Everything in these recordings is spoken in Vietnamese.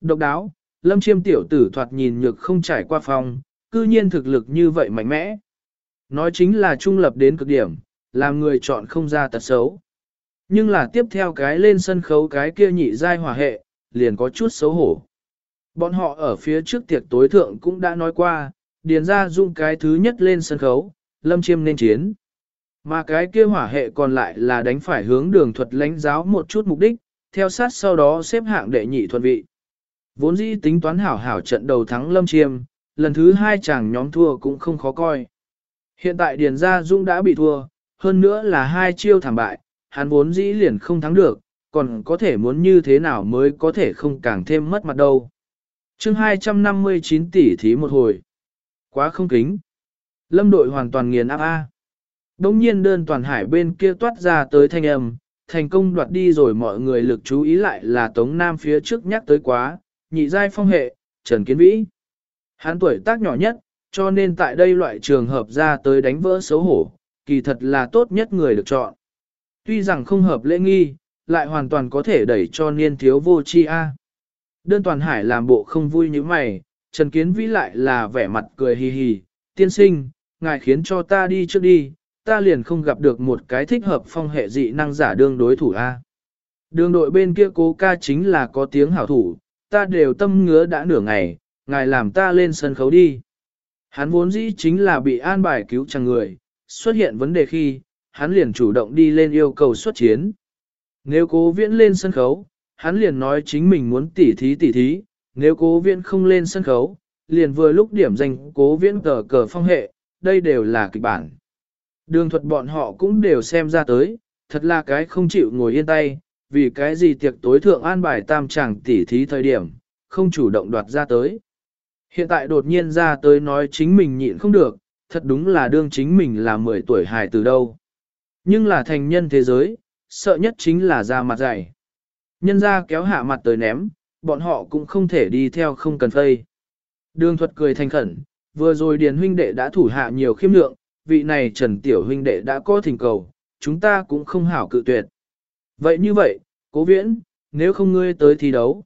Độc đáo, lâm chiêm tiểu tử thoạt nhìn nhược không trải qua phòng, cư nhiên thực lực như vậy mạnh mẽ. Nói chính là trung lập đến cực điểm, làm người chọn không ra tật xấu. Nhưng là tiếp theo cái lên sân khấu cái kia nhị giai hòa hệ, liền có chút xấu hổ. Bọn họ ở phía trước tiệc tối thượng cũng đã nói qua, điền ra dung cái thứ nhất lên sân khấu, lâm chiêm nên chiến. Mà cái kia hỏa hệ còn lại là đánh phải hướng đường thuật lãnh giáo một chút mục đích, theo sát sau đó xếp hạng đệ nhị thuận vị. Vốn dĩ tính toán hảo hảo trận đầu thắng lâm chiêm, lần thứ hai chàng nhóm thua cũng không khó coi. Hiện tại Điền Gia Dung đã bị thua, hơn nữa là hai chiêu thảm bại, hắn vốn dĩ liền không thắng được, còn có thể muốn như thế nào mới có thể không càng thêm mất mặt đâu. chương 259 tỷ thí một hồi. Quá không kính. Lâm đội hoàn toàn nghiền áp A. Đông nhiên đơn toàn hải bên kia toát ra tới thanh âm, thành công đoạt đi rồi mọi người lực chú ý lại là Tống Nam phía trước nhắc tới quá, nhị giai phong hệ, Trần Kiến Vĩ. Hắn tuổi tác nhỏ nhất, cho nên tại đây loại trường hợp ra tới đánh vỡ xấu hổ, kỳ thật là tốt nhất người được chọn. Tuy rằng không hợp lễ nghi, lại hoàn toàn có thể đẩy cho niên thiếu vô chi a. Đơn toàn hải làm bộ không vui như mày, Trần Kiến Vĩ lại là vẻ mặt cười hì hì, tiên sinh, ngài khiến cho ta đi trước đi, ta liền không gặp được một cái thích hợp phong hệ dị năng giả đương đối thủ a. Đường đội bên kia cố ca chính là có tiếng hảo thủ, ta đều tâm ngứa đã nửa ngày, ngài làm ta lên sân khấu đi. Hắn vốn dĩ chính là bị an bài cứu chẳng người, xuất hiện vấn đề khi, hắn liền chủ động đi lên yêu cầu xuất chiến. Nếu cố viễn lên sân khấu, hắn liền nói chính mình muốn tỉ thí tỉ thí, nếu cố viễn không lên sân khấu, liền vừa lúc điểm danh cố viễn cờ cờ phong hệ, đây đều là kịch bản. Đường thuật bọn họ cũng đều xem ra tới, thật là cái không chịu ngồi yên tay, vì cái gì tiệc tối thượng an bài tam chàng tỉ thí thời điểm, không chủ động đoạt ra tới. Hiện tại đột nhiên ra tới nói chính mình nhịn không được, thật đúng là đương chính mình là 10 tuổi hài từ đâu. Nhưng là thành nhân thế giới, sợ nhất chính là ra mặt dày. Nhân ra kéo hạ mặt tới ném, bọn họ cũng không thể đi theo không cần phây. Đường thuật cười thành khẩn, vừa rồi điền huynh đệ đã thủ hạ nhiều khiêm lượng, vị này trần tiểu huynh đệ đã có thỉnh cầu, chúng ta cũng không hảo cự tuyệt. Vậy như vậy, cố viễn, nếu không ngươi tới thi đấu.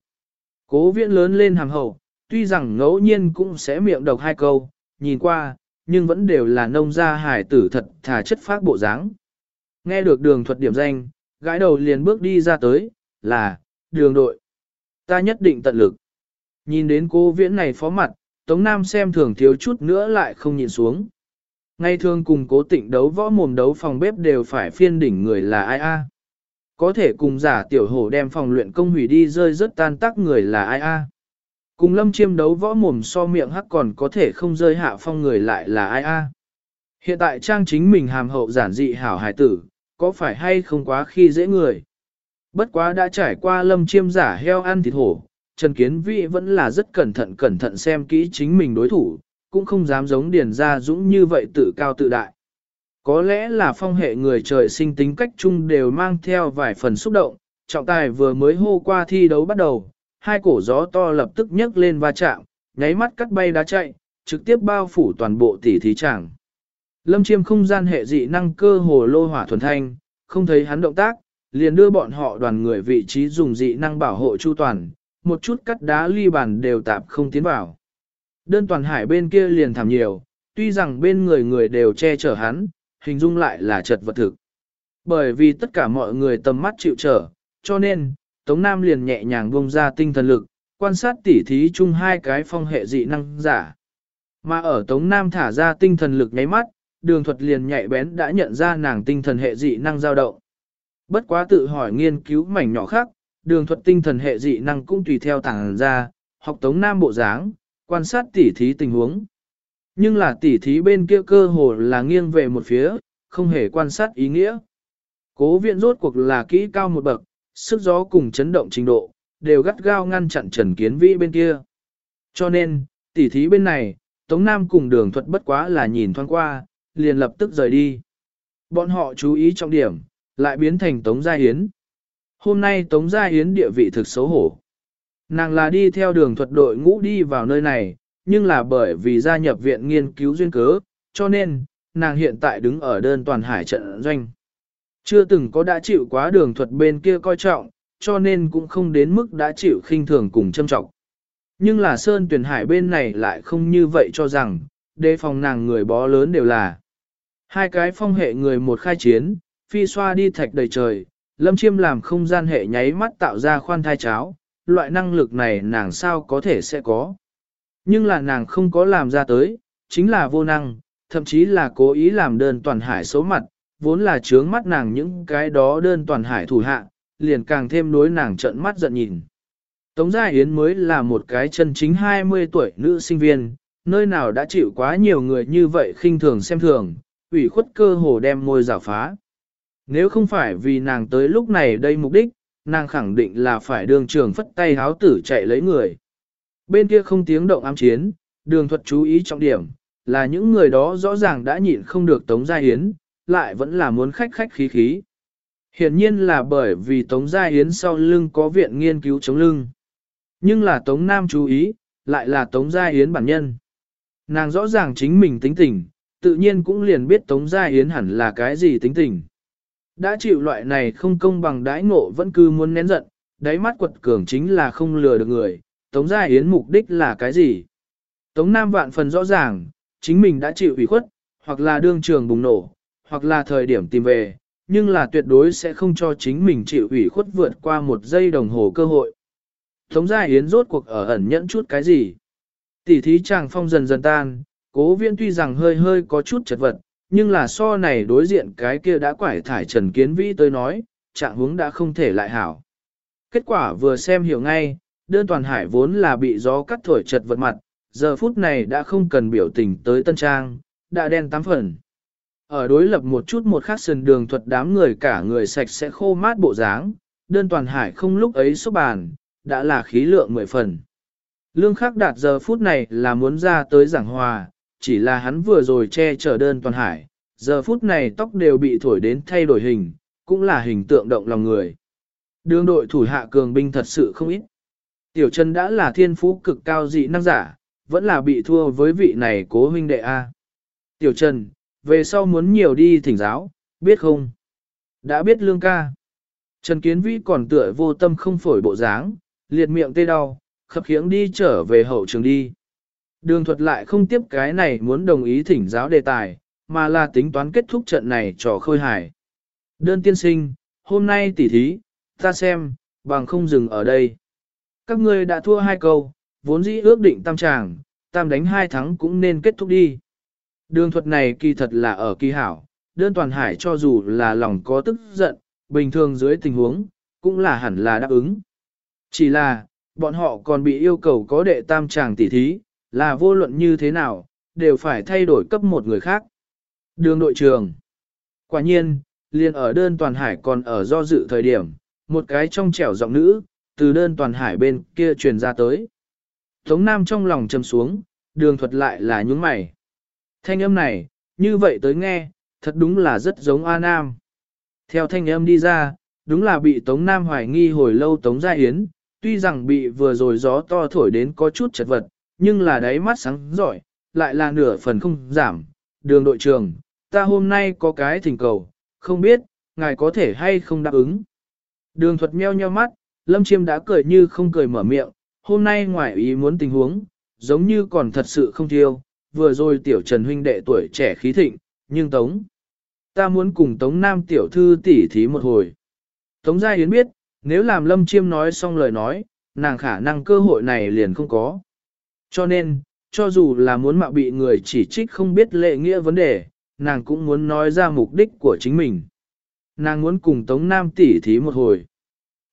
Cố viễn lớn lên hàng hậu, tuy rằng ngẫu nhiên cũng sẽ miệng độc hai câu, nhìn qua, nhưng vẫn đều là nông gia hải tử thật thà chất phác bộ dáng. Nghe được đường thuật điểm danh, gái đầu liền bước đi ra tới, là, đường đội. Ta nhất định tận lực. Nhìn đến cô viễn này phó mặt, Tống Nam xem thường thiếu chút nữa lại không nhìn xuống. Ngay thường cùng cố tịnh đấu võ mồm đấu phòng bếp đều phải phiên đỉnh người là ai a? Có thể cùng giả tiểu hổ đem phòng luyện công hủy đi rơi rất tan tác người là ai a? Cùng lâm chiêm đấu võ mồm so miệng hắc còn có thể không rơi hạ phong người lại là ai a? Hiện tại trang chính mình hàm hậu giản dị hảo hài tử, có phải hay không quá khi dễ người? Bất quá đã trải qua lâm chiêm giả heo ăn thịt hổ, Trần Kiến Vĩ vẫn là rất cẩn thận cẩn thận xem kỹ chính mình đối thủ, cũng không dám giống Điền Gia Dũng như vậy tự cao tự đại. Có lẽ là phong hệ người trời sinh tính cách chung đều mang theo vài phần xúc động, trọng tài vừa mới hô qua thi đấu bắt đầu, hai cổ gió to lập tức nhấc lên va chạm, nháy mắt cắt bay đá chạy, trực tiếp bao phủ toàn bộ tỷ thí tràng. Lâm chiêm không gian hệ dị năng cơ hồ lô hỏa thuần thanh, không thấy hắn động tác, liền đưa bọn họ đoàn người vị trí dùng dị năng bảo hộ chu toàn, một chút cắt đá ly bàn đều tạp không tiến vào. Đơn toàn hải bên kia liền thảm nhiều, tuy rằng bên người người đều che chở hắn, hình dung lại là chật vật thực. Bởi vì tất cả mọi người tầm mắt chịu trở, cho nên, Tống Nam liền nhẹ nhàng bông ra tinh thần lực, quan sát tỉ thí chung hai cái phong hệ dị năng giả. Mà ở Tống Nam thả ra tinh thần lực nháy mắt, đường thuật liền nhạy bén đã nhận ra nàng tinh thần hệ dị năng dao động. Bất quá tự hỏi nghiên cứu mảnh nhỏ khác, đường thuật tinh thần hệ dị năng cũng tùy theo tàng ra, học Tống Nam bộ dáng, quan sát tỉ thí tình huống. Nhưng là tỉ thí bên kia cơ hồ là nghiêng về một phía, không hề quan sát ý nghĩa. Cố viện rốt cuộc là kỹ cao một bậc, sức gió cùng chấn động trình độ, đều gắt gao ngăn chặn Trần Kiến Vĩ bên kia. Cho nên, tỉ thí bên này, Tống Nam cùng đường thuật bất quá là nhìn thoáng qua, liền lập tức rời đi. Bọn họ chú ý trọng điểm, lại biến thành Tống Gia Hiến. Hôm nay Tống Gia Hiến địa vị thực xấu hổ. Nàng là đi theo đường thuật đội ngũ đi vào nơi này, nhưng là bởi vì gia nhập viện nghiên cứu duyên cớ, cho nên, nàng hiện tại đứng ở đơn toàn hải trận doanh. Chưa từng có đã chịu quá đường thuật bên kia coi trọng, cho nên cũng không đến mức đã chịu khinh thường cùng châm trọng. Nhưng là Sơn Tuyền Hải bên này lại không như vậy cho rằng, đề phòng nàng người bó lớn đều là. Hai cái phong hệ người một khai chiến, phi xoa đi thạch đầy trời, lâm chiêm làm không gian hệ nháy mắt tạo ra khoan thai cháo, loại năng lực này nàng sao có thể sẽ có. Nhưng là nàng không có làm ra tới, chính là vô năng, thậm chí là cố ý làm đơn toàn hải xấu mặt, vốn là trướng mắt nàng những cái đó đơn toàn hải thủ hạ, liền càng thêm đối nàng trận mắt giận nhìn. Tống Gia Yến mới là một cái chân chính 20 tuổi nữ sinh viên, nơi nào đã chịu quá nhiều người như vậy khinh thường xem thường, ủy khuất cơ hồ đem môi rào phá. Nếu không phải vì nàng tới lúc này đây mục đích, nàng khẳng định là phải đường trường phất tay háo tử chạy lấy người. Bên kia không tiếng động ám chiến, đường thuật chú ý trọng điểm, là những người đó rõ ràng đã nhịn không được Tống Gia Yến, lại vẫn là muốn khách khách khí khí. Hiển nhiên là bởi vì Tống Gia Yến sau lưng có viện nghiên cứu chống lưng. Nhưng là Tống Nam chú ý, lại là Tống Gia Yến bản nhân. Nàng rõ ràng chính mình tính tình, tự nhiên cũng liền biết Tống Gia Yến hẳn là cái gì tính tình. Đã chịu loại này không công bằng đãi ngộ vẫn cứ muốn nén giận, đáy mắt quật cường chính là không lừa được người, Tống Gia Yến mục đích là cái gì. Tống Nam vạn phần rõ ràng, chính mình đã chịu ủy khuất, hoặc là đương trường bùng nổ, hoặc là thời điểm tìm về, nhưng là tuyệt đối sẽ không cho chính mình chịu ủy khuất vượt qua một giây đồng hồ cơ hội. Tống Gia Yến rốt cuộc ở ẩn nhẫn chút cái gì? Tỷ thí chàng phong dần dần tan, cố viễn tuy rằng hơi hơi có chút chật vật, nhưng là so này đối diện cái kia đã quải thải Trần Kiến Vĩ tới nói, trạng hướng đã không thể lại hảo. Kết quả vừa xem hiểu ngay, đơn toàn hải vốn là bị gió cắt thổi chật vật mặt, giờ phút này đã không cần biểu tình tới tân trang, đã đen tám phần. Ở đối lập một chút một khắc sườn đường thuật đám người cả người sạch sẽ khô mát bộ dáng, đơn toàn hải không lúc ấy số bàn, đã là khí lượng mười phần. Lương khắc đạt giờ phút này là muốn ra tới giảng hòa, chỉ là hắn vừa rồi che chở đơn toàn hải, giờ phút này tóc đều bị thổi đến thay đổi hình, cũng là hình tượng động lòng người. Đường đội thủ hạ cường binh thật sự không ít. Tiểu Trần đã là thiên phú cực cao dị năng giả, vẫn là bị thua với vị này cố huynh đệ A. Tiểu Trần, về sau muốn nhiều đi thỉnh giáo, biết không? Đã biết lương ca. Trần Kiến Vĩ còn tựa vô tâm không phổi bộ dáng, liệt miệng tê đau, khập khiễng đi trở về hậu trường đi. Đường thuật lại không tiếp cái này muốn đồng ý thỉnh giáo đề tài, mà là tính toán kết thúc trận này trò khôi hài. Đơn tiên sinh, hôm nay tỉ thí, ta xem, bằng không dừng ở đây. Các ngươi đã thua hai câu, vốn dĩ ước định tam tràng, tam đánh hai thắng cũng nên kết thúc đi. Đường thuật này kỳ thật là ở kỳ hảo, đơn toàn hải cho dù là lòng có tức giận, bình thường dưới tình huống, cũng là hẳn là đáp ứng. Chỉ là, bọn họ còn bị yêu cầu có đệ tam tràng tỉ thí, là vô luận như thế nào, đều phải thay đổi cấp một người khác. Đường đội trường. Quả nhiên, liền ở đơn toàn hải còn ở do dự thời điểm, một cái trong trẻo giọng nữ, từ đơn toàn hải bên kia truyền ra tới. Tống Nam trong lòng trầm xuống, đường thuật lại là nhúng mày. Thanh âm này, như vậy tới nghe, thật đúng là rất giống A Nam. Theo thanh âm đi ra, đúng là bị Tống Nam hoài nghi hồi lâu Tống Gia Yến, tuy rằng bị vừa rồi gió to thổi đến có chút chật vật, nhưng là đáy mắt sáng giỏi, lại là nửa phần không giảm. Đường đội trưởng, ta hôm nay có cái thỉnh cầu, không biết, ngài có thể hay không đáp ứng. Đường thuật meo nheo mắt, Lâm Chiêm đã cười như không cười mở miệng, hôm nay ngoài ý muốn tình huống, giống như còn thật sự không thiêu, vừa rồi tiểu trần huynh đệ tuổi trẻ khí thịnh, nhưng Tống. Ta muốn cùng Tống Nam tiểu thư tỉ thí một hồi. Tống Gia Yến biết, nếu làm Lâm Chiêm nói xong lời nói, nàng khả năng cơ hội này liền không có. Cho nên, cho dù là muốn mạo bị người chỉ trích không biết lệ nghĩa vấn đề, nàng cũng muốn nói ra mục đích của chính mình. Nàng muốn cùng Tống Nam tỉ thí một hồi.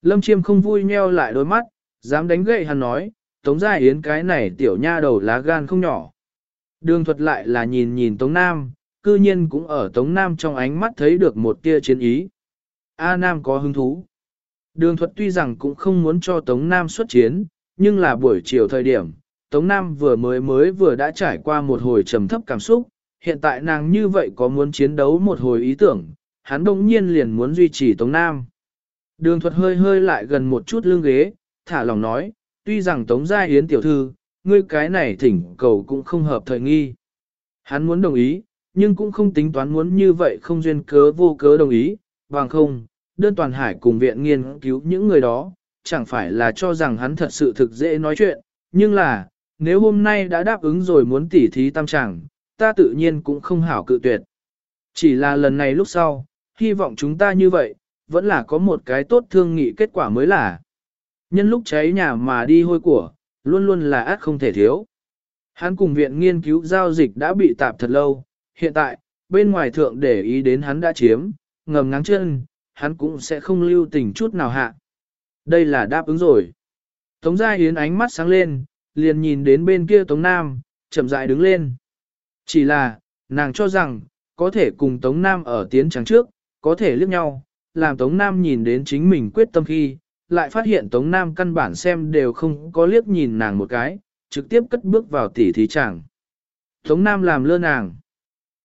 Lâm Chiêm không vui nheo lại đôi mắt, dám đánh gậy hắn nói, Tống Gia Yến cái này tiểu nha đầu lá gan không nhỏ. Đường thuật lại là nhìn nhìn Tống Nam, cư nhiên cũng ở Tống Nam trong ánh mắt thấy được một tia chiến ý. A Nam có hứng thú. Đường thuật tuy rằng cũng không muốn cho Tống Nam xuất chiến, nhưng là buổi chiều thời điểm, Tống Nam vừa mới mới vừa đã trải qua một hồi trầm thấp cảm xúc, hiện tại nàng như vậy có muốn chiến đấu một hồi ý tưởng, hắn đông nhiên liền muốn duy trì Tống Nam. Đường thuật hơi hơi lại gần một chút lưng ghế, thả lòng nói, tuy rằng Tống Gia Yến tiểu thư, ngươi cái này thỉnh cầu cũng không hợp thời nghi. Hắn muốn đồng ý, nhưng cũng không tính toán muốn như vậy không duyên cớ vô cớ đồng ý, bằng không, đơn toàn hải cùng viện nghiên cứu những người đó, chẳng phải là cho rằng hắn thật sự thực dễ nói chuyện, nhưng là, nếu hôm nay đã đáp ứng rồi muốn tỉ thí tam chẳng, ta tự nhiên cũng không hảo cự tuyệt. Chỉ là lần này lúc sau, hy vọng chúng ta như vậy, vẫn là có một cái tốt thương nghị kết quả mới là. Nhân lúc cháy nhà mà đi hôi của, luôn luôn là át không thể thiếu. Hắn cùng viện nghiên cứu giao dịch đã bị tạp thật lâu, hiện tại, bên ngoài thượng để ý đến hắn đã chiếm, ngầm ngáng chân, hắn cũng sẽ không lưu tình chút nào hạ. Đây là đáp ứng rồi. Tống Gia Yến ánh mắt sáng lên, liền nhìn đến bên kia Tống Nam, chậm rãi đứng lên. Chỉ là, nàng cho rằng, có thể cùng Tống Nam ở tiến trắng trước, có thể liếc nhau, làm Tống Nam nhìn đến chính mình quyết tâm khi, lại phát hiện Tống Nam căn bản xem đều không có liếc nhìn nàng một cái, trực tiếp cất bước vào tỉ thí chẳng. Tống Nam làm lơ nàng.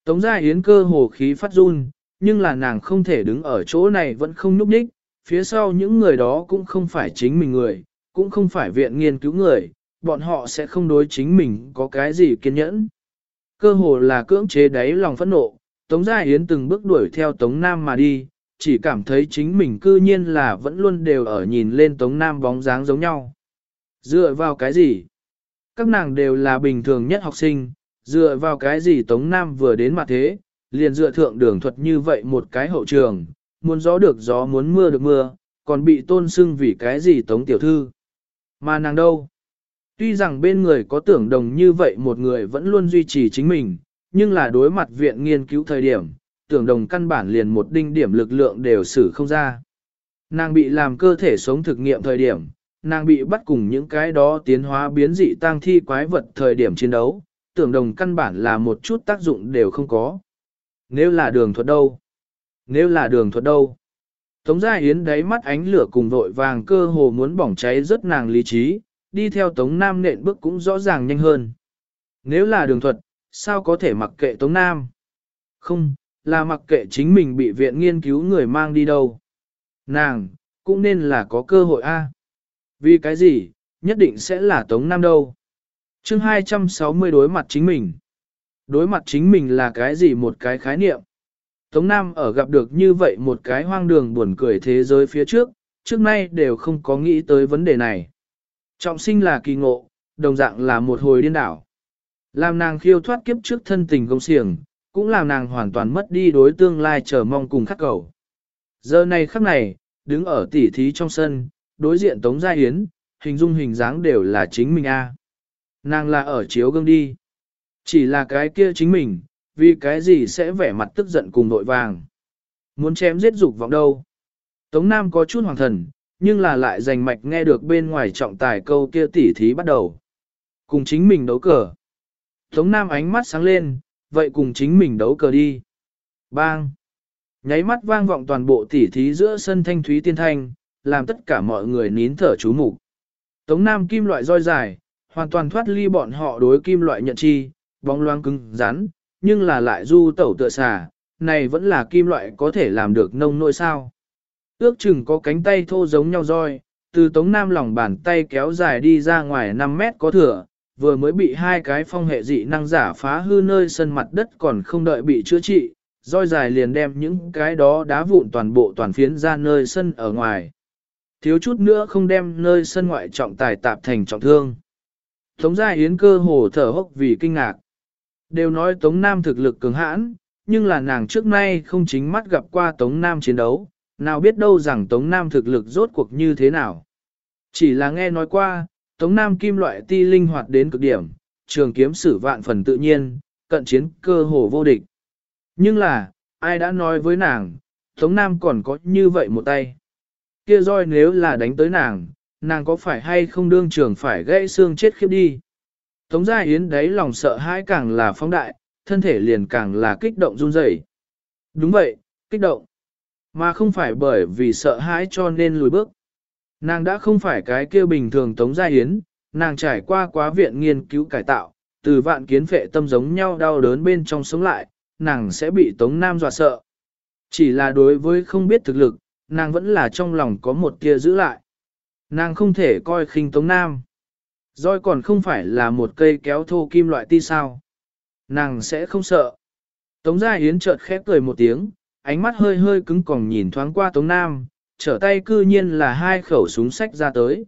Tống Gia Yến cơ hồ khí phát run, nhưng là nàng không thể đứng ở chỗ này vẫn không núp đích, phía sau những người đó cũng không phải chính mình người, cũng không phải viện nghiên cứu người, bọn họ sẽ không đối chính mình có cái gì kiên nhẫn. Cơ hồ là cưỡng chế đáy lòng phẫn nộ, Tống Gia Yến từng bước đuổi theo Tống Nam mà đi, chỉ cảm thấy chính mình cư nhiên là vẫn luôn đều ở nhìn lên Tống Nam bóng dáng giống nhau. Dựa vào cái gì? Các nàng đều là bình thường nhất học sinh, dựa vào cái gì Tống Nam vừa đến mặt thế, liền dựa thượng đường thuật như vậy một cái hậu trường, muốn gió được gió muốn mưa được mưa, còn bị tôn sưng vì cái gì Tống Tiểu Thư. Mà nàng đâu? Tuy rằng bên người có tưởng đồng như vậy một người vẫn luôn duy trì chính mình, nhưng là đối mặt viện nghiên cứu thời điểm, tưởng đồng căn bản liền một đinh điểm lực lượng đều xử không ra. Nàng bị làm cơ thể sống thực nghiệm thời điểm, nàng bị bắt cùng những cái đó tiến hóa biến dị tăng thi quái vật thời điểm chiến đấu, tưởng đồng căn bản là một chút tác dụng đều không có. Nếu là đường thuật đâu? Nếu là đường thuật đâu? Tống Gia Yến đáy mắt ánh lửa cùng vội vàng cơ hồ muốn bỏng cháy rất nàng lý trí, đi theo Tống Nam nện bước cũng rõ ràng nhanh hơn. Nếu là đường thuật, sao có thể mặc kệ Tống Nam? Không, là mặc kệ chính mình bị viện nghiên cứu người mang đi đâu. Nàng, cũng nên là có cơ hội a. Vì cái gì, nhất định sẽ là Tống Nam đâu. chương 260 đối mặt chính mình. Đối mặt chính mình là cái gì một cái khái niệm. Tống Nam ở gặp được như vậy một cái hoang đường buồn cười thế giới phía trước, trước nay đều không có nghĩ tới vấn đề này. Trọng sinh là kỳ ngộ, đồng dạng là một hồi điên đảo. Làm nàng khiêu thoát kiếp trước thân tình công xiềng, cũng làm nàng hoàn toàn mất đi đối tương lai chờ mong cùng khắc cầu. Giờ này khắc này, đứng ở tỉ thí trong sân, đối diện Tống Gia Yến, hình dung hình dáng đều là chính mình a. Nàng là ở chiếu gương đi. Chỉ là cái kia chính mình, vì cái gì sẽ vẻ mặt tức giận cùng nội vàng. Muốn chém giết dục vọng đâu. Tống Nam có chút hoàng thần, nhưng là lại dành mạch nghe được bên ngoài trọng tài câu kia tỉ thí bắt đầu. Cùng chính mình đấu cờ. Tống Nam ánh mắt sáng lên, vậy cùng chính mình đấu cờ đi. Bang! Nháy mắt vang vọng toàn bộ tỉ thí giữa sân thanh thúy tiên thanh, làm tất cả mọi người nín thở chú mục. Tống Nam kim loại roi dài, hoàn toàn thoát ly bọn họ đối kim loại nhận chi, bóng loang cứng, rắn, nhưng là lại du tẩu tựa xà, này vẫn là kim loại có thể làm được nông nỗi sao. Ước chừng có cánh tay thô giống nhau roi, từ Tống Nam lòng bàn tay kéo dài đi ra ngoài 5 mét có thừa, vừa mới bị hai cái phong hệ dị năng giả phá hư nơi sân mặt đất còn không đợi bị chữa trị, roi dài liền đem những cái đó đá vụn toàn bộ toàn phiến ra nơi sân ở ngoài. Thiếu chút nữa không đem nơi sân ngoại trọng tài tạp thành trọng thương. Tống gia yến cơ hồ thở hốc vì kinh ngạc. Đều nói Tống Nam thực lực cường hãn, nhưng là nàng trước nay không chính mắt gặp qua Tống Nam chiến đấu, nào biết đâu rằng Tống Nam thực lực rốt cuộc như thế nào. Chỉ là nghe nói qua, Tống Nam kim loại ti linh hoạt đến cực điểm, trường kiếm sử vạn phần tự nhiên, cận chiến cơ hồ vô địch. Nhưng là, ai đã nói với nàng, Tống Nam còn có như vậy một tay. Kia roi nếu là đánh tới nàng, nàng có phải hay không đương trường phải gãy xương chết khiếp đi. Tống Gia Yến đấy lòng sợ hãi càng là phóng đại, thân thể liền càng là kích động run rẩy. Đúng vậy, kích động. Mà không phải bởi vì sợ hãi cho nên lùi bước. Nàng đã không phải cái kia bình thường Tống Gia Yến, nàng trải qua quá viện nghiên cứu cải tạo, từ vạn kiến phệ tâm giống nhau đau đớn bên trong sống lại, nàng sẽ bị Tống Nam dọa sợ. Chỉ là đối với không biết thực lực, nàng vẫn là trong lòng có một tia giữ lại. Nàng không thể coi khinh Tống Nam. rồi còn không phải là một cây kéo thô kim loại ti sao. Nàng sẽ không sợ. Tống Gia Yến chợt khép cười một tiếng, ánh mắt hơi hơi cứng còng nhìn thoáng qua Tống Nam, trở tay cư nhiên là hai khẩu súng sách ra tới.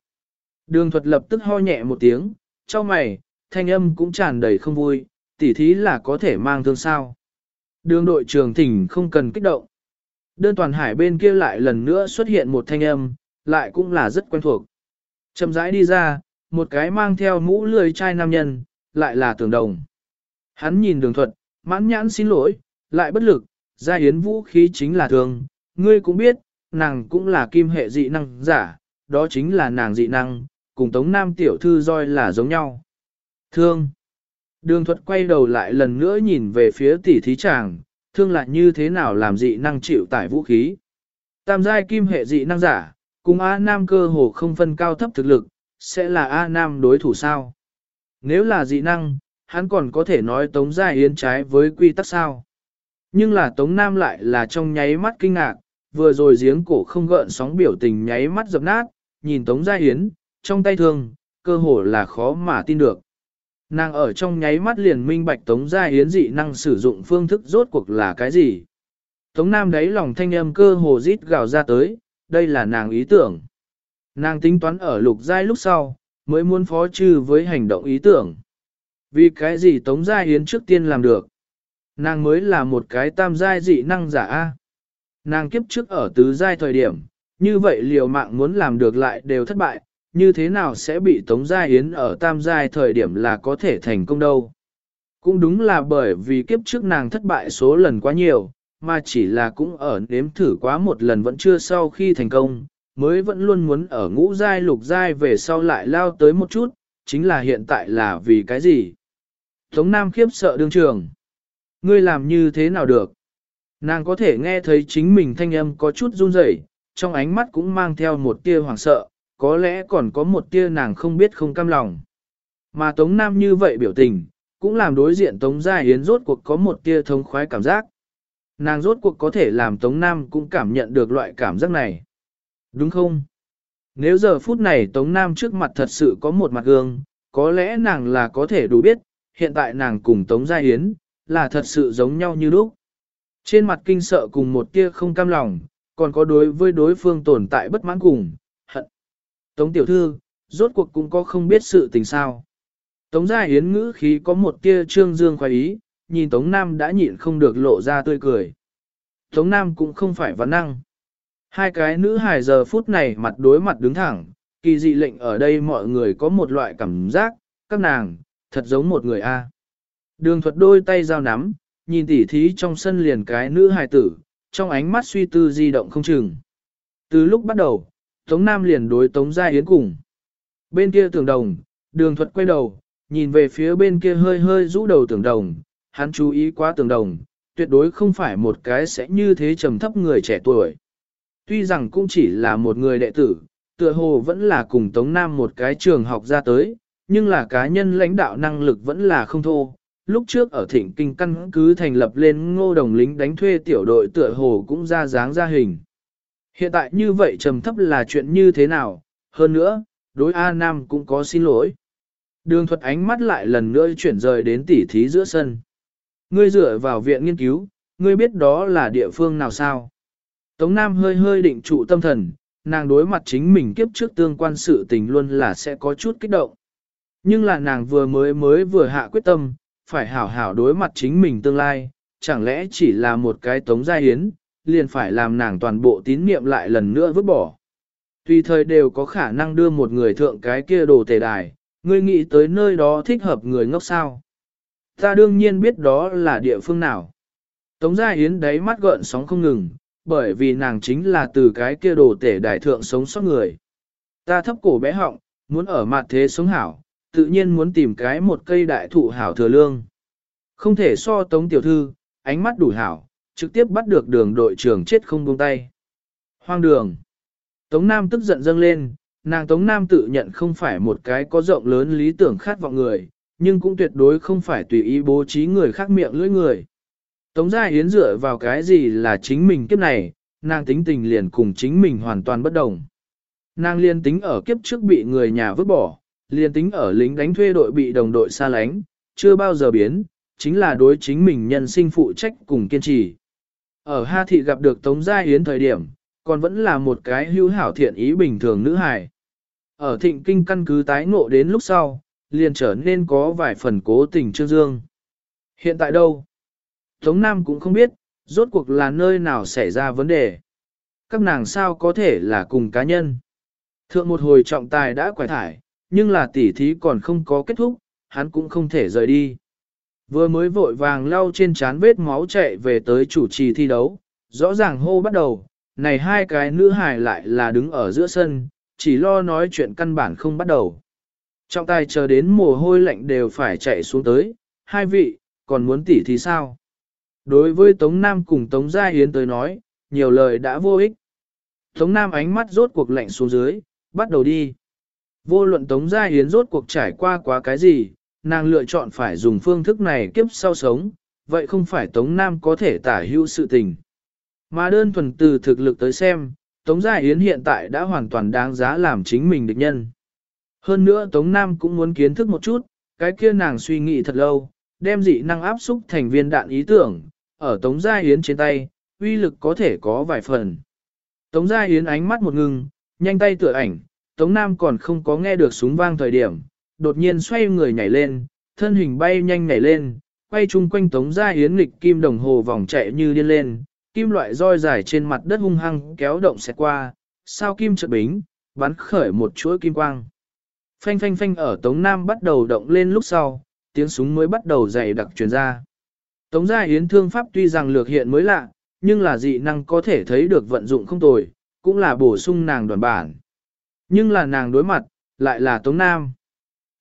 Đường thuật lập tức ho nhẹ một tiếng, cho mày, thanh âm cũng tràn đầy không vui, tỉ thí là có thể mang thương sao. Đường đội trường thỉnh không cần kích động. Đơn toàn hải bên kia lại lần nữa xuất hiện một thanh âm, lại cũng là rất quen thuộc. Chậm rãi đi ra, một cái mang theo mũ lười trai nam nhân, lại là tường đồng. Hắn nhìn đường thuật, mãn nhãn xin lỗi, lại bất lực, gia hiến vũ khí chính là thường, ngươi cũng biết, nàng cũng là kim hệ dị năng giả, đó chính là nàng dị năng, cùng tống nam tiểu thư roi là giống nhau. Thương. Đường thuật quay đầu lại lần nữa nhìn về phía tỷ thí chàng, thương lại như thế nào làm dị năng chịu tải vũ khí. Tam giai kim hệ dị năng giả, cùng A Nam cơ hồ không phân cao thấp thực lực, sẽ là A Nam đối thủ sao? Nếu là dị năng, hắn còn có thể nói Tống Gia Yến trái với quy tắc sao? Nhưng là Tống Nam lại là trong nháy mắt kinh ngạc, vừa rồi giếng cổ không gợn sóng biểu tình nháy mắt dập nát, nhìn Tống Gia Yến, trong tay thương, cơ hồ là khó mà tin được. Nàng ở trong nháy mắt liền minh bạch Tống Gia Yến dị năng sử dụng phương thức rốt cuộc là cái gì. Tống Nam đấy lòng thanh âm cơ hồ rít gào ra tới, đây là nàng ý tưởng. Nàng tính toán ở lục giai lúc sau, mới muốn phó trừ với hành động ý tưởng. Vì cái gì Tống Gia Yến trước tiên làm được? Nàng mới là một cái tam giai dị năng giả A. Nàng kiếp trước ở tứ giai thời điểm, như vậy liều mạng muốn làm được lại đều thất bại, như thế nào sẽ bị Tống Gia Yến ở tam giai thời điểm là có thể thành công đâu. Cũng đúng là bởi vì kiếp trước nàng thất bại số lần quá nhiều, mà chỉ là cũng ở nếm thử quá một lần vẫn chưa sau khi thành công, mới vẫn luôn muốn ở ngũ giai lục giai về sau lại lao tới một chút, chính là hiện tại là vì cái gì? Tống Nam khiếp sợ đương trường. Ngươi làm như thế nào được? Nàng có thể nghe thấy chính mình thanh âm có chút run rẩy, trong ánh mắt cũng mang theo một tia hoảng sợ, có lẽ còn có một tia nàng không biết không cam lòng. Mà Tống Nam như vậy biểu tình, cũng làm đối diện Tống Gia Yến rốt cuộc có một tia thống khoái cảm giác. Nàng rốt cuộc có thể làm Tống Nam cũng cảm nhận được loại cảm giác này. Đúng không? Nếu giờ phút này Tống Nam trước mặt thật sự có một mặt gương, có lẽ nàng là có thể đủ biết, hiện tại nàng cùng Tống Gia Yến, là thật sự giống nhau như lúc. Trên mặt kinh sợ cùng một tia không cam lòng, còn có đối với đối phương tồn tại bất mãn cùng, hận. Tống tiểu thư, rốt cuộc cũng có không biết sự tình sao. Tống Gia Yến ngữ khí có một tia trương dương khoái ý, nhìn Tống Nam đã nhịn không được lộ ra tươi cười. Tống Nam cũng không phải văn năng. Hai cái nữ hài giờ phút này mặt đối mặt đứng thẳng, kỳ dị lệnh ở đây mọi người có một loại cảm giác, các nàng, thật giống một người A. Đường thuật đôi tay giao nắm, nhìn tỉ thí trong sân liền cái nữ hài tử, trong ánh mắt suy tư di động không chừng. Từ lúc bắt đầu, Tống Nam liền đối Tống Gia Yến cùng. Bên kia tưởng đồng, đường thuật quay đầu, nhìn về phía bên kia hơi hơi rũ đầu tưởng đồng, hắn chú ý quá tưởng đồng, tuyệt đối không phải một cái sẽ như thế trầm thấp người trẻ tuổi. Tuy rằng cũng chỉ là một người đệ tử, tựa hồ vẫn là cùng Tống Nam một cái trường học ra tới, nhưng là cá nhân lãnh đạo năng lực vẫn là không thô. Lúc trước ở thịnh kinh căn cứ thành lập lên ngô đồng lính đánh thuê tiểu đội tựa hồ cũng ra dáng ra hình. Hiện tại như vậy trầm thấp là chuyện như thế nào, hơn nữa, đối A Nam cũng có xin lỗi. Đường thuật ánh mắt lại lần nữa chuyển rời đến tỉ thí giữa sân. Ngươi dựa vào viện nghiên cứu, ngươi biết đó là địa phương nào sao? Tống Nam hơi hơi định trụ tâm thần, nàng đối mặt chính mình kiếp trước tương quan sự tình luôn là sẽ có chút kích động. Nhưng là nàng vừa mới mới vừa hạ quyết tâm, phải hảo hảo đối mặt chính mình tương lai, chẳng lẽ chỉ là một cái tống gia hiến, liền phải làm nàng toàn bộ tín niệm lại lần nữa vứt bỏ. Tùy thời đều có khả năng đưa một người thượng cái kia đồ tề đài, ngươi nghĩ tới nơi đó thích hợp người ngốc sao. Ta đương nhiên biết đó là địa phương nào. Tống Gia Yến đáy mắt gợn sóng không ngừng, bởi vì nàng chính là từ cái kia đồ tể đại thượng sống sót người. Ta thấp cổ bé họng, muốn ở mặt thế sống hảo, tự nhiên muốn tìm cái một cây đại thụ hảo thừa lương. Không thể so tống tiểu thư, ánh mắt đủ hảo, trực tiếp bắt được đường đội trưởng chết không buông tay. Hoang đường. Tống Nam tức giận dâng lên, nàng Tống Nam tự nhận không phải một cái có rộng lớn lý tưởng khát vọng người, nhưng cũng tuyệt đối không phải tùy ý bố trí người khác miệng lưỡi người. Tống Gia Yến dựa vào cái gì là chính mình kiếp này, nàng tính tình liền cùng chính mình hoàn toàn bất đồng. Nàng liên tính ở kiếp trước bị người nhà vứt bỏ, liên tính ở lính đánh thuê đội bị đồng đội xa lánh, chưa bao giờ biến, chính là đối chính mình nhân sinh phụ trách cùng kiên trì. Ở Ha Thị gặp được Tống Gia Yến thời điểm, còn vẫn là một cái hữu hảo thiện ý bình thường nữ hài. Ở thịnh kinh căn cứ tái ngộ đến lúc sau, liền trở nên có vài phần cố tình trương dương. Hiện tại đâu? Tống Nam cũng không biết, rốt cuộc là nơi nào xảy ra vấn đề. Các nàng sao có thể là cùng cá nhân. Thượng một hồi trọng tài đã quải thải, nhưng là tỉ thí còn không có kết thúc, hắn cũng không thể rời đi. Vừa mới vội vàng lau trên trán vết máu chạy về tới chủ trì thi đấu, rõ ràng hô bắt đầu, này hai cái nữ hài lại là đứng ở giữa sân, chỉ lo nói chuyện căn bản không bắt đầu. Trọng tài chờ đến mồ hôi lạnh đều phải chạy xuống tới, hai vị, còn muốn tỉ thì sao? Đối với Tống Nam cùng Tống Gia Hiến tới nói, nhiều lời đã vô ích. Tống Nam ánh mắt rốt cuộc lạnh xuống dưới, bắt đầu đi. Vô luận Tống Gia Hiến rốt cuộc trải qua quá cái gì, nàng lựa chọn phải dùng phương thức này kiếp sau sống, vậy không phải Tống Nam có thể tả hữu sự tình. Mà đơn thuần từ thực lực tới xem, Tống Gia Yến hiện tại đã hoàn toàn đáng giá làm chính mình địch nhân. Hơn nữa Tống Nam cũng muốn kiến thức một chút, cái kia nàng suy nghĩ thật lâu, đem dị năng áp xúc thành viên đạn ý tưởng, ở Tống Gia Yến trên tay, uy lực có thể có vài phần. Tống Gia Yến ánh mắt một ngừng, nhanh tay tựa ảnh, Tống Nam còn không có nghe được súng vang thời điểm, đột nhiên xoay người nhảy lên, thân hình bay nhanh nhảy lên, quay chung quanh Tống Gia Yến nghịch kim đồng hồ vòng chạy như điên lên, kim loại roi dài trên mặt đất hung hăng kéo động xẹt qua, sao kim chợt bính, bắn khởi một chuỗi kim quang. Phanh phanh phanh ở Tống Nam bắt đầu động lên lúc sau, tiếng súng mới bắt đầu dày đặc truyền ra. Tống Gia Yến thương pháp tuy rằng lược hiện mới lạ, nhưng là dị năng có thể thấy được vận dụng không tồi, cũng là bổ sung nàng đoàn bản. Nhưng là nàng đối mặt, lại là Tống Nam.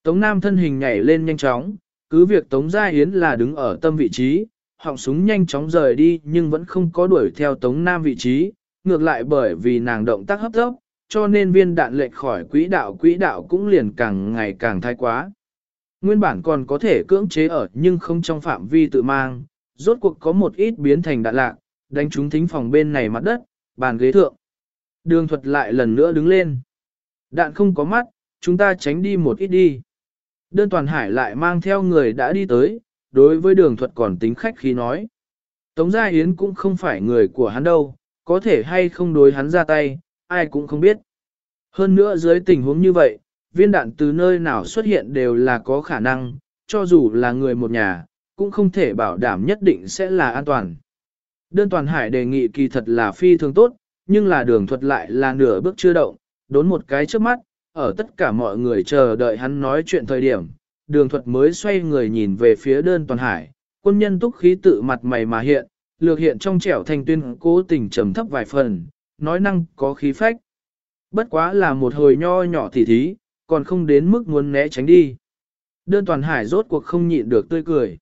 Tống Nam thân hình nhảy lên nhanh chóng, cứ việc Tống Gia Yến là đứng ở tâm vị trí, họng súng nhanh chóng rời đi nhưng vẫn không có đuổi theo Tống Nam vị trí, ngược lại bởi vì nàng động tác hấp tốc, cho nên viên đạn lệch khỏi quỹ đạo quỹ đạo cũng liền càng ngày càng thái quá. Nguyên bản còn có thể cưỡng chế ở nhưng không trong phạm vi tự mang, rốt cuộc có một ít biến thành đạn lạc, đánh trúng thính phòng bên này mặt đất, bàn ghế thượng. Đường thuật lại lần nữa đứng lên. Đạn không có mắt, chúng ta tránh đi một ít đi. Đơn toàn hải lại mang theo người đã đi tới, đối với đường thuật còn tính khách khí nói. Tống Gia Yến cũng không phải người của hắn đâu, có thể hay không đối hắn ra tay, ai cũng không biết. Hơn nữa dưới tình huống như vậy, viên đạn từ nơi nào xuất hiện đều là có khả năng, cho dù là người một nhà, cũng không thể bảo đảm nhất định sẽ là an toàn. Đơn toàn hải đề nghị kỳ thật là phi thường tốt, nhưng là đường thuật lại là nửa bước chưa động, đốn một cái trước mắt, ở tất cả mọi người chờ đợi hắn nói chuyện thời điểm, đường thuật mới xoay người nhìn về phía đơn toàn hải, quân nhân túc khí tự mặt mày mà hiện, lược hiện trong trẻo thanh tuyên cố tình trầm thấp vài phần, nói năng có khí phách. Bất quá là một hồi nho nhỏ tỉ thí, còn không đến mức muốn né tránh đi. Đơn toàn hải rốt cuộc không nhịn được tươi cười.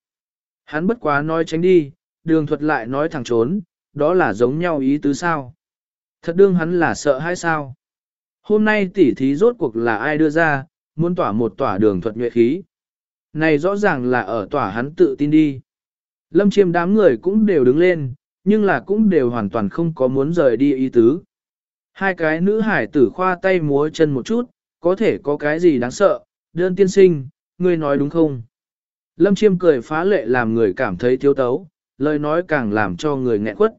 Hắn bất quá nói tránh đi, đường thuật lại nói thẳng trốn, đó là giống nhau ý tứ sao. Thật đương hắn là sợ hay sao? Hôm nay tỉ thí rốt cuộc là ai đưa ra, muốn tỏa một tỏa đường thuật nhuệ khí. Này rõ ràng là ở tỏa hắn tự tin đi. Lâm chiêm đám người cũng đều đứng lên, nhưng là cũng đều hoàn toàn không có muốn rời đi ý tứ. Hai cái nữ hải tử khoa tay múa chân một chút, có thể có cái gì đáng sợ, đơn tiên sinh, ngươi nói đúng không? Lâm chiêm cười phá lệ làm người cảm thấy thiếu tấu, lời nói càng làm cho người nghẹn quất.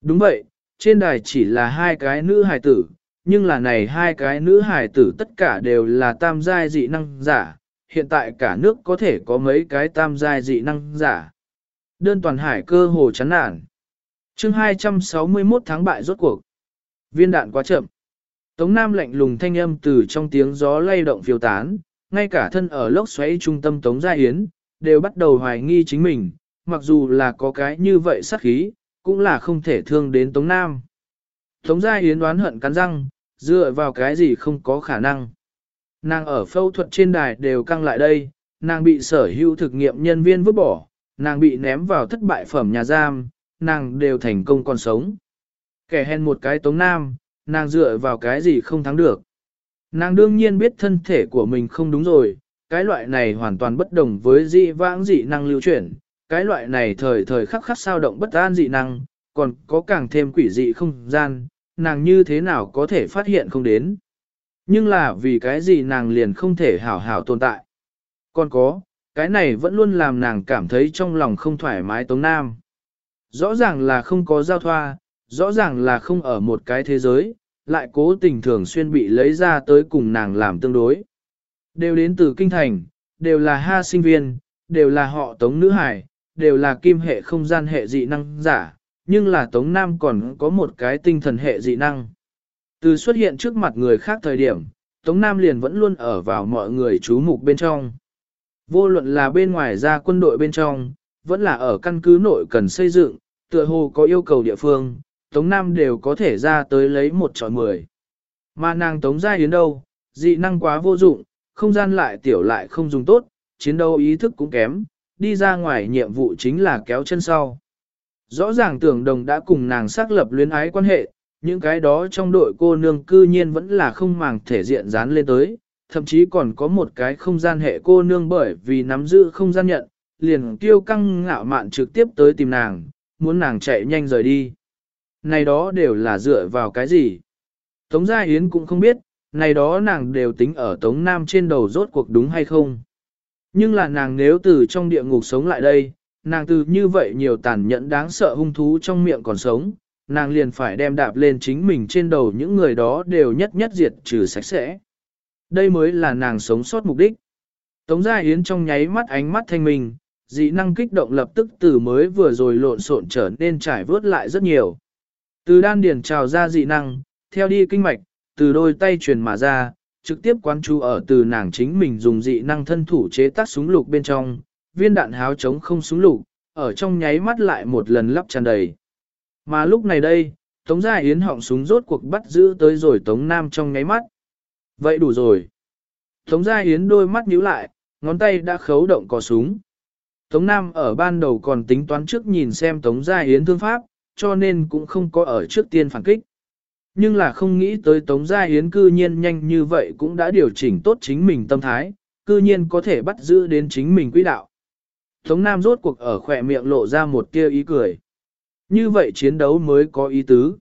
Đúng vậy, trên đài chỉ là hai cái nữ hải tử, nhưng là này hai cái nữ hải tử tất cả đều là tam giai dị năng giả, hiện tại cả nước có thể có mấy cái tam giai dị năng giả. Đơn toàn hải cơ hồ chán nản. chương 261 tháng bại rốt cuộc. Viên đạn quá chậm. Tống Nam lạnh lùng thanh âm từ trong tiếng gió lay động phiêu tán, ngay cả thân ở lốc xoáy trung tâm Tống Gia Hiến, đều bắt đầu hoài nghi chính mình, mặc dù là có cái như vậy sát khí, cũng là không thể thương đến Tống Nam. Tống Gia yến đoán hận cắn răng, dựa vào cái gì không có khả năng. Nàng ở phẫu thuật trên đài đều căng lại đây, nàng bị sở hữu thực nghiệm nhân viên vứt bỏ, nàng bị ném vào thất bại phẩm nhà giam, nàng đều thành công còn sống. Kẻ hèn một cái tống nam, nàng dựa vào cái gì không thắng được. Nàng đương nhiên biết thân thể của mình không đúng rồi, cái loại này hoàn toàn bất đồng với dị vãng dị năng lưu chuyển, cái loại này thời thời khắc khắc sao động bất an dị năng, còn có càng thêm quỷ dị không gian, nàng như thế nào có thể phát hiện không đến. Nhưng là vì cái gì nàng liền không thể hảo hảo tồn tại. Còn có, cái này vẫn luôn làm nàng cảm thấy trong lòng không thoải mái Tống Nam. Rõ ràng là không có giao thoa, rõ ràng là không ở một cái thế giới, lại cố tình thường xuyên bị lấy ra tới cùng nàng làm tương đối. Đều đến từ kinh thành, đều là ha sinh viên, đều là họ tống nữ hải, đều là kim hệ không gian hệ dị năng giả, nhưng là tống nam còn có một cái tinh thần hệ dị năng. Từ xuất hiện trước mặt người khác thời điểm, tống nam liền vẫn luôn ở vào mọi người chú mục bên trong. Vô luận là bên ngoài ra quân đội bên trong, vẫn là ở căn cứ nội cần xây dựng, tựa hồ có yêu cầu địa phương, Tống Nam đều có thể ra tới lấy một trọi mười. Mà nàng Tống Gia Yến đâu, dị năng quá vô dụng, không gian lại tiểu lại không dùng tốt, chiến đấu ý thức cũng kém, đi ra ngoài nhiệm vụ chính là kéo chân sau. Rõ ràng tưởng đồng đã cùng nàng xác lập luyến ái quan hệ, những cái đó trong đội cô nương cư nhiên vẫn là không màng thể diện dán lên tới, thậm chí còn có một cái không gian hệ cô nương bởi vì nắm giữ không gian nhận, liền tiêu căng ngạo mạn trực tiếp tới tìm nàng, muốn nàng chạy nhanh rời đi. Này đó đều là dựa vào cái gì? Tống Gia Yến cũng không biết, này đó nàng đều tính ở Tống Nam trên đầu rốt cuộc đúng hay không. Nhưng là nàng nếu từ trong địa ngục sống lại đây, nàng từ như vậy nhiều tàn nhẫn đáng sợ hung thú trong miệng còn sống, nàng liền phải đem đạp lên chính mình trên đầu những người đó đều nhất nhất diệt trừ sạch sẽ. Đây mới là nàng sống sót mục đích. Tống Gia Yến trong nháy mắt ánh mắt thanh minh, dị năng kích động lập tức từ mới vừa rồi lộn xộn trở nên trải vớt lại rất nhiều. Từ đan điền trào ra dị năng, theo đi kinh mạch, từ đôi tay truyền mà ra, trực tiếp quán chú ở từ nàng chính mình dùng dị năng thân thủ chế tác súng lục bên trong, viên đạn háo chống không súng lục, ở trong nháy mắt lại một lần lắp tràn đầy. Mà lúc này đây, Tống Gia Yến họng súng rốt cuộc bắt giữ tới rồi Tống Nam trong nháy mắt. Vậy đủ rồi. Tống Gia Yến đôi mắt nhíu lại, ngón tay đã khấu động cò súng. Tống Nam ở ban đầu còn tính toán trước nhìn xem Tống Gia Yến thương pháp, cho nên cũng không có ở trước tiên phản kích. Nhưng là không nghĩ tới Tống Gia Yến cư nhiên nhanh như vậy cũng đã điều chỉnh tốt chính mình tâm thái, cư nhiên có thể bắt giữ đến chính mình quỹ đạo. Tống Nam rốt cuộc ở khỏe miệng lộ ra một tia ý cười. Như vậy chiến đấu mới có ý tứ.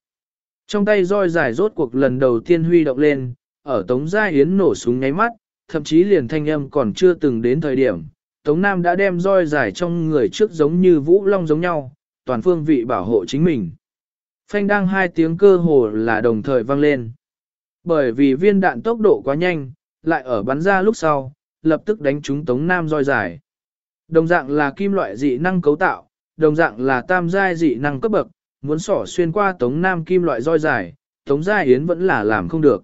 Trong tay roi dài rốt cuộc lần đầu tiên huy động lên, ở Tống Gia Yến nổ súng nháy mắt, thậm chí liền thanh âm còn chưa từng đến thời điểm. Tống Nam đã đem roi dài trong người trước giống như vũ long giống nhau, toàn phương vị bảo hộ chính mình. Phanh đang hai tiếng cơ hồ là đồng thời vang lên. Bởi vì viên đạn tốc độ quá nhanh, lại ở bắn ra lúc sau, lập tức đánh trúng Tống Nam roi dài. Đồng dạng là kim loại dị năng cấu tạo, đồng dạng là tam giai dị năng cấp bậc, muốn sỏ xuyên qua Tống Nam kim loại roi dài, Tống Gia Yến vẫn là làm không được.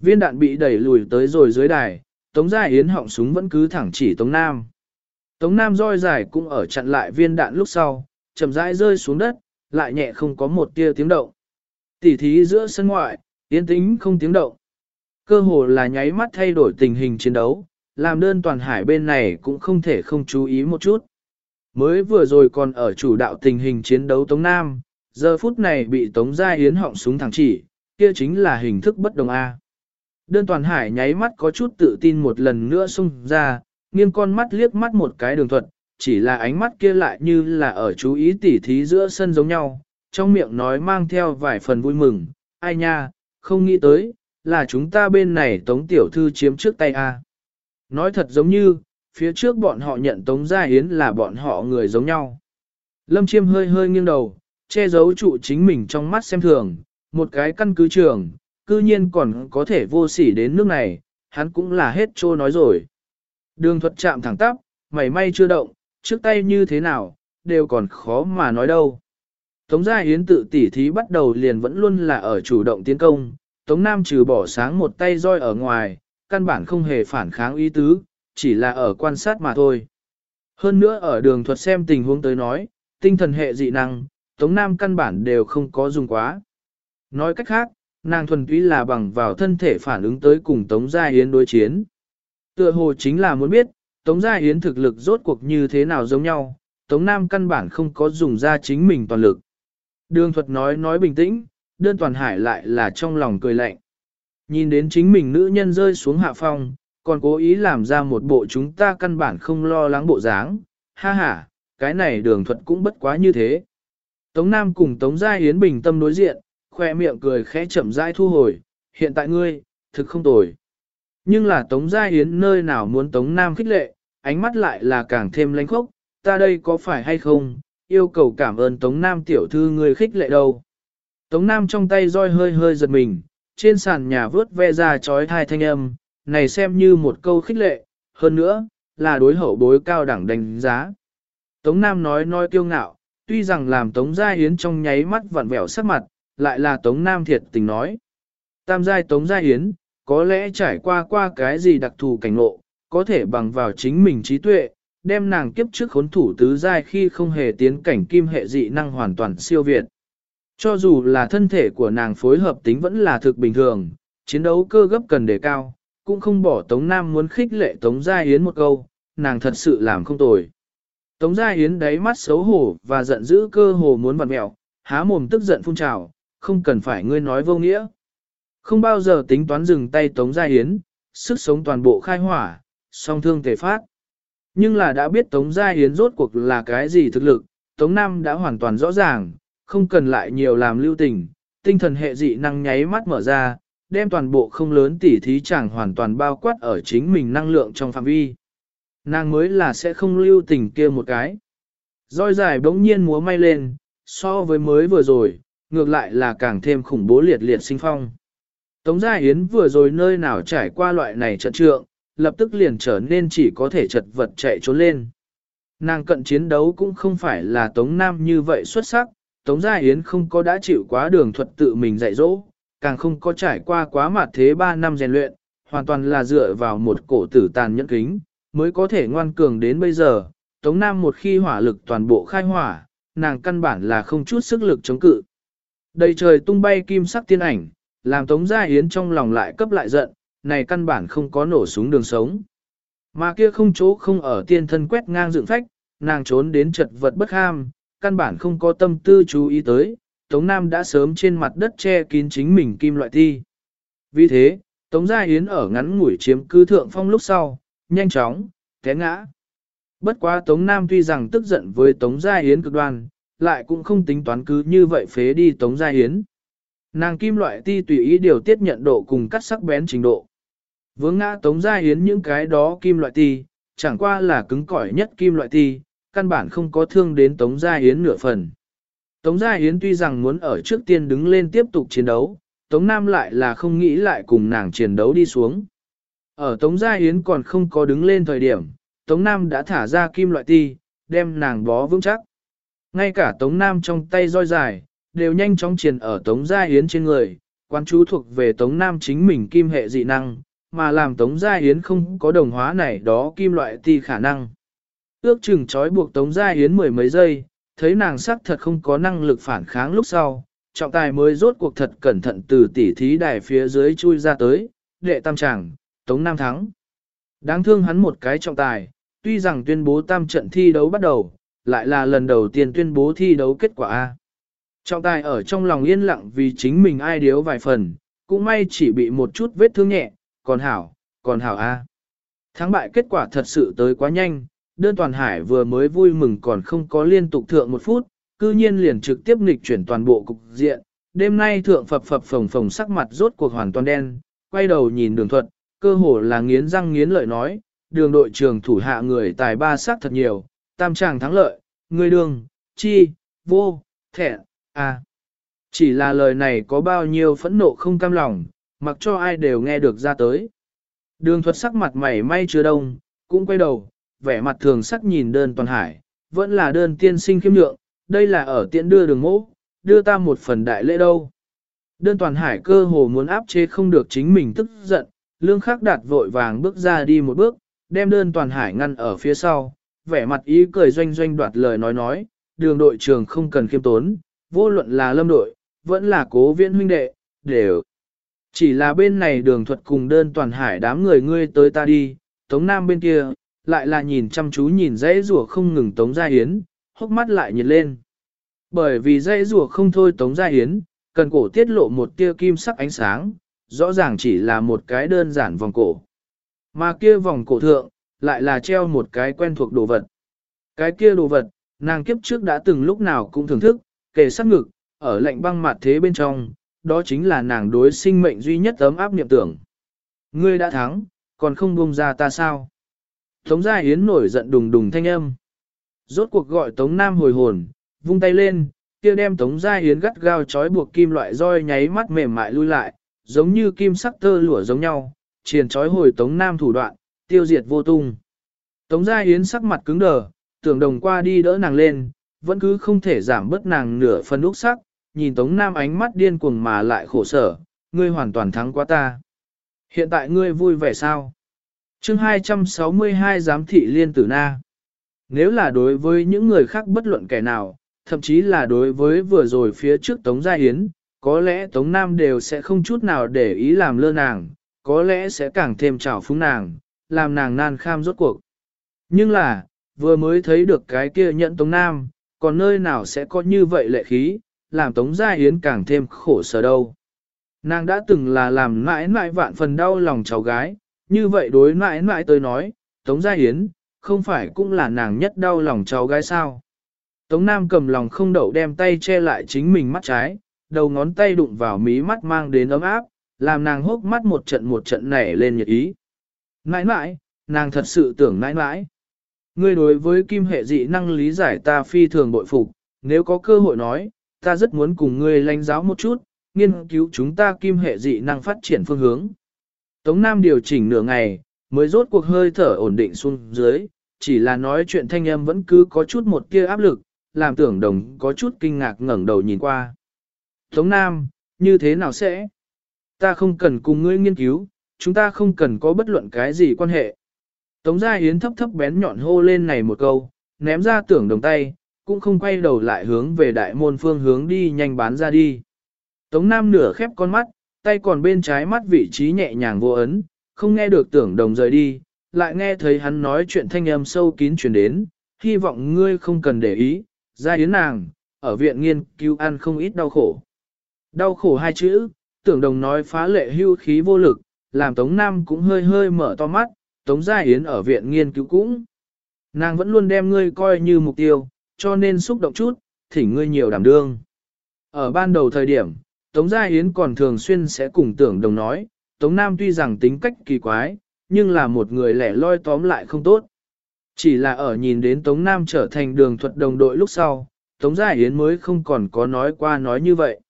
Viên đạn bị đẩy lùi tới rồi dưới đài, Tống Gia Yến họng súng vẫn cứ thẳng chỉ Tống Nam. Tống Nam roi dài cũng ở chặn lại viên đạn lúc sau, chậm rãi rơi xuống đất, lại nhẹ không có một tia tiếng động. Tỉ thí giữa sân ngoại, yên tĩnh không tiếng động. Cơ hồ là nháy mắt thay đổi tình hình chiến đấu, làm đơn toàn hải bên này cũng không thể không chú ý một chút. Mới vừa rồi còn ở chủ đạo tình hình chiến đấu Tống Nam, giờ phút này bị Tống Gia Yến họng súng thẳng chỉ, kia chính là hình thức bất đồng A. Đơn toàn hải nháy mắt có chút tự tin một lần nữa xung ra, nghiêng con mắt liếc mắt một cái đường thuật, chỉ là ánh mắt kia lại như là ở chú ý tỉ thí giữa sân giống nhau, trong miệng nói mang theo vài phần vui mừng, ai nha, không nghĩ tới, là chúng ta bên này tống tiểu thư chiếm trước tay a. Nói thật giống như, phía trước bọn họ nhận tống gia hiến là bọn họ người giống nhau. Lâm chiêm hơi hơi nghiêng đầu, che giấu trụ chính mình trong mắt xem thường, một cái căn cứ trường, cư nhiên còn có thể vô sỉ đến nước này, hắn cũng là hết trô nói rồi. Đường thuật chạm thẳng tắp, mảy may chưa động, trước tay như thế nào, đều còn khó mà nói đâu. Tống Gia Yến tự tỉ thí bắt đầu liền vẫn luôn là ở chủ động tiến công, Tống Nam trừ bỏ sáng một tay roi ở ngoài, căn bản không hề phản kháng ý tứ, chỉ là ở quan sát mà thôi. Hơn nữa ở đường thuật xem tình huống tới nói, tinh thần hệ dị năng, Tống Nam căn bản đều không có dùng quá. Nói cách khác, nàng thuần túy là bằng vào thân thể phản ứng tới cùng Tống Gia Yến đối chiến. Tựa hồ chính là muốn biết, Tống Gia Yến thực lực rốt cuộc như thế nào giống nhau, Tống Nam căn bản không có dùng ra chính mình toàn lực. Đường thuật nói nói bình tĩnh, đơn toàn hải lại là trong lòng cười lạnh. Nhìn đến chính mình nữ nhân rơi xuống hạ phong, còn cố ý làm ra một bộ chúng ta căn bản không lo lắng bộ dáng, ha ha, cái này đường thuật cũng bất quá như thế. Tống Nam cùng Tống Gia Yến bình tâm đối diện, khoe miệng cười khẽ chậm rãi thu hồi, hiện tại ngươi, thực không tồi. Nhưng là Tống Gia Yến nơi nào muốn Tống Nam khích lệ, ánh mắt lại là càng thêm lánh khốc, ta đây có phải hay không, yêu cầu cảm ơn Tống Nam tiểu thư người khích lệ đâu. Tống Nam trong tay roi hơi hơi giật mình, trên sàn nhà vớt ve ra chói thai thanh âm, này xem như một câu khích lệ, hơn nữa, là đối hậu bối cao đẳng đánh giá. Tống Nam nói nói kiêu ngạo, tuy rằng làm Tống Gia Yến trong nháy mắt vặn vẹo sắc mặt, lại là Tống Nam thiệt tình nói. Tam giai Tống Gia Yến, có lẽ trải qua qua cái gì đặc thù cảnh ngộ, có thể bằng vào chính mình trí tuệ, đem nàng kiếp trước khốn thủ tứ giai khi không hề tiến cảnh kim hệ dị năng hoàn toàn siêu việt. Cho dù là thân thể của nàng phối hợp tính vẫn là thực bình thường, chiến đấu cơ gấp cần đề cao, cũng không bỏ Tống Nam muốn khích lệ Tống Gia Yến một câu, nàng thật sự làm không tồi. Tống Gia Yến đáy mắt xấu hổ và giận dữ cơ hồ muốn vặn mẹo, há mồm tức giận phun trào, không cần phải ngươi nói vô nghĩa. Không bao giờ tính toán dừng tay Tống Gia Yến, sức sống toàn bộ khai hỏa, song thương thể phát. Nhưng là đã biết Tống Gia Yến rốt cuộc là cái gì thực lực, Tống Nam đã hoàn toàn rõ ràng, không cần lại nhiều làm lưu tình, tinh thần hệ dị năng nháy mắt mở ra, đem toàn bộ không lớn tỉ thí chẳng hoàn toàn bao quát ở chính mình năng lượng trong phạm vi. Nàng mới là sẽ không lưu tình kia một cái. Roi dài bỗng nhiên múa may lên, so với mới vừa rồi, ngược lại là càng thêm khủng bố liệt liệt sinh phong. Tống Gia Yến vừa rồi nơi nào trải qua loại này trận trượng, lập tức liền trở nên chỉ có thể chật vật chạy trốn lên. Nàng cận chiến đấu cũng không phải là Tống Nam như vậy xuất sắc, Tống Gia Yến không có đã chịu quá đường thuật tự mình dạy dỗ, càng không có trải qua quá mặt thế 3 năm rèn luyện, hoàn toàn là dựa vào một cổ tử tàn nhẫn kính, mới có thể ngoan cường đến bây giờ. Tống Nam một khi hỏa lực toàn bộ khai hỏa, nàng căn bản là không chút sức lực chống cự. Đầy trời tung bay kim sắc tiên ảnh, làm Tống Gia Yến trong lòng lại cấp lại giận, này căn bản không có nổ súng đường sống. Mà kia không chỗ không ở tiên thân quét ngang dựng phách, nàng trốn đến chật vật bất ham, căn bản không có tâm tư chú ý tới, Tống Nam đã sớm trên mặt đất che kín chính mình kim loại thi. Vì thế, Tống Gia Yến ở ngắn ngủi chiếm cư thượng phong lúc sau, nhanh chóng, té ngã. Bất quá Tống Nam tuy rằng tức giận với Tống Gia Yến cực đoan, lại cũng không tính toán cứ như vậy phế đi Tống Gia Yến. Nàng kim loại ti tùy ý điều tiết nhận độ cùng cắt sắc bén trình độ. Vướng ngã Tống Gia Yến những cái đó kim loại ti, chẳng qua là cứng cỏi nhất kim loại ti, căn bản không có thương đến Tống Gia Yến nửa phần. Tống Gia Yến tuy rằng muốn ở trước tiên đứng lên tiếp tục chiến đấu, Tống Nam lại là không nghĩ lại cùng nàng chiến đấu đi xuống. Ở Tống Gia Yến còn không có đứng lên thời điểm, Tống Nam đã thả ra kim loại ti, đem nàng bó vững chắc. Ngay cả Tống Nam trong tay roi dài, đều nhanh chóng triển ở Tống Gia Yến trên người, quan chú thuộc về Tống Nam chính mình kim hệ dị năng, mà làm Tống Gia Yến không có đồng hóa này đó kim loại ti khả năng. Ước chừng trói buộc Tống Gia Yến mười mấy giây, thấy nàng sắc thật không có năng lực phản kháng lúc sau, trọng tài mới rốt cuộc thật cẩn thận từ tỉ thí đài phía dưới chui ra tới, đệ tam tràng, Tống Nam thắng. Đáng thương hắn một cái trọng tài, tuy rằng tuyên bố tam trận thi đấu bắt đầu, lại là lần đầu tiên tuyên bố thi đấu kết quả A. Trọng tài ở trong lòng yên lặng vì chính mình ai điếu vài phần, cũng may chỉ bị một chút vết thương nhẹ, còn hảo, còn hảo A. Thắng bại kết quả thật sự tới quá nhanh, đơn toàn hải vừa mới vui mừng còn không có liên tục thượng một phút, cư nhiên liền trực tiếp nghịch chuyển toàn bộ cục diện. Đêm nay thượng phập phập phồng phồng sắc mặt rốt cuộc hoàn toàn đen, quay đầu nhìn đường thuật, cơ hồ là nghiến răng nghiến lợi nói, đường đội trưởng thủ hạ người tài ba sắc thật nhiều, tam tràng thắng lợi, người đường, chi, vô, thẹn, à. Chỉ là lời này có bao nhiêu phẫn nộ không cam lòng, mặc cho ai đều nghe được ra tới. Đường thuật sắc mặt mày may chưa đông, cũng quay đầu, vẻ mặt thường sắc nhìn đơn toàn hải, vẫn là đơn tiên sinh khiêm nhượng, đây là ở tiện đưa đường mỗ, đưa ta một phần đại lễ đâu. Đơn toàn hải cơ hồ muốn áp chế không được chính mình tức giận, lương khắc đạt vội vàng bước ra đi một bước, đem đơn toàn hải ngăn ở phía sau, vẻ mặt ý cười doanh doanh đoạt lời nói nói, đường đội trưởng không cần khiêm tốn, vô luận là lâm đội, vẫn là cố viễn huynh đệ, đều. Chỉ là bên này đường thuật cùng đơn toàn hải đám người ngươi tới ta đi, tống nam bên kia, lại là nhìn chăm chú nhìn dãy rùa không ngừng Tống Gia Hiến, hốc mắt lại nhiệt lên. Bởi vì dãy rùa không thôi Tống Gia Hiến, cần cổ tiết lộ một tia kim sắc ánh sáng, rõ ràng chỉ là một cái đơn giản vòng cổ. Mà kia vòng cổ thượng, lại là treo một cái quen thuộc đồ vật. Cái kia đồ vật, nàng kiếp trước đã từng lúc nào cũng thưởng thức, kề sát ngực, ở lạnh băng mặt thế bên trong, đó chính là nàng đối sinh mệnh duy nhất ấm áp niệm tưởng. Ngươi đã thắng, còn không buông ra ta sao? Tống Gia Yến nổi giận đùng đùng thanh âm. Rốt cuộc gọi Tống Nam hồi hồn, vung tay lên, kia đem Tống Gia Yến gắt gao trói buộc kim loại roi nháy mắt mềm mại lui lại, giống như kim sắc tơ lụa giống nhau, triền trói hồi Tống Nam thủ đoạn, tiêu diệt vô tung. Tống Gia Yến sắc mặt cứng đờ, tưởng đồng qua đi đỡ nàng lên, vẫn cứ không thể giảm bớt nàng nửa phần úc sắc, nhìn Tống Nam ánh mắt điên cuồng mà lại khổ sở, ngươi hoàn toàn thắng quá ta. Hiện tại ngươi vui vẻ sao? Chương 262 giám thị liên tử na. Nếu là đối với những người khác bất luận kẻ nào, thậm chí là đối với vừa rồi phía trước Tống Gia Hiến, có lẽ Tống Nam đều sẽ không chút nào để ý làm lơ nàng, có lẽ sẽ càng thêm trào phúng nàng, làm nàng nan kham rốt cuộc. Nhưng là, vừa mới thấy được cái kia nhận Tống Nam, còn nơi nào sẽ có như vậy lệ khí, làm Tống Gia Hiến càng thêm khổ sở đâu. Nàng đã từng là làm mãi mãi vạn phần đau lòng cháu gái, như vậy đối mãi mãi tôi nói, Tống Gia Hiến, không phải cũng là nàng nhất đau lòng cháu gái sao. Tống Nam cầm lòng không đậu đem tay che lại chính mình mắt trái, đầu ngón tay đụng vào mí mắt mang đến ấm áp, làm nàng hốc mắt một trận một trận nảy lên nhiệt ý. Nãi nãi, nàng thật sự tưởng nãi nãi. Ngươi đối với kim hệ dị năng lý giải ta phi thường bội phục, nếu có cơ hội nói, ta rất muốn cùng ngươi lãnh giáo một chút, nghiên cứu chúng ta kim hệ dị năng phát triển phương hướng. Tống Nam điều chỉnh nửa ngày, mới rốt cuộc hơi thở ổn định xuống dưới, chỉ là nói chuyện thanh âm vẫn cứ có chút một kia áp lực, làm tưởng đồng có chút kinh ngạc ngẩng đầu nhìn qua. Tống Nam, như thế nào sẽ? Ta không cần cùng ngươi nghiên cứu, chúng ta không cần có bất luận cái gì quan hệ. Tống Gia Yến thấp thấp bén nhọn hô lên này một câu, ném ra tưởng đồng tay, cũng không quay đầu lại hướng về đại môn phương hướng đi nhanh bán ra đi. Tống Nam nửa khép con mắt, tay còn bên trái mắt vị trí nhẹ nhàng vô ấn, không nghe được tưởng đồng rời đi, lại nghe thấy hắn nói chuyện thanh âm sâu kín truyền đến, hy vọng ngươi không cần để ý, ra yến nàng, ở viện nghiên cứu ăn không ít đau khổ. Đau khổ hai chữ, tưởng đồng nói phá lệ hưu khí vô lực, làm Tống Nam cũng hơi hơi mở to mắt, Tống Gia Yến ở viện nghiên cứu cũng. Nàng vẫn luôn đem ngươi coi như mục tiêu, cho nên xúc động chút, thỉnh ngươi nhiều đảm đương. Ở ban đầu thời điểm, Tống Gia Yến còn thường xuyên sẽ cùng tưởng đồng nói, Tống Nam tuy rằng tính cách kỳ quái, nhưng là một người lẻ loi tóm lại không tốt. Chỉ là ở nhìn đến Tống Nam trở thành đường thuật đồng đội lúc sau, Tống Gia Yến mới không còn có nói qua nói như vậy.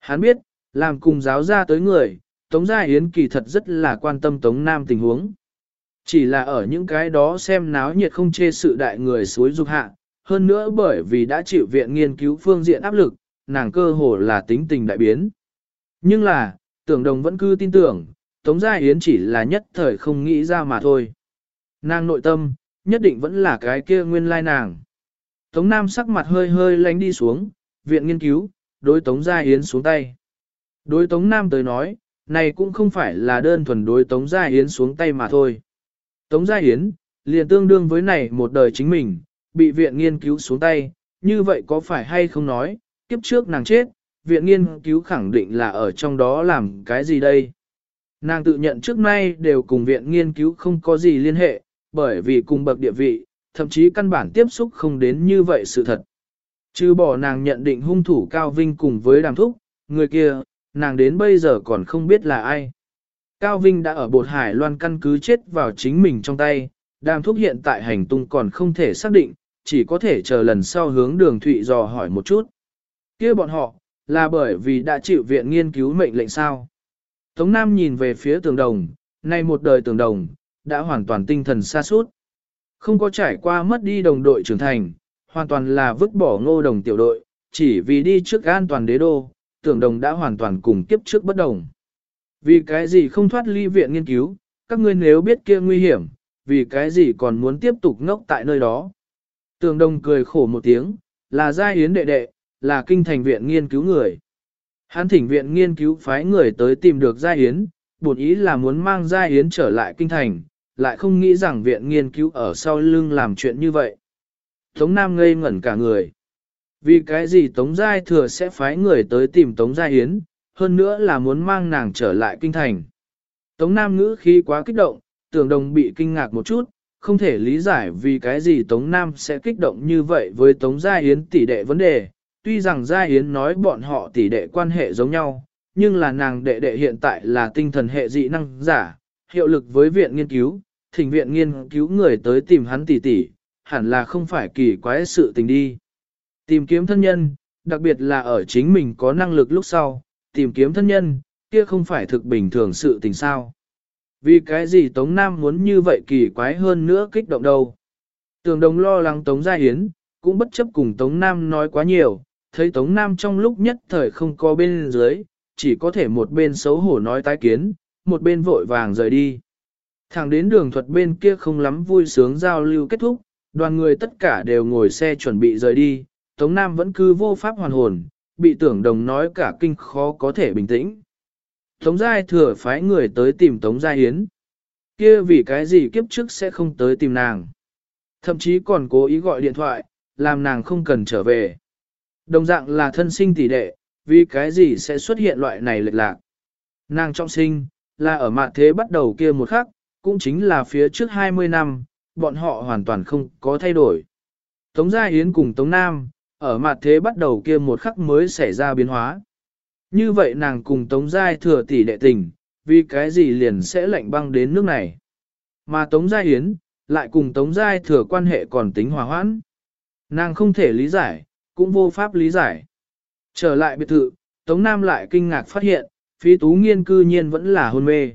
Hắn biết, làm cùng giáo ra tới người, Tống Gia Yến kỳ thật rất là quan tâm Tống Nam tình huống. Chỉ là ở những cái đó xem náo nhiệt không chê sự đại người suối dục hạ, hơn nữa bởi vì đã chịu viện nghiên cứu phương diện áp lực, nàng cơ hồ là tính tình đại biến. Nhưng là, tưởng đồng vẫn cứ tin tưởng, Tống Gia Yến chỉ là nhất thời không nghĩ ra mà thôi. Nàng nội tâm, nhất định vẫn là cái kia nguyên lai nàng. Tống Nam sắc mặt hơi hơi lánh đi xuống, viện nghiên cứu, đối Tống Gia Yến xuống tay. Đối Tống Nam tới nói, này cũng không phải là đơn thuần đối Tống Gia Yến xuống tay mà thôi. Tống Gia Yến, liền tương đương với này một đời chính mình, bị viện nghiên cứu xuống tay, như vậy có phải hay không nói, kiếp trước nàng chết, viện nghiên cứu khẳng định là ở trong đó làm cái gì đây. Nàng tự nhận trước nay đều cùng viện nghiên cứu không có gì liên hệ, bởi vì cùng bậc địa vị, thậm chí căn bản tiếp xúc không đến như vậy sự thật. Chứ bỏ nàng nhận định hung thủ Cao Vinh cùng với đàm thúc, người kia, nàng đến bây giờ còn không biết là ai. Cao Vinh đã ở bột hải loan căn cứ chết vào chính mình trong tay, đàm thúc hiện tại hành tung còn không thể xác định, chỉ có thể chờ lần sau hướng đường thụy dò hỏi một chút kia bọn họ, là bởi vì đã chịu viện nghiên cứu mệnh lệnh sao. Tống Nam nhìn về phía tường đồng, nay một đời tường đồng, đã hoàn toàn tinh thần xa suốt. Không có trải qua mất đi đồng đội trưởng thành, hoàn toàn là vứt bỏ ngô đồng tiểu đội, chỉ vì đi trước an toàn đế đô, tưởng đồng đã hoàn toàn cùng kiếp trước bất đồng. Vì cái gì không thoát ly viện nghiên cứu, các ngươi nếu biết kia nguy hiểm, vì cái gì còn muốn tiếp tục ngốc tại nơi đó. Tường đồng cười khổ một tiếng, là gia yến đệ đệ, là kinh thành viện nghiên cứu người. Hắn thỉnh viện nghiên cứu phái người tới tìm được Gia Yến, buồn ý là muốn mang Gia Yến trở lại kinh thành, lại không nghĩ rằng viện nghiên cứu ở sau lưng làm chuyện như vậy. Tống Nam ngây ngẩn cả người. Vì cái gì Tống Gia thừa sẽ phái người tới tìm Tống Gia Yến, hơn nữa là muốn mang nàng trở lại kinh thành. Tống Nam ngữ khi quá kích động, tưởng đồng bị kinh ngạc một chút, không thể lý giải vì cái gì Tống Nam sẽ kích động như vậy với Tống Gia Yến tỷ đệ vấn đề, tuy rằng Gia Yến nói bọn họ tỷ đệ quan hệ giống nhau, nhưng là nàng đệ đệ hiện tại là tinh thần hệ dị năng giả, hiệu lực với viện nghiên cứu, thỉnh viện nghiên cứu người tới tìm hắn tỷ tỷ, hẳn là không phải kỳ quái sự tình đi. Tìm kiếm thân nhân, đặc biệt là ở chính mình có năng lực lúc sau, tìm kiếm thân nhân, kia không phải thực bình thường sự tình sao. Vì cái gì Tống Nam muốn như vậy kỳ quái hơn nữa kích động đâu. Tường đồng lo lắng Tống Gia Hiến, cũng bất chấp cùng Tống Nam nói quá nhiều, thấy Tống Nam trong lúc nhất thời không có bên dưới, chỉ có thể một bên xấu hổ nói tái kiến, một bên vội vàng rời đi. Thẳng đến đường thuật bên kia không lắm vui sướng giao lưu kết thúc, đoàn người tất cả đều ngồi xe chuẩn bị rời đi, Tống Nam vẫn cứ vô pháp hoàn hồn, bị tưởng đồng nói cả kinh khó có thể bình tĩnh. Tống Giai thừa phái người tới tìm Tống Giai Yến. kia vì cái gì kiếp trước sẽ không tới tìm nàng. Thậm chí còn cố ý gọi điện thoại, làm nàng không cần trở về. Đồng dạng là thân sinh tỷ đệ, vì cái gì sẽ xuất hiện loại này lệch lạc. Nàng trọng sinh, là ở mạng thế bắt đầu kia một khắc, cũng chính là phía trước 20 năm, bọn họ hoàn toàn không có thay đổi. Tống Gia Yến cùng Tống Nam, ở mặt thế bắt đầu kia một khắc mới xảy ra biến hóa. Như vậy nàng cùng Tống Giai thừa tỷ đệ tình, vì cái gì liền sẽ lạnh băng đến nước này. Mà Tống Giai Yến, lại cùng Tống Giai thừa quan hệ còn tính hòa hoãn. Nàng không thể lý giải, cũng vô pháp lý giải. Trở lại biệt thự, Tống Nam lại kinh ngạc phát hiện, phi tú nghiên cư nhiên vẫn là hôn mê.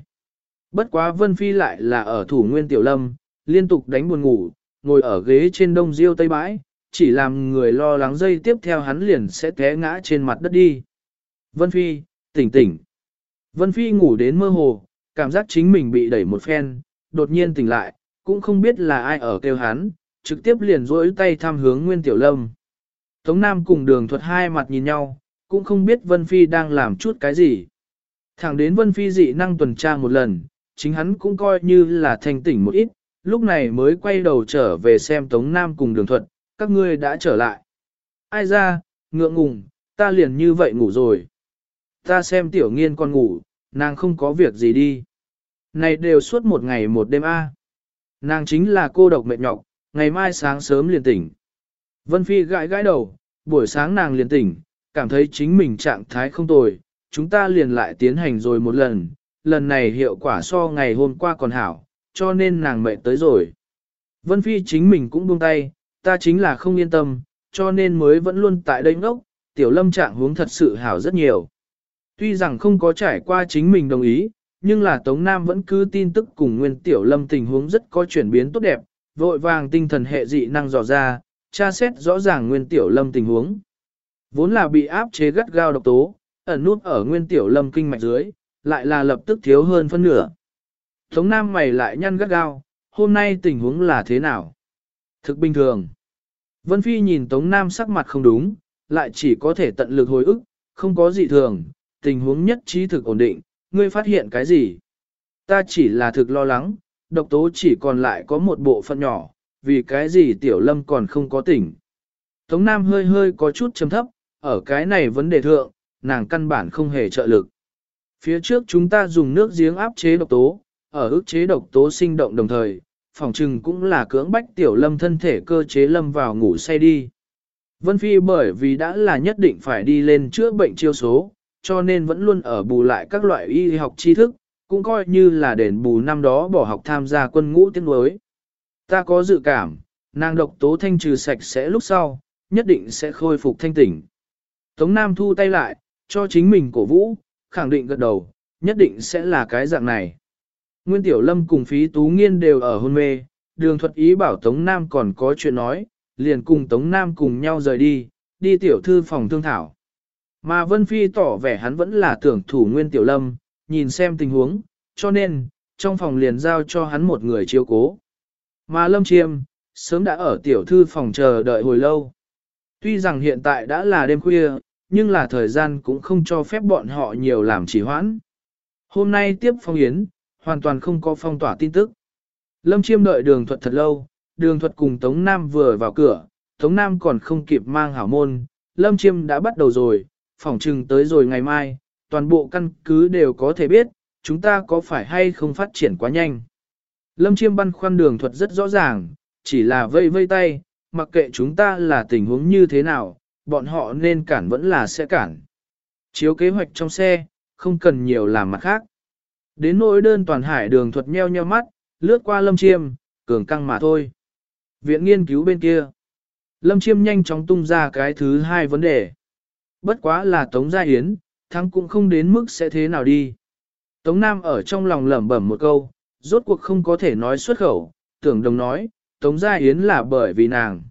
Bất quá Vân Phi lại là ở thủ nguyên tiểu lâm, liên tục đánh buồn ngủ, ngồi ở ghế trên đông diêu tây bãi, chỉ làm người lo lắng dây tiếp theo hắn liền sẽ té ngã trên mặt đất đi. Vân Phi, tỉnh tỉnh. Vân Phi ngủ đến mơ hồ, cảm giác chính mình bị đẩy một phen, đột nhiên tỉnh lại, cũng không biết là ai ở kêu hắn, trực tiếp liền rỗi tay thăm hướng Nguyên Tiểu Lâm. Tống Nam cùng đường thuật hai mặt nhìn nhau, cũng không biết Vân Phi đang làm chút cái gì. Thẳng đến Vân Phi dị năng tuần tra một lần, chính hắn cũng coi như là thành tỉnh một ít, lúc này mới quay đầu trở về xem Tống Nam cùng đường thuật, các ngươi đã trở lại. Ai ra, ngượng ngùng, ta liền như vậy ngủ rồi. Ta xem tiểu nghiên con ngủ, nàng không có việc gì đi. Này đều suốt một ngày một đêm a. Nàng chính là cô độc mệt nhọc, ngày mai sáng sớm liền tỉnh. Vân Phi gãi gãi đầu, buổi sáng nàng liền tỉnh, cảm thấy chính mình trạng thái không tồi, chúng ta liền lại tiến hành rồi một lần, lần này hiệu quả so ngày hôm qua còn hảo, cho nên nàng mệt tới rồi. Vân Phi chính mình cũng buông tay, ta chính là không yên tâm, cho nên mới vẫn luôn tại đây ngốc, tiểu lâm trạng huống thật sự hảo rất nhiều. Tuy rằng không có trải qua chính mình đồng ý, nhưng là Tống Nam vẫn cứ tin tức cùng nguyên tiểu lâm tình huống rất có chuyển biến tốt đẹp, vội vàng tinh thần hệ dị năng dò ra, tra xét rõ ràng nguyên tiểu lâm tình huống. Vốn là bị áp chế gắt gao độc tố, ẩn nút ở nguyên tiểu lâm kinh mạch dưới, lại là lập tức thiếu hơn phân nửa. Tống Nam mày lại nhăn gắt gao, hôm nay tình huống là thế nào? Thực bình thường. Vân Phi nhìn Tống Nam sắc mặt không đúng, lại chỉ có thể tận lực hồi ức, không có gì thường, tình huống nhất trí thực ổn định, ngươi phát hiện cái gì? Ta chỉ là thực lo lắng, độc tố chỉ còn lại có một bộ phận nhỏ, vì cái gì tiểu lâm còn không có tỉnh. Tống Nam hơi hơi có chút chấm thấp, ở cái này vấn đề thượng, nàng căn bản không hề trợ lực. Phía trước chúng ta dùng nước giếng áp chế độc tố, ở ức chế độc tố sinh động đồng thời, phòng trừng cũng là cưỡng bách tiểu lâm thân thể cơ chế lâm vào ngủ say đi. Vân Phi bởi vì đã là nhất định phải đi lên chữa bệnh chiêu số, cho nên vẫn luôn ở bù lại các loại y học tri thức, cũng coi như là đền bù năm đó bỏ học tham gia quân ngũ tiếng đối. Ta có dự cảm, nàng độc tố thanh trừ sạch sẽ lúc sau, nhất định sẽ khôi phục thanh tỉnh. Tống Nam thu tay lại, cho chính mình cổ vũ, khẳng định gật đầu, nhất định sẽ là cái dạng này. Nguyên Tiểu Lâm cùng phí tú nghiên đều ở hôn mê, đường thuật ý bảo Tống Nam còn có chuyện nói, liền cùng Tống Nam cùng nhau rời đi, đi tiểu thư phòng thương thảo. Mà Vân Phi tỏ vẻ hắn vẫn là tưởng thủ Nguyên Tiểu Lâm, nhìn xem tình huống, cho nên, trong phòng liền giao cho hắn một người chiếu cố. Mà Lâm Chiêm, sớm đã ở tiểu thư phòng chờ đợi hồi lâu. Tuy rằng hiện tại đã là đêm khuya, nhưng là thời gian cũng không cho phép bọn họ nhiều làm trì hoãn. Hôm nay tiếp phong yến, hoàn toàn không có phong tỏa tin tức. Lâm Chiêm đợi đường thuật thật lâu, đường thuật cùng Tống Nam vừa vào cửa, Tống Nam còn không kịp mang hảo môn, Lâm Chiêm đã bắt đầu rồi, phỏng trừng tới rồi ngày mai, toàn bộ căn cứ đều có thể biết, chúng ta có phải hay không phát triển quá nhanh. Lâm Chiêm băn khoăn đường thuật rất rõ ràng, chỉ là vây vây tay, mặc kệ chúng ta là tình huống như thế nào, bọn họ nên cản vẫn là sẽ cản. Chiếu kế hoạch trong xe, không cần nhiều làm mặt khác. Đến nỗi đơn toàn hải đường thuật nheo nheo mắt, lướt qua lâm chiêm, cường căng mà thôi. Viện nghiên cứu bên kia. Lâm chiêm nhanh chóng tung ra cái thứ hai vấn đề. Bất quá là Tống Gia Yến thắng cũng không đến mức sẽ thế nào đi. Tống Nam ở trong lòng lẩm bẩm một câu, rốt cuộc không có thể nói xuất khẩu, tưởng đồng nói, Tống Gia Yến là bởi vì nàng.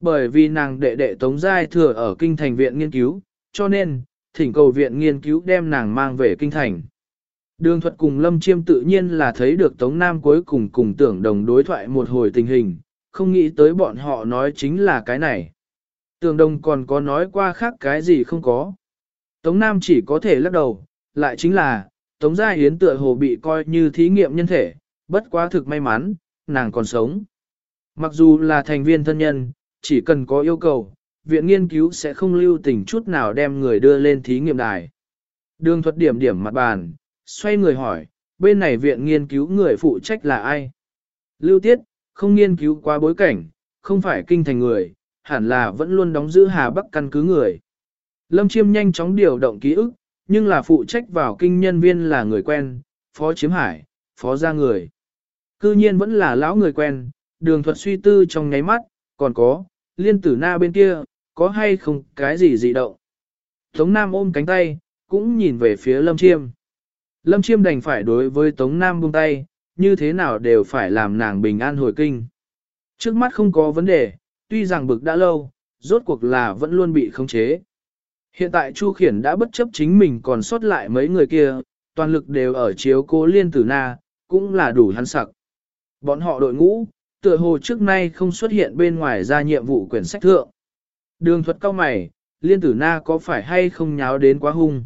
Bởi vì nàng đệ đệ Tống Gia thừa ở kinh thành viện nghiên cứu, cho nên, thỉnh cầu viện nghiên cứu đem nàng mang về kinh thành. Đường thuật cùng Lâm Chiêm tự nhiên là thấy được Tống Nam cuối cùng cùng tưởng đồng đối thoại một hồi tình hình, không nghĩ tới bọn họ nói chính là cái này. Tưởng đồng còn có nói qua khác cái gì không có. Tống Nam chỉ có thể lắc đầu, lại chính là, Tống Gia Yến tựa hồ bị coi như thí nghiệm nhân thể, bất quá thực may mắn, nàng còn sống. Mặc dù là thành viên thân nhân, chỉ cần có yêu cầu, viện nghiên cứu sẽ không lưu tình chút nào đem người đưa lên thí nghiệm đài. Đường thuật điểm điểm mặt bàn, xoay người hỏi, bên này viện nghiên cứu người phụ trách là ai? Lưu Tiết, không nghiên cứu qua bối cảnh, không phải kinh thành người, hẳn là vẫn luôn đóng giữ Hà Bắc căn cứ người. Lâm Chiêm nhanh chóng điều động ký ức, nhưng là phụ trách vào kinh nhân viên là người quen, phó chiếm hải, phó gia người. Cư nhiên vẫn là lão người quen, đường thuật suy tư trong nháy mắt, còn có, liên tử na bên kia, có hay không cái gì dị động. Tống Nam ôm cánh tay, cũng nhìn về phía Lâm Chiêm. Lâm Chiêm đành phải đối với Tống Nam buông tay, như thế nào đều phải làm nàng bình an hồi kinh. Trước mắt không có vấn đề, tuy rằng bực đã lâu, rốt cuộc là vẫn luôn bị khống chế. Hiện tại Chu Khiển đã bất chấp chính mình còn sót lại mấy người kia, toàn lực đều ở chiếu cố liên tử na, cũng là đủ hắn sặc. Bọn họ đội ngũ, tựa hồ trước nay không xuất hiện bên ngoài ra nhiệm vụ quyển sách thượng. Đường thuật cao mày, liên tử na có phải hay không nháo đến quá hung.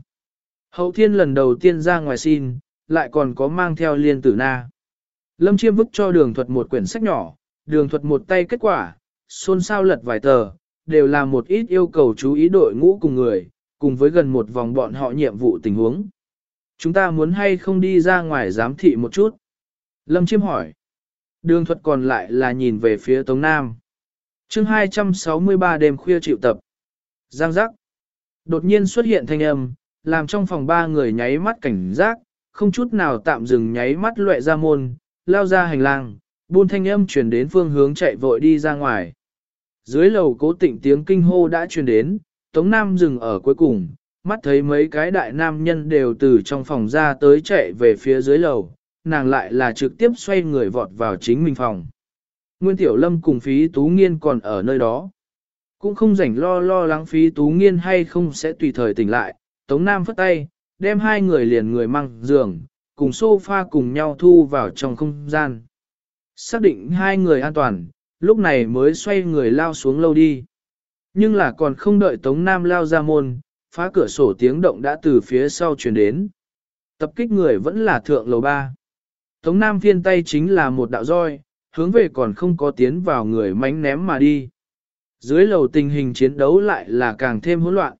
Hậu thiên lần đầu tiên ra ngoài xin, lại còn có mang theo liên tử na. Lâm chiêm vứt cho đường thuật một quyển sách nhỏ, đường thuật một tay kết quả, xôn xao lật vài tờ, đều là một ít yêu cầu chú ý đội ngũ cùng người, cùng với gần một vòng bọn họ nhiệm vụ tình huống. Chúng ta muốn hay không đi ra ngoài giám thị một chút? Lâm chiêm hỏi. Đường thuật còn lại là nhìn về phía Tống Nam. chương 263 đêm khuya chịu tập. Giang giác. Đột nhiên xuất hiện thanh âm, làm trong phòng ba người nháy mắt cảnh giác, không chút nào tạm dừng nháy mắt loẹ ra môn, lao ra hành lang, buôn thanh âm chuyển đến phương hướng chạy vội đi ra ngoài. Dưới lầu cố tịnh tiếng kinh hô đã truyền đến, Tống Nam dừng ở cuối cùng, mắt thấy mấy cái đại nam nhân đều từ trong phòng ra tới chạy về phía dưới lầu, nàng lại là trực tiếp xoay người vọt vào chính mình phòng. Nguyên Tiểu Lâm cùng phí tú nghiên còn ở nơi đó. Cũng không rảnh lo lo lắng phí tú nghiên hay không sẽ tùy thời tỉnh lại, Tống Nam phất tay, đem hai người liền người mang giường, cùng sofa cùng nhau thu vào trong không gian. Xác định hai người an toàn, lúc này mới xoay người lao xuống lâu đi. Nhưng là còn không đợi Tống Nam lao ra môn, phá cửa sổ tiếng động đã từ phía sau truyền đến. Tập kích người vẫn là thượng lầu ba. Tống Nam phiên tay chính là một đạo roi, hướng về còn không có tiến vào người mánh ném mà đi. Dưới lầu tình hình chiến đấu lại là càng thêm hỗn loạn.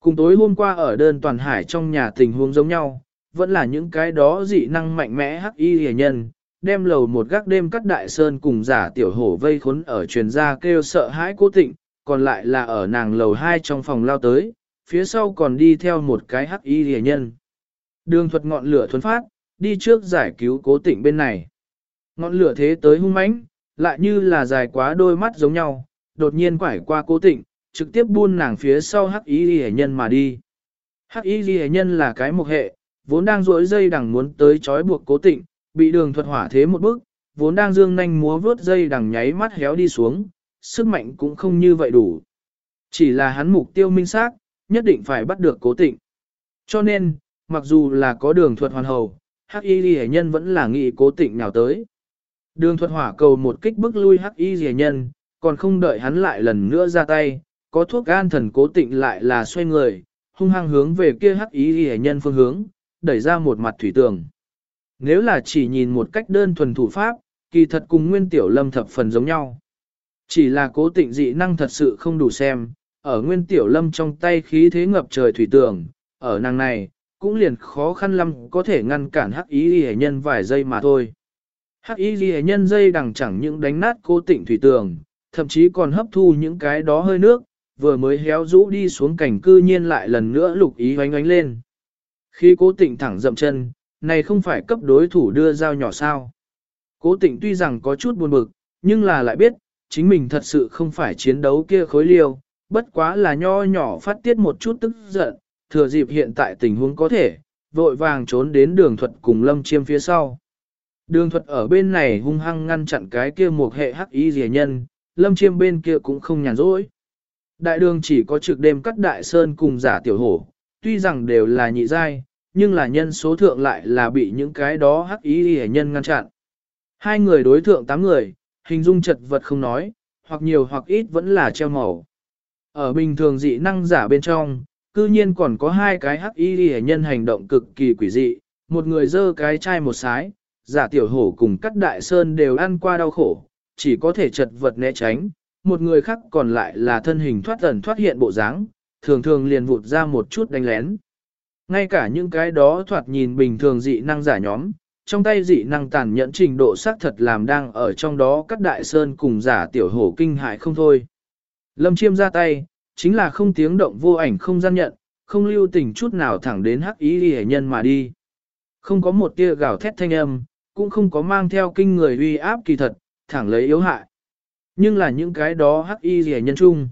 Cùng tối hôm qua ở đơn toàn hải trong nhà tình huống giống nhau, vẫn là những cái đó dị năng mạnh mẽ hắc y hề nhân, đem lầu một gác đêm cắt đại sơn cùng giả tiểu hổ vây khốn ở truyền gia kêu sợ hãi cố tịnh, còn lại là ở nàng lầu hai trong phòng lao tới, phía sau còn đi theo một cái hắc y rìa nhân. Đường thuật ngọn lửa thuấn phát, đi trước giải cứu cố tịnh bên này. Ngọn lửa thế tới hung mãnh, lại như là dài quá đôi mắt giống nhau, đột nhiên quải qua cố tịnh, trực tiếp buôn nàng phía sau hắc y rìa nhân mà đi. Hắc y rìa nhân là cái mục hệ, vốn đang rỗi dây đằng muốn tới trói buộc cố tịnh, bị đường thuật hỏa thế một bước, vốn đang dương nhanh múa vướt dây đằng nháy mắt héo đi xuống, sức mạnh cũng không như vậy đủ. Chỉ là hắn mục tiêu minh xác, nhất định phải bắt được cố tịnh. Cho nên, mặc dù là có đường thuật hoàn hầu, hắc y ghi nhân vẫn là nghị cố tịnh nào tới. Đường thuật hỏa cầu một kích bức lui hắc y ghi nhân, còn không đợi hắn lại lần nữa ra tay, có thuốc gan thần cố tịnh lại là xoay người, hung hăng hướng về kia hắc y ghi nhân phương hướng, đẩy ra một mặt thủy tường. Nếu là chỉ nhìn một cách đơn thuần thủ pháp, kỳ thật cùng nguyên tiểu lâm thập phần giống nhau. Chỉ là cố tịnh dị năng thật sự không đủ xem, ở nguyên tiểu lâm trong tay khí thế ngập trời thủy tường, ở nàng này, cũng liền khó khăn lắm có thể ngăn cản hắc ý ghi nhân vài giây mà thôi. Hắc ý ghi nhân dây đằng chẳng những đánh nát cố tịnh thủy tường, thậm chí còn hấp thu những cái đó hơi nước, vừa mới héo rũ đi xuống cảnh cư nhiên lại lần nữa lục ý oánh oánh lên. Khi cố tịnh thẳng dậm chân, này không phải cấp đối thủ đưa dao nhỏ sao. Cố tịnh tuy rằng có chút buồn bực, nhưng là lại biết, chính mình thật sự không phải chiến đấu kia khối liêu, bất quá là nho nhỏ phát tiết một chút tức giận, thừa dịp hiện tại tình huống có thể, vội vàng trốn đến đường thuật cùng lâm chiêm phía sau. Đường thuật ở bên này hung hăng ngăn chặn cái kia một hệ hắc y rẻ nhân, lâm chiêm bên kia cũng không nhàn rỗi. Đại đường chỉ có trực đêm cắt đại sơn cùng giả tiểu hổ, tuy rằng đều là nhị giai, nhưng là nhân số thượng lại là bị những cái đó hắc ý hệ nhân ngăn chặn. Hai người đối thượng tám người, hình dung chật vật không nói, hoặc nhiều hoặc ít vẫn là treo màu. Ở bình thường dị năng giả bên trong, cư nhiên còn có hai cái hắc y hệ nhân hành động cực kỳ quỷ dị, một người dơ cái chai một sái, giả tiểu hổ cùng cắt đại sơn đều ăn qua đau khổ, chỉ có thể chật vật né tránh, một người khác còn lại là thân hình thoát ẩn thoát hiện bộ dáng, thường thường liền vụt ra một chút đánh lén. Ngay cả những cái đó thoạt nhìn bình thường dị năng giả nhóm, trong tay dị năng tàn nhẫn trình độ xác thật làm đang ở trong đó cắt đại sơn cùng giả tiểu hổ kinh hại không thôi. Lâm chiêm ra tay, chính là không tiếng động vô ảnh không gian nhận, không lưu tình chút nào thẳng đến hắc ý hệ nhân mà đi. Không có một tia gào thét thanh âm, cũng không có mang theo kinh người uy áp kỳ thật, thẳng lấy yếu hại. Nhưng là những cái đó hắc y rẻ nhân chung.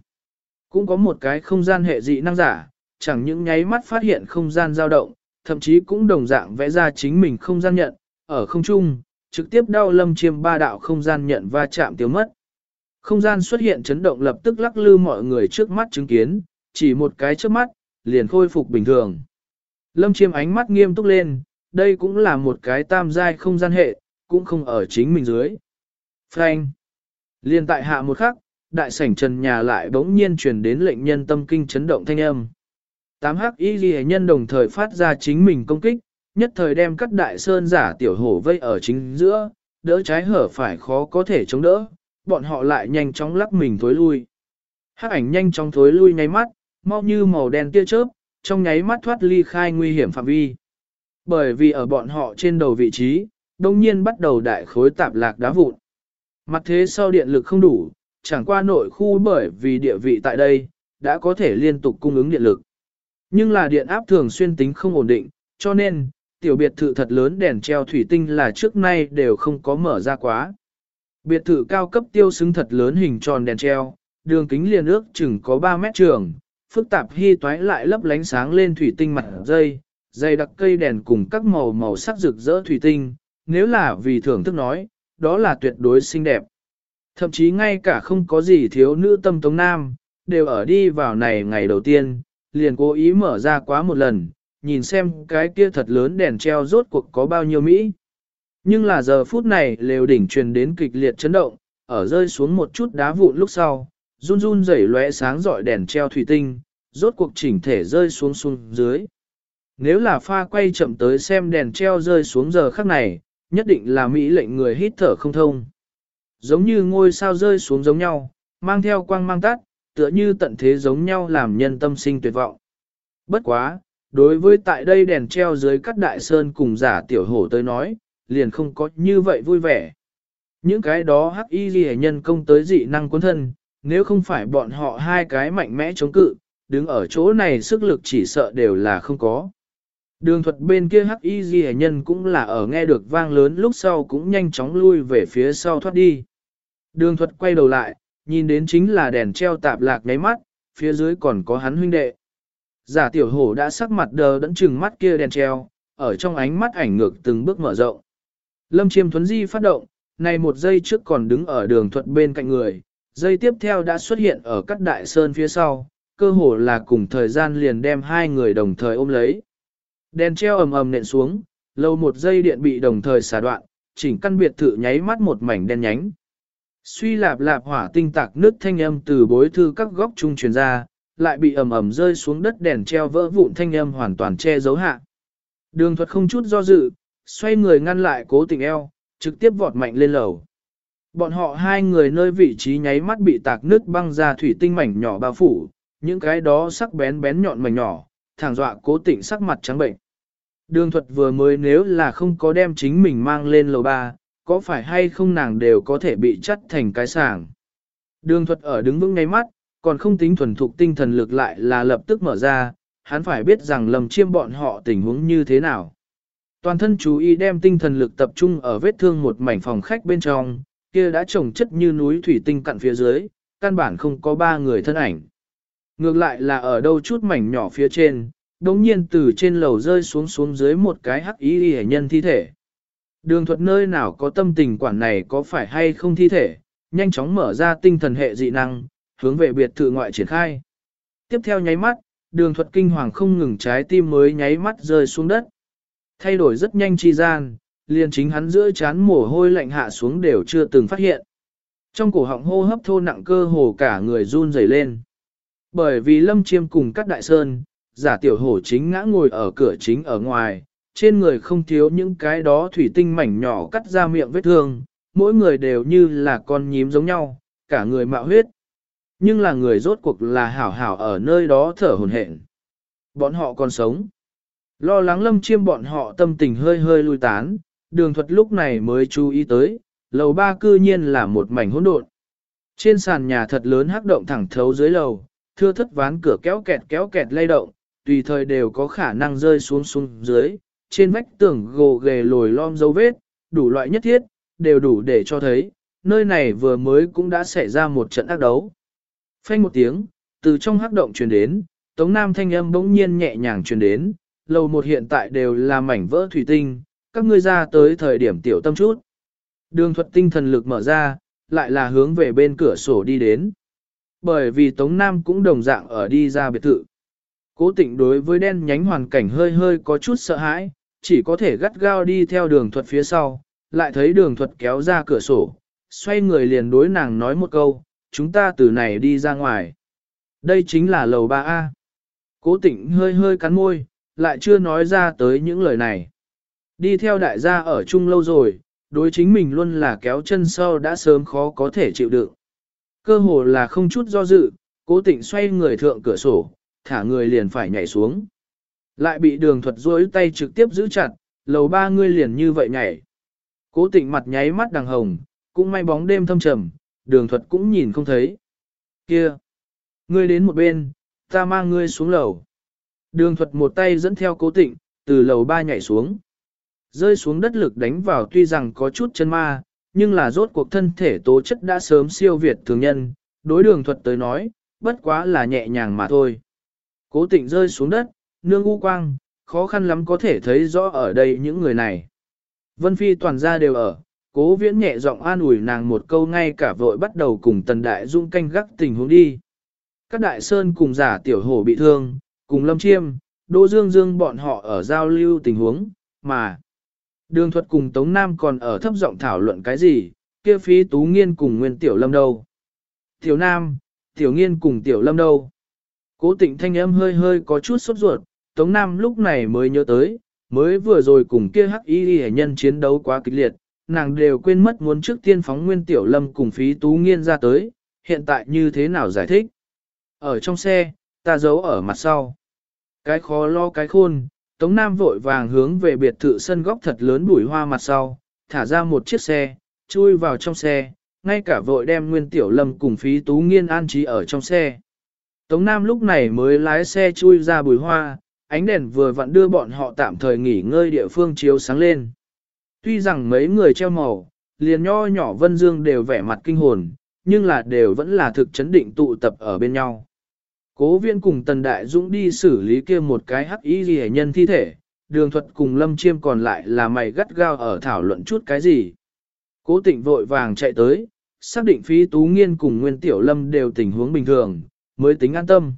Cũng có một cái không gian hệ dị năng giả, chẳng những nháy mắt phát hiện không gian dao động, thậm chí cũng đồng dạng vẽ ra chính mình không gian nhận, ở không trung, trực tiếp đau lâm chiêm ba đạo không gian nhận va chạm tiêu mất. Không gian xuất hiện chấn động lập tức lắc lư mọi người trước mắt chứng kiến, chỉ một cái trước mắt, liền khôi phục bình thường. Lâm chiêm ánh mắt nghiêm túc lên, đây cũng là một cái tam giai không gian hệ, cũng không ở chính mình dưới. Frank. Liên tại hạ một khắc, đại sảnh trần nhà lại bỗng nhiên truyền đến lệnh nhân tâm kinh chấn động thanh âm. Tám hắc y ghi nhân đồng thời phát ra chính mình công kích, nhất thời đem cắt đại sơn giả tiểu hổ vây ở chính giữa, đỡ trái hở phải khó có thể chống đỡ, bọn họ lại nhanh chóng lắc mình thối lui. Hắc ảnh nhanh chóng thối lui nháy mắt, mau như màu đen tia chớp, trong nháy mắt thoát ly khai nguy hiểm phạm vi. Bởi vì ở bọn họ trên đầu vị trí, đông nhiên bắt đầu đại khối tạp lạc đá vụn. Mặt thế sau điện lực không đủ, chẳng qua nội khu bởi vì địa vị tại đây, đã có thể liên tục cung ứng điện lực. Nhưng là điện áp thường xuyên tính không ổn định, cho nên, tiểu biệt thự thật lớn đèn treo thủy tinh là trước nay đều không có mở ra quá. Biệt thự cao cấp tiêu xứng thật lớn hình tròn đèn treo, đường kính liền ước chừng có 3 mét trường, phức tạp hy toái lại lấp lánh sáng lên thủy tinh mặt dây, dày đặc cây đèn cùng các màu màu sắc rực rỡ thủy tinh, nếu là vì thưởng thức nói, đó là tuyệt đối xinh đẹp. Thậm chí ngay cả không có gì thiếu nữ tâm tống nam, đều ở đi vào này ngày đầu tiên, liền cố ý mở ra quá một lần, nhìn xem cái kia thật lớn đèn treo rốt cuộc có bao nhiêu Mỹ. Nhưng là giờ phút này lều đỉnh truyền đến kịch liệt chấn động, ở rơi xuống một chút đá vụn lúc sau, run run rẩy lóe sáng dọi đèn treo thủy tinh, rốt cuộc chỉnh thể rơi xuống xuống dưới. Nếu là pha quay chậm tới xem đèn treo rơi xuống giờ khắc này, nhất định là Mỹ lệnh người hít thở không thông. Giống như ngôi sao rơi xuống giống nhau, mang theo quang mang tắt, tựa như tận thế giống nhau làm nhân tâm sinh tuyệt vọng. Bất quá, đối với tại đây đèn treo dưới các đại sơn cùng giả tiểu hổ tới nói, liền không có như vậy vui vẻ. Những cái đó hắc y ghi nhân công tới dị năng cuốn thân, nếu không phải bọn họ hai cái mạnh mẽ chống cự, đứng ở chỗ này sức lực chỉ sợ đều là không có. Đường thuật bên kia hắc y ghi nhân cũng là ở nghe được vang lớn lúc sau cũng nhanh chóng lui về phía sau thoát đi. Đường thuật quay đầu lại, nhìn đến chính là đèn treo tạp lạc nháy mắt, phía dưới còn có hắn huynh đệ. Giả tiểu hổ đã sắc mặt đờ đẫn chừng mắt kia đèn treo, ở trong ánh mắt ảnh ngược từng bước mở rộng. Lâm chiêm thuấn di phát động, này một giây trước còn đứng ở đường thuận bên cạnh người, giây tiếp theo đã xuất hiện ở các đại sơn phía sau, cơ hồ là cùng thời gian liền đem hai người đồng thời ôm lấy. Đèn treo ầm ầm nện xuống, lâu một giây điện bị đồng thời xả đoạn, chỉnh căn biệt thự nháy mắt một mảnh đen nhánh. Suy lạp lạp hỏa tinh tạc nước thanh âm từ bối thư các góc trung truyền ra, lại bị ầm ầm rơi xuống đất đèn treo vỡ vụn thanh âm hoàn toàn che giấu hạ. Đường thuật không chút do dự, xoay người ngăn lại cố tình eo, trực tiếp vọt mạnh lên lầu. Bọn họ hai người nơi vị trí nháy mắt bị tạc nước băng ra thủy tinh mảnh nhỏ bao phủ, những cái đó sắc bén bén nhọn mảnh nhỏ, thẳng dọa cố tịnh sắc mặt trắng bệnh. Đường thuật vừa mới nếu là không có đem chính mình mang lên lầu ba, có phải hay không nàng đều có thể bị chắt thành cái sàng. Đường thuật ở đứng vững ngay mắt, còn không tính thuần thục tinh thần lực lại là lập tức mở ra, hắn phải biết rằng lầm chiêm bọn họ tình huống như thế nào. Toàn thân chú ý đem tinh thần lực tập trung ở vết thương một mảnh phòng khách bên trong, kia đã trồng chất như núi thủy tinh cặn phía dưới, căn bản không có ba người thân ảnh. Ngược lại là ở đâu chút mảnh nhỏ phía trên, đống nhiên từ trên lầu rơi xuống xuống dưới một cái hắc y hệ nhân thi thể. Đường thuật nơi nào có tâm tình quản này có phải hay không thi thể, nhanh chóng mở ra tinh thần hệ dị năng, hướng về biệt thự ngoại triển khai. Tiếp theo nháy mắt, đường thuật kinh hoàng không ngừng trái tim mới nháy mắt rơi xuống đất. Thay đổi rất nhanh chi gian, liền chính hắn giữa chán mồ hôi lạnh hạ xuống đều chưa từng phát hiện. Trong cổ họng hô hấp thô nặng cơ hồ cả người run rẩy lên. Bởi vì lâm chiêm cùng các đại sơn, giả tiểu hổ chính ngã ngồi ở cửa chính ở ngoài, trên người không thiếu những cái đó thủy tinh mảnh nhỏ cắt ra miệng vết thương, mỗi người đều như là con nhím giống nhau, cả người mạo huyết. Nhưng là người rốt cuộc là hảo hảo ở nơi đó thở hồn hển. Bọn họ còn sống. Lo lắng lâm chiêm bọn họ tâm tình hơi hơi lui tán, đường thuật lúc này mới chú ý tới, lầu ba cư nhiên là một mảnh hỗn độn. Trên sàn nhà thật lớn hắc động thẳng thấu dưới lầu, thưa thất ván cửa kéo kẹt kéo kẹt lay động, tùy thời đều có khả năng rơi xuống xuống dưới, trên vách tường gồ ghề lồi lom dấu vết, đủ loại nhất thiết, đều đủ để cho thấy, nơi này vừa mới cũng đã xảy ra một trận ác đấu. Phanh một tiếng, từ trong hắc động truyền đến, Tống Nam thanh âm bỗng nhiên nhẹ nhàng truyền đến, lầu một hiện tại đều là mảnh vỡ thủy tinh, các ngươi ra tới thời điểm tiểu tâm chút. Đường thuật tinh thần lực mở ra, lại là hướng về bên cửa sổ đi đến. Bởi vì Tống Nam cũng đồng dạng ở đi ra biệt thự. Cố tịnh đối với đen nhánh hoàn cảnh hơi hơi có chút sợ hãi, chỉ có thể gắt gao đi theo đường thuật phía sau, lại thấy đường thuật kéo ra cửa sổ, xoay người liền đối nàng nói một câu, chúng ta từ này đi ra ngoài. Đây chính là lầu 3A. Cố tịnh hơi hơi cắn môi, lại chưa nói ra tới những lời này. Đi theo đại gia ở chung lâu rồi, đối chính mình luôn là kéo chân sau đã sớm khó có thể chịu đựng. Cơ hồ là không chút do dự, cố tịnh xoay người thượng cửa sổ, thả người liền phải nhảy xuống. Lại bị đường thuật duỗi tay trực tiếp giữ chặt, lầu ba ngươi liền như vậy nhảy. Cố tịnh mặt nháy mắt đằng hồng, cũng may bóng đêm thâm trầm, đường thuật cũng nhìn không thấy. Kia! Ngươi đến một bên, ta mang ngươi xuống lầu. Đường thuật một tay dẫn theo cố tịnh, từ lầu ba nhảy xuống. Rơi xuống đất lực đánh vào tuy rằng có chút chân ma, nhưng là rốt cuộc thân thể tố chất đã sớm siêu việt thường nhân, đối đường thuật tới nói, bất quá là nhẹ nhàng mà thôi. Cố tịnh rơi xuống đất, nương u quang, khó khăn lắm có thể thấy rõ ở đây những người này. Vân Phi toàn ra đều ở, cố viễn nhẹ giọng an ủi nàng một câu ngay cả vội bắt đầu cùng tần đại dung canh gác tình huống đi. Các đại sơn cùng giả tiểu hổ bị thương, cùng lâm chiêm, đỗ dương dương bọn họ ở giao lưu tình huống, mà đường thuật cùng Tống Nam còn ở thấp giọng thảo luận cái gì, kia phí tú nghiên cùng nguyên tiểu lâm đâu. Tiểu Nam, tiểu nghiên cùng tiểu lâm đâu. Cố tịnh thanh âm hơi hơi có chút sốt ruột, Tống Nam lúc này mới nhớ tới, mới vừa rồi cùng kia hắc y hệ nhân chiến đấu quá kịch liệt, nàng đều quên mất muốn trước tiên phóng nguyên tiểu lâm cùng phí tú nghiên ra tới, hiện tại như thế nào giải thích. Ở trong xe, ta giấu ở mặt sau. Cái khó lo cái khôn, Tống Nam vội vàng hướng về biệt thự sân góc thật lớn bụi hoa mặt sau, thả ra một chiếc xe, chui vào trong xe, ngay cả vội đem nguyên tiểu lâm cùng phí tú nghiên an trí ở trong xe. Tống Nam lúc này mới lái xe chui ra bùi hoa, ánh đèn vừa vặn đưa bọn họ tạm thời nghỉ ngơi địa phương chiếu sáng lên. Tuy rằng mấy người treo màu, liền nho nhỏ Vân Dương đều vẻ mặt kinh hồn, nhưng là đều vẫn là thực chấn định tụ tập ở bên nhau. Cố viên cùng Tần Đại Dũng đi xử lý kia một cái hắc y ghi nhân thi thể, đường thuật cùng Lâm Chiêm còn lại là mày gắt gao ở thảo luận chút cái gì. Cố tịnh vội vàng chạy tới, xác định phí tú nghiên cùng Nguyên Tiểu Lâm đều tình huống bình thường, mới tính an tâm.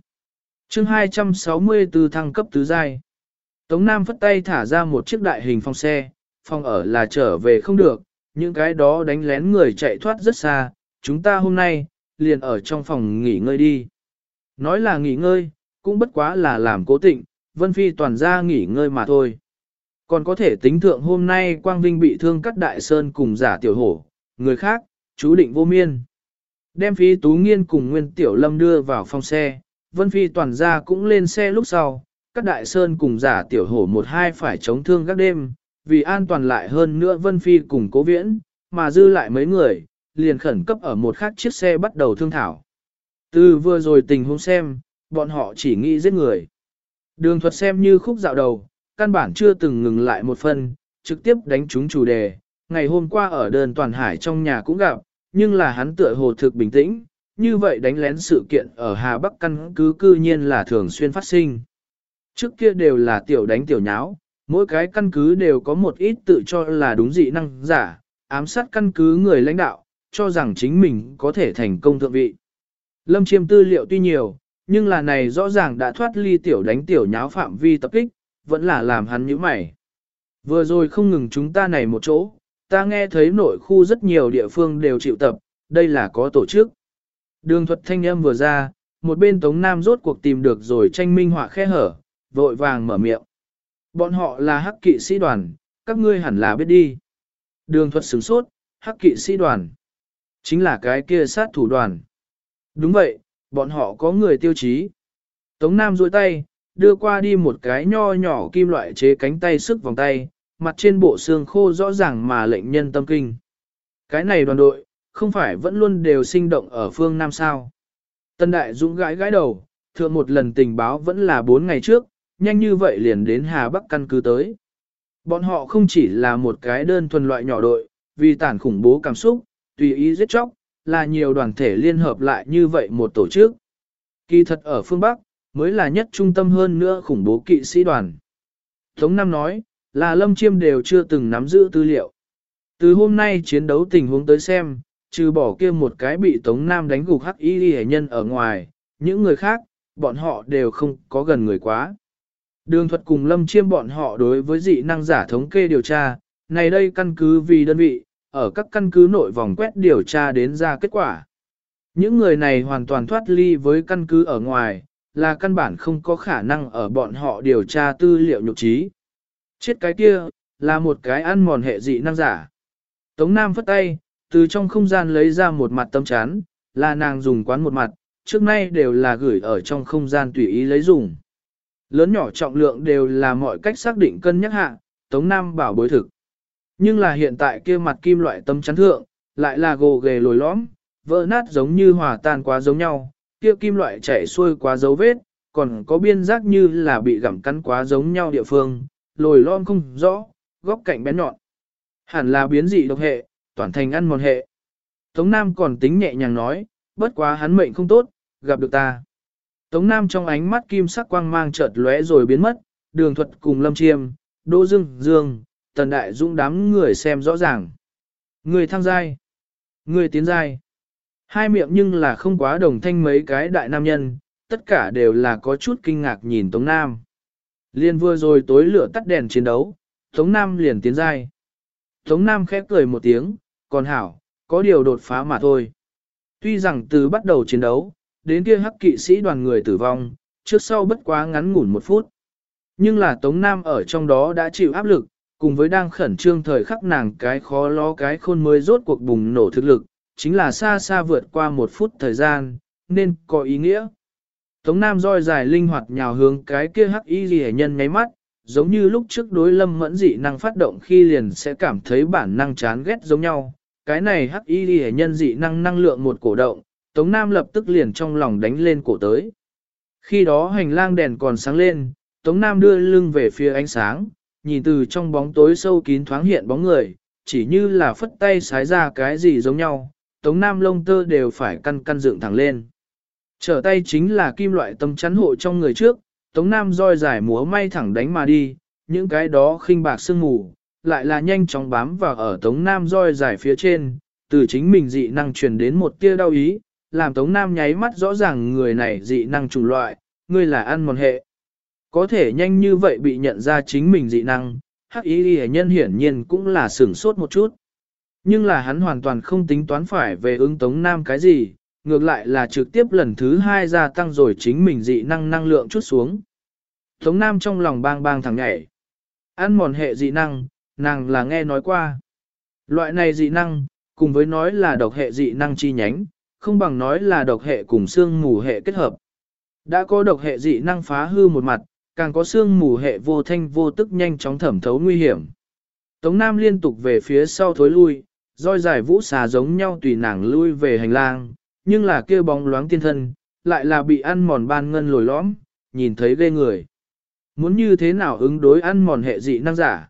chương 264 thăng cấp tứ giai. Tống Nam phất tay thả ra một chiếc đại hình phòng xe, phòng ở là trở về không được, những cái đó đánh lén người chạy thoát rất xa, chúng ta hôm nay, liền ở trong phòng nghỉ ngơi đi. Nói là nghỉ ngơi, cũng bất quá là làm cố tịnh, Vân Phi toàn ra nghỉ ngơi mà thôi. Còn có thể tính thượng hôm nay Quang Vinh bị thương cắt đại sơn cùng giả tiểu hổ, người khác, chú định vô miên. Đem phí tú nghiên cùng Nguyên Tiểu Lâm đưa vào phòng xe, Vân Phi toàn ra cũng lên xe lúc sau, các đại sơn cùng giả tiểu hổ một hai phải chống thương các đêm, vì an toàn lại hơn nữa Vân Phi cùng cố viễn, mà dư lại mấy người, liền khẩn cấp ở một khác chiếc xe bắt đầu thương thảo. Từ vừa rồi tình huống xem, bọn họ chỉ nghĩ giết người. Đường thuật xem như khúc dạo đầu, căn bản chưa từng ngừng lại một phần, trực tiếp đánh trúng chủ đề. Ngày hôm qua ở đơn toàn hải trong nhà cũng gặp, nhưng là hắn tựa hồ thực bình tĩnh, như vậy đánh lén sự kiện ở Hà Bắc căn cứ cư nhiên là thường xuyên phát sinh. Trước kia đều là tiểu đánh tiểu nháo, Mỗi cái căn cứ đều có một ít tự cho là đúng dị năng giả, ám sát căn cứ người lãnh đạo, cho rằng chính mình có thể thành công thượng vị. Lâm chiêm tư liệu tuy nhiều, nhưng là này rõ ràng đã thoát ly tiểu đánh tiểu nháo phạm vi tập kích, vẫn là làm hắn nhíu mày. Vừa rồi không ngừng chúng ta này một chỗ, ta nghe thấy nội khu rất nhiều địa phương đều chịu tập, đây là có tổ chức. Đường thuật thanh âm vừa ra, một bên Tống Nam rốt cuộc tìm được rồi tranh minh họa khe hở, vội vàng mở miệng. Bọn họ là hắc kỵ sĩ đoàn, các ngươi hẳn là biết đi. Đường thuật sửng sốt, hắc kỵ sĩ đoàn. Chính là cái kia sát thủ đoàn. Đúng vậy, bọn họ có người tiêu chí. Tống Nam duỗi tay, đưa qua đi một cái nho nhỏ kim loại chế cánh tay sức vòng tay, mặt trên bộ xương khô rõ ràng mà lệnh nhân tâm kinh. Cái này đoàn đội, không phải vẫn luôn đều sinh động ở phương Nam sao. Tân Đại Dũng gãi gãi đầu, thượng một lần tình báo vẫn là 4 ngày trước, nhanh như vậy liền đến Hà Bắc căn cứ tới. Bọn họ không chỉ là một cái đơn thuần loại nhỏ đội, vì tản khủng bố cảm xúc, tùy ý giết chóc, là nhiều đoàn thể liên hợp lại như vậy một tổ chức. Kỳ thật ở phương Bắc, mới là nhất trung tâm hơn nữa khủng bố kỵ sĩ đoàn. Tống Nam nói, là Lâm Chiêm đều chưa từng nắm giữ tư liệu. Từ hôm nay chiến đấu tình huống tới xem, trừ bỏ kia một cái bị Tống Nam đánh gục hắc y hệ nhân ở ngoài, những người khác, bọn họ đều không có gần người quá. Đường thuật cùng Lâm Chiêm bọn họ đối với dị năng giả thống kê điều tra, này đây căn cứ vì đơn vị, ở các căn cứ nội vòng quét điều tra đến ra kết quả. Những người này hoàn toàn thoát ly với căn cứ ở ngoài, là căn bản không có khả năng ở bọn họ điều tra tư liệu nhục trí. Chết cái kia, là một cái ăn mòn hệ dị năng giả. Tống Nam phất tay, từ trong không gian lấy ra một mặt tâm chán, là nàng dùng quán một mặt, trước nay đều là gửi ở trong không gian tùy ý lấy dùng. Lớn nhỏ trọng lượng đều là mọi cách xác định cân nhắc hạ, Tống Nam bảo bối thực. Nhưng là hiện tại kia mặt kim loại tâm chắn thượng, lại là gồ ghề lồi lõm, vỡ nát giống như hòa tan quá giống nhau, kia kim loại chảy xuôi quá dấu vết, còn có biên giác như là bị gặm cắn quá giống nhau địa phương, lồi lon không rõ, góc cạnh bén nhọn. Hẳn là biến dị độc hệ, toàn thành ăn mòn hệ. Tống Nam còn tính nhẹ nhàng nói, bất quá hắn mệnh không tốt, gặp được ta. Tống Nam trong ánh mắt kim sắc quang mang chợt lóe rồi biến mất, đường thuật cùng lâm chiêm, đỗ dương, dương, tần đại dũng đám người xem rõ ràng. Người thăng giai, người tiến giai. Hai miệng nhưng là không quá đồng thanh mấy cái đại nam nhân, tất cả đều là có chút kinh ngạc nhìn Tống Nam. Liên vừa rồi tối lửa tắt đèn chiến đấu, Tống Nam liền tiến dai. Tống Nam khép cười một tiếng, còn hảo, có điều đột phá mà thôi. Tuy rằng từ bắt đầu chiến đấu, đến kia hắc kỵ sĩ đoàn người tử vong, trước sau bất quá ngắn ngủn một phút. Nhưng là Tống Nam ở trong đó đã chịu áp lực, cùng với đang khẩn trương thời khắc nàng cái khó lo cái khôn mới rốt cuộc bùng nổ thực lực, chính là xa xa vượt qua một phút thời gian, nên có ý nghĩa. Tống Nam roi dài linh hoạt nhào hướng cái kia hắc y ghi nhân nháy mắt, giống như lúc trước đối lâm mẫn dị năng phát động khi liền sẽ cảm thấy bản năng chán ghét giống nhau. Cái này hắc y ghi nhân dị năng năng lượng một cổ động, Tống Nam lập tức liền trong lòng đánh lên cổ tới. Khi đó hành lang đèn còn sáng lên, Tống Nam đưa lưng về phía ánh sáng, nhìn từ trong bóng tối sâu kín thoáng hiện bóng người, chỉ như là phất tay sái ra cái gì giống nhau, Tống Nam lông tơ đều phải căn căn dựng thẳng lên. Trở tay chính là kim loại tâm chắn hộ trong người trước, Tống Nam roi dài múa may thẳng đánh mà đi, những cái đó khinh bạc sương mù, lại là nhanh chóng bám vào ở Tống Nam roi dài phía trên, từ chính mình dị năng truyền đến một tia đau ý, làm Tống Nam nháy mắt rõ ràng người này dị năng chủng loại, người là ăn mòn hệ. Có thể nhanh như vậy bị nhận ra chính mình dị năng, hắc ý ghi nhân hiển nhiên cũng là sửng sốt một chút. Nhưng là hắn hoàn toàn không tính toán phải về ứng Tống Nam cái gì, ngược lại là trực tiếp lần thứ hai gia tăng rồi chính mình dị năng năng lượng chút xuống. Tống Nam trong lòng bang bang thẳng nhảy. Ăn mòn hệ dị năng, nàng là nghe nói qua. Loại này dị năng, cùng với nói là độc hệ dị năng chi nhánh, không bằng nói là độc hệ cùng xương mù hệ kết hợp. Đã có độc hệ dị năng phá hư một mặt, càng có xương mù hệ vô thanh vô tức nhanh chóng thẩm thấu nguy hiểm. Tống Nam liên tục về phía sau thối lui, roi dài vũ xà giống nhau tùy nàng lui về hành lang, nhưng là kia bóng loáng tiên thân, lại là bị ăn mòn ban ngân lồi lõm, nhìn thấy ghê người. Muốn như thế nào ứng đối ăn mòn hệ dị năng giả?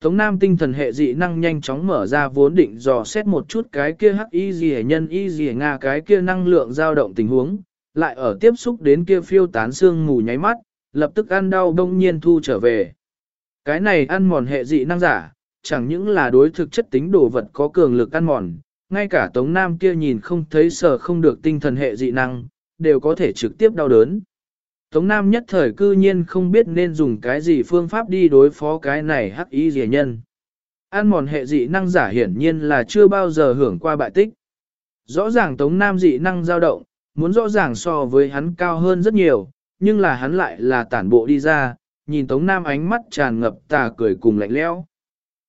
Tống Nam tinh thần hệ dị năng nhanh chóng mở ra vốn định dò xét một chút cái kia hắc y gì nhân y gì nga cái kia năng lượng dao động tình huống, lại ở tiếp xúc đến kia phiêu tán xương mù nháy mắt, lập tức ăn đau đông nhiên thu trở về. Cái này ăn mòn hệ dị năng giả, chẳng những là đối thực chất tính đồ vật có cường lực ăn mòn, ngay cả Tống Nam kia nhìn không thấy sở không được tinh thần hệ dị năng, đều có thể trực tiếp đau đớn. Tống Nam nhất thời cư nhiên không biết nên dùng cái gì phương pháp đi đối phó cái này hắc ý rẻ nhân. An mòn hệ dị năng giả hiển nhiên là chưa bao giờ hưởng qua bại tích. Rõ ràng Tống Nam dị năng dao động, muốn rõ ràng so với hắn cao hơn rất nhiều, nhưng là hắn lại là tản bộ đi ra, nhìn Tống Nam ánh mắt tràn ngập tà cười cùng lạnh lẽo.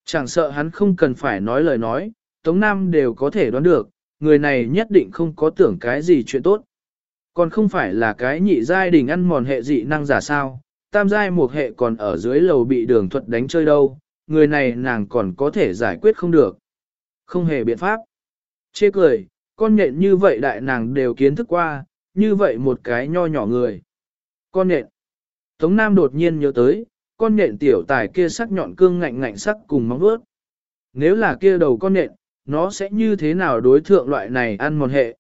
Chẳng sợ hắn không cần phải nói lời nói, Tống Nam đều có thể đoán được, người này nhất định không có tưởng cái gì chuyện tốt. Còn không phải là cái nhị giai đình ăn mòn hệ dị năng giả sao, tam giai một hệ còn ở dưới lầu bị đường thuật đánh chơi đâu, người này nàng còn có thể giải quyết không được. Không hề biện pháp. Chê cười, con nhện như vậy đại nàng đều kiến thức qua, như vậy một cái nho nhỏ người. Con nhện. Tống Nam đột nhiên nhớ tới, con nhện tiểu tài kia sắc nhọn cương ngạnh ngạnh sắc cùng móng vuốt. Nếu là kia đầu con nhện, nó sẽ như thế nào đối thượng loại này ăn mòn hệ?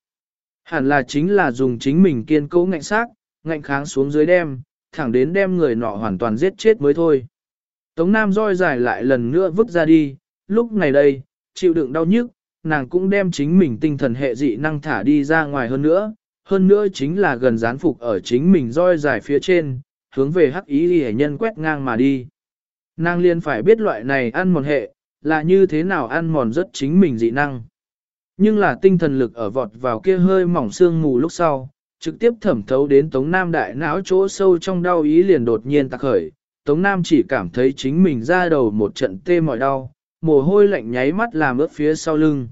Hẳn là chính là dùng chính mình kiên cố ngạnh sát, ngạnh kháng xuống dưới đem, thẳng đến đem người nọ hoàn toàn giết chết mới thôi. Tống Nam roi dài lại lần nữa vứt ra đi, lúc này đây, chịu đựng đau nhức, nàng cũng đem chính mình tinh thần hệ dị năng thả đi ra ngoài hơn nữa, hơn nữa chính là gần gián phục ở chính mình roi dài phía trên, hướng về hắc ý hệ nhân quét ngang mà đi. Nàng liền phải biết loại này ăn mòn hệ, là như thế nào ăn mòn rất chính mình dị năng. Nhưng là tinh thần lực ở vọt vào kia hơi mỏng xương mù lúc sau, trực tiếp thẩm thấu đến Tống Nam đại não chỗ sâu trong đau ý liền đột nhiên tạc khởi. Tống Nam chỉ cảm thấy chính mình ra đầu một trận tê mỏi đau, mồ hôi lạnh nháy mắt làm ướt phía sau lưng.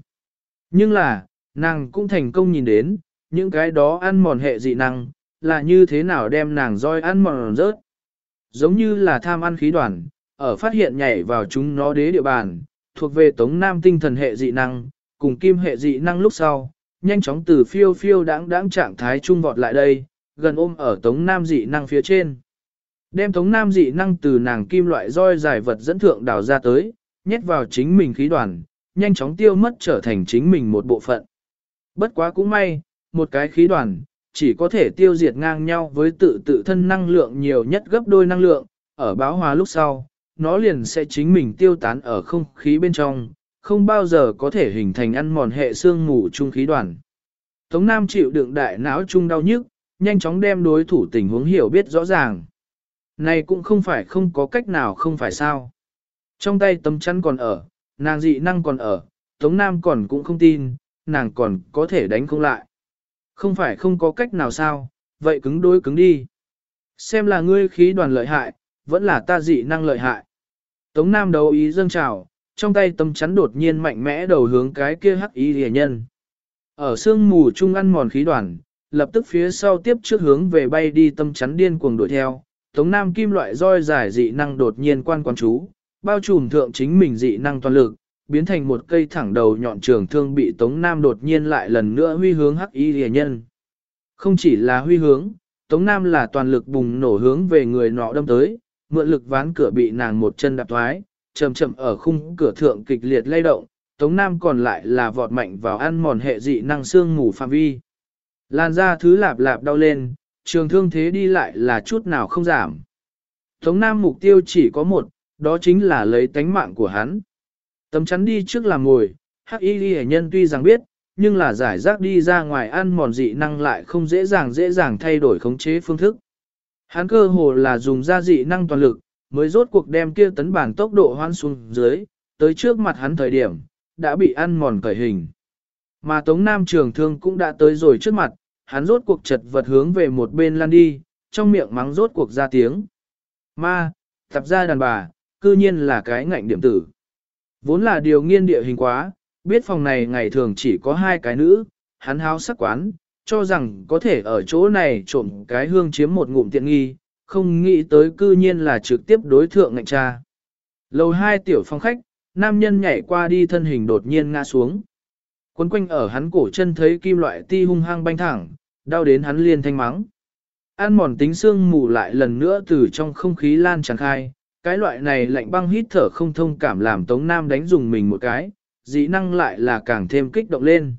Nhưng là, nàng cũng thành công nhìn đến, những cái đó ăn mòn hệ dị năng, là như thế nào đem nàng roi ăn mòn rớt. Giống như là tham ăn khí đoàn, ở phát hiện nhảy vào chúng nó đế địa bàn, thuộc về tống nam tinh thần hệ dị năng, cùng kim hệ dị năng lúc sau, nhanh chóng từ phiêu phiêu đáng đáng trạng thái trung vọt lại đây, gần ôm ở tống nam dị năng phía trên. Đem tống nam dị năng từ nàng kim loại roi dài vật dẫn thượng đào ra tới, nhét vào chính mình khí đoàn, nhanh chóng tiêu mất trở thành chính mình một bộ phận. Bất quá cũng may, một cái khí đoàn, chỉ có thể tiêu diệt ngang nhau với tự tự thân năng lượng nhiều nhất gấp đôi năng lượng, ở báo hòa lúc sau, nó liền sẽ chính mình tiêu tán ở không khí bên trong, không bao giờ có thể hình thành ăn mòn hệ xương ngủ trung khí đoàn. Tống Nam chịu đựng đại não trung đau nhức, nhanh chóng đem đối thủ tình huống hiểu biết rõ ràng. Này cũng không phải không có cách nào không phải sao. Trong tay tấm chăn còn ở, nàng dị năng còn ở, Tống Nam còn cũng không tin, nàng còn có thể đánh không lại. Không phải không có cách nào sao, vậy cứng đối cứng đi. Xem là ngươi khí đoàn lợi hại, vẫn là ta dị năng lợi hại. Tống Nam đấu ý dâng trào, trong tay tấm chắn đột nhiên mạnh mẽ đầu hướng cái kia hắc ý rìa nhân. Ở sương mù trung ăn mòn khí đoàn, lập tức phía sau tiếp trước hướng về bay đi tâm chắn điên cuồng đuổi theo. Tống Nam kim loại roi giải dị năng đột nhiên quan quan chú, bao trùm thượng chính mình dị năng toàn lực, biến thành một cây thẳng đầu nhọn trường thương bị Tống Nam đột nhiên lại lần nữa huy hướng hắc y rìa nhân. Không chỉ là huy hướng, Tống Nam là toàn lực bùng nổ hướng về người nọ đâm tới, mượn lực ván cửa bị nàng một chân đạp thoái, chậm chậm ở khung cửa thượng kịch liệt lay động, Tống Nam còn lại là vọt mạnh vào ăn mòn hệ dị năng xương ngủ phạm vi. Lan ra thứ lạp lạp đau lên, trường thương thế đi lại là chút nào không giảm. Tống Nam mục tiêu chỉ có một, đó chính là lấy tánh mạng của hắn. Tấm chắn đi trước làm ngồi, hắc y ghi nhân tuy rằng biết, nhưng là giải rác đi ra ngoài ăn mòn dị năng lại không dễ dàng dễ dàng thay đổi khống chế phương thức. Hắn cơ hồ là dùng ra dị năng toàn lực, mới rốt cuộc đem kia tấn bản tốc độ hoan xuống dưới, tới trước mặt hắn thời điểm, đã bị ăn mòn cởi hình. Mà Tống Nam trường thương cũng đã tới rồi trước mặt, hắn rốt cuộc chật vật hướng về một bên lăn đi, trong miệng mắng rốt cuộc ra tiếng. Ma, tập ra đàn bà, cư nhiên là cái ngạnh điểm tử. Vốn là điều nghiên địa hình quá, biết phòng này ngày thường chỉ có hai cái nữ, hắn háo sắc quán, cho rằng có thể ở chỗ này trộm cái hương chiếm một ngụm tiện nghi, không nghĩ tới cư nhiên là trực tiếp đối thượng ngạnh cha. Lầu hai tiểu phong khách, nam nhân nhảy qua đi thân hình đột nhiên ngã xuống. Quấn quanh ở hắn cổ chân thấy kim loại ti hung hăng banh thẳng, đau đến hắn liền thanh mắng. An mòn tính xương mù lại lần nữa từ trong không khí lan tràn khai, cái loại này lạnh băng hít thở không thông cảm làm Tống Nam đánh dùng mình một cái, dĩ năng lại là càng thêm kích động lên.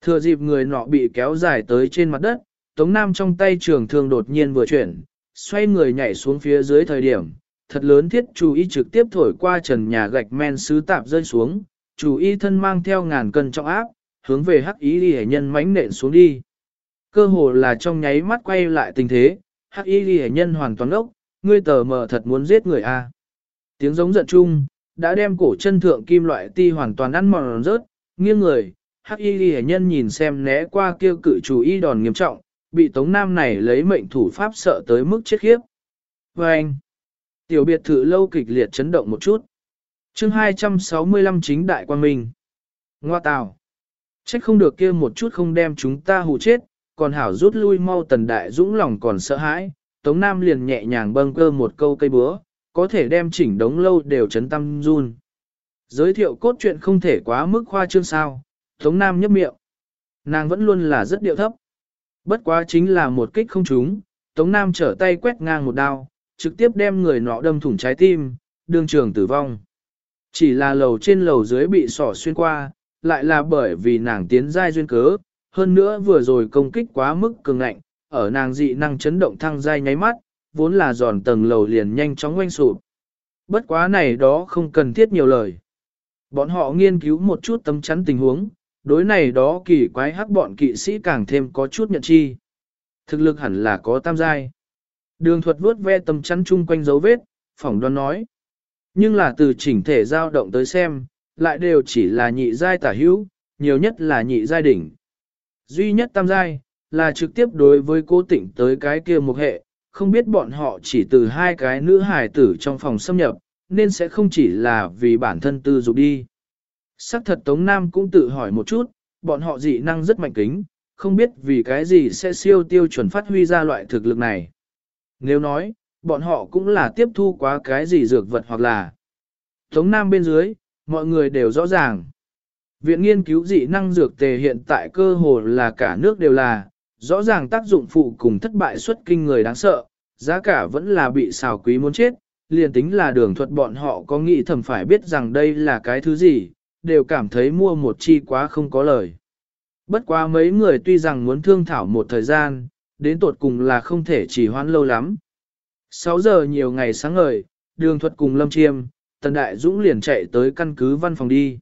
Thừa dịp người nọ bị kéo dài tới trên mặt đất, Tống Nam trong tay trường thương đột nhiên vừa chuyển, xoay người nhảy xuống phía dưới thời điểm, thật lớn thiết chủ y trực tiếp thổi qua trần nhà gạch men sứ tạp rơi xuống, chủ y thân mang theo ngàn cân trọng áp, hướng về hắc y ghi nhân mánh nện xuống đi. Cơ hồ là trong nháy mắt quay lại tình thế, hắc y ghi nhân hoàn toàn ốc, ngươi tờ mờ thật muốn giết người a. Tiếng giống giận chung, đã đem cổ chân thượng kim loại ti hoàn toàn ăn mòn rớt, nghiêng người, hắc y ghi nhân nhìn xem né qua kêu cự chủ y đòn nghiêm trọng, bị tống nam này lấy mệnh thủ pháp sợ tới mức chết khiếp. Và anh, tiểu biệt thự lâu kịch liệt chấn động một chút. chương 265 chính đại quan minh. Ngoa tào. Trách không được kia một chút không đem chúng ta hù chết, còn hảo rút lui mau tần đại dũng lòng còn sợ hãi. Tống Nam liền nhẹ nhàng bâng cơ một câu cây búa, có thể đem chỉnh đống lâu đều chấn tâm run. Giới thiệu cốt truyện không thể quá mức khoa trương sao, Tống Nam nhấp miệng. Nàng vẫn luôn là rất điệu thấp. Bất quá chính là một kích không trúng, Tống Nam trở tay quét ngang một đao, trực tiếp đem người nọ đâm thủng trái tim, đương trường tử vong. Chỉ là lầu trên lầu dưới bị sỏ xuyên qua, lại là bởi vì nàng tiến giai duyên cớ, hơn nữa vừa rồi công kích quá mức cường ngạnh, ở nàng dị năng chấn động thăng giai nháy mắt, vốn là giòn tầng lầu liền nhanh chóng oanh sụp. Bất quá này đó không cần thiết nhiều lời. Bọn họ nghiên cứu một chút tấm chắn tình huống, đối này đó kỳ quái hắc bọn kỵ sĩ càng thêm có chút nhận chi. Thực lực hẳn là có tam giai. Đường thuật vuốt ve tầm chắn chung quanh dấu vết, phỏng đoán nói. Nhưng là từ chỉnh thể dao động tới xem, lại đều chỉ là nhị giai tả hữu, nhiều nhất là nhị giai đỉnh. Duy nhất tam giai, là trực tiếp đối với cố tỉnh tới cái kia một hệ, không biết bọn họ chỉ từ hai cái nữ hài tử trong phòng xâm nhập, nên sẽ không chỉ là vì bản thân tư dục đi. Sắc thật Tống Nam cũng tự hỏi một chút, bọn họ dị năng rất mạnh kính, không biết vì cái gì sẽ siêu tiêu chuẩn phát huy ra loại thực lực này. Nếu nói, bọn họ cũng là tiếp thu quá cái gì dược vật hoặc là Tống Nam bên dưới, mọi người đều rõ ràng. Viện nghiên cứu dị năng dược tề hiện tại cơ hồ là cả nước đều là, rõ ràng tác dụng phụ cùng thất bại xuất kinh người đáng sợ, giá cả vẫn là bị xào quý muốn chết, liền tính là đường thuật bọn họ có nghĩ thầm phải biết rằng đây là cái thứ gì, đều cảm thấy mua một chi quá không có lời. Bất quá mấy người tuy rằng muốn thương thảo một thời gian, đến tột cùng là không thể chỉ hoãn lâu lắm. 6 giờ nhiều ngày sáng ngời, đường thuật cùng Lâm Chiêm, Tần Đại Dũng liền chạy tới căn cứ văn phòng đi.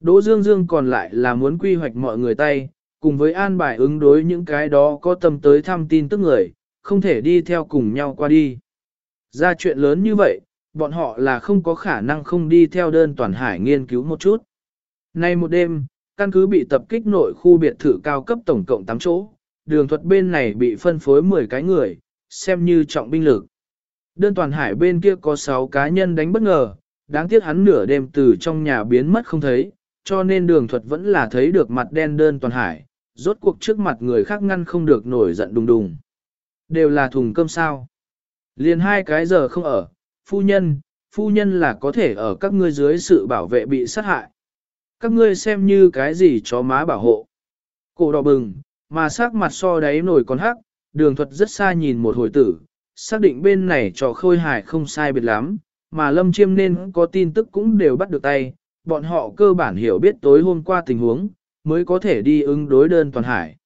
Đỗ Dương Dương còn lại là muốn quy hoạch mọi người tay, cùng với an bài ứng đối những cái đó có tâm tới thăm tin tức người, không thể đi theo cùng nhau qua đi. Ra chuyện lớn như vậy, bọn họ là không có khả năng không đi theo đơn toàn hải nghiên cứu một chút. Nay một đêm, căn cứ bị tập kích nội khu biệt thự cao cấp tổng cộng 8 chỗ, đường thuật bên này bị phân phối 10 cái người, xem như trọng binh lực. Đơn toàn hải bên kia có 6 cá nhân đánh bất ngờ, đáng tiếc hắn nửa đêm từ trong nhà biến mất không thấy, cho nên đường thuật vẫn là thấy được mặt đen đơn toàn hải, rốt cuộc trước mặt người khác ngăn không được nổi giận đùng đùng. Đều là thùng cơm sao. Liền hai cái giờ không ở, phu nhân, phu nhân là có thể ở các ngươi dưới sự bảo vệ bị sát hại. Các ngươi xem như cái gì chó má bảo hộ. Cổ đỏ bừng, mà sắc mặt so đáy nổi còn hắc, đường thuật rất xa nhìn một hồi tử, xác định bên này trò khôi hài không sai biệt lắm, mà lâm chiêm nên có tin tức cũng đều bắt được tay, bọn họ cơ bản hiểu biết tối hôm qua tình huống, mới có thể đi ứng đối đơn toàn hải.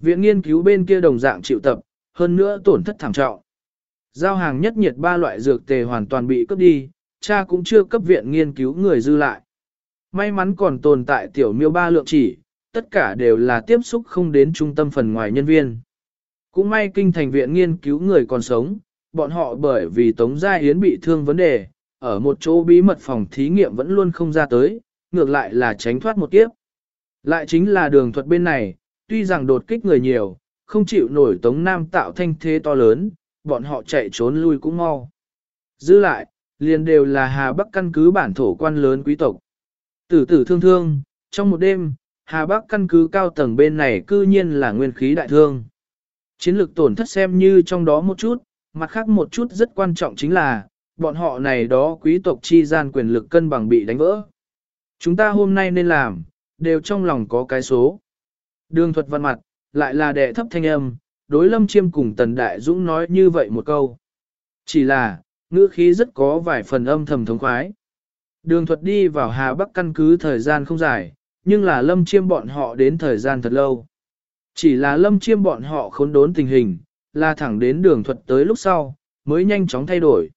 Viện nghiên cứu bên kia đồng dạng chịu tập, hơn nữa tổn thất thảm trọng. Giao hàng nhất nhiệt ba loại dược tề hoàn toàn bị cướp đi, cha cũng chưa cấp viện nghiên cứu người dư lại. May mắn còn tồn tại tiểu miêu ba lượng chỉ, tất cả đều là tiếp xúc không đến trung tâm phần ngoài nhân viên. Cũng may kinh thành viện nghiên cứu người còn sống, bọn họ bởi vì Tống Gia Yến bị thương vấn đề, ở một chỗ bí mật phòng thí nghiệm vẫn luôn không ra tới, ngược lại là tránh thoát một kiếp. Lại chính là đường thuật bên này, tuy rằng đột kích người nhiều, không chịu nổi Tống Nam tạo thanh thế to lớn, bọn họ chạy trốn lui cũng mau. Giữ lại, liền đều là Hà Bắc căn cứ bản thổ quan lớn quý tộc. Tử tử thương thương, trong một đêm, Hà Bắc căn cứ cao tầng bên này cư nhiên là nguyên khí đại thương. Chiến lược tổn thất xem như trong đó một chút, mặt khác một chút rất quan trọng chính là, bọn họ này đó quý tộc chi gian quyền lực cân bằng bị đánh vỡ. Chúng ta hôm nay nên làm, đều trong lòng có cái số. Đường thuật văn mặt, lại là đệ thấp thanh âm, đối lâm chiêm cùng tần đại dũng nói như vậy một câu. Chỉ là, ngữ khí rất có vài phần âm thầm thống khoái. Đường thuật đi vào Hà Bắc căn cứ thời gian không dài, nhưng là lâm chiêm bọn họ đến thời gian thật lâu. Chỉ là lâm chiêm bọn họ khốn đốn tình hình, là thẳng đến đường thuật tới lúc sau, mới nhanh chóng thay đổi.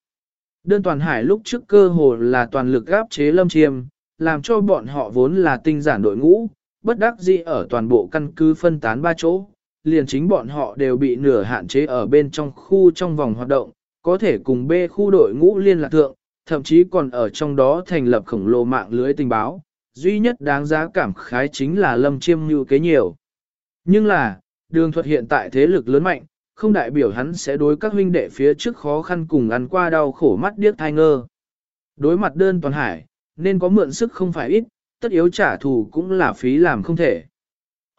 Đơn toàn hải lúc trước cơ hồ là toàn lực gáp chế lâm chiêm, làm cho bọn họ vốn là tinh giản đội ngũ, bất đắc dĩ ở toàn bộ căn cứ phân tán ba chỗ, liền chính bọn họ đều bị nửa hạn chế ở bên trong khu trong vòng hoạt động, có thể cùng B khu đội ngũ liên lạc thượng, thậm chí còn ở trong đó thành lập khổng lồ mạng lưới tình báo. Duy nhất đáng giá cảm khái chính là lâm chiêm như kế nhiều. Nhưng là, đường thuật hiện tại thế lực lớn mạnh, không đại biểu hắn sẽ đối các huynh đệ phía trước khó khăn cùng ăn qua đau khổ mắt điếc thai ngơ. Đối mặt đơn toàn hải, nên có mượn sức không phải ít, tất yếu trả thù cũng là phí làm không thể.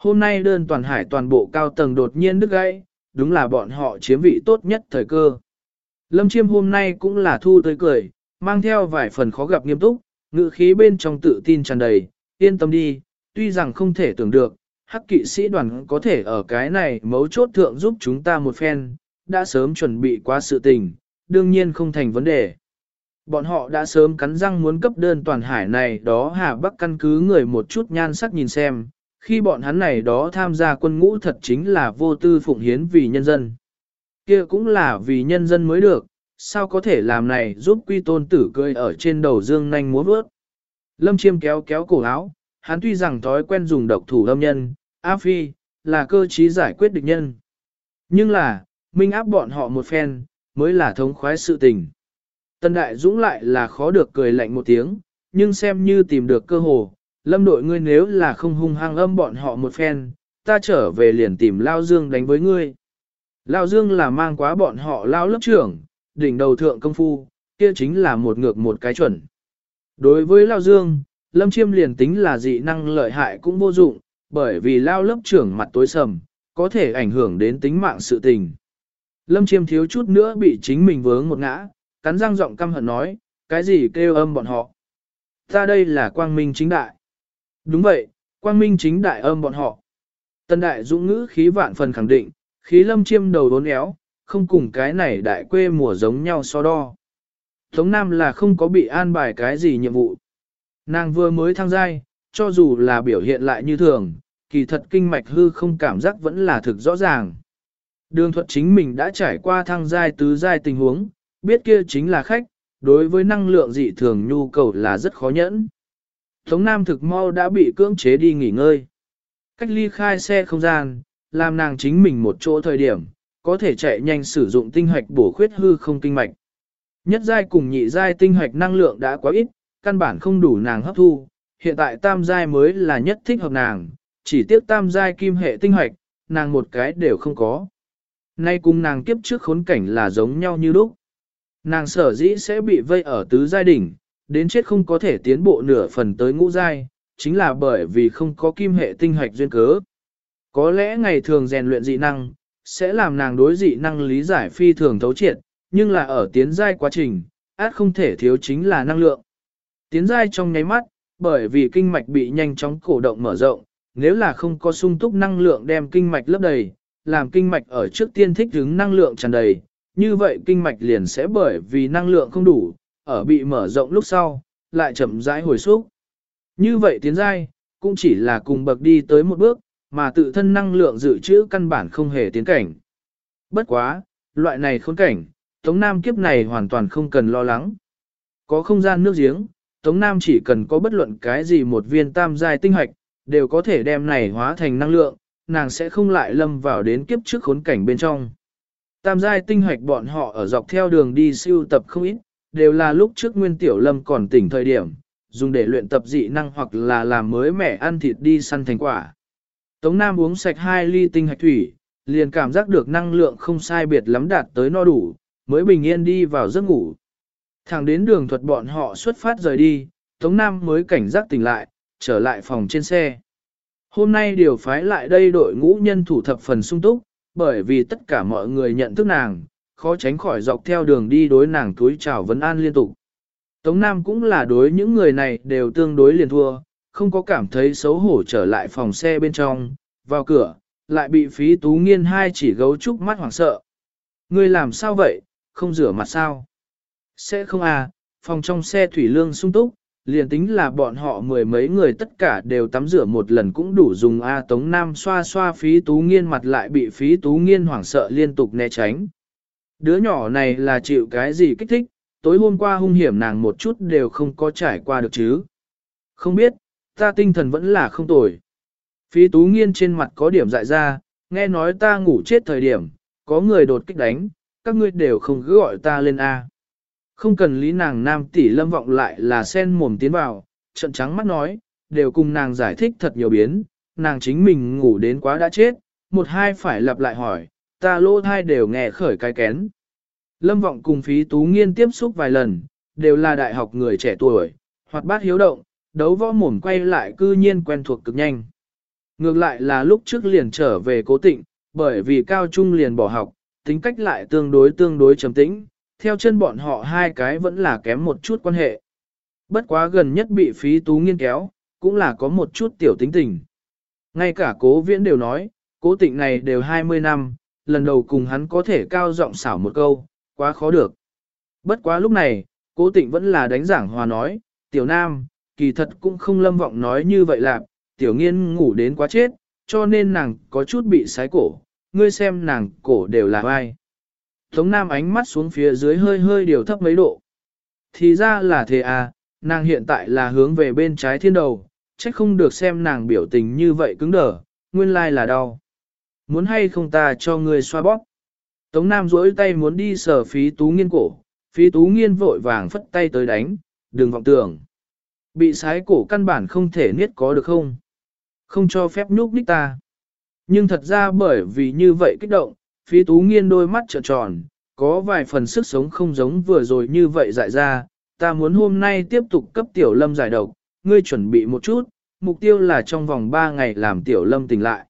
Hôm nay đơn toàn hải toàn bộ cao tầng đột nhiên đứt gãy, đúng là bọn họ chiếm vị tốt nhất thời cơ. Lâm chiêm hôm nay cũng là thu tới cười, mang theo vài phần khó gặp nghiêm túc, ngự khí bên trong tự tin tràn đầy, yên tâm đi, tuy rằng không thể tưởng được, hắc kỵ sĩ đoàn có thể ở cái này mấu chốt thượng giúp chúng ta một phen, đã sớm chuẩn bị qua sự tình, đương nhiên không thành vấn đề. Bọn họ đã sớm cắn răng muốn cấp đơn toàn hải này đó Hà Bắc căn cứ người một chút nhan sắc nhìn xem, khi bọn hắn này đó tham gia quân ngũ thật chính là vô tư phụng hiến vì nhân dân. kia cũng là vì nhân dân mới được, sao có thể làm này giúp quy tôn tử cười ở trên đầu dương nanh múa vớt. Lâm chiêm kéo kéo cổ áo, hắn tuy rằng thói quen dùng độc thủ lâm nhân, A Phi, là cơ trí giải quyết địch nhân. Nhưng là, minh áp bọn họ một phen, mới là thống khoái sự tình. Tân Đại Dũng lại là khó được cười lạnh một tiếng, nhưng xem như tìm được cơ hồ, lâm đội ngươi nếu là không hung hăng âm bọn họ một phen, ta trở về liền tìm Lao Dương đánh với ngươi. Lao Dương là mang quá bọn họ Lao lớp trưởng, đỉnh đầu thượng công phu, kia chính là một ngược một cái chuẩn. Đối với Lao Dương, Lâm Chiêm liền tính là dị năng lợi hại cũng vô dụng, bởi vì Lao lớp trưởng mặt tối sầm, có thể ảnh hưởng đến tính mạng sự tình. Lâm Chiêm thiếu chút nữa bị chính mình vướng một ngã, cắn răng giọng căm hận nói, cái gì kêu âm bọn họ. Ta đây là quang minh chính đại. Đúng vậy, quang minh chính đại âm bọn họ. Tân đại dũng ngữ khí vạn phần khẳng định, khí lâm chiêm đầu đốn éo, không cùng cái này đại quê mùa giống nhau so đo. Tống Nam là không có bị an bài cái gì nhiệm vụ. Nàng vừa mới thăng giai, cho dù là biểu hiện lại như thường, kỳ thật kinh mạch hư không cảm giác vẫn là thực rõ ràng. Đường thuật chính mình đã trải qua thăng giai tứ giai tình huống, biết kia chính là khách, đối với năng lượng dị thường nhu cầu là rất khó nhẫn. Tống Nam thực mau đã bị cưỡng chế đi nghỉ ngơi. Cách ly khai xe không gian, làm nàng chính mình một chỗ thời điểm, có thể chạy nhanh sử dụng tinh hoạch bổ khuyết hư không kinh mạch. Nhất giai cùng nhị giai tinh hoạch năng lượng đã quá ít, căn bản không đủ nàng hấp thu, hiện tại tam giai mới là nhất thích hợp nàng, chỉ tiếc tam giai kim hệ tinh hoạch, nàng một cái đều không có. Nay cùng nàng kiếp trước khốn cảnh là giống nhau như lúc. Nàng sở dĩ sẽ bị vây ở tứ giai đỉnh, đến chết không có thể tiến bộ nửa phần tới ngũ giai, chính là bởi vì không có kim hệ tinh hoạch duyên cớ. Có lẽ ngày thường rèn luyện dị năng, sẽ làm nàng đối dị năng lý giải phi thường thấu triệt, nhưng là ở tiến giai quá trình, át không thể thiếu chính là năng lượng. Tiến giai trong nháy mắt, bởi vì kinh mạch bị nhanh chóng cổ động mở rộng, nếu là không có sung túc năng lượng đem kinh mạch lấp đầy, làm kinh mạch ở trước tiên thích ứng năng lượng tràn đầy, như vậy kinh mạch liền sẽ bởi vì năng lượng không đủ, ở bị mở rộng lúc sau, lại chậm rãi hồi xúc. Như vậy tiến giai, cũng chỉ là cùng bậc đi tới một bước, mà tự thân năng lượng dự trữ căn bản không hề tiến cảnh. Bất quá, loại này khốn cảnh, Tống Nam kiếp này hoàn toàn không cần lo lắng. Có không gian nước giếng, Tống Nam chỉ cần có bất luận cái gì một viên tam giai tinh hoạch, đều có thể đem này hóa thành năng lượng, nàng sẽ không lại lâm vào đến kiếp trước khốn cảnh bên trong. Tam giai tinh hoạch bọn họ ở dọc theo đường đi siêu tập không ít, đều là lúc trước Nguyên Tiểu Lâm còn tỉnh thời điểm, dùng để luyện tập dị năng hoặc là làm mới mẻ ăn thịt đi săn thành quả. Tống Nam uống sạch hai ly tinh hạch thủy, liền cảm giác được năng lượng không sai biệt lắm đạt tới no đủ, mới bình yên đi vào giấc ngủ. Thẳng đến đường thuật bọn họ xuất phát rời đi, Tống Nam mới cảnh giác tỉnh lại, trở lại phòng trên xe. Hôm nay điều phái lại đây đội ngũ nhân thủ thập phần sung túc, bởi vì tất cả mọi người nhận thức nàng, khó tránh khỏi dọc theo đường đi đối nàng túi chào vấn an liên tục. Tống Nam cũng là đối những người này đều tương đối liền thua, không có cảm thấy xấu hổ trở lại phòng xe bên trong, vào cửa, lại bị phí tú nghiên hai chỉ gấu trúc mắt hoảng sợ. Ngươi làm sao vậy, không rửa mặt sao? Sẽ không à, phòng trong xe thủy lương sung túc, liền tính là bọn họ mười mấy người tất cả đều tắm rửa một lần cũng đủ dùng A Tống Nam xoa xoa phí tú nghiên mặt lại bị phí tú nghiên hoảng sợ liên tục né tránh. Đứa nhỏ này là chịu cái gì kích thích, tối hôm qua hung hiểm nàng một chút đều không có trải qua được chứ. Không biết, ta tinh thần vẫn là không tồi. Phí tú nghiên trên mặt có điểm dại ra, nghe nói ta ngủ chết thời điểm, có người đột kích đánh, các ngươi đều không cứ gọi ta lên A. Không cần lý nàng nam tỷ lâm vọng lại là sen mồm tiến vào, trận trắng mắt nói, đều cùng nàng giải thích thật nhiều biến, nàng chính mình ngủ đến quá đã chết, một hai phải lặp lại hỏi, ta lỗ thai đều nghe khởi cái kén. Lâm vọng cùng phí tú nghiên tiếp xúc vài lần, đều là đại học người trẻ tuổi, hoặc bát hiếu động, đấu võ mồm quay lại cư nhiên quen thuộc cực nhanh. Ngược lại là lúc trước liền trở về cố tịnh, bởi vì cao trung liền bỏ học, tính cách lại tương đối tương đối trầm tĩnh, theo chân bọn họ hai cái vẫn là kém một chút quan hệ. Bất quá gần nhất bị phí tú nghiên kéo, cũng là có một chút tiểu tính tình. Ngay cả cố viễn đều nói, cố tịnh này đều 20 năm, lần đầu cùng hắn có thể cao giọng xảo một câu, quá khó được. Bất quá lúc này, cố tịnh vẫn là đánh giảng hòa nói, tiểu nam, kỳ thật cũng không lâm vọng nói như vậy lạc, tiểu nghiên ngủ đến quá chết, cho nên nàng có chút bị sái cổ, ngươi xem nàng cổ đều là vai. Tống Nam ánh mắt xuống phía dưới hơi hơi điều thấp mấy độ. Thì ra là thế à, nàng hiện tại là hướng về bên trái thiên đầu, trách không được xem nàng biểu tình như vậy cứng đờ, nguyên lai là đau. Muốn hay không ta cho ngươi xoa bóp. Tống Nam duỗi tay muốn đi sở phí tú nghiên cổ, phí tú nghiên vội vàng phất tay tới đánh, đừng vọng tưởng. Bị sái cổ căn bản không thể niết có được không? Không cho phép nhúc nhích ta. Nhưng thật ra bởi vì như vậy kích động, phí tú nghiên đôi mắt trợn tròn, có vài phần sức sống không giống vừa rồi như vậy dại ra, ta muốn hôm nay tiếp tục cấp tiểu lâm giải độc, ngươi chuẩn bị một chút, mục tiêu là trong vòng 3 ngày làm tiểu lâm tỉnh lại.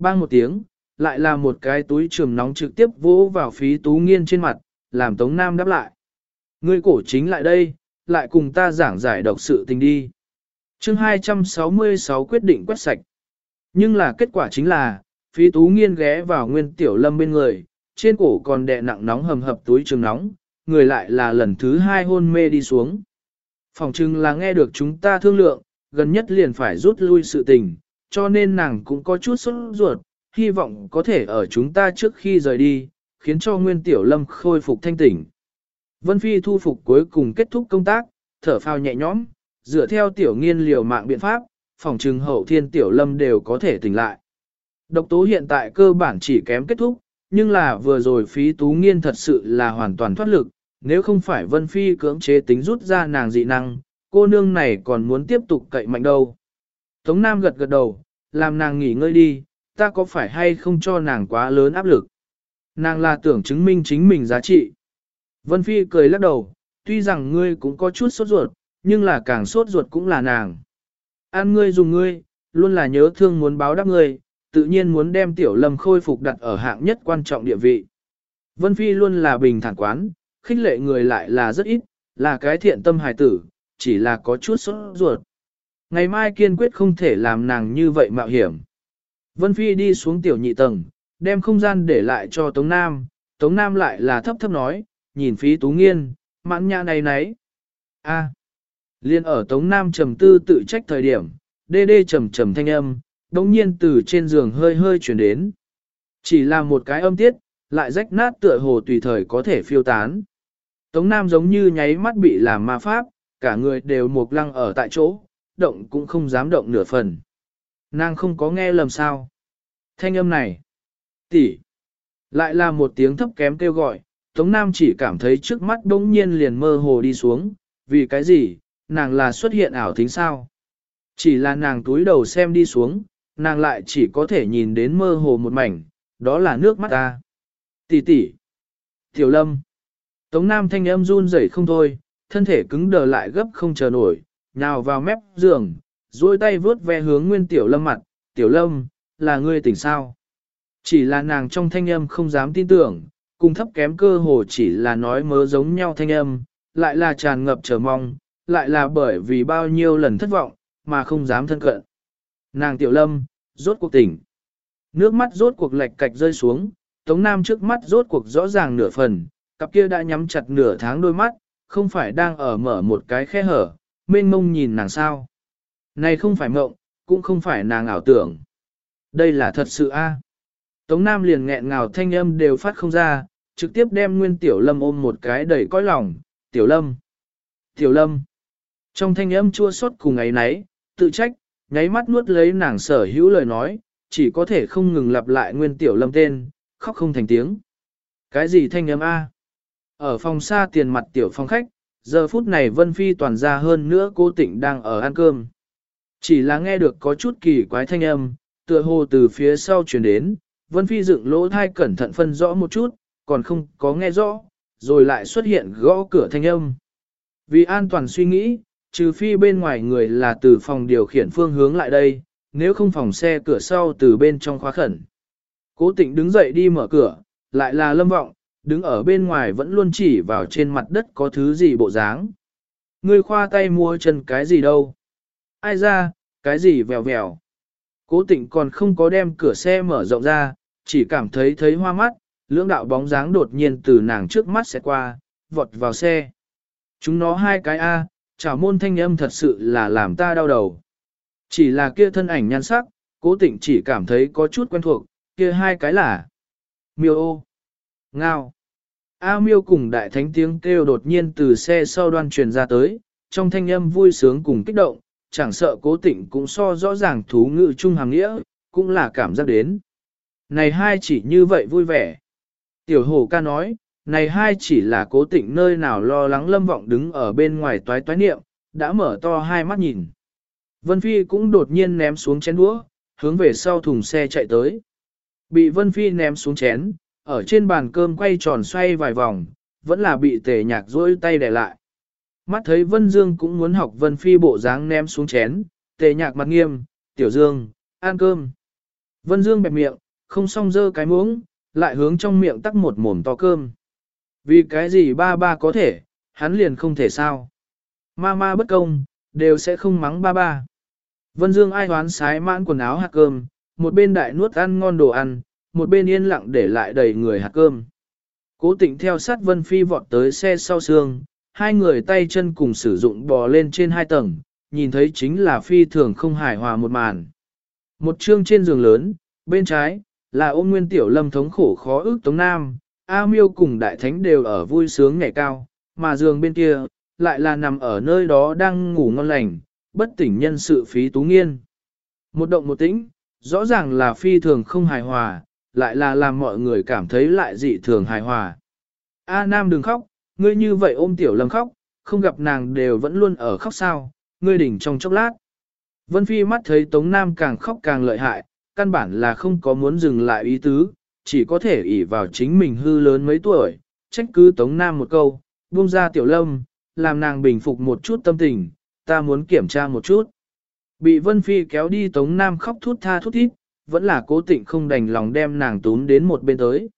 Bang một tiếng, lại là một cái túi trường nóng trực tiếp vỗ vào phí tú nghiên trên mặt, làm Tống Nam đáp lại. Ngươi cổ chính lại đây, lại cùng ta giảng giải độc sự tình đi. chương 266 quyết định quét sạch. Nhưng là kết quả chính là, phí tú nghiên ghé vào nguyên tiểu lâm bên người, trên cổ còn đè nặng nóng hầm hập túi trường nóng, người lại là lần thứ hai hôn mê đi xuống. Phòng trưng là nghe được chúng ta thương lượng, gần nhất liền phải rút lui sự tình, cho nên nàng cũng có chút sốt ruột, hy vọng có thể ở chúng ta trước khi rời đi, khiến cho Nguyên Tiểu Lâm khôi phục thanh tỉnh. Vân Phi thu phục cuối cùng kết thúc công tác, thở phào nhẹ nhõm, dựa theo tiểu nghiên liều mạng biện pháp, phòng trừng hậu thiên Tiểu Lâm đều có thể tỉnh lại. Độc tố hiện tại cơ bản chỉ kém kết thúc, nhưng là vừa rồi phí tú nghiên thật sự là hoàn toàn thoát lực, nếu không phải Vân Phi cưỡng chế tính rút ra nàng dị năng, cô nương này còn muốn tiếp tục cậy mạnh đâu. Tống Nam gật gật đầu, làm nàng nghỉ ngơi đi, ta có phải hay không cho nàng quá lớn áp lực. Nàng là tưởng chứng minh chính mình giá trị. Vân Phi cười lắc đầu, tuy rằng ngươi cũng có chút sốt ruột, nhưng là càng sốt ruột cũng là nàng. An ngươi dùng ngươi, luôn là nhớ thương muốn báo đáp ngươi, tự nhiên muốn đem tiểu lâm khôi phục đặt ở hạng nhất quan trọng địa vị. Vân Phi luôn là bình thản quán, khích lệ người lại là rất ít, là cái thiện tâm hài tử, chỉ là có chút sốt ruột. Ngày mai kiên quyết không thể làm nàng như vậy mạo hiểm. Vân Phi đi xuống tiểu nhị tầng, đem không gian để lại cho Tống Nam, Tống Nam lại là thấp thấp nói, nhìn phí tú nghiên, mãn nhã này nấy. a liên ở Tống Nam trầm tư tự trách thời điểm, đê đê trầm trầm thanh âm, đống nhiên từ trên giường hơi hơi chuyển đến. Chỉ là một cái âm tiết, lại rách nát tựa hồ tùy thời có thể phiêu tán. Tống Nam giống như nháy mắt bị làm ma pháp, cả người đều mục lăng ở tại chỗ, động cũng không dám động nửa phần. Nàng không có nghe lầm sao. Thanh âm này. tỷ, Lại là một tiếng thấp kém kêu gọi, Tống Nam chỉ cảm thấy trước mắt đống nhiên liền mơ hồ đi xuống, vì cái gì, nàng là xuất hiện ảo thính sao. Chỉ là nàng túi đầu xem đi xuống, nàng lại chỉ có thể nhìn đến mơ hồ một mảnh, đó là nước mắt ta. Tỷ tỷ. Tiểu lâm. Tống Nam thanh âm run rẩy không thôi, thân thể cứng đờ lại gấp không chờ nổi, nhào vào mép giường, duỗi tay vướt ve hướng nguyên tiểu lâm mặt, tiểu lâm, là ngươi tỉnh sao? Chỉ là nàng trong thanh âm không dám tin tưởng, cùng thấp kém cơ hồ chỉ là nói mớ giống nhau thanh âm, lại là tràn ngập chờ mong, lại là bởi vì bao nhiêu lần thất vọng, mà không dám thân cận. Nàng tiểu lâm, rốt cuộc tỉnh. Nước mắt rốt cuộc lệch cạch rơi xuống, Tống Nam trước mắt rốt cuộc rõ ràng nửa phần, cặp kia đã nhắm chặt nửa tháng đôi mắt, không phải đang ở mở một cái khe hở, mênh mông nhìn nàng sao. Này không phải mộng, cũng không phải nàng ảo tưởng. Đây là thật sự a. Tống Nam liền nghẹn ngào thanh âm đều phát không ra, trực tiếp đem Nguyên Tiểu Lâm ôm một cái đầy cõi lòng, Tiểu Lâm, Tiểu Lâm. Trong thanh âm chua xót cùng ấy nấy, tự trách, nháy mắt nuốt lấy nàng sở hữu lời nói, chỉ có thể không ngừng lặp lại nguyên Tiểu Lâm tên, khóc không thành tiếng. Cái gì thanh âm A? Ở phòng xa tiền mặt Tiểu Phong khách, giờ phút này Vân Phi toàn ra hơn nữa cô tịnh đang ở ăn cơm. Chỉ là nghe được có chút kỳ quái thanh âm, tựa hồ từ phía sau truyền đến, Vân Phi dựng lỗ thai cẩn thận phân rõ một chút, còn không có nghe rõ, rồi lại xuất hiện gõ cửa thanh âm. Vì an toàn suy nghĩ, trừ phi bên ngoài người là từ phòng điều khiển phương hướng lại đây, nếu không phòng xe cửa sau từ bên trong khóa khẩn. Cố tịnh đứng dậy đi mở cửa, lại là lâm vọng, đứng ở bên ngoài vẫn luôn chỉ vào trên mặt đất có thứ gì bộ dáng. Ngươi khoa tay mua chân cái gì đâu? Ai ra, cái gì vèo vèo? Cố tịnh còn không có đem cửa xe mở rộng ra, chỉ cảm thấy thấy hoa mắt, lưỡng đạo bóng dáng đột nhiên từ nàng trước mắt sẽ qua, vọt vào xe. Chúng nó hai cái A, chảo môn thanh âm thật sự là làm ta đau đầu. Chỉ là kia thân ảnh nhan sắc, cố tịnh chỉ cảm thấy có chút quen thuộc, kia hai cái là miêu ô, ngao. A miêu cùng đại thánh tiếng kêu đột nhiên từ xe sau đoan truyền ra tới, trong thanh âm vui sướng cùng kích động, chẳng sợ cố tịnh cũng so rõ ràng thú ngữ chung hàng nghĩa, cũng là cảm giác đến. Này hai chỉ như vậy vui vẻ. Tiểu hồ ca nói, này hai chỉ là cố tịnh nơi nào lo lắng lâm vọng đứng ở bên ngoài toái toái niệm, đã mở to hai mắt nhìn. Vân Phi cũng đột nhiên ném xuống chén đũa, hướng về sau thùng xe chạy tới. Bị Vân Phi ném xuống chén, ở trên bàn cơm quay tròn xoay vài vòng, vẫn là bị tề nhạc dối tay để lại. Mắt thấy Vân Dương cũng muốn học Vân Phi bộ dáng ném xuống chén, tề nhạc mặt nghiêm, tiểu Dương, ăn cơm. Vân Dương bẹp miệng, không xong dơ cái muỗng, lại hướng trong miệng tắc một mồm to cơm. Vì cái gì ba ba có thể, hắn liền không thể sao. Ma ma bất công, đều sẽ không mắng ba ba. Vân Dương ai hoán sái mãn quần áo hạt cơm, một bên đại nuốt ăn ngon đồ ăn, một bên yên lặng để lại đầy người hạt cơm. Cố tịnh theo sát Vân Phi vọt tới xe sau xương, hai người tay chân cùng sử dụng bò lên trên hai tầng, nhìn thấy chính là Phi thường không hài hòa một màn. Một chương trên giường lớn, bên trái, là ôm nguyên tiểu lâm thống khổ khó ước Tống Nam, A miêu cùng đại thánh đều ở vui sướng ngày cao, mà giường bên kia, lại là nằm ở nơi đó đang ngủ ngon lành, bất tỉnh nhân sự phí tú nghiên. Một động một tĩnh, rõ ràng là phi thường không hài hòa, lại là làm mọi người cảm thấy lại dị thường hài hòa. A Nam đừng khóc, ngươi như vậy ôm tiểu lâm khóc, không gặp nàng đều vẫn luôn ở khóc sao, ngươi đỉnh trong chốc lát. Vân Phi mắt thấy Tống Nam càng khóc càng lợi hại, căn bản là không có muốn dừng lại ý tứ, chỉ có thể ỷ vào chính mình hư lớn mấy tuổi, trách cứ Tống Nam một câu, buông ra tiểu lâm, làm nàng bình phục một chút tâm tình, ta muốn kiểm tra một chút. Bị Vân Phi kéo đi Tống Nam khóc thút tha thút thít, vẫn là cố tịnh không đành lòng đem nàng tún đến một bên tới.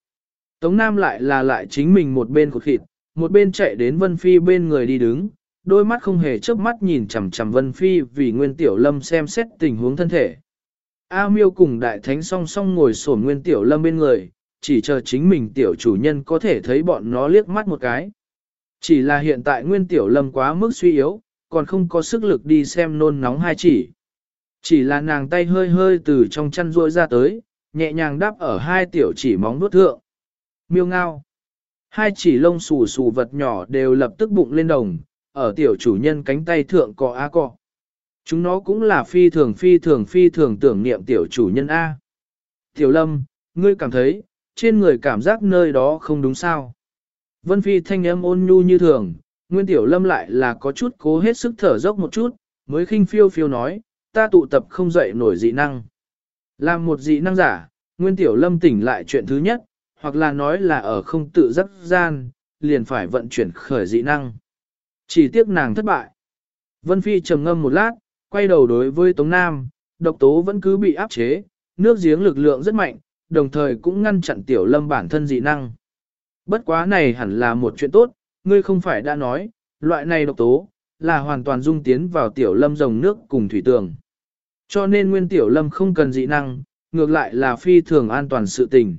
Tống Nam lại là lại chính mình một bên cột khịt, một bên chạy đến Vân Phi bên người đi đứng, đôi mắt không hề chớp mắt nhìn chằm chằm Vân Phi vì Nguyên Tiểu Lâm xem xét tình huống thân thể. A Miêu cùng Đại Thánh song song ngồi sổn Nguyên Tiểu Lâm bên người, chỉ chờ chính mình tiểu chủ nhân có thể thấy bọn nó liếc mắt một cái. Chỉ là hiện tại Nguyên Tiểu Lâm quá mức suy yếu, còn không có sức lực đi xem nôn nóng hai chỉ. Chỉ là nàng tay hơi hơi từ trong chăn ruôi ra tới, nhẹ nhàng đáp ở hai tiểu chỉ móng nuốt thượng. Miêu ngao. Hai chỉ lông xù xù vật nhỏ đều lập tức bụng lên đồng, ở tiểu chủ nhân cánh tay thượng cọ á cọ. Chúng nó cũng là phi thường phi thường phi thường tưởng niệm tiểu chủ nhân A. Tiểu lâm, ngươi cảm thấy, trên người cảm giác nơi đó không đúng sao. Vân phi thanh âm ôn nhu như thường, nguyên tiểu lâm lại là có chút cố hết sức thở dốc một chút, mới khinh phiêu phiêu nói, ta tụ tập không dậy nổi dị năng. Làm một dị năng giả, nguyên tiểu lâm tỉnh lại chuyện thứ nhất, hoặc là nói là ở không tự dắt gian, liền phải vận chuyển khởi dị năng. Chỉ tiếc nàng thất bại. Vân Phi trầm ngâm một lát, quay đầu đối với Tống Nam, độc tố vẫn cứ bị áp chế, nước giếng lực lượng rất mạnh, đồng thời cũng ngăn chặn tiểu lâm bản thân dị năng. Bất quá này hẳn là một chuyện tốt, ngươi không phải đã nói, loại này độc tố, là hoàn toàn dung tiến vào tiểu lâm rồng nước cùng thủy tường. Cho nên nguyên tiểu lâm không cần dị năng, ngược lại là phi thường an toàn sự tình.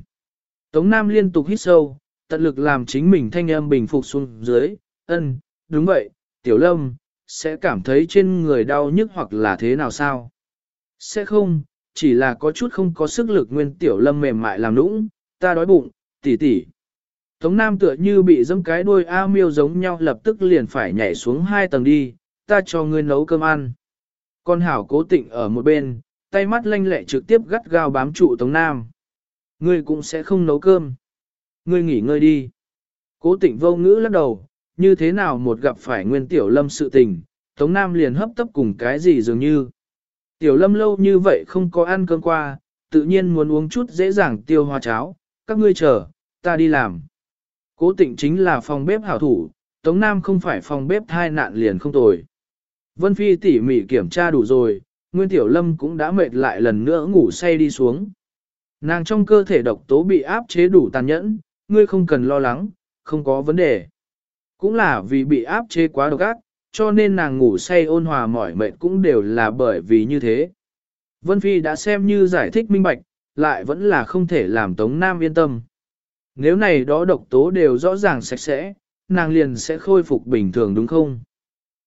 Tống Nam liên tục hít sâu, tận lực làm chính mình thanh âm bình phục xuống dưới, ân, đúng vậy, tiểu lâm, sẽ cảm thấy trên người đau nhức hoặc là thế nào sao? Sẽ không, chỉ là có chút không có sức lực nguyên tiểu lâm mềm mại làm nũng, ta đói bụng, tỉ tỉ. Tống Nam tựa như bị dẫm cái đuôi A miêu giống nhau lập tức liền phải nhảy xuống hai tầng đi, ta cho ngươi nấu cơm ăn. Con hảo cố tịnh ở một bên, tay mắt lanh lẹ trực tiếp gắt gao bám trụ Tống Nam. Ngươi cũng sẽ không nấu cơm. Ngươi nghỉ ngơi đi. Cố tịnh vô ngữ lắc đầu, như thế nào một gặp phải nguyên tiểu lâm sự tình, Tống Nam liền hấp tấp cùng cái gì dường như. Tiểu lâm lâu như vậy không có ăn cơm qua, tự nhiên muốn uống chút dễ dàng tiêu hoa cháo, các ngươi chờ, ta đi làm. Cố tịnh chính là phòng bếp hảo thủ, Tống Nam không phải phòng bếp thai nạn liền không tồi. Vân Phi tỉ mỉ kiểm tra đủ rồi, Nguyên Tiểu Lâm cũng đã mệt lại lần nữa ngủ say đi xuống. Nàng trong cơ thể độc tố bị áp chế đủ tàn nhẫn, ngươi không cần lo lắng, không có vấn đề. Cũng là vì bị áp chế quá độc ác, cho nên nàng ngủ say ôn hòa mỏi mệt cũng đều là bởi vì như thế. Vân Phi đã xem như giải thích minh bạch, lại vẫn là không thể làm Tống Nam yên tâm. Nếu này đó độc tố đều rõ ràng sạch sẽ, nàng liền sẽ khôi phục bình thường đúng không?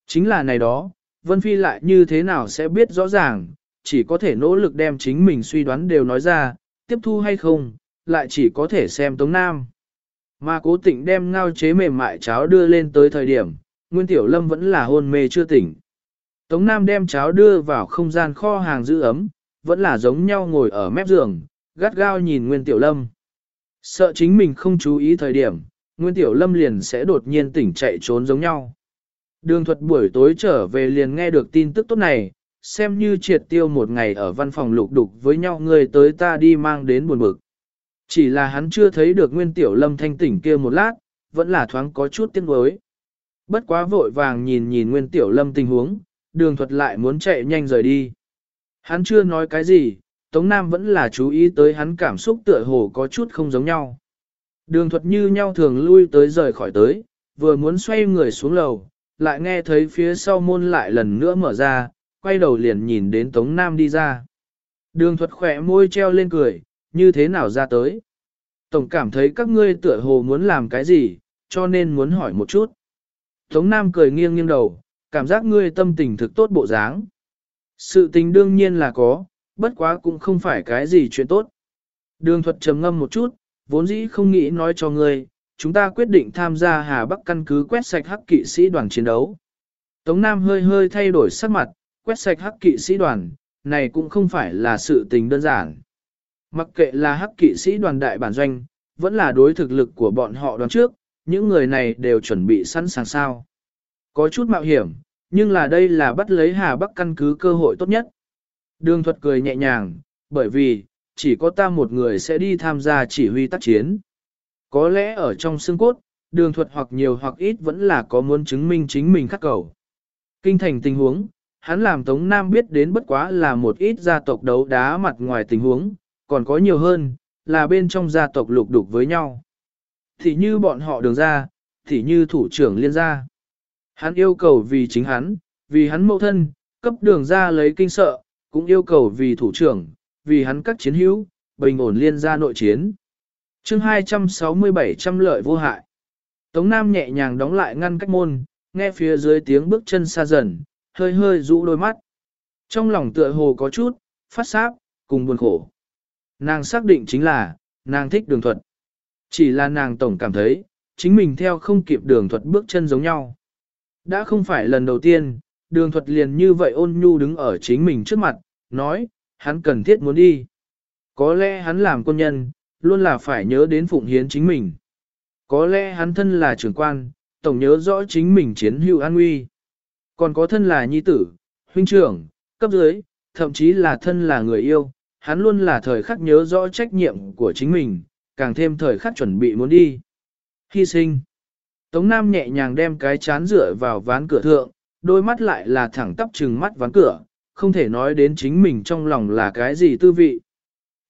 Chính là này đó, Vân Phi lại như thế nào sẽ biết rõ ràng, chỉ có thể nỗ lực đem chính mình suy đoán đều nói ra, tiếp thu hay không, lại chỉ có thể xem Tống Nam. Mà cố tịnh đem ngao chế mềm mại cháo đưa lên tới thời điểm, Nguyên Tiểu Lâm vẫn là hôn mê chưa tỉnh. Tống Nam đem cháo đưa vào không gian kho hàng giữ ấm, vẫn là giống nhau ngồi ở mép giường, gắt gao nhìn Nguyên Tiểu Lâm. Sợ chính mình không chú ý thời điểm, Nguyên Tiểu Lâm liền sẽ đột nhiên tỉnh chạy trốn giống nhau. Đường thuật buổi tối trở về liền nghe được tin tức tốt này, xem như triệt tiêu một ngày ở văn phòng lục đục với nhau người tới ta đi mang đến buồn bực. Chỉ là hắn chưa thấy được Nguyên Tiểu Lâm thanh tỉnh kia một lát, vẫn là thoáng có chút tiếc nuối. Bất quá vội vàng nhìn nhìn Nguyên Tiểu Lâm tình huống, đường thuật lại muốn chạy nhanh rời đi. Hắn chưa nói cái gì, Tống Nam vẫn là chú ý tới hắn cảm xúc tựa hồ có chút không giống nhau. Đường thuật như nhau thường lui tới rời khỏi tới, vừa muốn xoay người xuống lầu, lại nghe thấy phía sau môn lại lần nữa mở ra, quay đầu liền nhìn đến Tống Nam đi ra. Đường thuật khỏe môi treo lên cười, như thế nào ra tới. Tổng cảm thấy các ngươi tựa hồ muốn làm cái gì, cho nên muốn hỏi một chút. Tống Nam cười nghiêng nghiêng đầu, cảm giác ngươi tâm tình thực tốt bộ dáng. Sự tình đương nhiên là có, bất quá cũng không phải cái gì chuyện tốt. Đường thuật trầm ngâm một chút, vốn dĩ không nghĩ nói cho ngươi, chúng ta quyết định tham gia Hà Bắc căn cứ quét sạch hắc kỵ sĩ đoàn chiến đấu. Tống Nam hơi hơi thay đổi sắc mặt, quét sạch hắc kỵ sĩ đoàn, này cũng không phải là sự tình đơn giản. Mặc kệ là hắc kỵ sĩ đoàn đại bản doanh, vẫn là đối thực lực của bọn họ đoàn trước, những người này đều chuẩn bị sẵn sàng sao. Có chút mạo hiểm, nhưng là đây là bắt lấy Hà Bắc căn cứ cơ hội tốt nhất. Đường thuật cười nhẹ nhàng, bởi vì, chỉ có ta một người sẽ đi tham gia chỉ huy tác chiến. Có lẽ ở trong xương cốt, đường thuật hoặc nhiều hoặc ít vẫn là có muốn chứng minh chính mình khắc cầu. Kinh thành tình huống, hắn làm Tống Nam biết đến bất quá là một ít gia tộc đấu đá mặt ngoài tình huống, còn có nhiều hơn, là bên trong gia tộc lục đục với nhau. Thì như bọn họ đường ra, thì như thủ trưởng liên gia. Hắn yêu cầu vì chính hắn, vì hắn mẫu thân, cấp đường ra lấy kinh sợ, cũng yêu cầu vì thủ trưởng, vì hắn các chiến hữu, bình ổn liên gia nội chiến. chương 267 trăm lợi vô hại. Tống Nam nhẹ nhàng đóng lại ngăn cách môn, nghe phía dưới tiếng bước chân xa dần, hơi hơi rũ đôi mắt. Trong lòng tựa hồ có chút, phát sáp, cùng buồn khổ. Nàng xác định chính là, nàng thích đường thuật. Chỉ là nàng tổng cảm thấy, chính mình theo không kịp đường thuật bước chân giống nhau. Đã không phải lần đầu tiên, đường thuật liền như vậy ôn nhu đứng ở chính mình trước mặt, nói, hắn cần thiết muốn đi. Có lẽ hắn làm quân nhân, luôn là phải nhớ đến phụng hiến chính mình. Có lẽ hắn thân là trưởng quan, tổng nhớ rõ chính mình chiến hữu an nguy. Còn có thân là nhi tử, huynh trưởng, cấp dưới, thậm chí là thân là người yêu, hắn luôn là thời khắc nhớ rõ trách nhiệm của chính mình, càng thêm thời khắc chuẩn bị muốn đi. Hy sinh. Tống Nam nhẹ nhàng đem cái chán rửa vào ván cửa thượng, đôi mắt lại là thẳng tắp trừng mắt ván cửa, không thể nói đến chính mình trong lòng là cái gì tư vị.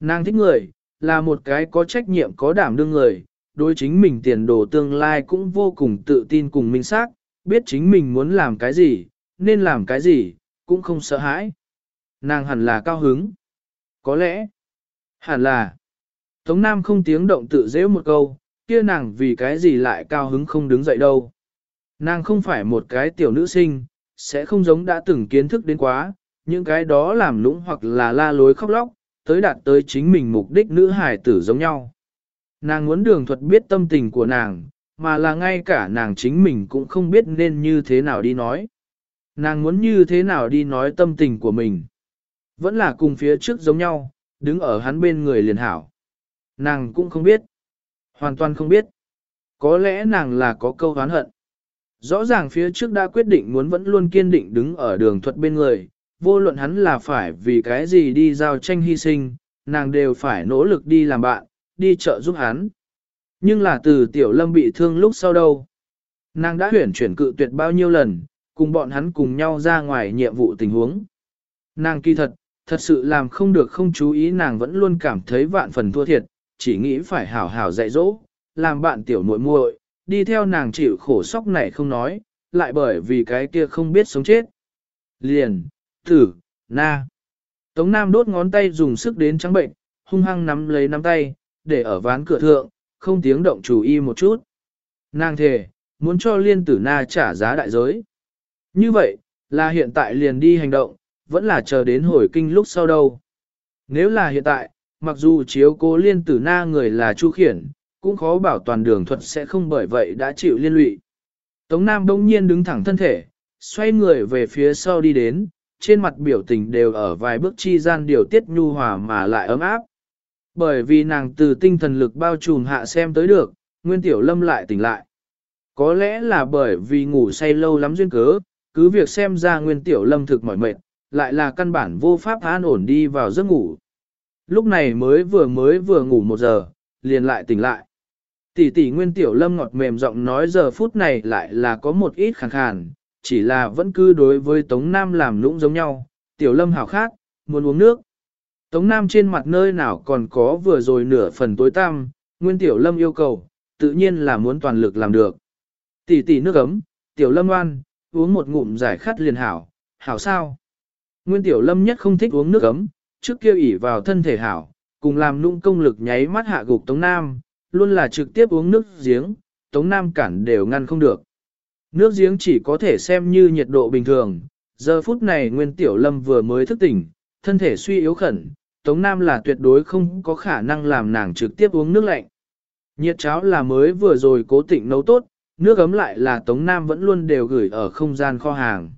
Nàng thích người, là một cái có trách nhiệm có đảm đương người, đối chính mình tiền đồ tương lai cũng vô cùng tự tin cùng minh xác, biết chính mình muốn làm cái gì, nên làm cái gì, cũng không sợ hãi. Nàng hẳn là cao hứng. Có lẽ, hẳn là, Tống Nam không tiếng động tự dễ một câu, kia nàng vì cái gì lại cao hứng không đứng dậy đâu. Nàng không phải một cái tiểu nữ sinh, sẽ không giống đã từng kiến thức đến quá, những cái đó làm lũng hoặc là la lối khóc lóc, tới đạt tới chính mình mục đích nữ hài tử giống nhau. Nàng muốn đường thuật biết tâm tình của nàng, mà là ngay cả nàng chính mình cũng không biết nên như thế nào đi nói. Nàng muốn như thế nào đi nói tâm tình của mình. Vẫn là cùng phía trước giống nhau, đứng ở hắn bên người liền hảo. Nàng cũng không biết. Hoàn toàn không biết. Có lẽ nàng là có câu oán hận. Rõ ràng phía trước đã quyết định muốn vẫn luôn kiên định đứng ở đường thuật bên người, vô luận hắn là phải vì cái gì đi giao tranh hy sinh, nàng đều phải nỗ lực đi làm bạn, đi chợ giúp hắn. Nhưng là từ tiểu lâm bị thương lúc sau đâu. Nàng đã huyển chuyển cự tuyệt bao nhiêu lần, cùng bọn hắn cùng nhau ra ngoài nhiệm vụ tình huống. Nàng kỳ thật, thật sự làm không được không chú ý nàng vẫn luôn cảm thấy vạn phần thua thiệt, chỉ nghĩ phải hảo hảo dạy dỗ, làm bạn tiểu muội muội, đi theo nàng chịu khổ sóc này không nói, lại bởi vì cái kia không biết sống chết. Liền, tử, na. Tống Nam đốt ngón tay dùng sức đến trắng bệnh, hung hăng nắm lấy nắm tay, để ở ván cửa thượng, không tiếng động chủ y một chút. Nàng thề, muốn cho liên tử na trả giá đại giới. Như vậy, là hiện tại liền đi hành động, vẫn là chờ đến hồi kinh lúc sau đâu. Nếu là hiện tại, mặc dù chiếu cố liên tử na người là chu khiển, cũng khó bảo toàn đường thuật sẽ không bởi vậy đã chịu liên lụy. Tống Nam đông nhiên đứng thẳng thân thể, xoay người về phía sau đi đến, trên mặt biểu tình đều ở vài bước chi gian điều tiết nhu hòa mà lại ấm áp. Bởi vì nàng từ tinh thần lực bao trùm hạ xem tới được, Nguyên Tiểu Lâm lại tỉnh lại. Có lẽ là bởi vì ngủ say lâu lắm duyên cớ, cứ việc xem ra Nguyên Tiểu Lâm thực mỏi mệt, lại là căn bản vô pháp an ổn đi vào giấc ngủ. Lúc này mới vừa mới vừa ngủ một giờ, liền lại tỉnh lại. Tỷ tỷ Nguyên Tiểu Lâm ngọt mềm giọng nói giờ phút này lại là có một ít khàn khàn, chỉ là vẫn cứ đối với Tống Nam làm lũng giống nhau. Tiểu Lâm hảo khát, muốn uống nước. Tống Nam trên mặt nơi nào còn có vừa rồi nửa phần tối tăm, Nguyên Tiểu Lâm yêu cầu, tự nhiên là muốn toàn lực làm được. Tỷ tỷ nước ấm, Tiểu Lâm oan, uống một ngụm giải khát liền hảo, hảo sao? Nguyên Tiểu Lâm nhất không thích uống nước ấm, trước kia ỉ vào thân thể hảo, cùng làm nung công lực nháy mắt hạ gục Tống Nam, luôn là trực tiếp uống nước giếng, Tống Nam cản đều ngăn không được. Nước giếng chỉ có thể xem như nhiệt độ bình thường, giờ phút này Nguyên Tiểu Lâm vừa mới thức tỉnh, thân thể suy yếu khẩn, Tống Nam là tuyệt đối không có khả năng làm nàng trực tiếp uống nước lạnh. Nhiệt cháo là mới vừa rồi cố tịnh nấu tốt, nước ấm lại là Tống Nam vẫn luôn đều gửi ở không gian kho hàng.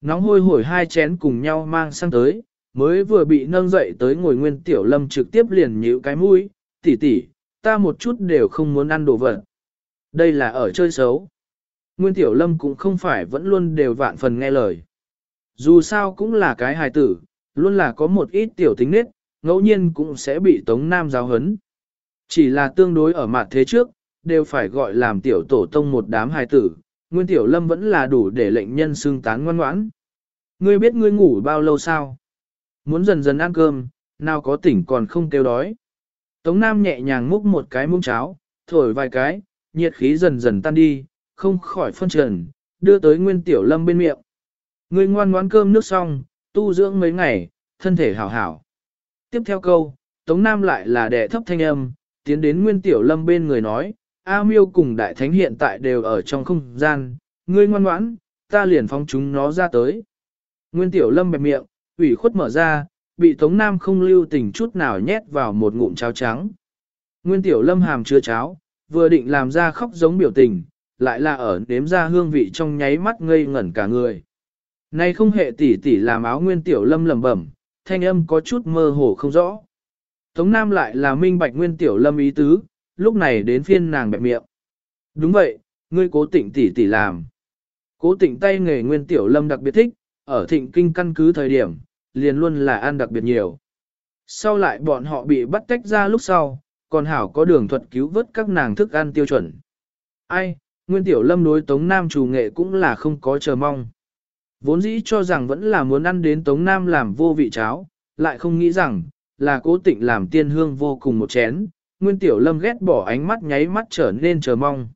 Nóng hôi hổi hai chén cùng nhau mang sang tới, mới vừa bị nâng dậy tới ngồi Nguyên Tiểu Lâm trực tiếp liền nhíu cái mũi, tỷ tỷ, ta một chút đều không muốn ăn đồ vật. Đây là ở chơi xấu. Nguyên Tiểu Lâm cũng không phải vẫn luôn đều vạn phần nghe lời. Dù sao cũng là cái hài tử, luôn là có một ít tiểu tính nết, ngẫu nhiên cũng sẽ bị Tống Nam giáo hấn. Chỉ là tương đối ở mặt thế trước, đều phải gọi làm tiểu tổ tông một đám hài tử, Nguyên Tiểu Lâm vẫn là đủ để lệnh nhân xương tán ngoan ngoãn. Ngươi biết ngươi ngủ bao lâu sao? Muốn dần dần ăn cơm, nào có tỉnh còn không kêu đói. Tống Nam nhẹ nhàng múc một cái muỗng cháo, thổi vài cái, nhiệt khí dần dần tan đi, không khỏi phân trần, đưa tới Nguyên Tiểu Lâm bên miệng. Ngươi ngoan ngoãn cơm nước xong, tu dưỡng mấy ngày, thân thể hảo hảo. Tiếp theo câu, Tống Nam lại là đẻ thấp thanh âm, tiến đến Nguyên Tiểu Lâm bên người nói, A Miêu cùng Đại Thánh hiện tại đều ở trong không gian, ngươi ngoan ngoãn, ta liền phóng chúng nó ra tới. Nguyên Tiểu Lâm bẹp miệng, ủy khuất mở ra, bị Tống Nam không lưu tình chút nào nhét vào một ngụm cháo trắng. Nguyên Tiểu Lâm hàm chứa cháo, vừa định làm ra khóc giống biểu tình, lại là ở nếm ra hương vị trong nháy mắt ngây ngẩn cả người. Nay không hệ tỷ tỷ làm áo Nguyên Tiểu Lâm lẩm bẩm, thanh âm có chút mơ hồ không rõ. Tống Nam lại là minh bạch Nguyên Tiểu Lâm ý tứ, lúc này đến phiên nàng bẹp miệng. Đúng vậy, ngươi cố tịnh tỷ tỷ làm. Cố tịnh tay nghề Nguyên Tiểu Lâm đặc biệt thích, ở thịnh kinh căn cứ thời điểm, liền luôn là ăn đặc biệt nhiều. Sau lại bọn họ bị bắt tách ra lúc sau, còn hảo có đường thuật cứu vớt các nàng thức ăn tiêu chuẩn. Ai, Nguyên Tiểu Lâm đối Tống Nam chủ nghệ cũng là không có chờ mong. Vốn dĩ cho rằng vẫn là muốn ăn đến Tống Nam làm vô vị cháo, lại không nghĩ rằng, là cố tịnh làm tiên hương vô cùng một chén. Nguyên Tiểu Lâm ghét bỏ ánh mắt nháy mắt trở nên chờ mong.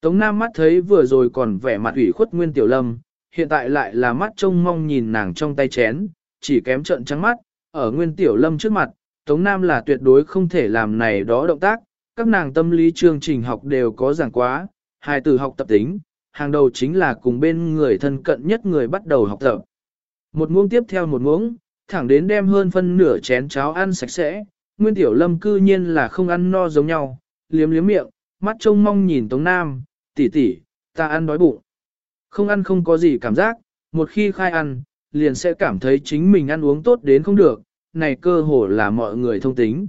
Tống Nam mắt thấy vừa rồi còn vẻ mặt ủy khuất Nguyên Tiểu Lâm, hiện tại lại là mắt trông mong nhìn nàng trong tay chén, chỉ kém trận trắng mắt, ở Nguyên Tiểu Lâm trước mặt, Tống Nam là tuyệt đối không thể làm này đó động tác, các nàng tâm lý chương trình học đều có giảng quá, hai tử học tập tính, hàng đầu chính là cùng bên người thân cận nhất người bắt đầu học tập. Một muỗng tiếp theo một muỗng, thẳng đến đem hơn phân nửa chén cháo ăn sạch sẽ, Nguyên Tiểu Lâm cư nhiên là không ăn no giống nhau, liếm liếm miệng, mắt trông mong nhìn Tống Nam, tỷ tỷ, ta ăn đói bụng. Không ăn không có gì cảm giác, một khi khai ăn, liền sẽ cảm thấy chính mình ăn uống tốt đến không được, này cơ hồ là mọi người thông tính.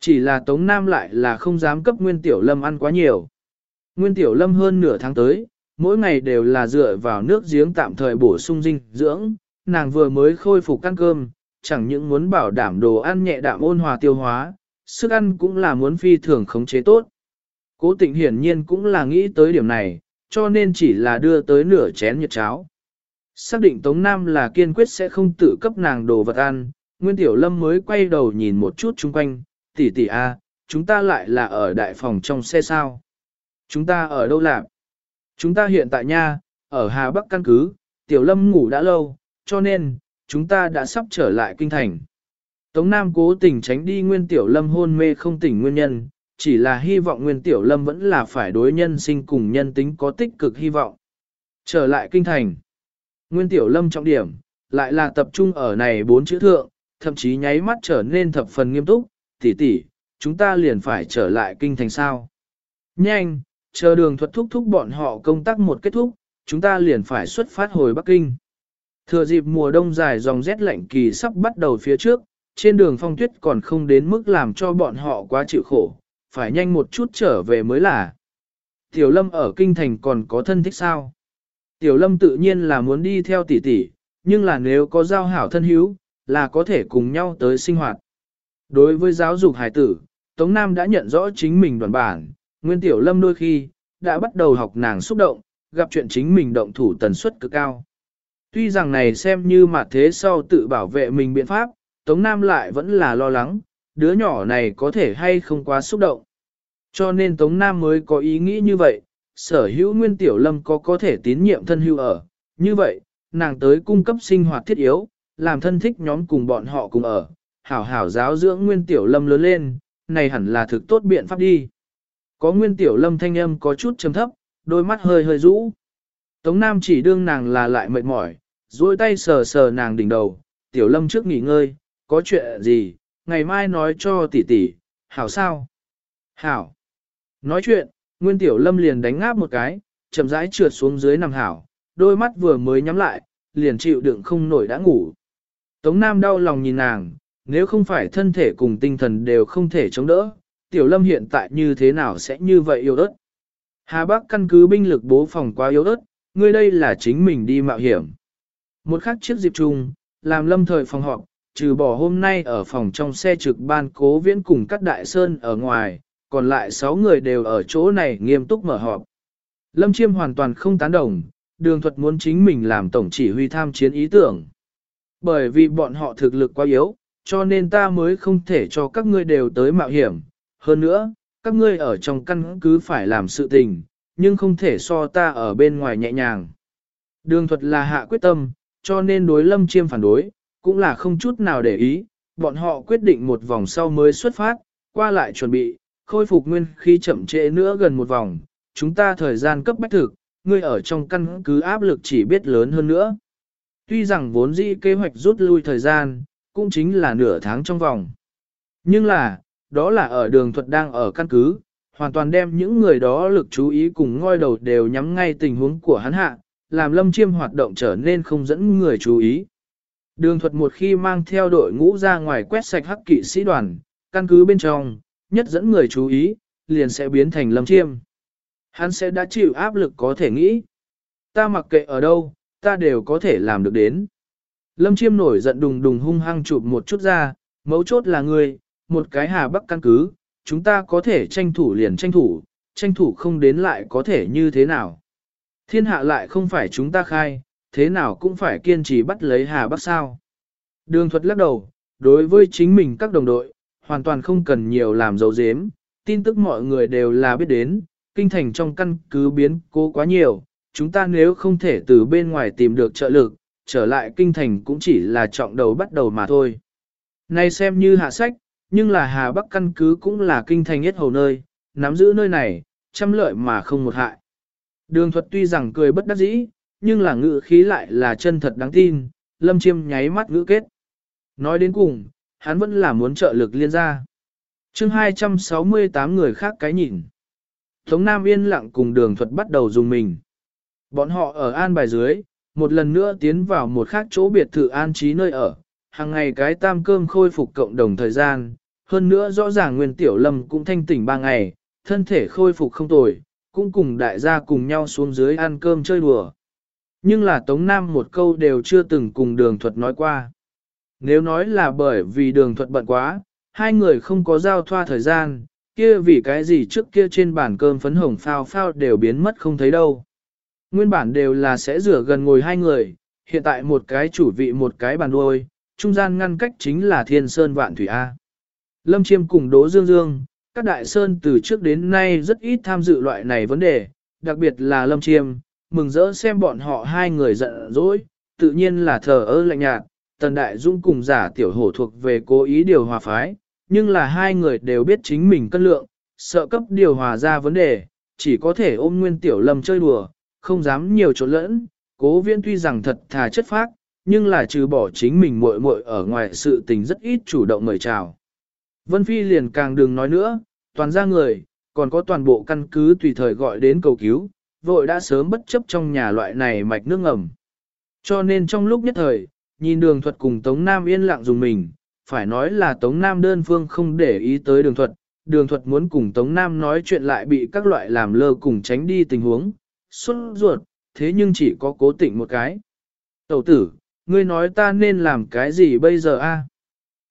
Chỉ là Tống Nam lại là không dám cấp Nguyên Tiểu Lâm ăn quá nhiều. Nguyên Tiểu Lâm hơn nửa tháng tới, mỗi ngày đều là dựa vào nước giếng tạm thời bổ sung dinh dưỡng, nàng vừa mới khôi phục ăn cơm, chẳng những muốn bảo đảm đồ ăn nhẹ đạm ôn hòa tiêu hóa, sức ăn cũng là muốn phi thường khống chế tốt. Cố tịnh hiển nhiên cũng là nghĩ tới điểm này, cho nên chỉ là đưa tới nửa chén nhiệt cháo. Xác định Tống Nam là kiên quyết sẽ không tự cấp nàng đồ vật ăn, Nguyên Tiểu Lâm mới quay đầu nhìn một chút chung quanh, tỷ tỷ a, chúng ta lại là ở đại phòng trong xe sao? Chúng ta ở đâu làm? Chúng ta hiện tại nha, ở Hà Bắc căn cứ, Tiểu Lâm ngủ đã lâu, cho nên, chúng ta đã sắp trở lại kinh thành. Tống Nam cố tình tránh đi Nguyên Tiểu Lâm hôn mê không tỉnh nguyên nhân, chỉ là hy vọng Nguyên Tiểu Lâm vẫn là phải đối nhân sinh cùng nhân tính có tích cực hy vọng. Trở lại kinh thành. Nguyên Tiểu Lâm trọng điểm, lại là tập trung ở này bốn chữ thượng, thậm chí nháy mắt trở nên thập phần nghiêm túc, tỷ tỷ, chúng ta liền phải trở lại kinh thành sao. Nhanh, chờ đường thuật thúc thúc bọn họ công tác một kết thúc, chúng ta liền phải xuất phát hồi Bắc Kinh. Thừa dịp mùa đông dài dòng rét lạnh kỳ sắp bắt đầu phía trước, trên đường phong tuyết còn không đến mức làm cho bọn họ quá chịu khổ, phải nhanh một chút trở về mới là. Tiểu Lâm ở kinh thành còn có thân thích sao? Tiểu Lâm tự nhiên là muốn đi theo tỷ tỷ, nhưng là nếu có giao hảo thân hữu, là có thể cùng nhau tới sinh hoạt. Đối với giáo dục hải tử, Tống Nam đã nhận rõ chính mình đoàn bản, Nguyên Tiểu Lâm đôi khi, đã bắt đầu học nàng xúc động, gặp chuyện chính mình động thủ tần suất cực cao. Tuy rằng này xem như mặt thế sau tự bảo vệ mình biện pháp, Tống Nam lại vẫn là lo lắng, đứa nhỏ này có thể hay không quá xúc động. Cho nên Tống Nam mới có ý nghĩ như vậy, sở hữu Nguyên Tiểu Lâm có có thể tín nhiệm thân hữu ở. Như vậy, nàng tới cung cấp sinh hoạt thiết yếu, làm thân thích nhóm cùng bọn họ cùng ở, hảo hảo giáo dưỡng Nguyên Tiểu Lâm lớn lên, này hẳn là thực tốt biện pháp đi. Có Nguyên Tiểu Lâm thanh âm có chút trầm thấp, đôi mắt hơi hơi rũ. Tống Nam chỉ đương nàng là lại mệt mỏi, duỗi tay sờ sờ nàng đỉnh đầu, Tiểu Lâm trước nghỉ ngơi, có chuyện gì, ngày mai nói cho tỷ tỷ, hảo sao? Hảo. Nói chuyện, Nguyên Tiểu Lâm liền đánh ngáp một cái, chậm rãi trượt xuống dưới nằm hảo, đôi mắt vừa mới nhắm lại, liền chịu đựng không nổi đã ngủ. Tống Nam đau lòng nhìn nàng, nếu không phải thân thể cùng tinh thần đều không thể chống đỡ, Tiểu Lâm hiện tại như thế nào sẽ như vậy yếu ớt. Hà Bắc căn cứ binh lực bố phòng quá yếu ớt, ngươi đây là chính mình đi mạo hiểm. Một khắc chiếc dịp chung, làm lâm thời phòng họp, trừ bỏ hôm nay ở phòng trong xe trực ban cố viễn cùng các đại sơn ở ngoài, còn lại 6 người đều ở chỗ này nghiêm túc mở họp. Lâm Chiêm hoàn toàn không tán đồng, đường thuật muốn chính mình làm tổng chỉ huy tham chiến ý tưởng. Bởi vì bọn họ thực lực quá yếu, cho nên ta mới không thể cho các ngươi đều tới mạo hiểm. Hơn nữa, các ngươi ở trong căn cứ phải làm sự tình, nhưng không thể so ta ở bên ngoài nhẹ nhàng. Đường thuật là hạ quyết tâm, cho nên đối lâm chiêm phản đối, cũng là không chút nào để ý, bọn họ quyết định một vòng sau mới xuất phát, qua lại chuẩn bị, khôi phục nguyên khi chậm trễ nữa gần một vòng, chúng ta thời gian cấp bách thực, ngươi ở trong căn cứ áp lực chỉ biết lớn hơn nữa. Tuy rằng vốn dĩ kế hoạch rút lui thời gian, cũng chính là nửa tháng trong vòng. Nhưng là, đó là ở đường thuật đang ở căn cứ, hoàn toàn đem những người đó lực chú ý cùng ngoi đầu đều nhắm ngay tình huống của hắn hạ, làm lâm chiêm hoạt động trở nên không dẫn người chú ý. Đường thuật một khi mang theo đội ngũ ra ngoài quét sạch hắc kỵ sĩ đoàn, căn cứ bên trong, nhất dẫn người chú ý, liền sẽ biến thành lâm chiêm. Hắn sẽ đã chịu áp lực có thể nghĩ. Ta mặc kệ ở đâu, ta đều có thể làm được đến. Lâm chiêm nổi giận đùng đùng hung hăng chụp một chút ra, mấu chốt là người, một cái hà bắc căn cứ, chúng ta có thể tranh thủ liền tranh thủ, tranh thủ không đến lại có thể như thế nào. Thiên hạ lại không phải chúng ta khai, thế nào cũng phải kiên trì bắt lấy hà bắc sao. Đường thuật lắc đầu, đối với chính mình các đồng đội, hoàn toàn không cần nhiều làm dấu dếm, tin tức mọi người đều là biết đến, kinh thành trong căn cứ biến cố quá nhiều, chúng ta nếu không thể từ bên ngoài tìm được trợ lực, trở lại kinh thành cũng chỉ là trọng đầu bắt đầu mà thôi. nay xem như hạ sách, nhưng là Hà Bắc căn cứ cũng là kinh thành nhất hầu nơi, nắm giữ nơi này, trăm lợi mà không một hại. Đường thuật tuy rằng cười bất đắc dĩ, nhưng là ngữ khí lại là chân thật đáng tin, lâm chiêm nháy mắt ngữ kết. Nói đến cùng, hắn vẫn là muốn trợ lực liên gia. chương 268 người khác cái nhìn. Tống Nam yên lặng cùng đường thuật bắt đầu dùng mình. Bọn họ ở an bài dưới, một lần nữa tiến vào một khác chỗ biệt thự an trí nơi ở, hàng ngày cái tam cơm khôi phục cộng đồng thời gian, hơn nữa rõ ràng Nguyên Tiểu Lâm cũng thanh tỉnh ba ngày, thân thể khôi phục không tồi, cũng cùng đại gia cùng nhau xuống dưới ăn cơm chơi đùa. Nhưng là Tống Nam một câu đều chưa từng cùng đường thuật nói qua. Nếu nói là bởi vì đường thuật bận quá, hai người không có giao thoa thời gian, kia vì cái gì trước kia trên bàn cơm phấn hồng phao phao đều biến mất không thấy đâu. Nguyên bản đều là sẽ rửa gần ngồi hai người, hiện tại một cái chủ vị một cái bàn đuôi, trung gian ngăn cách chính là thiên sơn vạn thủy A. Lâm Chiêm cùng Đỗ Dương Dương, các đại sơn từ trước đến nay rất ít tham dự loại này vấn đề, đặc biệt là Lâm Chiêm, mừng rỡ xem bọn họ hai người giận dỗi, tự nhiên là thờ ơ lạnh nhạt, Tần Đại Dung cùng giả tiểu hổ thuộc về cố ý điều hòa phái, nhưng là hai người đều biết chính mình cân lượng, sợ cấp điều hòa ra vấn đề, chỉ có thể ôm nguyên tiểu lâm chơi đùa, không dám nhiều trộn lẫn, cố viễn tuy rằng thật thà chất phác, nhưng là trừ bỏ chính mình muội muội ở ngoài sự tình rất ít chủ động mời chào. Vân Phi liền càng đừng nói nữa, toàn ra người, còn có toàn bộ căn cứ tùy thời gọi đến cầu cứu, vội đã sớm bất chấp trong nhà loại này mạch nước ngầm. Cho nên trong lúc nhất thời, nhìn đường thuật cùng Tống Nam yên lặng dùng mình, phải nói là Tống Nam đơn phương không để ý tới đường thuật, đường thuật muốn cùng Tống Nam nói chuyện lại bị các loại làm lơ cùng tránh đi tình huống, xuất ruột, thế nhưng chỉ có cố tịnh một cái. Tẩu tử, ngươi nói ta nên làm cái gì bây giờ a?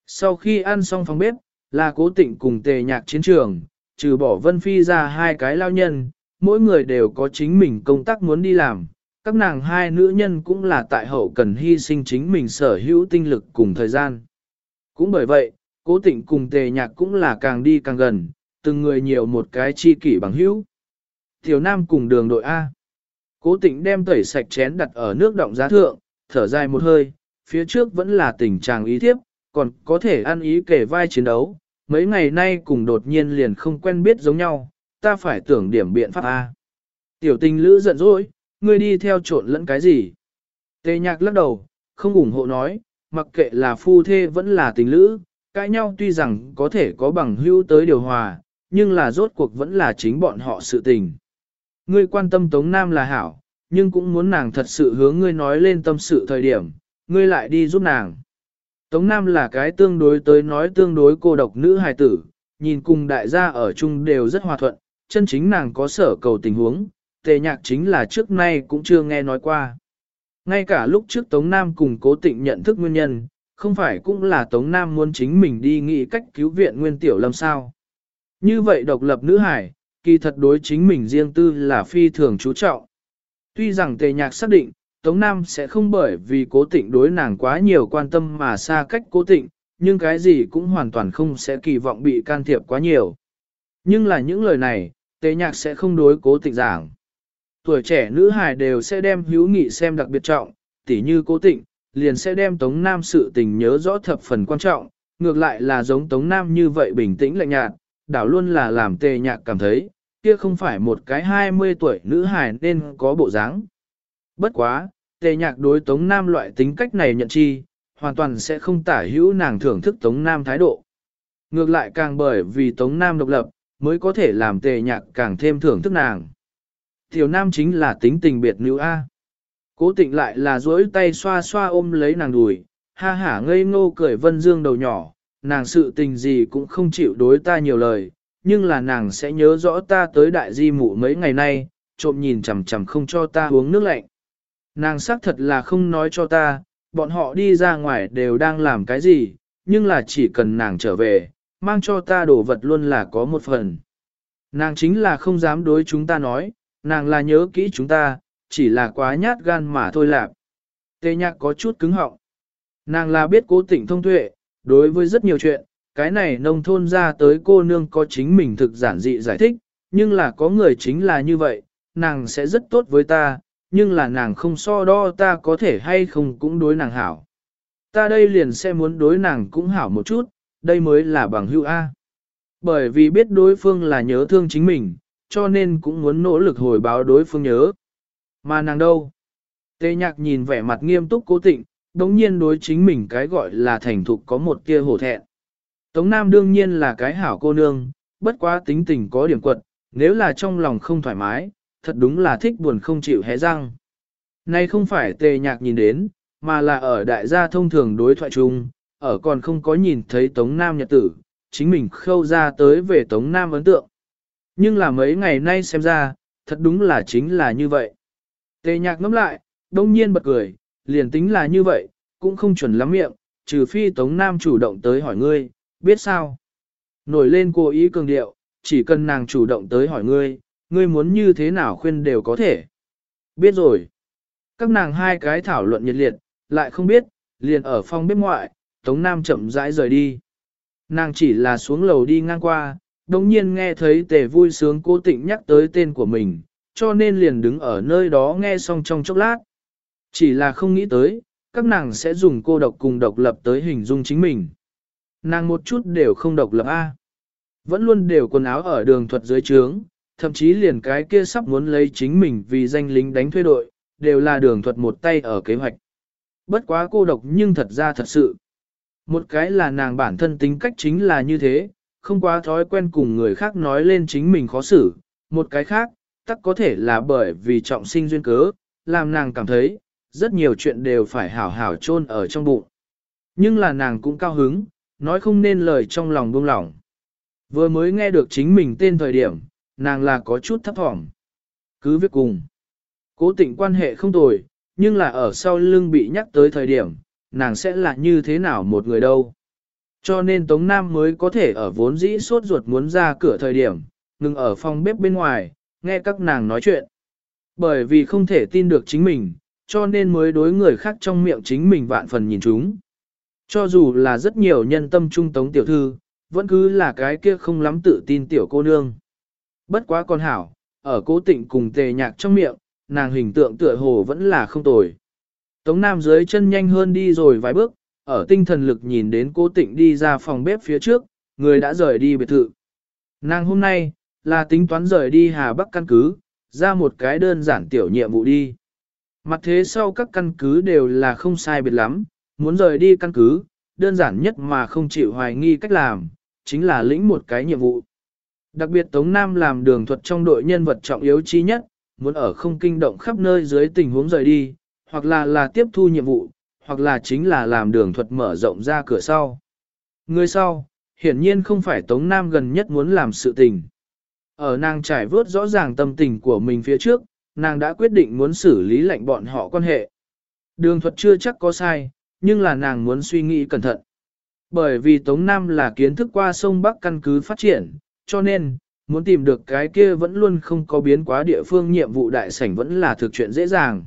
Sau khi ăn xong phòng bếp, là cố tịnh cùng tề nhạc chiến trường, trừ bỏ Vân Phi ra hai cái lao nhân, mỗi người đều có chính mình công tác muốn đi làm. Các nàng hai nữ nhân cũng là tại hậu cần hy sinh chính mình sở hữu tinh lực cùng thời gian. Cũng bởi vậy, cố tịnh cùng tề nhạc cũng là càng đi càng gần, từng người nhiều một cái chi kỷ bằng hữu. Tiểu Nam cùng đường đội A. Cố tịnh đem tẩy sạch chén đặt ở nước động giá thượng, thở dài một hơi, phía trước vẫn là tình trạng ý thiếp, còn có thể ăn ý kể vai chiến đấu. Mấy ngày nay cùng đột nhiên liền không quen biết giống nhau, ta phải tưởng điểm biện pháp A. Tiểu tình lữ giận dỗi, ngươi đi theo trộn lẫn cái gì? Tề nhạc lắc đầu, không ủng hộ nói, mặc kệ là phu thê vẫn là tình lữ, cãi nhau tuy rằng có thể có bằng hữu tới điều hòa, nhưng là rốt cuộc vẫn là chính bọn họ sự tình. Ngươi quan tâm Tống Nam là hảo, nhưng cũng muốn nàng thật sự hướng ngươi nói lên tâm sự thời điểm, ngươi lại đi giúp nàng. Tống Nam là cái tương đối tới nói tương đối cô độc nữ hài tử, nhìn cùng đại gia ở chung đều rất hòa thuận, chân chính nàng có sở cầu tình huống, tề nhạc chính là trước nay cũng chưa nghe nói qua. Ngay cả lúc trước Tống Nam cùng cố tịnh nhận thức nguyên nhân, không phải cũng là Tống Nam muốn chính mình đi nghĩ cách cứu viện Nguyên Tiểu Lâm sao. Như vậy độc lập nữ hải, kỳ thật đối chính mình riêng tư là phi thường chú trọng. Tuy rằng tề nhạc xác định, Tống Nam sẽ không bởi vì cố tịnh đối nàng quá nhiều quan tâm mà xa cách cố tịnh, nhưng cái gì cũng hoàn toàn không sẽ kỳ vọng bị can thiệp quá nhiều. Nhưng là những lời này, Tế nhạc sẽ không đối cố tịnh giảng. Tuổi trẻ nữ hài đều sẽ đem hữu nghị xem đặc biệt trọng, tỉ như cố tịnh, liền sẽ đem Tống Nam sự tình nhớ rõ thập phần quan trọng, ngược lại là giống Tống Nam như vậy bình tĩnh lạnh nhạt, đảo luôn là làm tề nhạc cảm thấy, kia không phải một cái 20 tuổi nữ hài nên có bộ dáng. Bất quá, tề nhạc đối Tống Nam loại tính cách này nhận chi, hoàn toàn sẽ không tả hữu nàng thưởng thức Tống Nam thái độ. Ngược lại càng bởi vì Tống Nam độc lập, mới có thể làm tề nhạc càng thêm thưởng thức nàng. Tiểu Nam chính là tính tình biệt nữ A. Cố tịnh lại là duỗi tay xoa xoa ôm lấy nàng đùi, ha hả ngây ngô cười vân dương đầu nhỏ, nàng sự tình gì cũng không chịu đối ta nhiều lời, nhưng là nàng sẽ nhớ rõ ta tới đại di mụ mấy ngày nay, trộm nhìn chằm chằm không cho ta uống nước lạnh. Nàng xác thật là không nói cho ta, bọn họ đi ra ngoài đều đang làm cái gì, nhưng là chỉ cần nàng trở về, mang cho ta đồ vật luôn là có một phần. Nàng chính là không dám đối chúng ta nói, nàng là nhớ kỹ chúng ta, chỉ là quá nhát gan mà thôi lạp. Tê nhạc có chút cứng họng. Nàng là biết cố tình thông tuệ, đối với rất nhiều chuyện, cái này nông thôn ra tới cô nương có chính mình thực giản dị giải thích, nhưng là có người chính là như vậy, nàng sẽ rất tốt với ta, nhưng là nàng không so đo ta có thể hay không cũng đối nàng hảo. Ta đây liền sẽ muốn đối nàng cũng hảo một chút, đây mới là bằng hữu A. Bởi vì biết đối phương là nhớ thương chính mình, cho nên cũng muốn nỗ lực hồi báo đối phương nhớ. Mà nàng đâu? Tê nhạc nhìn vẻ mặt nghiêm túc cố tịnh, đống nhiên đối chính mình cái gọi là thành thục có một kia hổ thẹn. Tống Nam đương nhiên là cái hảo cô nương, bất quá tính tình có điểm quật, nếu là trong lòng không thoải mái, thật đúng là thích buồn không chịu hé răng. Nay không phải tề nhạc nhìn đến, mà là ở đại gia thông thường đối thoại chung, ở còn không có nhìn thấy Tống Nam nhật tử, chính mình khâu ra tới về Tống Nam ấn tượng. Nhưng là mấy ngày nay xem ra, thật đúng là chính là như vậy. Tề nhạc ngẫm lại, đông nhiên bật cười, liền tính là như vậy, cũng không chuẩn lắm miệng, trừ phi Tống Nam chủ động tới hỏi ngươi, biết sao? Nổi lên cố ý cường điệu, chỉ cần nàng chủ động tới hỏi ngươi, ngươi muốn như thế nào khuyên đều có thể. Biết rồi. Các nàng hai cái thảo luận nhiệt liệt, lại không biết, liền ở phòng bếp ngoại, Tống Nam chậm rãi rời đi. Nàng chỉ là xuống lầu đi ngang qua, đồng nhiên nghe thấy tề vui sướng cố tịnh nhắc tới tên của mình, cho nên liền đứng ở nơi đó nghe xong trong chốc lát. Chỉ là không nghĩ tới, các nàng sẽ dùng cô độc cùng độc lập tới hình dung chính mình. Nàng một chút đều không độc lập A. Vẫn luôn đều quần áo ở đường thuật dưới trướng, thậm chí liền cái kia sắp muốn lấy chính mình vì danh lính đánh thuê đội, đều là đường thuật một tay ở kế hoạch. Bất quá cô độc nhưng thật ra thật sự. Một cái là nàng bản thân tính cách chính là như thế, không quá thói quen cùng người khác nói lên chính mình khó xử. Một cái khác, tắc có thể là bởi vì trọng sinh duyên cớ, làm nàng cảm thấy, rất nhiều chuyện đều phải hảo hảo chôn ở trong bụng. Nhưng là nàng cũng cao hứng, nói không nên lời trong lòng buông lỏng. Vừa mới nghe được chính mình tên thời điểm, nàng là có chút thấp thỏm. Cứ việc cùng. Cố tịnh quan hệ không tồi, nhưng là ở sau lưng bị nhắc tới thời điểm, nàng sẽ là như thế nào một người đâu. Cho nên Tống Nam mới có thể ở vốn dĩ suốt ruột muốn ra cửa thời điểm, ngừng ở phòng bếp bên ngoài, nghe các nàng nói chuyện. Bởi vì không thể tin được chính mình, cho nên mới đối người khác trong miệng chính mình vạn phần nhìn chúng. Cho dù là rất nhiều nhân tâm trung Tống Tiểu Thư, vẫn cứ là cái kia không lắm tự tin Tiểu cô nương. Bất quá con hảo, ở cố tịnh cùng tề nhạc trong miệng, nàng hình tượng tựa hồ vẫn là không tồi. Tống Nam dưới chân nhanh hơn đi rồi vài bước, ở tinh thần lực nhìn đến cố tịnh đi ra phòng bếp phía trước, người đã rời đi biệt thự. Nàng hôm nay, là tính toán rời đi Hà Bắc căn cứ, ra một cái đơn giản tiểu nhiệm vụ đi. Mặt thế sau các căn cứ đều là không sai biệt lắm, muốn rời đi căn cứ, đơn giản nhất mà không chịu hoài nghi cách làm, chính là lĩnh một cái nhiệm vụ. Đặc biệt Tống Nam làm đường thuật trong đội nhân vật trọng yếu chi nhất, muốn ở không kinh động khắp nơi dưới tình huống rời đi, hoặc là là tiếp thu nhiệm vụ, hoặc là chính là làm đường thuật mở rộng ra cửa sau. Người sau, hiển nhiên không phải Tống Nam gần nhất muốn làm sự tình. Ở nàng trải vớt rõ ràng tâm tình của mình phía trước, nàng đã quyết định muốn xử lý lệnh bọn họ quan hệ. Đường thuật chưa chắc có sai, nhưng là nàng muốn suy nghĩ cẩn thận. Bởi vì Tống Nam là kiến thức qua sông Bắc căn cứ phát triển, cho nên, muốn tìm được cái kia vẫn luôn không có biến quá địa phương nhiệm vụ đại sảnh vẫn là thực chuyện dễ dàng.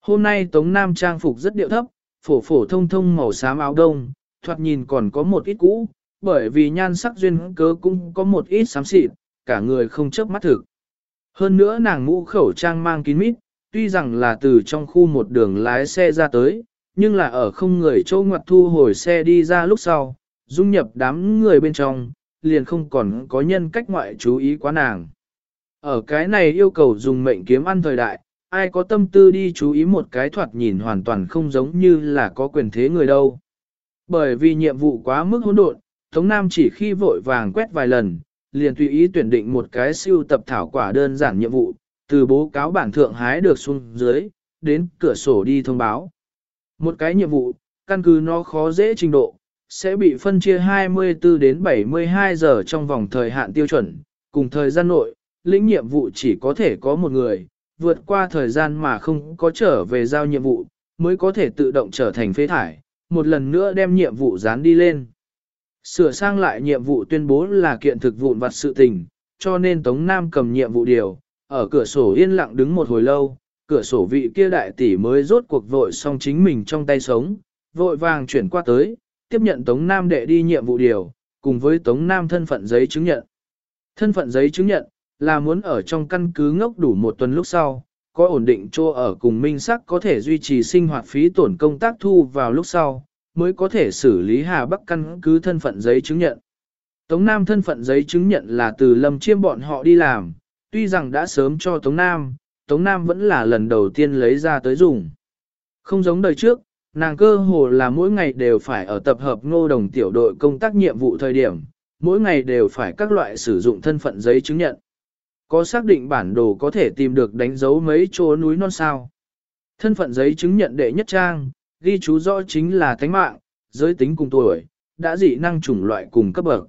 Hôm nay Tống Nam trang phục rất điệu thấp, phổ phổ thông thông màu xám áo đông, thoạt nhìn còn có một ít cũ, bởi vì nhan sắc duyên cớ cũng có một ít xám xịt, cả người không chớp mắt thực. Hơn nữa nàng mũ khẩu trang mang kín mít, tuy rằng là từ trong khu một đường lái xe ra tới, nhưng là ở không người châu ngoặt thu hồi xe đi ra lúc sau, dung nhập đám người bên trong, liền không còn có nhân cách ngoại chú ý quá nàng. Ở cái này yêu cầu dùng mệnh kiếm ăn thời đại, ai có tâm tư đi chú ý một cái thoạt nhìn hoàn toàn không giống như là có quyền thế người đâu. Bởi vì nhiệm vụ quá mức hỗn độn, Tống Nam chỉ khi vội vàng quét vài lần, liền tùy ý tuyển định một cái siêu tập thảo quả đơn giản nhiệm vụ, từ bố cáo bản thượng hái được xuống dưới, đến cửa sổ đi thông báo. Một cái nhiệm vụ, căn cứ nó khó dễ trình độ, sẽ bị phân chia 24 đến 72 giờ trong vòng thời hạn tiêu chuẩn, cùng thời gian nội, lĩnh nhiệm vụ chỉ có thể có một người, vượt qua thời gian mà không có trở về giao nhiệm vụ, mới có thể tự động trở thành phế thải, một lần nữa đem nhiệm vụ dán đi lên. Sửa sang lại nhiệm vụ tuyên bố là kiện thực vụn vặt sự tình, cho nên Tống Nam cầm nhiệm vụ điều, ở cửa sổ yên lặng đứng một hồi lâu, cửa sổ vị kia đại tỷ mới rốt cuộc vội xong chính mình trong tay sống, vội vàng chuyển qua tới, tiếp nhận Tống Nam đệ đi nhiệm vụ điều, cùng với Tống Nam thân phận giấy chứng nhận. Thân phận giấy chứng nhận, là muốn ở trong căn cứ ngốc đủ một tuần lúc sau, có ổn định chỗ ở cùng minh sắc có thể duy trì sinh hoạt phí tổn công tác thu vào lúc sau, mới có thể xử lý Hà Bắc căn cứ thân phận giấy chứng nhận. Tống Nam thân phận giấy chứng nhận là từ lâm chiêm bọn họ đi làm, tuy rằng đã sớm cho Tống Nam, Tống Nam vẫn là lần đầu tiên lấy ra tới dùng. Không giống đời trước, nàng cơ hồ là mỗi ngày đều phải ở tập hợp ngô đồng tiểu đội công tác nhiệm vụ thời điểm, mỗi ngày đều phải các loại sử dụng thân phận giấy chứng nhận. Có xác định bản đồ có thể tìm được đánh dấu mấy chỗ núi non sao. Thân phận giấy chứng nhận đệ nhất trang, ghi chú rõ chính là thánh mạng, giới tính cùng tuổi, đã dị năng chủng loại cùng cấp bậc.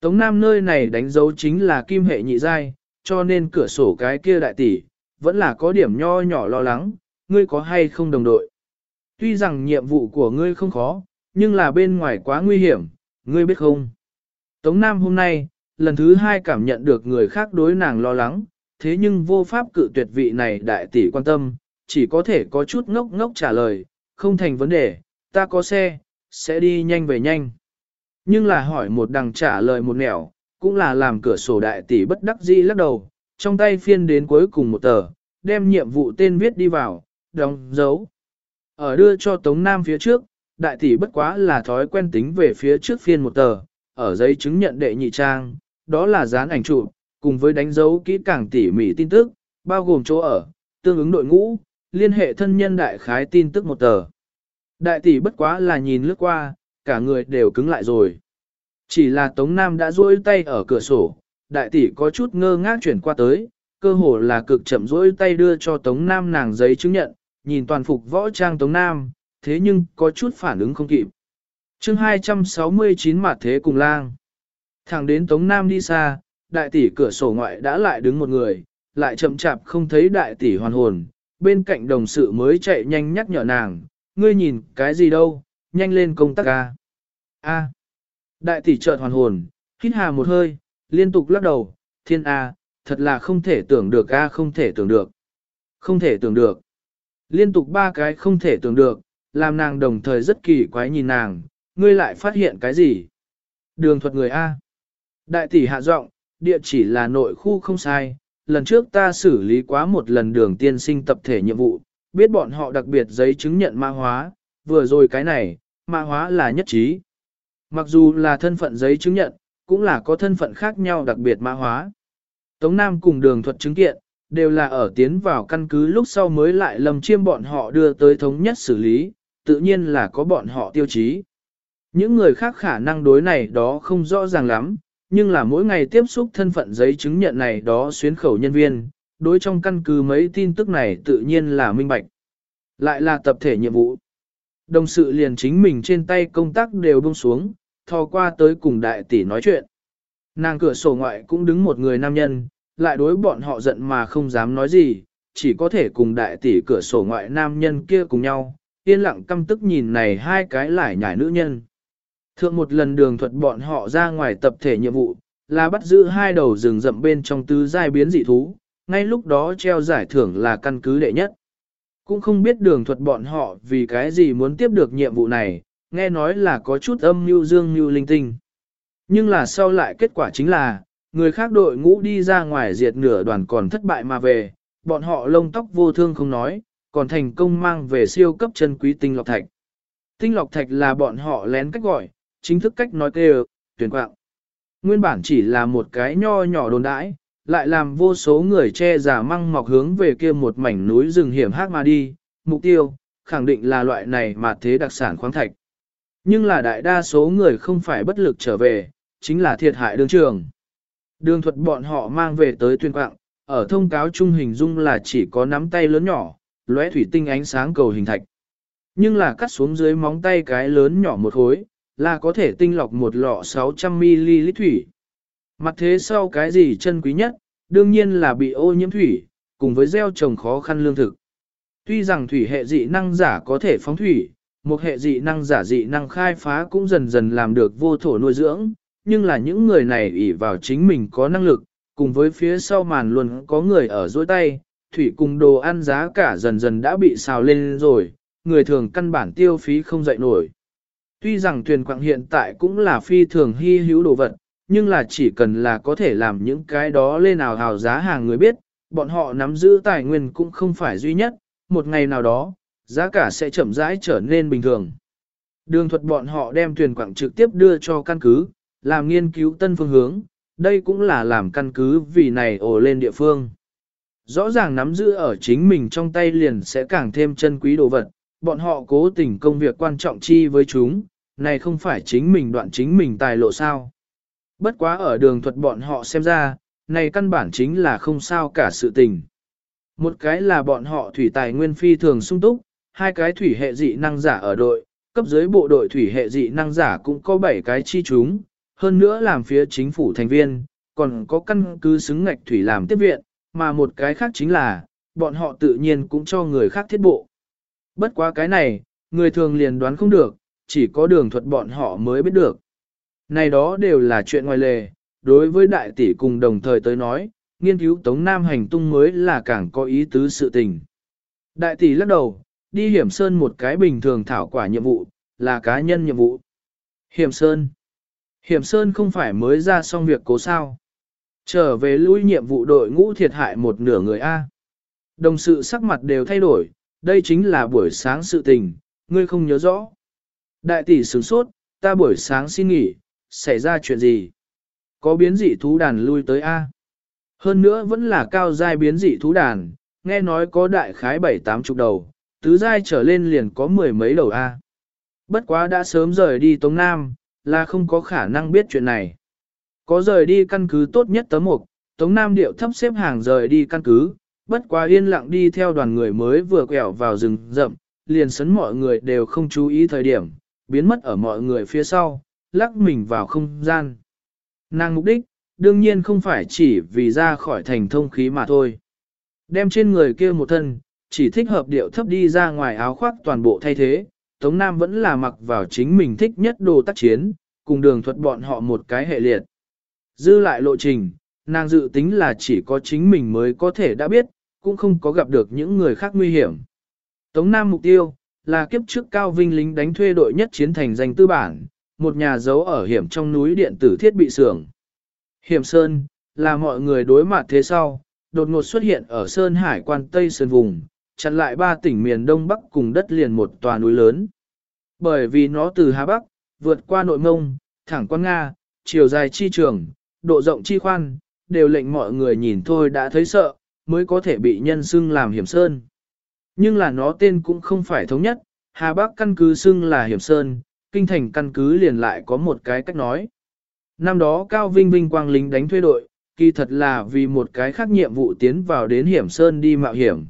Tống Nam nơi này đánh dấu chính là kim hệ nhị giai, cho nên cửa sổ cái kia đại tỷ, vẫn là có điểm nho nhỏ lo lắng, ngươi có hay không đồng đội. Tuy rằng nhiệm vụ của ngươi không khó, nhưng là bên ngoài quá nguy hiểm, ngươi biết không? Tống Nam hôm nay, lần thứ hai cảm nhận được người khác đối nàng lo lắng, thế nhưng vô pháp cự tuyệt vị này đại tỷ quan tâm, chỉ có thể có chút ngốc ngốc trả lời, không thành vấn đề, ta có xe, sẽ đi nhanh về nhanh. Nhưng là hỏi một đằng trả lời một nẻo, cũng là làm cửa sổ đại tỷ bất đắc dĩ lắc đầu, trong tay phiên đến cuối cùng một tờ, đem nhiệm vụ tên viết đi vào, đóng dấu. Ở đưa cho Tống Nam phía trước, đại tỷ bất quá là thói quen tính về phía trước phiên một tờ, ở giấy chứng nhận đệ nhị trang, đó là dán ảnh chụp, cùng với đánh dấu kỹ càng tỉ mỉ tin tức, bao gồm chỗ ở, tương ứng đội ngũ, liên hệ thân nhân đại khái tin tức một tờ. Đại tỷ bất quá là nhìn lướt qua, cả người đều cứng lại rồi. Chỉ là Tống Nam đã duỗi tay ở cửa sổ, đại tỷ có chút ngơ ngác chuyển qua tới, cơ hồ là cực chậm duỗi tay đưa cho Tống Nam nàng giấy chứng nhận, nhìn toàn phục võ trang Tống Nam, thế nhưng có chút phản ứng không kịp. chương 269 mặt thế cùng lang. Thẳng đến Tống Nam đi xa, đại tỷ cửa sổ ngoại đã lại đứng một người, lại chậm chạp không thấy đại tỷ hoàn hồn, bên cạnh đồng sự mới chạy nhanh nhắc nhở nàng, ngươi nhìn cái gì đâu, nhanh lên công tác ca. A. Đại tỷ chợt hoàn hồn, hít hà một hơi, liên tục lắc đầu, thiên A, thật là không thể tưởng được A không thể tưởng được. Không thể tưởng được. Liên tục ba cái không thể tưởng được, làm nàng đồng thời rất kỳ quái nhìn nàng, ngươi lại phát hiện cái gì? Đường thuật người A. Đại tỷ hạ giọng, địa chỉ là nội khu không sai, lần trước ta xử lý quá một lần đường tiên sinh tập thể nhiệm vụ, biết bọn họ đặc biệt giấy chứng nhận mã hóa, vừa rồi cái này, mã hóa là nhất trí. Mặc dù là thân phận giấy chứng nhận, cũng là có thân phận khác nhau đặc biệt mã hóa. Tống Nam cùng đường thuật chứng kiện, đều là ở tiến vào căn cứ lúc sau mới lại lầm chiêm bọn họ đưa tới thống nhất xử lý, tự nhiên là có bọn họ tiêu chí. Những người khác khả năng đối này đó không rõ ràng lắm, nhưng là mỗi ngày tiếp xúc thân phận giấy chứng nhận này đó xuyến khẩu nhân viên, đối trong căn cứ mấy tin tức này tự nhiên là minh bạch. Lại là tập thể nhiệm vụ. Đồng sự liền chính mình trên tay công tác đều buông xuống, thò qua tới cùng đại tỷ nói chuyện. Nàng cửa sổ ngoại cũng đứng một người nam nhân, lại đối bọn họ giận mà không dám nói gì, chỉ có thể cùng đại tỷ cửa sổ ngoại nam nhân kia cùng nhau, yên lặng căm tức nhìn này hai cái lải nhải nữ nhân. Thượng một lần đường thuật bọn họ ra ngoài tập thể nhiệm vụ, là bắt giữ hai đầu rừng rậm bên trong tứ giai biến dị thú, ngay lúc đó treo giải thưởng là căn cứ đệ nhất. Cũng không biết đường thuật bọn họ vì cái gì muốn tiếp được nhiệm vụ này, nghe nói là có chút âm mưu dương mưu linh tinh. Nhưng là sau lại kết quả chính là, người khác đội ngũ đi ra ngoài diệt nửa đoàn còn thất bại mà về, bọn họ lông tóc vô thương không nói, còn thành công mang về siêu cấp chân quý tinh lọc thạch. Tinh lọc thạch là bọn họ lén cách gọi, chính thức cách nói kêu, tuyển quạng. Nguyên bản chỉ là một cái nho nhỏ đồn đãi, lại làm vô số người che giả măng mọc hướng về kia một mảnh núi rừng hiểm hát mà đi, mục tiêu, khẳng định là loại này mà thế đặc sản khoáng thạch. Nhưng là đại đa số người không phải bất lực trở về, chính là thiệt hại đương trường. Đường thuật bọn họ mang về tới tuyên quạng, ở thông cáo trung hình dung là chỉ có nắm tay lớn nhỏ, lóe thủy tinh ánh sáng cầu hình thạch. Nhưng là cắt xuống dưới móng tay cái lớn nhỏ một khối, là có thể tinh lọc một lọ 600ml thủy. Mặt thế sau cái gì chân quý nhất, đương nhiên là bị ô nhiễm thủy, cùng với gieo trồng khó khăn lương thực. Tuy rằng thủy hệ dị năng giả có thể phóng thủy, một hệ dị năng giả dị năng khai phá cũng dần dần làm được vô thổ nuôi dưỡng, nhưng là những người này ỷ vào chính mình có năng lực, cùng với phía sau màn luôn có người ở dối tay, thủy cùng đồ ăn giá cả dần dần đã bị xào lên rồi, người thường căn bản tiêu phí không dậy nổi. Tuy rằng thuyền quạng hiện tại cũng là phi thường hy hữu đồ vật, nhưng là chỉ cần là có thể làm những cái đó lên nào hào giá hàng người biết, bọn họ nắm giữ tài nguyên cũng không phải duy nhất, một ngày nào đó, giá cả sẽ chậm rãi trở nên bình thường. Đường thuật bọn họ đem thuyền quảng trực tiếp đưa cho căn cứ, làm nghiên cứu tân phương hướng, đây cũng là làm căn cứ vì này ổ lên địa phương. Rõ ràng nắm giữ ở chính mình trong tay liền sẽ càng thêm chân quý đồ vật, bọn họ cố tình công việc quan trọng chi với chúng, này không phải chính mình đoạn chính mình tài lộ sao. Bất quá ở đường thuật bọn họ xem ra, này căn bản chính là không sao cả sự tình. Một cái là bọn họ thủy tài nguyên phi thường sung túc, hai cái thủy hệ dị năng giả ở đội, cấp dưới bộ đội thủy hệ dị năng giả cũng có 7 cái chi chúng, hơn nữa làm phía chính phủ thành viên, còn có căn cứ xứng ngạch thủy làm tiếp viện, mà một cái khác chính là, bọn họ tự nhiên cũng cho người khác thiết bộ. Bất quá cái này, người thường liền đoán không được, chỉ có đường thuật bọn họ mới biết được. Này đó đều là chuyện ngoài lề, đối với đại tỷ cùng đồng thời tới nói, nghiên cứu Tống Nam hành tung mới là càng có ý tứ sự tình. Đại tỷ lắc đầu, đi hiểm sơn một cái bình thường thảo quả nhiệm vụ, là cá nhân nhiệm vụ. Hiểm sơn. Hiểm sơn không phải mới ra xong việc cố sao. Trở về lui nhiệm vụ đội ngũ thiệt hại một nửa người A. Đồng sự sắc mặt đều thay đổi, đây chính là buổi sáng sự tình, ngươi không nhớ rõ. Đại tỷ sướng sốt, ta buổi sáng xin nghỉ, xảy ra chuyện gì? Có biến dị thú đàn lui tới A. Hơn nữa vẫn là cao giai biến dị thú đàn, nghe nói có đại khái bảy tám chục đầu, tứ giai trở lên liền có mười mấy đầu A. Bất quá đã sớm rời đi Tống Nam, là không có khả năng biết chuyện này. Có rời đi căn cứ tốt nhất tấm mục, Tống Nam điệu thấp xếp hàng rời đi căn cứ, bất quá yên lặng đi theo đoàn người mới vừa quẹo vào rừng rậm, liền sấn mọi người đều không chú ý thời điểm, biến mất ở mọi người phía sau, lắc mình vào không gian. Nàng mục đích, đương nhiên không phải chỉ vì ra khỏi thành thông khí mà thôi. Đem trên người kia một thân, chỉ thích hợp điệu thấp đi ra ngoài áo khoác toàn bộ thay thế, Tống Nam vẫn là mặc vào chính mình thích nhất đồ tác chiến, cùng đường thuật bọn họ một cái hệ liệt. Dư lại lộ trình, nàng dự tính là chỉ có chính mình mới có thể đã biết, cũng không có gặp được những người khác nguy hiểm. Tống Nam mục tiêu, là kiếp trước cao vinh lính đánh thuê đội nhất chiến thành danh tư bản, một nhà giấu ở hiểm trong núi điện tử thiết bị xưởng. Hiểm Sơn, là mọi người đối mặt thế sau, đột ngột xuất hiện ở Sơn Hải quan Tây Sơn vùng, chặn lại ba tỉnh miền Đông Bắc cùng đất liền một tòa núi lớn. Bởi vì nó từ Hà Bắc, vượt qua nội mông, thẳng qua Nga, chiều dài chi trường, độ rộng chi khoan, đều lệnh mọi người nhìn thôi đã thấy sợ, mới có thể bị nhân xưng làm hiểm sơn. Nhưng là nó tên cũng không phải thống nhất, Hà Bắc căn cứ xưng là hiểm sơn, kinh thành căn cứ liền lại có một cái cách nói. Năm đó Cao Vinh Vinh quang lính đánh thuê đội, kỳ thật là vì một cái khác nhiệm vụ tiến vào đến hiểm sơn đi mạo hiểm.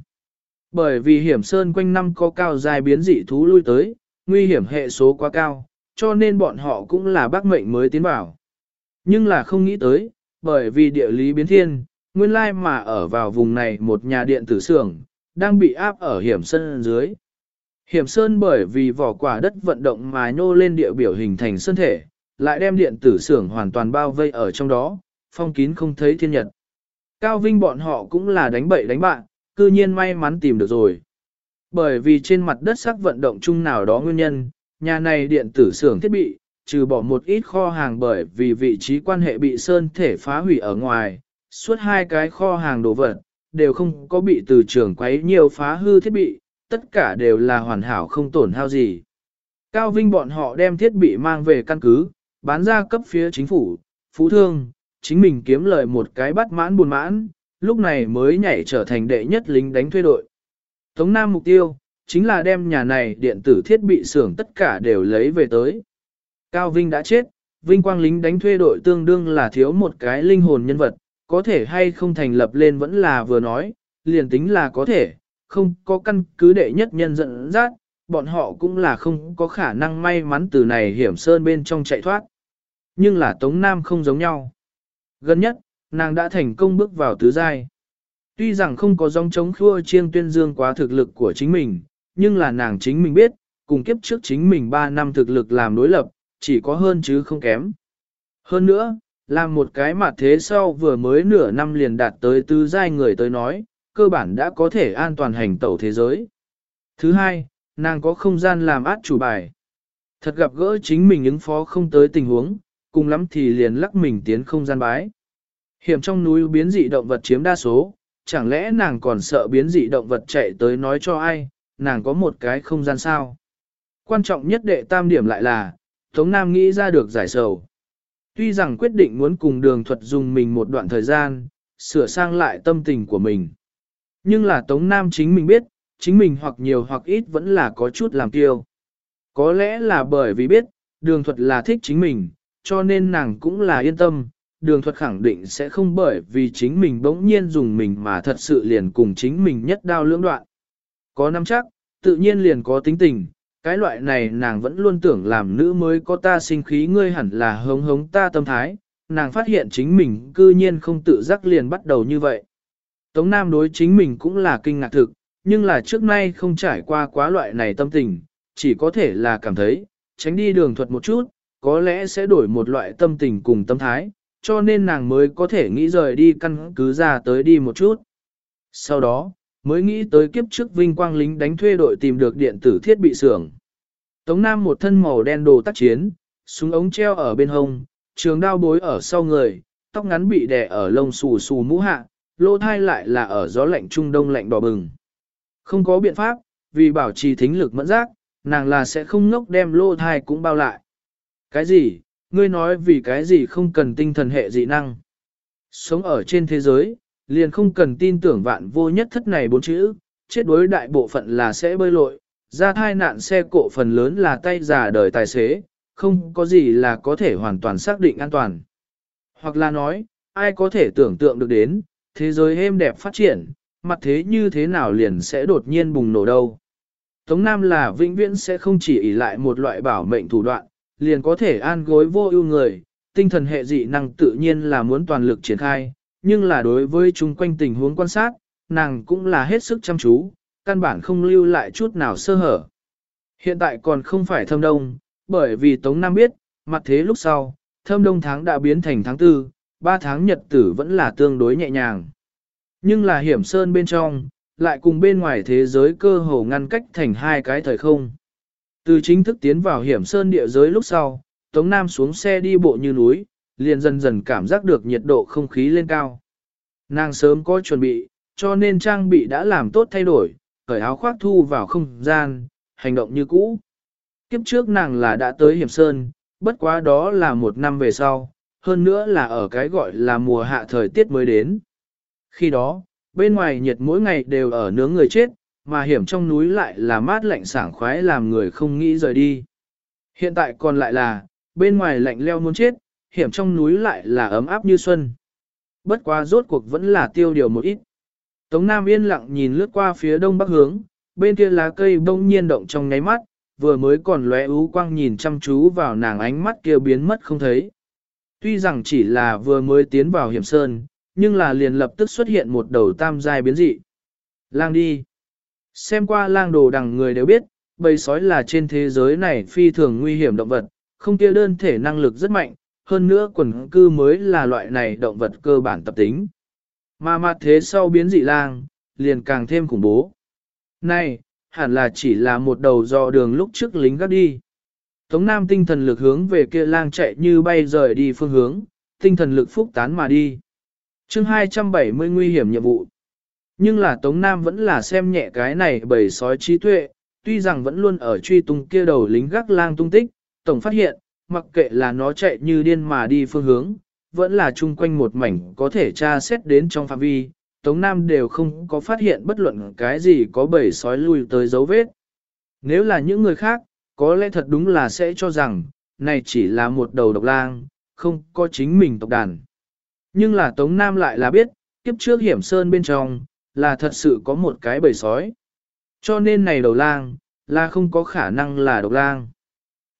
Bởi vì hiểm sơn quanh năm có cao dài biến dị thú lui tới, nguy hiểm hệ số quá cao, cho nên bọn họ cũng là bác mệnh mới tiến vào. Nhưng là không nghĩ tới, bởi vì địa lý biến thiên, nguyên lai mà ở vào vùng này một nhà điện tử xưởng đang bị áp ở hiểm sơn dưới. Hiểm sơn bởi vì vỏ quả đất vận động mà nhô lên địa biểu hình thành sơn thể, lại đem điện tử xưởng hoàn toàn bao vây ở trong đó, phong kín không thấy thiên nhật. Cao Vinh bọn họ cũng là đánh bậy đánh bạn, cư nhiên may mắn tìm được rồi. Bởi vì trên mặt đất sắc vận động chung nào đó nguyên nhân, nhà này điện tử xưởng thiết bị, trừ bỏ một ít kho hàng bởi vì vị trí quan hệ bị sơn thể phá hủy ở ngoài, suốt hai cái kho hàng đồ vật, đều không có bị từ trường quấy nhiều phá hư thiết bị, tất cả đều là hoàn hảo không tổn hao gì. Cao Vinh bọn họ đem thiết bị mang về căn cứ, bán ra cấp phía chính phủ, phú thương, chính mình kiếm lợi một cái bắt mãn buồn mãn, lúc này mới nhảy trở thành đệ nhất lính đánh thuê đội. Tống Nam mục tiêu, chính là đem nhà này điện tử thiết bị xưởng tất cả đều lấy về tới. Cao Vinh đã chết, Vinh Quang lính đánh thuê đội tương đương là thiếu một cái linh hồn nhân vật, có thể hay không thành lập lên vẫn là vừa nói, liền tính là có thể, không có căn cứ đệ nhất nhân dẫn dắt, bọn họ cũng là không có khả năng may mắn từ này hiểm sơn bên trong chạy thoát. Nhưng là Tống Nam không giống nhau. Gần nhất, nàng đã thành công bước vào tứ giai. Tuy rằng không có dòng chống khua chiêng tuyên dương quá thực lực của chính mình, nhưng là nàng chính mình biết, cùng kiếp trước chính mình 3 năm thực lực làm đối lập, chỉ có hơn chứ không kém. Hơn nữa, làm một cái mặt thế sau vừa mới nửa năm liền đạt tới tứ giai người tới nói, cơ bản đã có thể an toàn hành tẩu thế giới. Thứ hai, nàng có không gian làm át chủ bài. Thật gặp gỡ chính mình ứng phó không tới tình huống, cùng lắm thì liền lắc mình tiến không gian bái. Hiểm trong núi biến dị động vật chiếm đa số, chẳng lẽ nàng còn sợ biến dị động vật chạy tới nói cho ai, nàng có một cái không gian sao. Quan trọng nhất đệ tam điểm lại là, Tống Nam nghĩ ra được giải sầu. Tuy rằng quyết định muốn cùng đường thuật dùng mình một đoạn thời gian, sửa sang lại tâm tình của mình. Nhưng là Tống Nam chính mình biết, chính mình hoặc nhiều hoặc ít vẫn là có chút làm tiêu. Có lẽ là bởi vì biết, đường thuật là thích chính mình, cho nên nàng cũng là yên tâm, đường thuật khẳng định sẽ không bởi vì chính mình bỗng nhiên dùng mình mà thật sự liền cùng chính mình nhất đao lưỡng đoạn. Có năm chắc, tự nhiên liền có tính tình, cái loại này nàng vẫn luôn tưởng làm nữ mới có ta sinh khí ngươi hẳn là hống hống ta tâm thái, nàng phát hiện chính mình cư nhiên không tự giác liền bắt đầu như vậy. Tống Nam đối chính mình cũng là kinh ngạc thực, nhưng là trước nay không trải qua quá loại này tâm tình, chỉ có thể là cảm thấy, tránh đi đường thuật một chút, có lẽ sẽ đổi một loại tâm tình cùng tâm thái, cho nên nàng mới có thể nghĩ rời đi căn cứ ra tới đi một chút. Sau đó, mới nghĩ tới kiếp trước vinh quang lính đánh thuê đội tìm được điện tử thiết bị xưởng. Tống Nam một thân màu đen đồ tác chiến, súng ống treo ở bên hông, trường đao bối ở sau người, tóc ngắn bị đè ở lông xù xù mũ hạ, lô thai lại là ở gió lạnh trung đông lạnh đỏ bừng. Không có biện pháp, vì bảo trì thính lực mẫn giác, nàng là sẽ không ngốc đem lô thai cũng bao lại. Cái gì, ngươi nói vì cái gì không cần tinh thần hệ dị năng. Sống ở trên thế giới, liền không cần tin tưởng vạn vô nhất thất này bốn chữ, chết đối đại bộ phận là sẽ bơi lội, ra thai nạn xe cộ phần lớn là tay giả đời tài xế, không có gì là có thể hoàn toàn xác định an toàn. Hoặc là nói, ai có thể tưởng tượng được đến, thế giới êm đẹp phát triển, mặt thế như thế nào liền sẽ đột nhiên bùng nổ đâu. Tống Nam là vĩnh viễn sẽ không chỉ ỷ lại một loại bảo mệnh thủ đoạn, liền có thể an gối vô ưu người, tinh thần hệ dị năng tự nhiên là muốn toàn lực triển khai, nhưng là đối với chung quanh tình huống quan sát, nàng cũng là hết sức chăm chú, căn bản không lưu lại chút nào sơ hở. Hiện tại còn không phải thâm đông, bởi vì Tống Nam biết, mặt thế lúc sau, thâm đông tháng đã biến thành tháng tư, ba tháng nhật tử vẫn là tương đối nhẹ nhàng. Nhưng là hiểm sơn bên trong, lại cùng bên ngoài thế giới cơ hồ ngăn cách thành hai cái thời không. Từ chính thức tiến vào hiểm sơn địa giới lúc sau, Tống Nam xuống xe đi bộ như núi, liền dần dần cảm giác được nhiệt độ không khí lên cao. Nàng sớm có chuẩn bị, cho nên trang bị đã làm tốt thay đổi, cởi áo khoác thu vào không gian, hành động như cũ. Kiếp trước nàng là đã tới hiểm sơn, bất quá đó là một năm về sau, hơn nữa là ở cái gọi là mùa hạ thời tiết mới đến. Khi đó, bên ngoài nhiệt mỗi ngày đều ở nướng người chết, mà hiểm trong núi lại là mát lạnh sảng khoái làm người không nghĩ rời đi. Hiện tại còn lại là, bên ngoài lạnh leo muốn chết, hiểm trong núi lại là ấm áp như xuân. Bất quá rốt cuộc vẫn là tiêu điều một ít. Tống Nam yên lặng nhìn lướt qua phía đông bắc hướng, bên kia lá cây bỗng nhiên động trong nháy mắt, vừa mới còn lóe ú quang nhìn chăm chú vào nàng ánh mắt kia biến mất không thấy. Tuy rằng chỉ là vừa mới tiến vào hiểm sơn, nhưng là liền lập tức xuất hiện một đầu tam giai biến dị. Lang đi. Xem qua lang đồ đằng người đều biết, bầy sói là trên thế giới này phi thường nguy hiểm động vật, không kia đơn thể năng lực rất mạnh, hơn nữa quần cư mới là loại này động vật cơ bản tập tính. Mà mặt thế sau biến dị lang, liền càng thêm khủng bố. Này, hẳn là chỉ là một đầu dò đường lúc trước lính gắt đi. Tống Nam tinh thần lực hướng về kia lang chạy như bay rời đi phương hướng, tinh thần lực phúc tán mà đi. chương 270 nguy hiểm nhiệm vụ. Nhưng là Tống Nam vẫn là xem nhẹ cái này bởi sói trí tuệ, tuy rằng vẫn luôn ở truy tung kia đầu lính gác lang tung tích, tổng phát hiện, mặc kệ là nó chạy như điên mà đi phương hướng, vẫn là chung quanh một mảnh có thể tra xét đến trong phạm vi, Tống Nam đều không có phát hiện bất luận cái gì có bầy sói lui tới dấu vết. Nếu là những người khác, có lẽ thật đúng là sẽ cho rằng, này chỉ là một đầu độc lang, không có chính mình tộc đàn. Nhưng là Tống Nam lại là biết, kiếp trước hiểm sơn bên trong, là thật sự có một cái bầy sói. Cho nên này đầu lang, là không có khả năng là độc lang.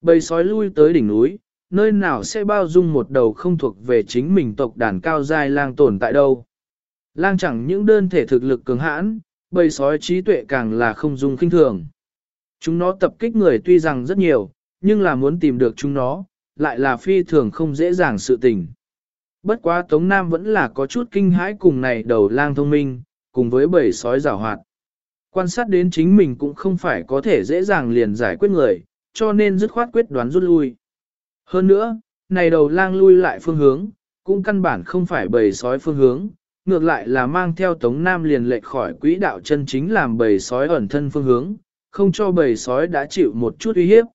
Bầy sói lui tới đỉnh núi, nơi nào sẽ bao dung một đầu không thuộc về chính mình tộc đàn cao dài lang tồn tại đâu. Lang chẳng những đơn thể thực lực cường hãn, bầy sói trí tuệ càng là không dung kinh thường. Chúng nó tập kích người tuy rằng rất nhiều, nhưng là muốn tìm được chúng nó, lại là phi thường không dễ dàng sự tình. Bất quá Tống Nam vẫn là có chút kinh hãi cùng này đầu lang thông minh, cùng với bầy sói rào hoạt. Quan sát đến chính mình cũng không phải có thể dễ dàng liền giải quyết người, cho nên dứt khoát quyết đoán rút lui. Hơn nữa, này đầu lang lui lại phương hướng, cũng căn bản không phải bầy sói phương hướng, ngược lại là mang theo Tống Nam liền lệch khỏi quỹ đạo chân chính làm bầy sói ẩn thân phương hướng, không cho bầy sói đã chịu một chút uy hiếp.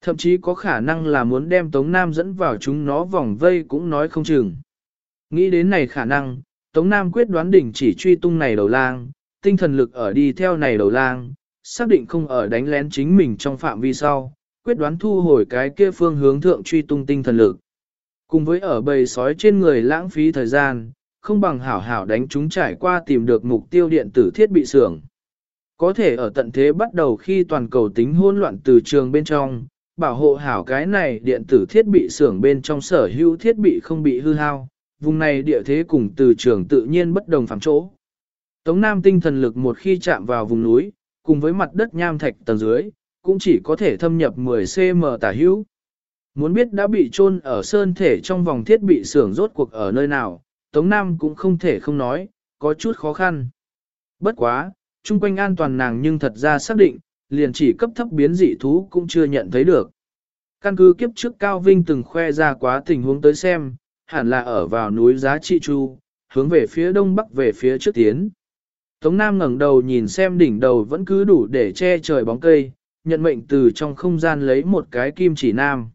Thậm chí có khả năng là muốn đem Tống Nam dẫn vào chúng nó vòng vây cũng nói không chừng. Nghĩ đến này khả năng, Tống Nam quyết đoán đỉnh chỉ truy tung này đầu lang, tinh thần lực ở đi theo này đầu lang, xác định không ở đánh lén chính mình trong phạm vi sau, quyết đoán thu hồi cái kia phương hướng thượng truy tung tinh thần lực. Cùng với ở bầy sói trên người lãng phí thời gian, không bằng hảo hảo đánh chúng trải qua tìm được mục tiêu điện tử thiết bị xưởng. Có thể ở tận thế bắt đầu khi toàn cầu tính hỗn loạn từ trường bên trong, bảo hộ hảo cái này điện tử thiết bị xưởng bên trong sở hữu thiết bị không bị hư hao, vùng này địa thế cùng từ trường tự nhiên bất đồng phạm chỗ. Tống Nam tinh thần lực một khi chạm vào vùng núi, cùng với mặt đất nham thạch tầng dưới, cũng chỉ có thể thâm nhập 10cm tả hữu. Muốn biết đã bị chôn ở sơn thể trong vòng thiết bị xưởng rốt cuộc ở nơi nào, Tống Nam cũng không thể không nói, có chút khó khăn. Bất quá, chung quanh an toàn nàng nhưng thật ra xác định, liền chỉ cấp thấp biến dị thú cũng chưa nhận thấy được. Căn cứ kiếp trước Cao Vinh từng khoe ra quá tình huống tới xem, hẳn là ở vào núi giá trị chu, hướng về phía đông bắc về phía trước tiến. Tống Nam ngẩng đầu nhìn xem đỉnh đầu vẫn cứ đủ để che trời bóng cây, nhận mệnh từ trong không gian lấy một cái kim chỉ nam.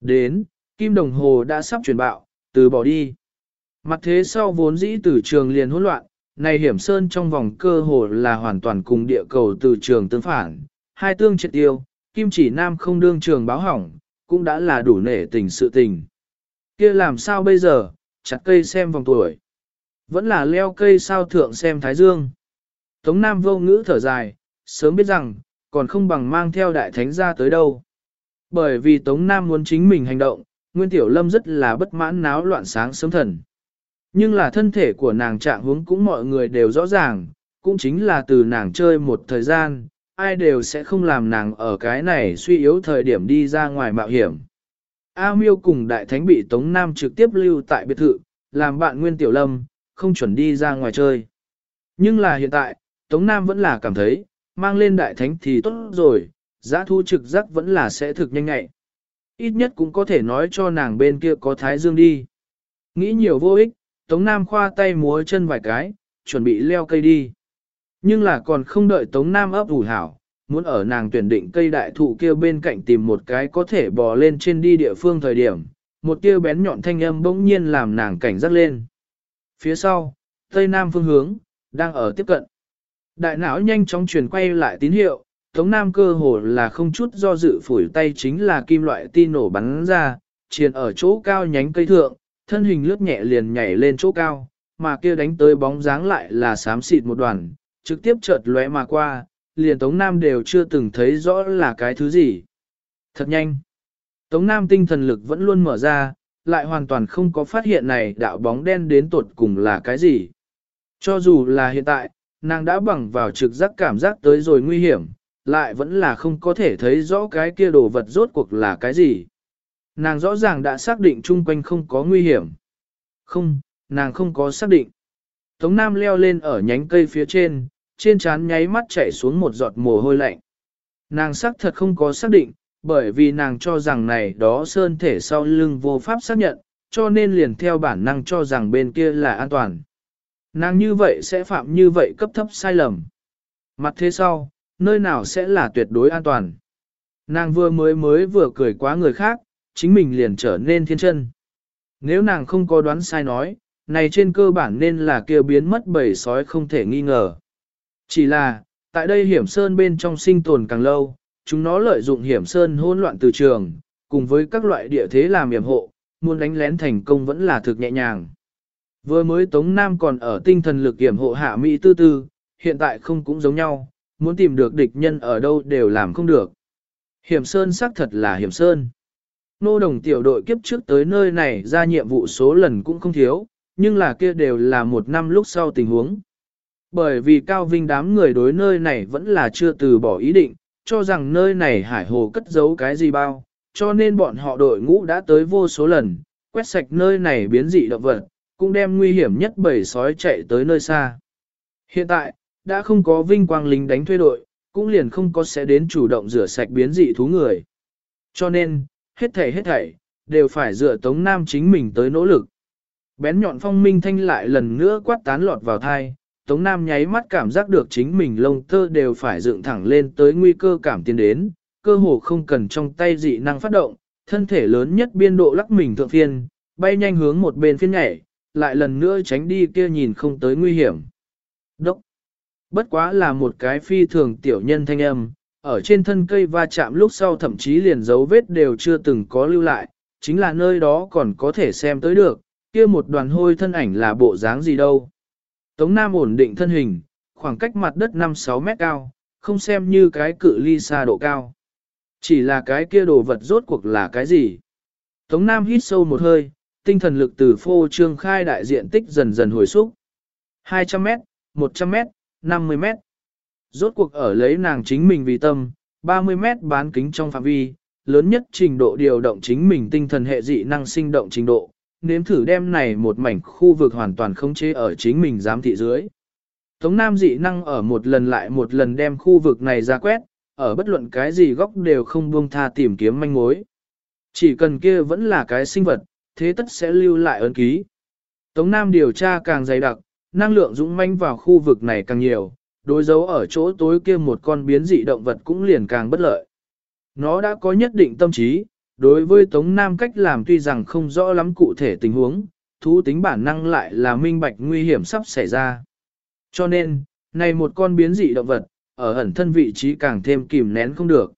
Đến, kim đồng hồ đã sắp chuyển bạo, từ bỏ đi. Mặt thế sau vốn dĩ từ trường liền hỗn loạn, này hiểm sơn trong vòng cơ hồ là hoàn toàn cùng địa cầu từ trường tương phản, hai tương triệt tiêu, kim chỉ nam không đương trường báo hỏng, cũng đã là đủ nể tình sự tình kia làm sao bây giờ, chặt cây xem vòng tuổi. Vẫn là leo cây sao thượng xem thái dương. Tống Nam vô ngữ thở dài, sớm biết rằng, còn không bằng mang theo đại thánh ra tới đâu. Bởi vì Tống Nam muốn chính mình hành động, Nguyên Tiểu Lâm rất là bất mãn náo loạn sáng sớm thần. Nhưng là thân thể của nàng trạng huống cũng mọi người đều rõ ràng, cũng chính là từ nàng chơi một thời gian, ai đều sẽ không làm nàng ở cái này suy yếu thời điểm đi ra ngoài mạo hiểm. A miêu cùng đại thánh bị Tống Nam trực tiếp lưu tại biệt thự, làm bạn Nguyên Tiểu Lâm, không chuẩn đi ra ngoài chơi. Nhưng là hiện tại, Tống Nam vẫn là cảm thấy, mang lên đại thánh thì tốt rồi, Giá thu trực giác vẫn là sẽ thực nhanh ngại. Ít nhất cũng có thể nói cho nàng bên kia có thái dương đi. Nghĩ nhiều vô ích, Tống Nam khoa tay múa chân vài cái, chuẩn bị leo cây đi. Nhưng là còn không đợi Tống Nam ấp ủ hảo, muốn ở nàng tuyển định cây đại thụ kia bên cạnh tìm một cái có thể bò lên trên đi địa phương thời điểm, một tia bén nhọn thanh âm bỗng nhiên làm nàng cảnh giác lên. Phía sau, tây nam phương hướng, đang ở tiếp cận. Đại não nhanh chóng truyền quay lại tín hiệu, Tống Nam cơ hồ là không chút do dự phủi tay chính là kim loại tin nổ bắn ra, triền ở chỗ cao nhánh cây thượng, thân hình lướt nhẹ liền nhảy lên chỗ cao, mà kia đánh tới bóng dáng lại là xám xịt một đoàn, trực tiếp chợt lóe mà qua, liền Tống Nam đều chưa từng thấy rõ là cái thứ gì. Thật nhanh. Tống Nam tinh thần lực vẫn luôn mở ra, lại hoàn toàn không có phát hiện này đạo bóng đen đến tột cùng là cái gì. Cho dù là hiện tại, nàng đã bằng vào trực giác cảm giác tới rồi nguy hiểm, lại vẫn là không có thể thấy rõ cái kia đồ vật rốt cuộc là cái gì. Nàng rõ ràng đã xác định chung quanh không có nguy hiểm. Không, nàng không có xác định. Tống Nam leo lên ở nhánh cây phía trên, trên trán nháy mắt chảy xuống một giọt mồ hôi lạnh. Nàng xác thật không có xác định, bởi vì nàng cho rằng này đó sơn thể sau lưng vô pháp xác nhận, cho nên liền theo bản năng cho rằng bên kia là an toàn. Nàng như vậy sẽ phạm như vậy cấp thấp sai lầm. Mặt thế sau, nơi nào sẽ là tuyệt đối an toàn. Nàng vừa mới mới vừa cười quá người khác, chính mình liền trở nên thiên chân. Nếu nàng không có đoán sai nói, này trên cơ bản nên là kêu biến mất bầy sói không thể nghi ngờ. Chỉ là, tại đây hiểm sơn bên trong sinh tồn càng lâu, chúng nó lợi dụng hiểm sơn hỗn loạn từ trường, cùng với các loại địa thế làm yểm hộ, muốn đánh lén thành công vẫn là thực nhẹ nhàng. Vừa mới Tống Nam còn ở tinh thần lực yểm hộ hạ Mỹ tư tư, hiện tại không cũng giống nhau, muốn tìm được địch nhân ở đâu đều làm không được. Hiểm sơn xác thật là hiểm sơn. Nô đồng tiểu đội kiếp trước tới nơi này ra nhiệm vụ số lần cũng không thiếu, nhưng là kia đều là một năm lúc sau tình huống. Bởi vì Cao Vinh đám người đối nơi này vẫn là chưa từ bỏ ý định, cho rằng nơi này hải hồ cất giấu cái gì bao, cho nên bọn họ đội ngũ đã tới vô số lần, quét sạch nơi này biến dị động vật, cũng đem nguy hiểm nhất bầy sói chạy tới nơi xa. Hiện tại, đã không có vinh quang lính đánh thuê đội, cũng liền không có sẽ đến chủ động rửa sạch biến dị thú người. Cho nên, hết thảy hết thảy, đều phải dựa Tống Nam chính mình tới nỗ lực. Bén nhọn phong minh thanh lại lần nữa quát tán lọt vào thai, Tống Nam nháy mắt cảm giác được chính mình lông tơ đều phải dựng thẳng lên tới nguy cơ cảm tiến đến, cơ hồ không cần trong tay dị năng phát động, thân thể lớn nhất biên độ lắc mình thượng phiên, bay nhanh hướng một bên phiên nhảy, lại lần nữa tránh đi kia nhìn không tới nguy hiểm. Đốc! bất quá là một cái phi thường tiểu nhân thanh âm, ở trên thân cây va chạm lúc sau thậm chí liền dấu vết đều chưa từng có lưu lại, chính là nơi đó còn có thể xem tới được, kia một đoàn hôi thân ảnh là bộ dáng gì đâu. Tống Nam ổn định thân hình, khoảng cách mặt đất 5-6 mét cao, không xem như cái cự ly xa độ cao. Chỉ là cái kia đồ vật rốt cuộc là cái gì? Tống Nam hít sâu một hơi, tinh thần lực từ phô trương khai đại diện tích dần dần hồi xúc. 200 mét, 100 mét, 50 mét. Rốt cuộc ở lấy nàng chính mình vì tâm, 30 mét bán kính trong phạm vi, lớn nhất trình độ điều động chính mình tinh thần hệ dị năng sinh động trình độ, nếm thử đem này một mảnh khu vực hoàn toàn khống chế ở chính mình giám thị dưới. Tống Nam dị năng ở một lần lại một lần đem khu vực này ra quét, ở bất luận cái gì góc đều không buông tha tìm kiếm manh mối. Chỉ cần kia vẫn là cái sinh vật, thế tất sẽ lưu lại ấn ký. Tống Nam điều tra càng dày đặc, năng lượng dũng manh vào khu vực này càng nhiều, đối dấu ở chỗ tối kia một con biến dị động vật cũng liền càng bất lợi. Nó đã có nhất định tâm trí, đối với Tống Nam cách làm tuy rằng không rõ lắm cụ thể tình huống, thú tính bản năng lại là minh bạch nguy hiểm sắp xảy ra. Cho nên, này một con biến dị động vật, ở ẩn thân vị trí càng thêm kìm nén không được.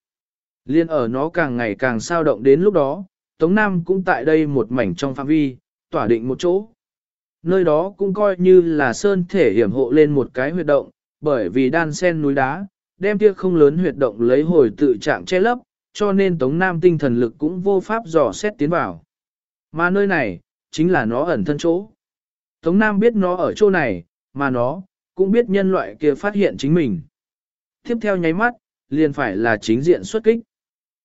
Liên ở nó càng ngày càng sao động đến lúc đó, Tống Nam cũng tại đây một mảnh trong phạm vi, tỏa định một chỗ. Nơi đó cũng coi như là sơn thể hiểm hộ lên một cái huyệt động, bởi vì đan sen núi đá, đem kia không lớn huyệt động lấy hồi tự trạng che lấp, cho nên Tống Nam tinh thần lực cũng vô pháp dò xét tiến vào. Mà nơi này, chính là nó ẩn thân chỗ. Tống Nam biết nó ở chỗ này, mà nó, cũng biết nhân loại kia phát hiện chính mình. Tiếp theo nháy mắt, liền phải là chính diện xuất kích.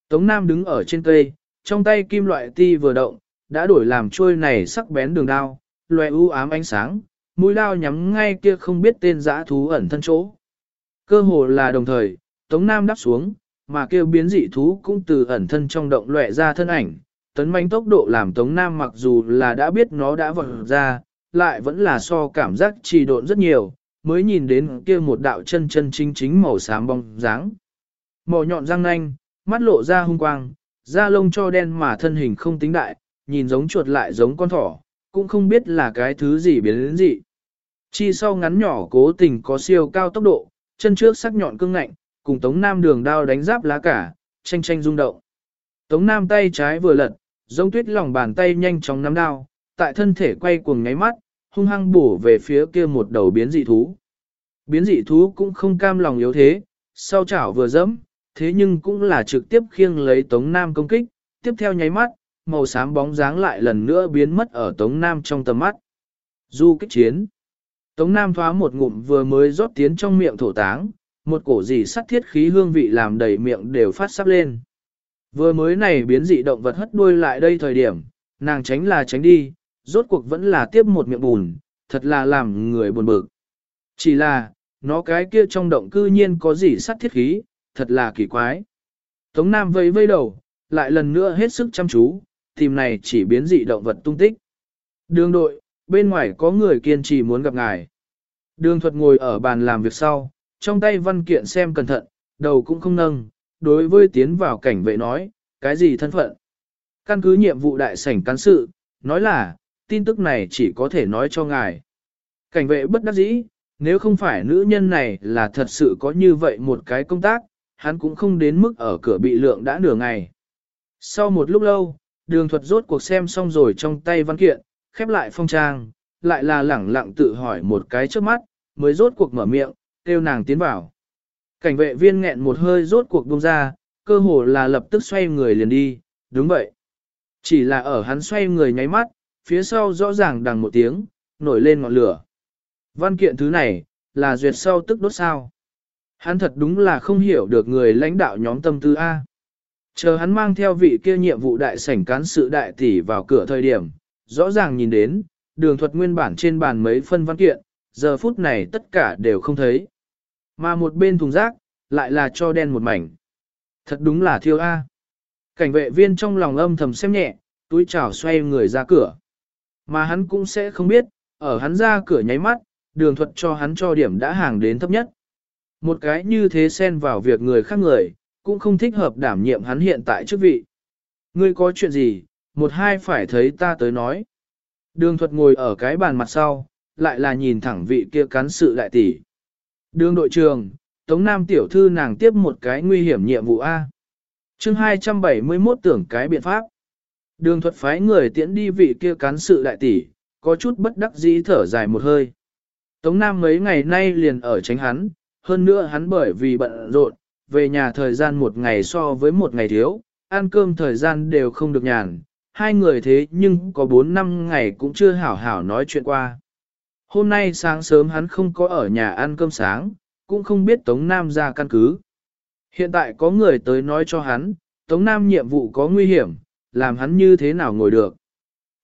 Tống Nam đứng ở trên cây, trong tay kim loại ti vừa động, đã đổi làm trôi này sắc bén đường đao, loại u ám ánh sáng, mũi đao nhắm ngay kia không biết tên dã thú ẩn thân chỗ. Cơ hồ là đồng thời, Tống Nam đáp xuống, mà kêu biến dị thú cũng từ ẩn thân trong động lệ ra thân ảnh. Tấn manh tốc độ làm Tống Nam mặc dù là đã biết nó đã vọt ra, lại vẫn là so cảm giác trì độn rất nhiều, mới nhìn đến kia một đạo chân chân chính chính màu xám bóng dáng. Màu nhọn răng nanh, mắt lộ ra hung quang, da lông cho đen mà thân hình không tính đại, nhìn giống chuột lại giống con thỏ, cũng không biết là cái thứ gì biến đến gì. Chi sau ngắn nhỏ cố tình có siêu cao tốc độ, chân trước sắc nhọn cương ngạnh, cùng Tống Nam đường đao đánh giáp lá cả, tranh tranh rung động. Tống Nam tay trái vừa lật, giống tuyết lòng bàn tay nhanh chóng nắm đao, tại thân thể quay cuồng ngáy mắt, hung hăng bổ về phía kia một đầu biến dị thú. Biến dị thú cũng không cam lòng yếu thế, sau chảo vừa dẫm, thế nhưng cũng là trực tiếp khiêng lấy Tống Nam công kích, tiếp theo nháy mắt, màu xám bóng dáng lại lần nữa biến mất ở Tống Nam trong tầm mắt. Du kích chiến. Tống Nam thoá một ngụm vừa mới rót tiến trong miệng thổ táng, một cổ gì sắt thiết khí hương vị làm đầy miệng đều phát sắp lên. Vừa mới này biến dị động vật hất đuôi lại đây thời điểm, nàng tránh là tránh đi, rốt cuộc vẫn là tiếp một miệng bùn, thật là làm người buồn bực. Chỉ là, nó cái kia trong động cư nhiên có gì sắt thiết khí, thật là kỳ quái. Tống Nam vây vây đầu, lại lần nữa hết sức chăm chú, tìm này chỉ biến dị động vật tung tích. Đường đội, bên ngoài có người kiên trì muốn gặp ngài. Đường thuật ngồi ở bàn làm việc sau, trong tay văn kiện xem cẩn thận, đầu cũng không nâng, đối với tiến vào cảnh vệ nói, cái gì thân phận. Căn cứ nhiệm vụ đại sảnh cán sự, nói là, tin tức này chỉ có thể nói cho ngài. Cảnh vệ bất đắc dĩ, nếu không phải nữ nhân này là thật sự có như vậy một cái công tác, hắn cũng không đến mức ở cửa bị lượng đã nửa ngày. Sau một lúc lâu, đường thuật rốt cuộc xem xong rồi trong tay văn kiện, khép lại phong trang, lại là lẳng lặng tự hỏi một cái trước mắt, mới rốt cuộc mở miệng, kêu nàng tiến vào. Cảnh vệ viên nghẹn một hơi rốt cuộc buông ra, cơ hồ là lập tức xoay người liền đi, đúng vậy. Chỉ là ở hắn xoay người nháy mắt, phía sau rõ ràng đằng một tiếng, nổi lên ngọn lửa. Văn kiện thứ này, là duyệt sau tức đốt sao. Hắn thật đúng là không hiểu được người lãnh đạo nhóm tâm tư A. Chờ hắn mang theo vị kia nhiệm vụ đại sảnh cán sự đại tỷ vào cửa thời điểm, rõ ràng nhìn đến, đường thuật nguyên bản trên bàn mấy phân văn kiện, giờ phút này tất cả đều không thấy. Mà một bên thùng rác, lại là cho đen một mảnh. Thật đúng là thiêu A. Cảnh vệ viên trong lòng âm thầm xem nhẹ, túi chảo xoay người ra cửa. Mà hắn cũng sẽ không biết, ở hắn ra cửa nháy mắt, đường thuật cho hắn cho điểm đã hàng đến thấp nhất. Một cái như thế xen vào việc người khác người, cũng không thích hợp đảm nhiệm hắn hiện tại chức vị. Ngươi có chuyện gì, một hai phải thấy ta tới nói. Đường thuật ngồi ở cái bàn mặt sau, lại là nhìn thẳng vị kia cán sự đại tỷ. Đường đội trường Tống Nam tiểu thư nàng tiếp một cái nguy hiểm nhiệm vụ A. chương 271 tưởng cái biện pháp. Đường thuật phái người tiễn đi vị kia cán sự đại tỷ, có chút bất đắc dĩ thở dài một hơi. Tống Nam mấy ngày nay liền ở tránh hắn, hơn nữa hắn bởi vì bận rộn, về nhà thời gian một ngày so với một ngày thiếu, ăn cơm thời gian đều không được nhàn, hai người thế nhưng có bốn năm ngày cũng chưa hảo hảo nói chuyện qua. Hôm nay sáng sớm hắn không có ở nhà ăn cơm sáng, cũng không biết Tống Nam ra căn cứ. Hiện tại có người tới nói cho hắn, Tống Nam nhiệm vụ có nguy hiểm, làm hắn như thế nào ngồi được.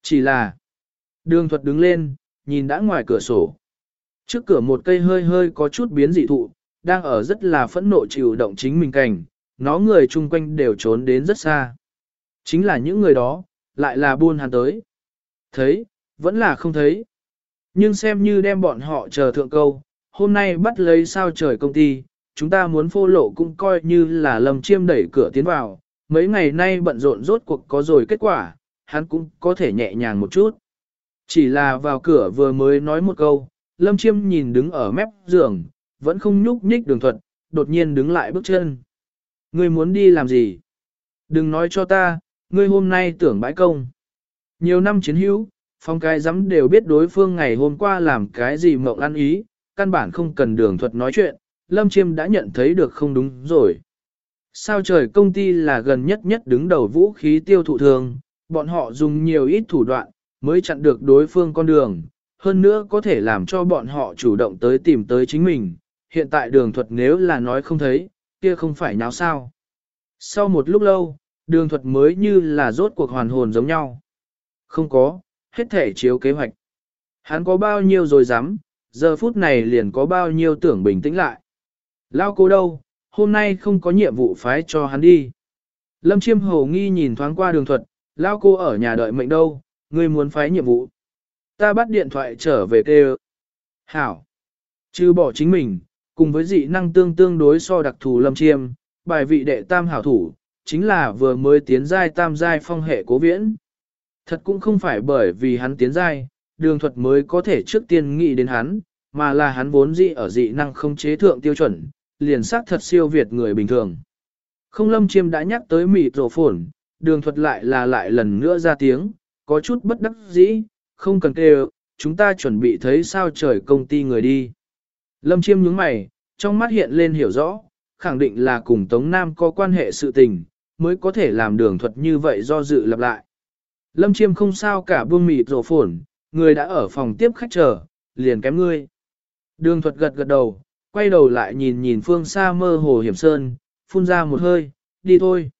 Chỉ là, đường thuật đứng lên, nhìn đã ngoài cửa sổ. Trước cửa một cây hơi hơi có chút biến dị thụ, đang ở rất là phẫn nộ chịu động chính mình cảnh, nó người chung quanh đều trốn đến rất xa. Chính là những người đó, lại là buôn hắn tới. Thấy, vẫn là không thấy. Nhưng xem như đem bọn họ chờ thượng câu, hôm nay bắt lấy sao trời công ty, chúng ta muốn phô lộ cũng coi như là lầm chiêm đẩy cửa tiến vào, mấy ngày nay bận rộn rốt cuộc có rồi kết quả, hắn cũng có thể nhẹ nhàng một chút. Chỉ là vào cửa vừa mới nói một câu, Lâm Chiêm nhìn đứng ở mép giường, vẫn không nhúc nhích đường thuật, đột nhiên đứng lại bước chân. Ngươi muốn đi làm gì? Đừng nói cho ta, ngươi hôm nay tưởng bãi công. Nhiều năm chiến hữu, phong cái dám đều biết đối phương ngày hôm qua làm cái gì mộng ăn ý, căn bản không cần đường thuật nói chuyện, Lâm Chiêm đã nhận thấy được không đúng rồi. Sao trời công ty là gần nhất nhất đứng đầu vũ khí tiêu thụ thường, bọn họ dùng nhiều ít thủ đoạn, mới chặn được đối phương con đường, hơn nữa có thể làm cho bọn họ chủ động tới tìm tới chính mình. Hiện tại đường thuật nếu là nói không thấy, kia không phải nháo sao. Sau một lúc lâu, đường thuật mới như là rốt cuộc hoàn hồn giống nhau. Không có, hết thể chiếu kế hoạch. Hắn có bao nhiêu rồi dám, giờ phút này liền có bao nhiêu tưởng bình tĩnh lại. Lao cô đâu, hôm nay không có nhiệm vụ phái cho hắn đi. Lâm chiêm hồ nghi nhìn thoáng qua đường thuật, Lao cô ở nhà đợi mệnh đâu, ngươi muốn phái nhiệm vụ. Ta bắt điện thoại trở về kêu. Hảo. Chứ bỏ chính mình, cùng với dị năng tương tương đối so đặc thù lâm chiêm, bài vị đệ tam hảo thủ, chính là vừa mới tiến giai tam giai phong hệ cố viễn. Thật cũng không phải bởi vì hắn tiến giai, đường thuật mới có thể trước tiên nghĩ đến hắn, mà là hắn vốn dị ở dị năng không chế thượng tiêu chuẩn, liền xác thật siêu việt người bình thường. Không lâm chiêm đã nhắc tới mịt rổ phổn, đường thuật lại là lại lần nữa ra tiếng, có chút bất đắc dĩ, không cần kêu, chúng ta chuẩn bị thấy sao trời công ty người đi. Lâm chiêm nhướng mày, trong mắt hiện lên hiểu rõ, khẳng định là cùng Tống Nam có quan hệ sự tình, mới có thể làm đường thuật như vậy do dự lặp lại. Lâm chiêm không sao cả buông mịt rổ phổn, người đã ở phòng tiếp khách chờ, liền kém ngươi. Đường thuật gật gật đầu, quay đầu lại nhìn nhìn phương xa mơ hồ hiểm sơn, phun ra một hơi, đi thôi.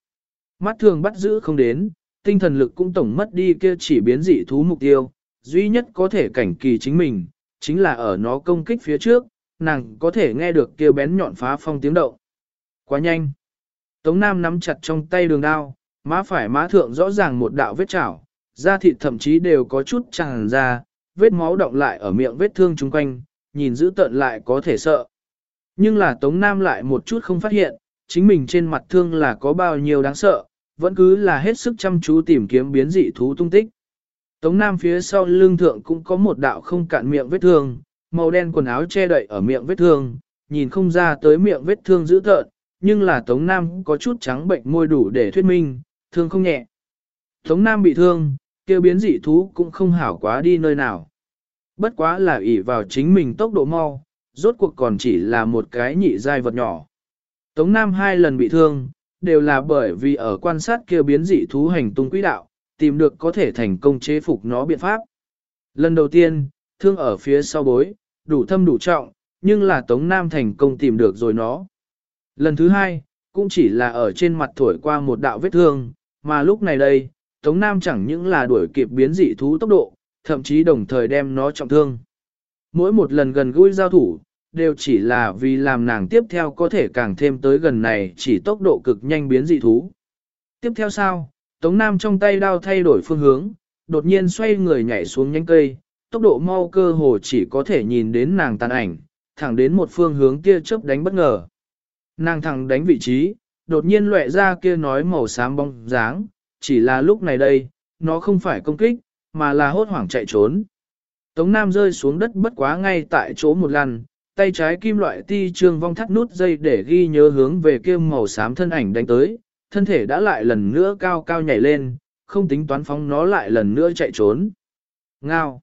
Mắt thường bắt giữ không đến, tinh thần lực cũng tổng mất đi kia chỉ biến dị thú mục tiêu, duy nhất có thể cảnh kỳ chính mình, chính là ở nó công kích phía trước, nàng có thể nghe được kia bén nhọn phá phong tiếng động. Quá nhanh. Tống Nam nắm chặt trong tay đường đao, má phải má thượng rõ ràng một đạo vết chảo, da thịt thậm chí đều có chút tràn ra, vết máu động lại ở miệng vết thương chung quanh, nhìn giữ tận lại có thể sợ. Nhưng là Tống Nam lại một chút không phát hiện, chính mình trên mặt thương là có bao nhiêu đáng sợ, vẫn cứ là hết sức chăm chú tìm kiếm biến dị thú tung tích. Tống Nam phía sau lưng thượng cũng có một đạo không cạn miệng vết thương, màu đen quần áo che đậy ở miệng vết thương, nhìn không ra tới miệng vết thương dữ tợn, nhưng là Tống Nam có chút trắng bệnh môi đủ để thuyết minh, thương không nhẹ. Tống Nam bị thương, kêu biến dị thú cũng không hảo quá đi nơi nào. Bất quá là ỷ vào chính mình tốc độ mau, rốt cuộc còn chỉ là một cái nhị giai vật nhỏ. Tống Nam hai lần bị thương, đều là bởi vì ở quan sát kia biến dị thú hành tung quỹ đạo, tìm được có thể thành công chế phục nó biện pháp. Lần đầu tiên, thương ở phía sau bối, đủ thâm đủ trọng, nhưng là Tống Nam thành công tìm được rồi nó. Lần thứ hai, cũng chỉ là ở trên mặt thổi qua một đạo vết thương, mà lúc này đây, Tống Nam chẳng những là đuổi kịp biến dị thú tốc độ, thậm chí đồng thời đem nó trọng thương. Mỗi một lần gần gũi giao thủ, đều chỉ là vì làm nàng tiếp theo có thể càng thêm tới gần này chỉ tốc độ cực nhanh biến dị thú. Tiếp theo sao, Tống Nam trong tay đao thay đổi phương hướng, đột nhiên xoay người nhảy xuống nhánh cây, tốc độ mau cơ hồ chỉ có thể nhìn đến nàng tàn ảnh, thẳng đến một phương hướng kia chớp đánh bất ngờ. Nàng thẳng đánh vị trí, đột nhiên lệ ra kia nói màu xám bóng dáng, chỉ là lúc này đây, nó không phải công kích, mà là hốt hoảng chạy trốn. Tống Nam rơi xuống đất bất quá ngay tại chỗ một lần, tay trái kim loại ti trương vong thắt nút dây để ghi nhớ hướng về kia màu xám thân ảnh đánh tới, thân thể đã lại lần nữa cao cao nhảy lên, không tính toán phóng nó lại lần nữa chạy trốn. Ngao.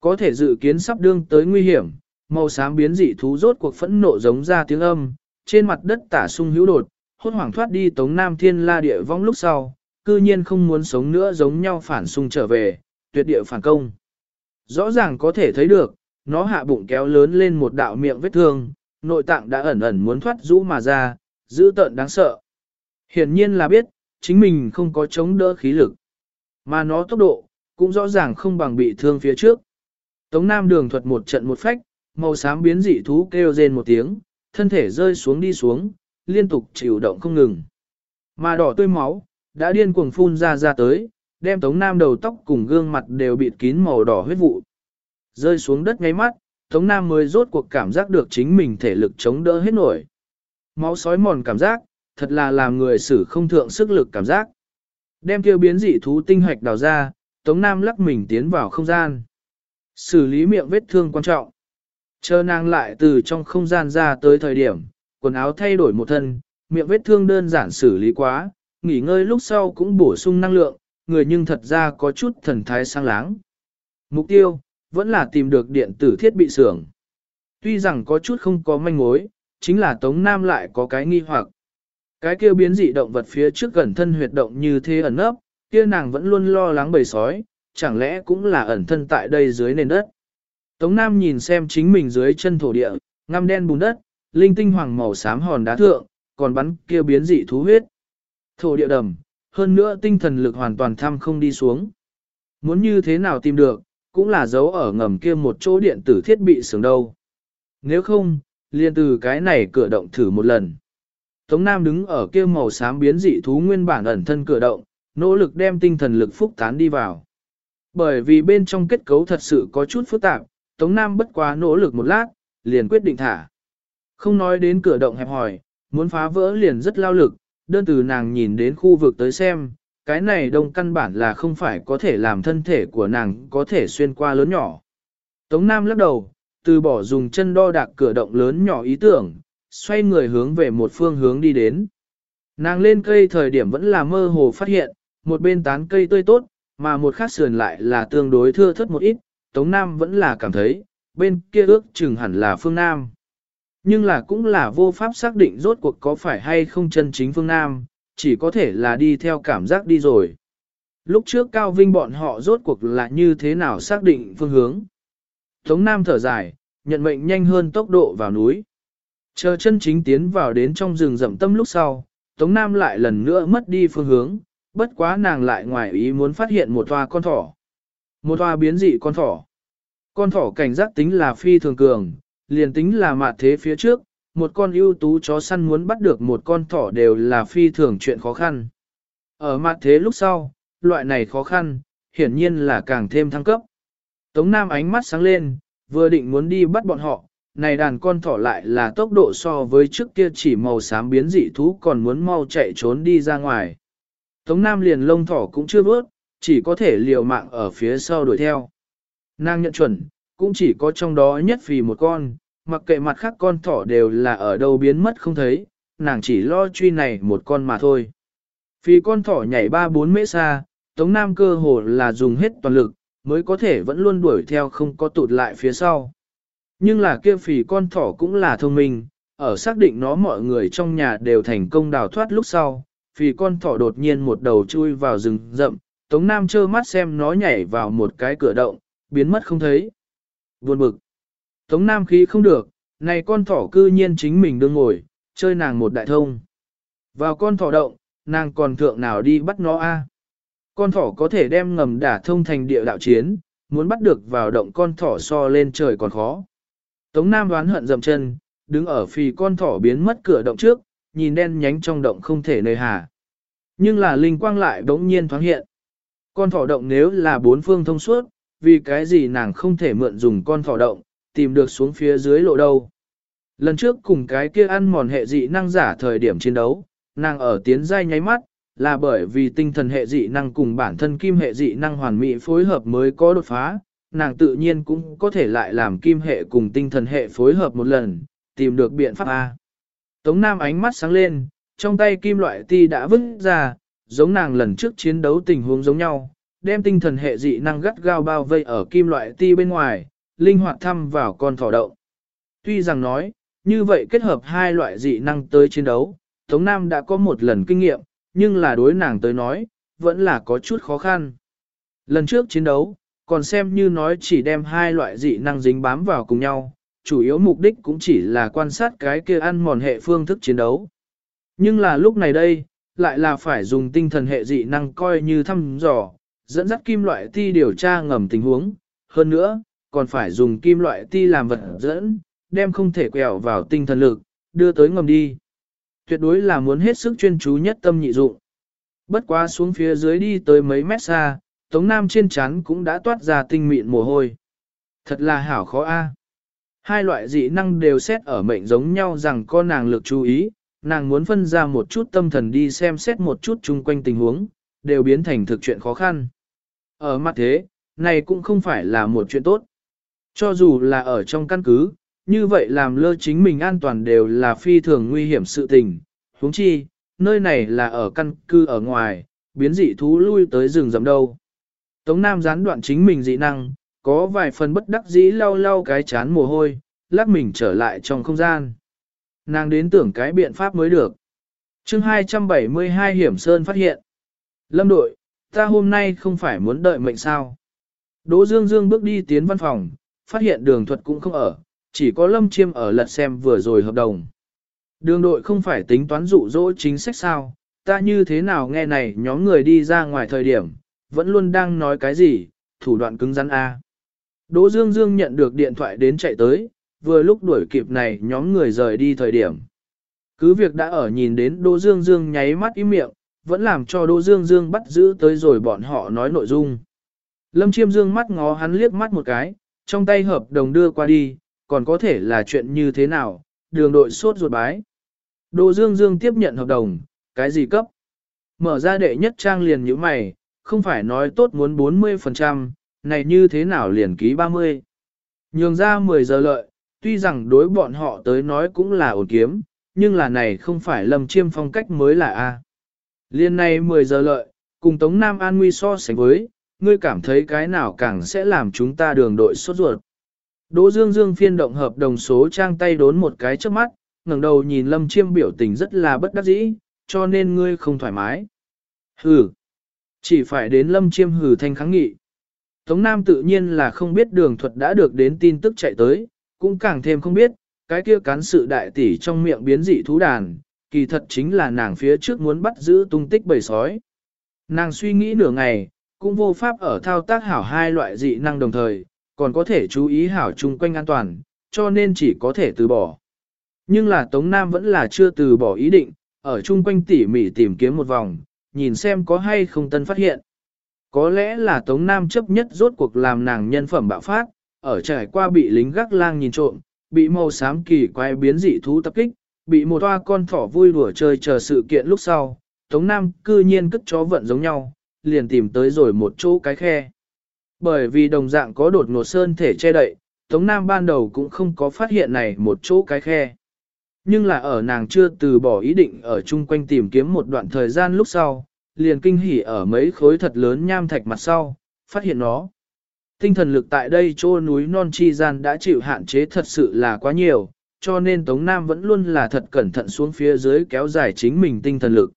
Có thể dự kiến sắp đương tới nguy hiểm, màu xám biến dị thú rốt cuộc phẫn nộ giống ra tiếng âm, trên mặt đất tả sung hữu đột, hốt hoảng thoát đi tống nam thiên la địa vong lúc sau, cư nhiên không muốn sống nữa giống nhau phản sung trở về, tuyệt địa phản công. Rõ ràng có thể thấy được, nó hạ bụng kéo lớn lên một đạo miệng vết thương, nội tạng đã ẩn ẩn muốn thoát rũ mà ra, dữ tợn đáng sợ. Hiển nhiên là biết, chính mình không có chống đỡ khí lực. Mà nó tốc độ, cũng rõ ràng không bằng bị thương phía trước. Tống Nam đường thuật một trận một phách, màu xám biến dị thú kêu rên một tiếng, thân thể rơi xuống đi xuống, liên tục chịu động không ngừng. Mà đỏ tươi máu, đã điên cuồng phun ra ra tới, đem Tống Nam đầu tóc cùng gương mặt đều bịt kín màu đỏ huyết vụ. Rơi xuống đất ngay mắt, Tống Nam mới rốt cuộc cảm giác được chính mình thể lực chống đỡ hết nổi. Máu sói mòn cảm giác, thật là làm người xử không thượng sức lực cảm giác. Đem kêu biến dị thú tinh hoạch đào ra, Tống Nam lắc mình tiến vào không gian. Xử lý miệng vết thương quan trọng. Chờ nàng lại từ trong không gian ra tới thời điểm, quần áo thay đổi một thân, miệng vết thương đơn giản xử lý quá, nghỉ ngơi lúc sau cũng bổ sung năng lượng, người nhưng thật ra có chút thần thái sang láng. Mục tiêu, vẫn là tìm được điện tử thiết bị xưởng. Tuy rằng có chút không có manh mối, chính là Tống Nam lại có cái nghi hoặc. Cái kia biến dị động vật phía trước gần thân huyệt động như thế ẩn ấp, kia nàng vẫn luôn lo lắng bầy sói, chẳng lẽ cũng là ẩn thân tại đây dưới nền đất. Tống Nam nhìn xem chính mình dưới chân thổ địa, ngăm đen bùn đất, linh tinh hoàng màu xám hòn đá thượng, còn bắn kia biến dị thú huyết. Thổ địa đầm, hơn nữa tinh thần lực hoàn toàn thăm không đi xuống. Muốn như thế nào tìm được, cũng là giấu ở ngầm kia một chỗ điện tử thiết bị sướng đâu. Nếu không, liền từ cái này cửa động thử một lần. Tống Nam đứng ở kia màu xám biến dị thú nguyên bản ẩn thân cửa động, nỗ lực đem tinh thần lực phúc tán đi vào. Bởi vì bên trong kết cấu thật sự có chút phức tạp, Tống Nam bất quá nỗ lực một lát, liền quyết định thả. Không nói đến cửa động hẹp hỏi, muốn phá vỡ liền rất lao lực, đơn từ nàng nhìn đến khu vực tới xem, cái này đông căn bản là không phải có thể làm thân thể của nàng có thể xuyên qua lớn nhỏ. Tống Nam lắc đầu, từ bỏ dùng chân đo đạc cửa động lớn nhỏ ý tưởng, xoay người hướng về một phương hướng đi đến. Nàng lên cây thời điểm vẫn là mơ hồ phát hiện, một bên tán cây tươi tốt, mà một khác sườn lại là tương đối thưa thất một ít, Tống Nam vẫn là cảm thấy, bên kia ước chừng hẳn là phương Nam. Nhưng là cũng là vô pháp xác định rốt cuộc có phải hay không chân chính phương Nam, chỉ có thể là đi theo cảm giác đi rồi. Lúc trước Cao Vinh bọn họ rốt cuộc là như thế nào xác định phương hướng. Tống Nam thở dài, nhận mệnh nhanh hơn tốc độ vào núi. Chờ chân chính tiến vào đến trong rừng rậm tâm lúc sau, Tống Nam lại lần nữa mất đi phương hướng, bất quá nàng lại ngoài ý muốn phát hiện một toa con thỏ. Một toa biến dị con thỏ. Con thỏ cảnh giác tính là phi thường cường, liền tính là mạt thế phía trước, một con ưu tú chó săn muốn bắt được một con thỏ đều là phi thường chuyện khó khăn. Ở mặt thế lúc sau, loại này khó khăn, hiển nhiên là càng thêm thăng cấp. Tống Nam ánh mắt sáng lên, vừa định muốn đi bắt bọn họ, này đàn con thỏ lại là tốc độ so với trước kia chỉ màu xám biến dị thú còn muốn mau chạy trốn đi ra ngoài. Tống Nam liền lông thỏ cũng chưa vớt, chỉ có thể liều mạng ở phía sau đuổi theo. Nàng nhận chuẩn, cũng chỉ có trong đó nhất vì một con, mặc kệ mặt khác con thỏ đều là ở đâu biến mất không thấy, nàng chỉ lo truy này một con mà thôi. Vì con thỏ nhảy ba bốn mễ xa, Tống Nam cơ hồ là dùng hết toàn lực, mới có thể vẫn luôn đuổi theo không có tụt lại phía sau. Nhưng là kia phì con thỏ cũng là thông minh, ở xác định nó mọi người trong nhà đều thành công đào thoát lúc sau, phì con thỏ đột nhiên một đầu chui vào rừng rậm, Tống Nam trơ mắt xem nó nhảy vào một cái cửa động, biến mất không thấy. Buồn bực. Tống Nam khí không được, này con thỏ cư nhiên chính mình đương ngồi, chơi nàng một đại thông. Vào con thỏ động, nàng còn thượng nào đi bắt nó a? Con thỏ có thể đem ngầm đả thông thành địa đạo chiến, muốn bắt được vào động con thỏ so lên trời còn khó. Tống Nam đoán hận dầm chân, đứng ở phì con thỏ biến mất cửa động trước, nhìn đen nhánh trong động không thể nơi hà. Nhưng là linh quang lại đống nhiên thoáng hiện. Con thỏ động nếu là bốn phương thông suốt, vì cái gì nàng không thể mượn dùng con thỏ động, tìm được xuống phía dưới lộ đâu. Lần trước cùng cái kia ăn mòn hệ dị năng giả thời điểm chiến đấu, nàng ở tiến giai nháy mắt, là bởi vì tinh thần hệ dị năng cùng bản thân kim hệ dị năng hoàn mỹ phối hợp mới có đột phá, nàng tự nhiên cũng có thể lại làm kim hệ cùng tinh thần hệ phối hợp một lần, tìm được biện pháp A. Tống Nam ánh mắt sáng lên, trong tay kim loại ti đã vứt ra, giống nàng lần trước chiến đấu tình huống giống nhau, đem tinh thần hệ dị năng gắt gao bao vây ở kim loại ti bên ngoài, linh hoạt thăm vào con thỏ đậu. Tuy rằng nói, như vậy kết hợp hai loại dị năng tới chiến đấu, Tống Nam đã có một lần kinh nghiệm, nhưng là đối nàng tới nói, vẫn là có chút khó khăn. Lần trước chiến đấu, còn xem như nói chỉ đem hai loại dị năng dính bám vào cùng nhau, chủ yếu mục đích cũng chỉ là quan sát cái kia ăn mòn hệ phương thức chiến đấu. Nhưng là lúc này đây, lại là phải dùng tinh thần hệ dị năng coi như thăm dò, dẫn dắt kim loại ti điều tra ngầm tình huống, hơn nữa, còn phải dùng kim loại ti làm vật dẫn, đem không thể quẹo vào tinh thần lực, đưa tới ngầm đi. Tuyệt đối là muốn hết sức chuyên chú nhất tâm nhị dụng. Bất quá xuống phía dưới đi tới mấy mét xa, Tống Nam trên chắn cũng đã toát ra tinh mịn mồ hôi. Thật là hảo khó a. Hai loại dị năng đều xét ở mệnh giống nhau rằng con nàng lực chú ý, nàng muốn phân ra một chút tâm thần đi xem xét một chút chung quanh tình huống, đều biến thành thực chuyện khó khăn. Ở mặt thế, này cũng không phải là một chuyện tốt. Cho dù là ở trong căn cứ, như vậy làm lơ chính mình an toàn đều là phi thường nguy hiểm sự tình. huống chi, nơi này là ở căn cứ ở ngoài, biến dị thú lui tới rừng rậm đâu. Tống Nam gián đoạn chính mình dị năng, có vài phần bất đắc dĩ lau lau cái chán mồ hôi, lắc mình trở lại trong không gian. Nàng đến tưởng cái biện pháp mới được. chương 272 Hiểm Sơn phát hiện. Lâm đội, ta hôm nay không phải muốn đợi mệnh sao. Đỗ Dương Dương bước đi tiến văn phòng, phát hiện đường thuật cũng không ở, chỉ có Lâm Chiêm ở lật xem vừa rồi hợp đồng. Đường đội không phải tính toán dụ dỗ chính sách sao, ta như thế nào nghe này nhóm người đi ra ngoài thời điểm, vẫn luôn đang nói cái gì, thủ đoạn cứng rắn A. Đỗ Dương Dương nhận được điện thoại đến chạy tới, vừa lúc đuổi kịp này nhóm người rời đi thời điểm. Cứ việc đã ở nhìn đến Đỗ Dương Dương nháy mắt im miệng, vẫn làm cho Đỗ Dương Dương bắt giữ tới rồi bọn họ nói nội dung. Lâm Chiêm Dương mắt ngó hắn liếc mắt một cái, trong tay hợp đồng đưa qua đi, còn có thể là chuyện như thế nào, đường đội sốt ruột bái. Đỗ Dương Dương tiếp nhận hợp đồng, cái gì cấp? Mở ra đệ nhất trang liền như mày, không phải nói tốt muốn 40%, này như thế nào liền ký 30. Nhường ra 10 giờ lợi, tuy rằng đối bọn họ tới nói cũng là ổn kiếm, nhưng là này không phải lầm chiêm phong cách mới là A. Liên này 10 giờ lợi, cùng Tống Nam An Nguy so sánh với, ngươi cảm thấy cái nào càng sẽ làm chúng ta đường đội sốt ruột. Đỗ Dương Dương phiên động hợp đồng số trang tay đốn một cái trước mắt, ngẩng đầu nhìn Lâm Chiêm biểu tình rất là bất đắc dĩ, cho nên ngươi không thoải mái. Hừ, chỉ phải đến Lâm Chiêm hừ thanh kháng nghị. Tống Nam tự nhiên là không biết đường thuật đã được đến tin tức chạy tới, cũng càng thêm không biết, cái kia cán sự đại tỷ trong miệng biến dị thú đàn, kỳ thật chính là nàng phía trước muốn bắt giữ tung tích bầy sói. Nàng suy nghĩ nửa ngày, cũng vô pháp ở thao tác hảo hai loại dị năng đồng thời, còn có thể chú ý hảo chung quanh an toàn, cho nên chỉ có thể từ bỏ. Nhưng là Tống Nam vẫn là chưa từ bỏ ý định, ở chung quanh tỉ mỉ tìm kiếm một vòng, nhìn xem có hay không tân phát hiện. Có lẽ là Tống Nam chấp nhất rốt cuộc làm nàng nhân phẩm bạo phát, ở trải qua bị lính gác lang nhìn trộm, bị màu xám kỳ quái biến dị thú tập kích, bị một toa con thỏ vui đùa chơi chờ sự kiện lúc sau, Tống Nam cư nhiên cất chó vận giống nhau, liền tìm tới rồi một chỗ cái khe. Bởi vì đồng dạng có đột ngột sơn thể che đậy, Tống Nam ban đầu cũng không có phát hiện này một chỗ cái khe. Nhưng là ở nàng chưa từ bỏ ý định ở chung quanh tìm kiếm một đoạn thời gian lúc sau, liền kinh hỉ ở mấy khối thật lớn nham thạch mặt sau, phát hiện nó. Tinh thần lực tại đây chỗ núi non chi gian đã chịu hạn chế thật sự là quá nhiều, cho nên Tống Nam vẫn luôn là thật cẩn thận xuống phía dưới kéo dài chính mình tinh thần lực.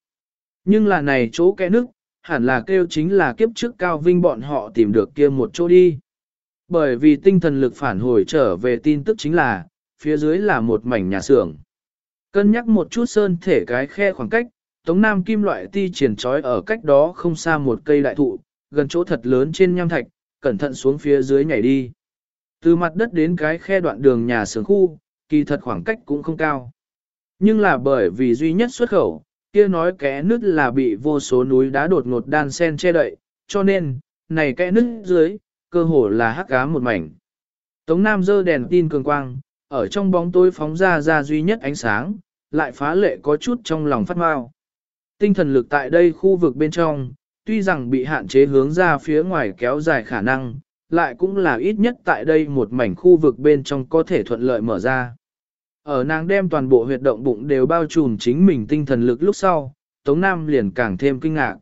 Nhưng là này chỗ kẽ nước, hẳn là kêu chính là kiếp trước cao vinh bọn họ tìm được kia một chỗ đi. Bởi vì tinh thần lực phản hồi trở về tin tức chính là, phía dưới là một mảnh nhà xưởng. Cân nhắc một chút sơn thể cái khe khoảng cách, Tống Nam kim loại ti triển trói ở cách đó không xa một cây đại thụ, gần chỗ thật lớn trên nham thạch, cẩn thận xuống phía dưới nhảy đi. Từ mặt đất đến cái khe đoạn đường nhà xưởng khu, kỳ thật khoảng cách cũng không cao. Nhưng là bởi vì duy nhất xuất khẩu, kia nói kẽ nứt là bị vô số núi đá đột ngột đan sen che đậy, cho nên, này kẽ nứt dưới, cơ hồ là hắc ám một mảnh. Tống Nam dơ đèn tin cường quang, ở trong bóng tối phóng ra ra duy nhất ánh sáng, lại phá lệ có chút trong lòng phát mau. Tinh thần lực tại đây khu vực bên trong, tuy rằng bị hạn chế hướng ra phía ngoài kéo dài khả năng, lại cũng là ít nhất tại đây một mảnh khu vực bên trong có thể thuận lợi mở ra. Ở nàng đem toàn bộ huyệt động bụng đều bao trùm chính mình tinh thần lực lúc sau, Tống Nam liền càng thêm kinh ngạc.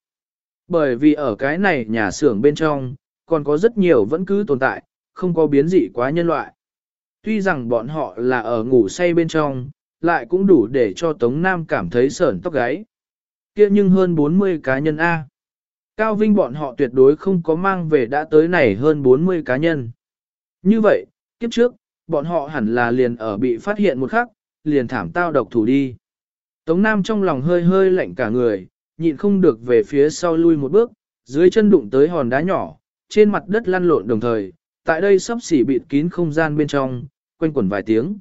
Bởi vì ở cái này nhà xưởng bên trong, còn có rất nhiều vẫn cứ tồn tại, không có biến dị quá nhân loại. Tuy rằng bọn họ là ở ngủ say bên trong, lại cũng đủ để cho Tống Nam cảm thấy sởn tóc gáy. kia nhưng hơn 40 cá nhân A. Cao Vinh bọn họ tuyệt đối không có mang về đã tới này hơn 40 cá nhân. Như vậy, kiếp trước, bọn họ hẳn là liền ở bị phát hiện một khắc, liền thảm tao độc thủ đi. Tống Nam trong lòng hơi hơi lạnh cả người, nhịn không được về phía sau lui một bước, dưới chân đụng tới hòn đá nhỏ, trên mặt đất lăn lộn đồng thời, tại đây sắp xỉ bịt kín không gian bên trong, quanh quẩn vài tiếng.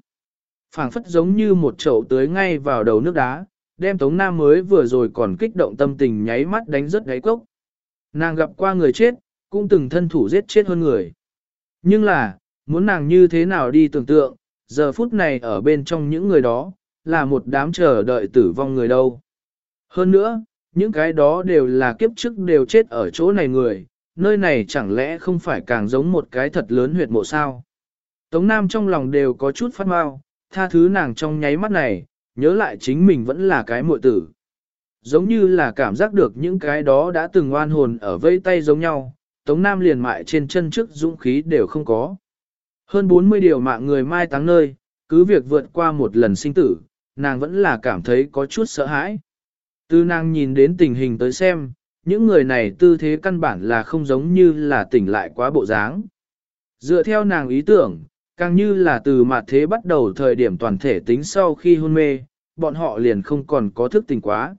phảng phất giống như một chậu tưới ngay vào đầu nước đá, đem Tống Nam mới vừa rồi còn kích động tâm tình nháy mắt đánh rất gáy cốc. Nàng gặp qua người chết, cũng từng thân thủ giết chết hơn người. Nhưng là, muốn nàng như thế nào đi tưởng tượng, giờ phút này ở bên trong những người đó, là một đám chờ đợi tử vong người đâu. Hơn nữa, những cái đó đều là kiếp trước đều chết ở chỗ này người, nơi này chẳng lẽ không phải càng giống một cái thật lớn huyệt mộ sao. Tống Nam trong lòng đều có chút phát mau, tha thứ nàng trong nháy mắt này, nhớ lại chính mình vẫn là cái muội tử. Giống như là cảm giác được những cái đó đã từng oan hồn ở vây tay giống nhau, Tống Nam liền mại trên chân trước dũng khí đều không có. Hơn 40 điều mạng người mai táng nơi, cứ việc vượt qua một lần sinh tử, nàng vẫn là cảm thấy có chút sợ hãi. Từ nàng nhìn đến tình hình tới xem, những người này tư thế căn bản là không giống như là tỉnh lại quá bộ dáng. Dựa theo nàng ý tưởng, càng như là từ mặt thế bắt đầu thời điểm toàn thể tính sau khi hôn mê, bọn họ liền không còn có thức tỉnh quá.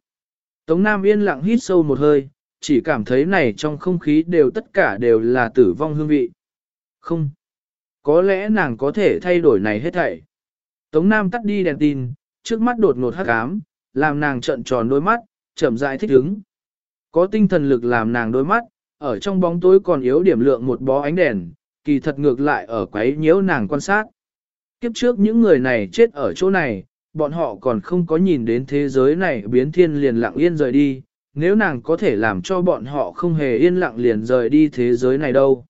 Tống Nam yên lặng hít sâu một hơi, chỉ cảm thấy này trong không khí đều tất cả đều là tử vong hương vị. Không. Có lẽ nàng có thể thay đổi này hết thảy. Tống Nam tắt đi đèn tin, trước mắt đột ngột hắc ám, làm nàng trợn tròn đôi mắt, chậm rãi thích ứng. Có tinh thần lực làm nàng đôi mắt, ở trong bóng tối còn yếu điểm lượng một bó ánh đèn, kỳ thật ngược lại ở quấy nhiễu nàng quan sát. Kiếp trước những người này chết ở chỗ này, bọn họ còn không có nhìn đến thế giới này biến thiên liền lặng yên rời đi, nếu nàng có thể làm cho bọn họ không hề yên lặng liền rời đi thế giới này đâu.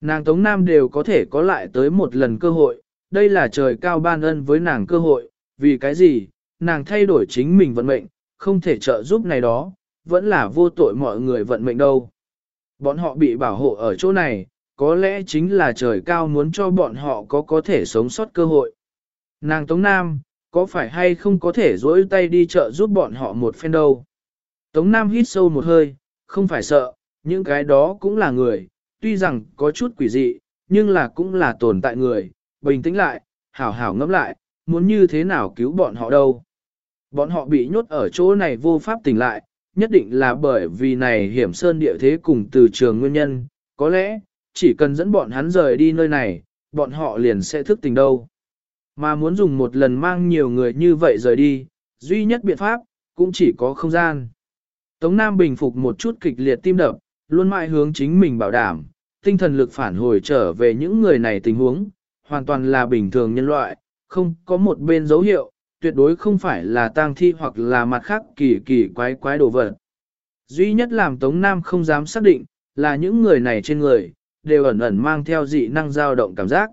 Nàng Tống Nam đều có thể có lại tới một lần cơ hội, đây là trời cao ban ân với nàng cơ hội, vì cái gì, nàng thay đổi chính mình vận mệnh, không thể trợ giúp này đó, vẫn là vô tội mọi người vận mệnh đâu. Bọn họ bị bảo hộ ở chỗ này, có lẽ chính là trời cao muốn cho bọn họ có có thể sống sót cơ hội. Nàng Tống Nam, có phải hay không có thể dỗi tay đi chợ giúp bọn họ một phen đâu. Tống Nam hít sâu một hơi, không phải sợ, những cái đó cũng là người, tuy rằng có chút quỷ dị, nhưng là cũng là tồn tại người, bình tĩnh lại, hảo hảo ngẫm lại, muốn như thế nào cứu bọn họ đâu. Bọn họ bị nhốt ở chỗ này vô pháp tỉnh lại, nhất định là bởi vì này hiểm sơn địa thế cùng từ trường nguyên nhân, có lẽ, chỉ cần dẫn bọn hắn rời đi nơi này, bọn họ liền sẽ thức tỉnh đâu. Mà muốn dùng một lần mang nhiều người như vậy rời đi, duy nhất biện pháp, cũng chỉ có không gian. Tống Nam bình phục một chút kịch liệt tim đập, luôn mãi hướng chính mình bảo đảm, tinh thần lực phản hồi trở về những người này tình huống, hoàn toàn là bình thường nhân loại, không có một bên dấu hiệu, tuyệt đối không phải là tang thi hoặc là mặt khác kỳ kỳ quái quái đồ vật. Duy nhất làm Tống Nam không dám xác định, là những người này trên người, đều ẩn ẩn mang theo dị năng dao động cảm giác.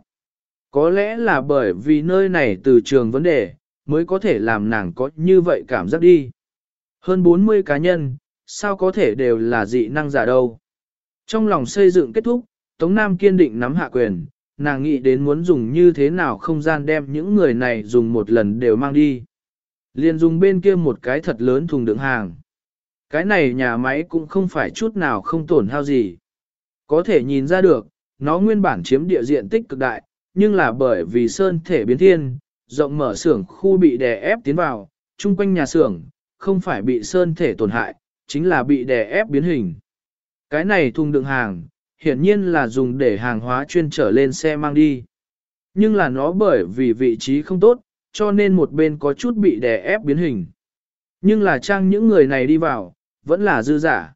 Có lẽ là bởi vì nơi này từ trường vấn đề, mới có thể làm nàng có như vậy cảm giác đi. Hơn 40 cá nhân, sao có thể đều là dị năng giả đâu. Trong lòng xây dựng kết thúc, Tống Nam kiên định nắm hạ quyền, nàng nghĩ đến muốn dùng như thế nào không gian đem những người này dùng một lần đều mang đi. Liền dùng bên kia một cái thật lớn thùng đựng hàng. Cái này nhà máy cũng không phải chút nào không tổn hao gì. Có thể nhìn ra được, nó nguyên bản chiếm địa diện tích cực đại, nhưng là bởi vì sơn thể biến thiên, rộng mở xưởng khu bị đè ép tiến vào, chung quanh nhà xưởng, không phải bị sơn thể tổn hại, chính là bị đè ép biến hình. Cái này thùng đựng hàng, hiển nhiên là dùng để hàng hóa chuyên trở lên xe mang đi. Nhưng là nó bởi vì vị trí không tốt, cho nên một bên có chút bị đè ép biến hình. Nhưng là trang những người này đi vào, vẫn là dư giả.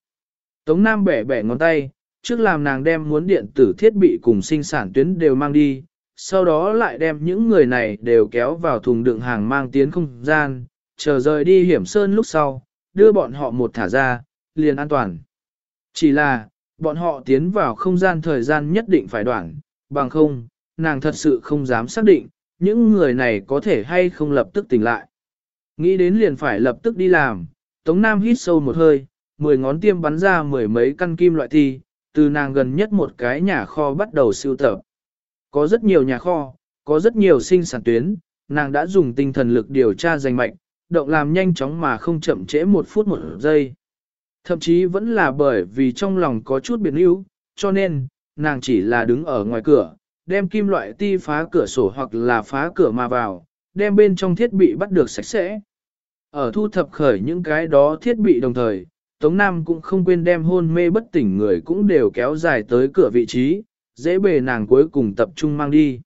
Tống Nam bẻ bẻ ngón tay, trước làm nàng đem muốn điện tử thiết bị cùng sinh sản tuyến đều mang đi, sau đó lại đem những người này đều kéo vào thùng đựng hàng mang tiến không gian, chờ rời đi hiểm sơn lúc sau, đưa bọn họ một thả ra, liền an toàn. Chỉ là, bọn họ tiến vào không gian thời gian nhất định phải đoạn, bằng không, nàng thật sự không dám xác định, những người này có thể hay không lập tức tỉnh lại. Nghĩ đến liền phải lập tức đi làm, Tống Nam hít sâu một hơi, mười ngón tiêm bắn ra mười mấy căn kim loại thi, từ nàng gần nhất một cái nhà kho bắt đầu siêu tập. Có rất nhiều nhà kho, có rất nhiều sinh sản tuyến, nàng đã dùng tinh thần lực điều tra danh mạch, động làm nhanh chóng mà không chậm trễ một phút một giây. Thậm chí vẫn là bởi vì trong lòng có chút biệt yếu, cho nên, nàng chỉ là đứng ở ngoài cửa, đem kim loại ti phá cửa sổ hoặc là phá cửa mà vào, đem bên trong thiết bị bắt được sạch sẽ. Ở thu thập khởi những cái đó thiết bị đồng thời, Tống Nam cũng không quên đem hôn mê bất tỉnh người cũng đều kéo dài tới cửa vị trí, dễ bề nàng cuối cùng tập trung mang đi.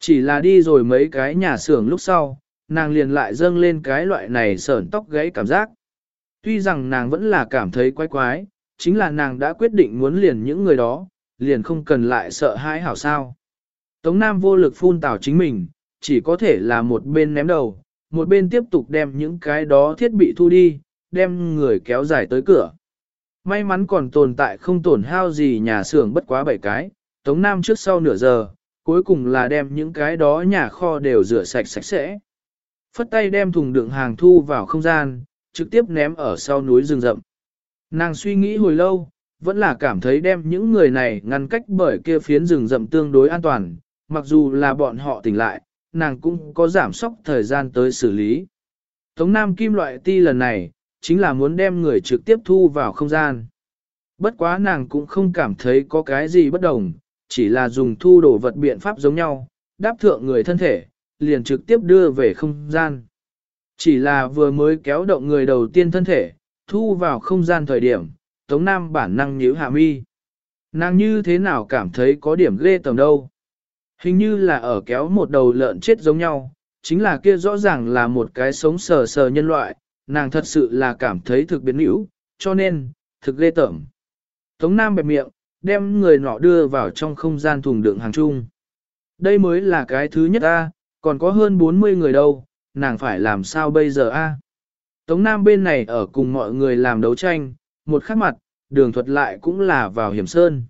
Chỉ là đi rồi mấy cái nhà xưởng lúc sau, nàng liền lại dâng lên cái loại này sởn tóc gãy cảm giác. Tuy rằng nàng vẫn là cảm thấy quái quái, chính là nàng đã quyết định muốn liền những người đó, liền không cần lại sợ hãi hảo sao. Tống Nam vô lực phun tảo chính mình, chỉ có thể là một bên ném đầu, một bên tiếp tục đem những cái đó thiết bị thu đi, đem người kéo dài tới cửa. May mắn còn tồn tại không tổn hao gì nhà xưởng bất quá bảy cái, Tống Nam trước sau nửa giờ, cuối cùng là đem những cái đó nhà kho đều rửa sạch sạch sẽ. Phất tay đem thùng đựng hàng thu vào không gian, trực tiếp ném ở sau núi rừng rậm. Nàng suy nghĩ hồi lâu, vẫn là cảm thấy đem những người này ngăn cách bởi kia phiến rừng rậm tương đối an toàn, mặc dù là bọn họ tỉnh lại, nàng cũng có giảm sóc thời gian tới xử lý. Tống Nam Kim loại ti lần này, chính là muốn đem người trực tiếp thu vào không gian. Bất quá nàng cũng không cảm thấy có cái gì bất đồng, chỉ là dùng thu đổ vật biện pháp giống nhau, đáp thượng người thân thể, liền trực tiếp đưa về không gian. Chỉ là vừa mới kéo động người đầu tiên thân thể, thu vào không gian thời điểm, Tống Nam bản năng nhíu hạ mi. Nàng như thế nào cảm thấy có điểm ghê tầm đâu. Hình như là ở kéo một đầu lợn chết giống nhau, chính là kia rõ ràng là một cái sống sờ sờ nhân loại, nàng thật sự là cảm thấy thực biến hữu, cho nên, thực ghê tởm. Tống Nam bẹp miệng, đem người nọ đưa vào trong không gian thùng đựng hàng chung. Đây mới là cái thứ nhất ta còn có hơn 40 người đâu, nàng phải làm sao bây giờ a? Tống Nam bên này ở cùng mọi người làm đấu tranh, một khắc mặt, đường thuật lại cũng là vào hiểm sơn.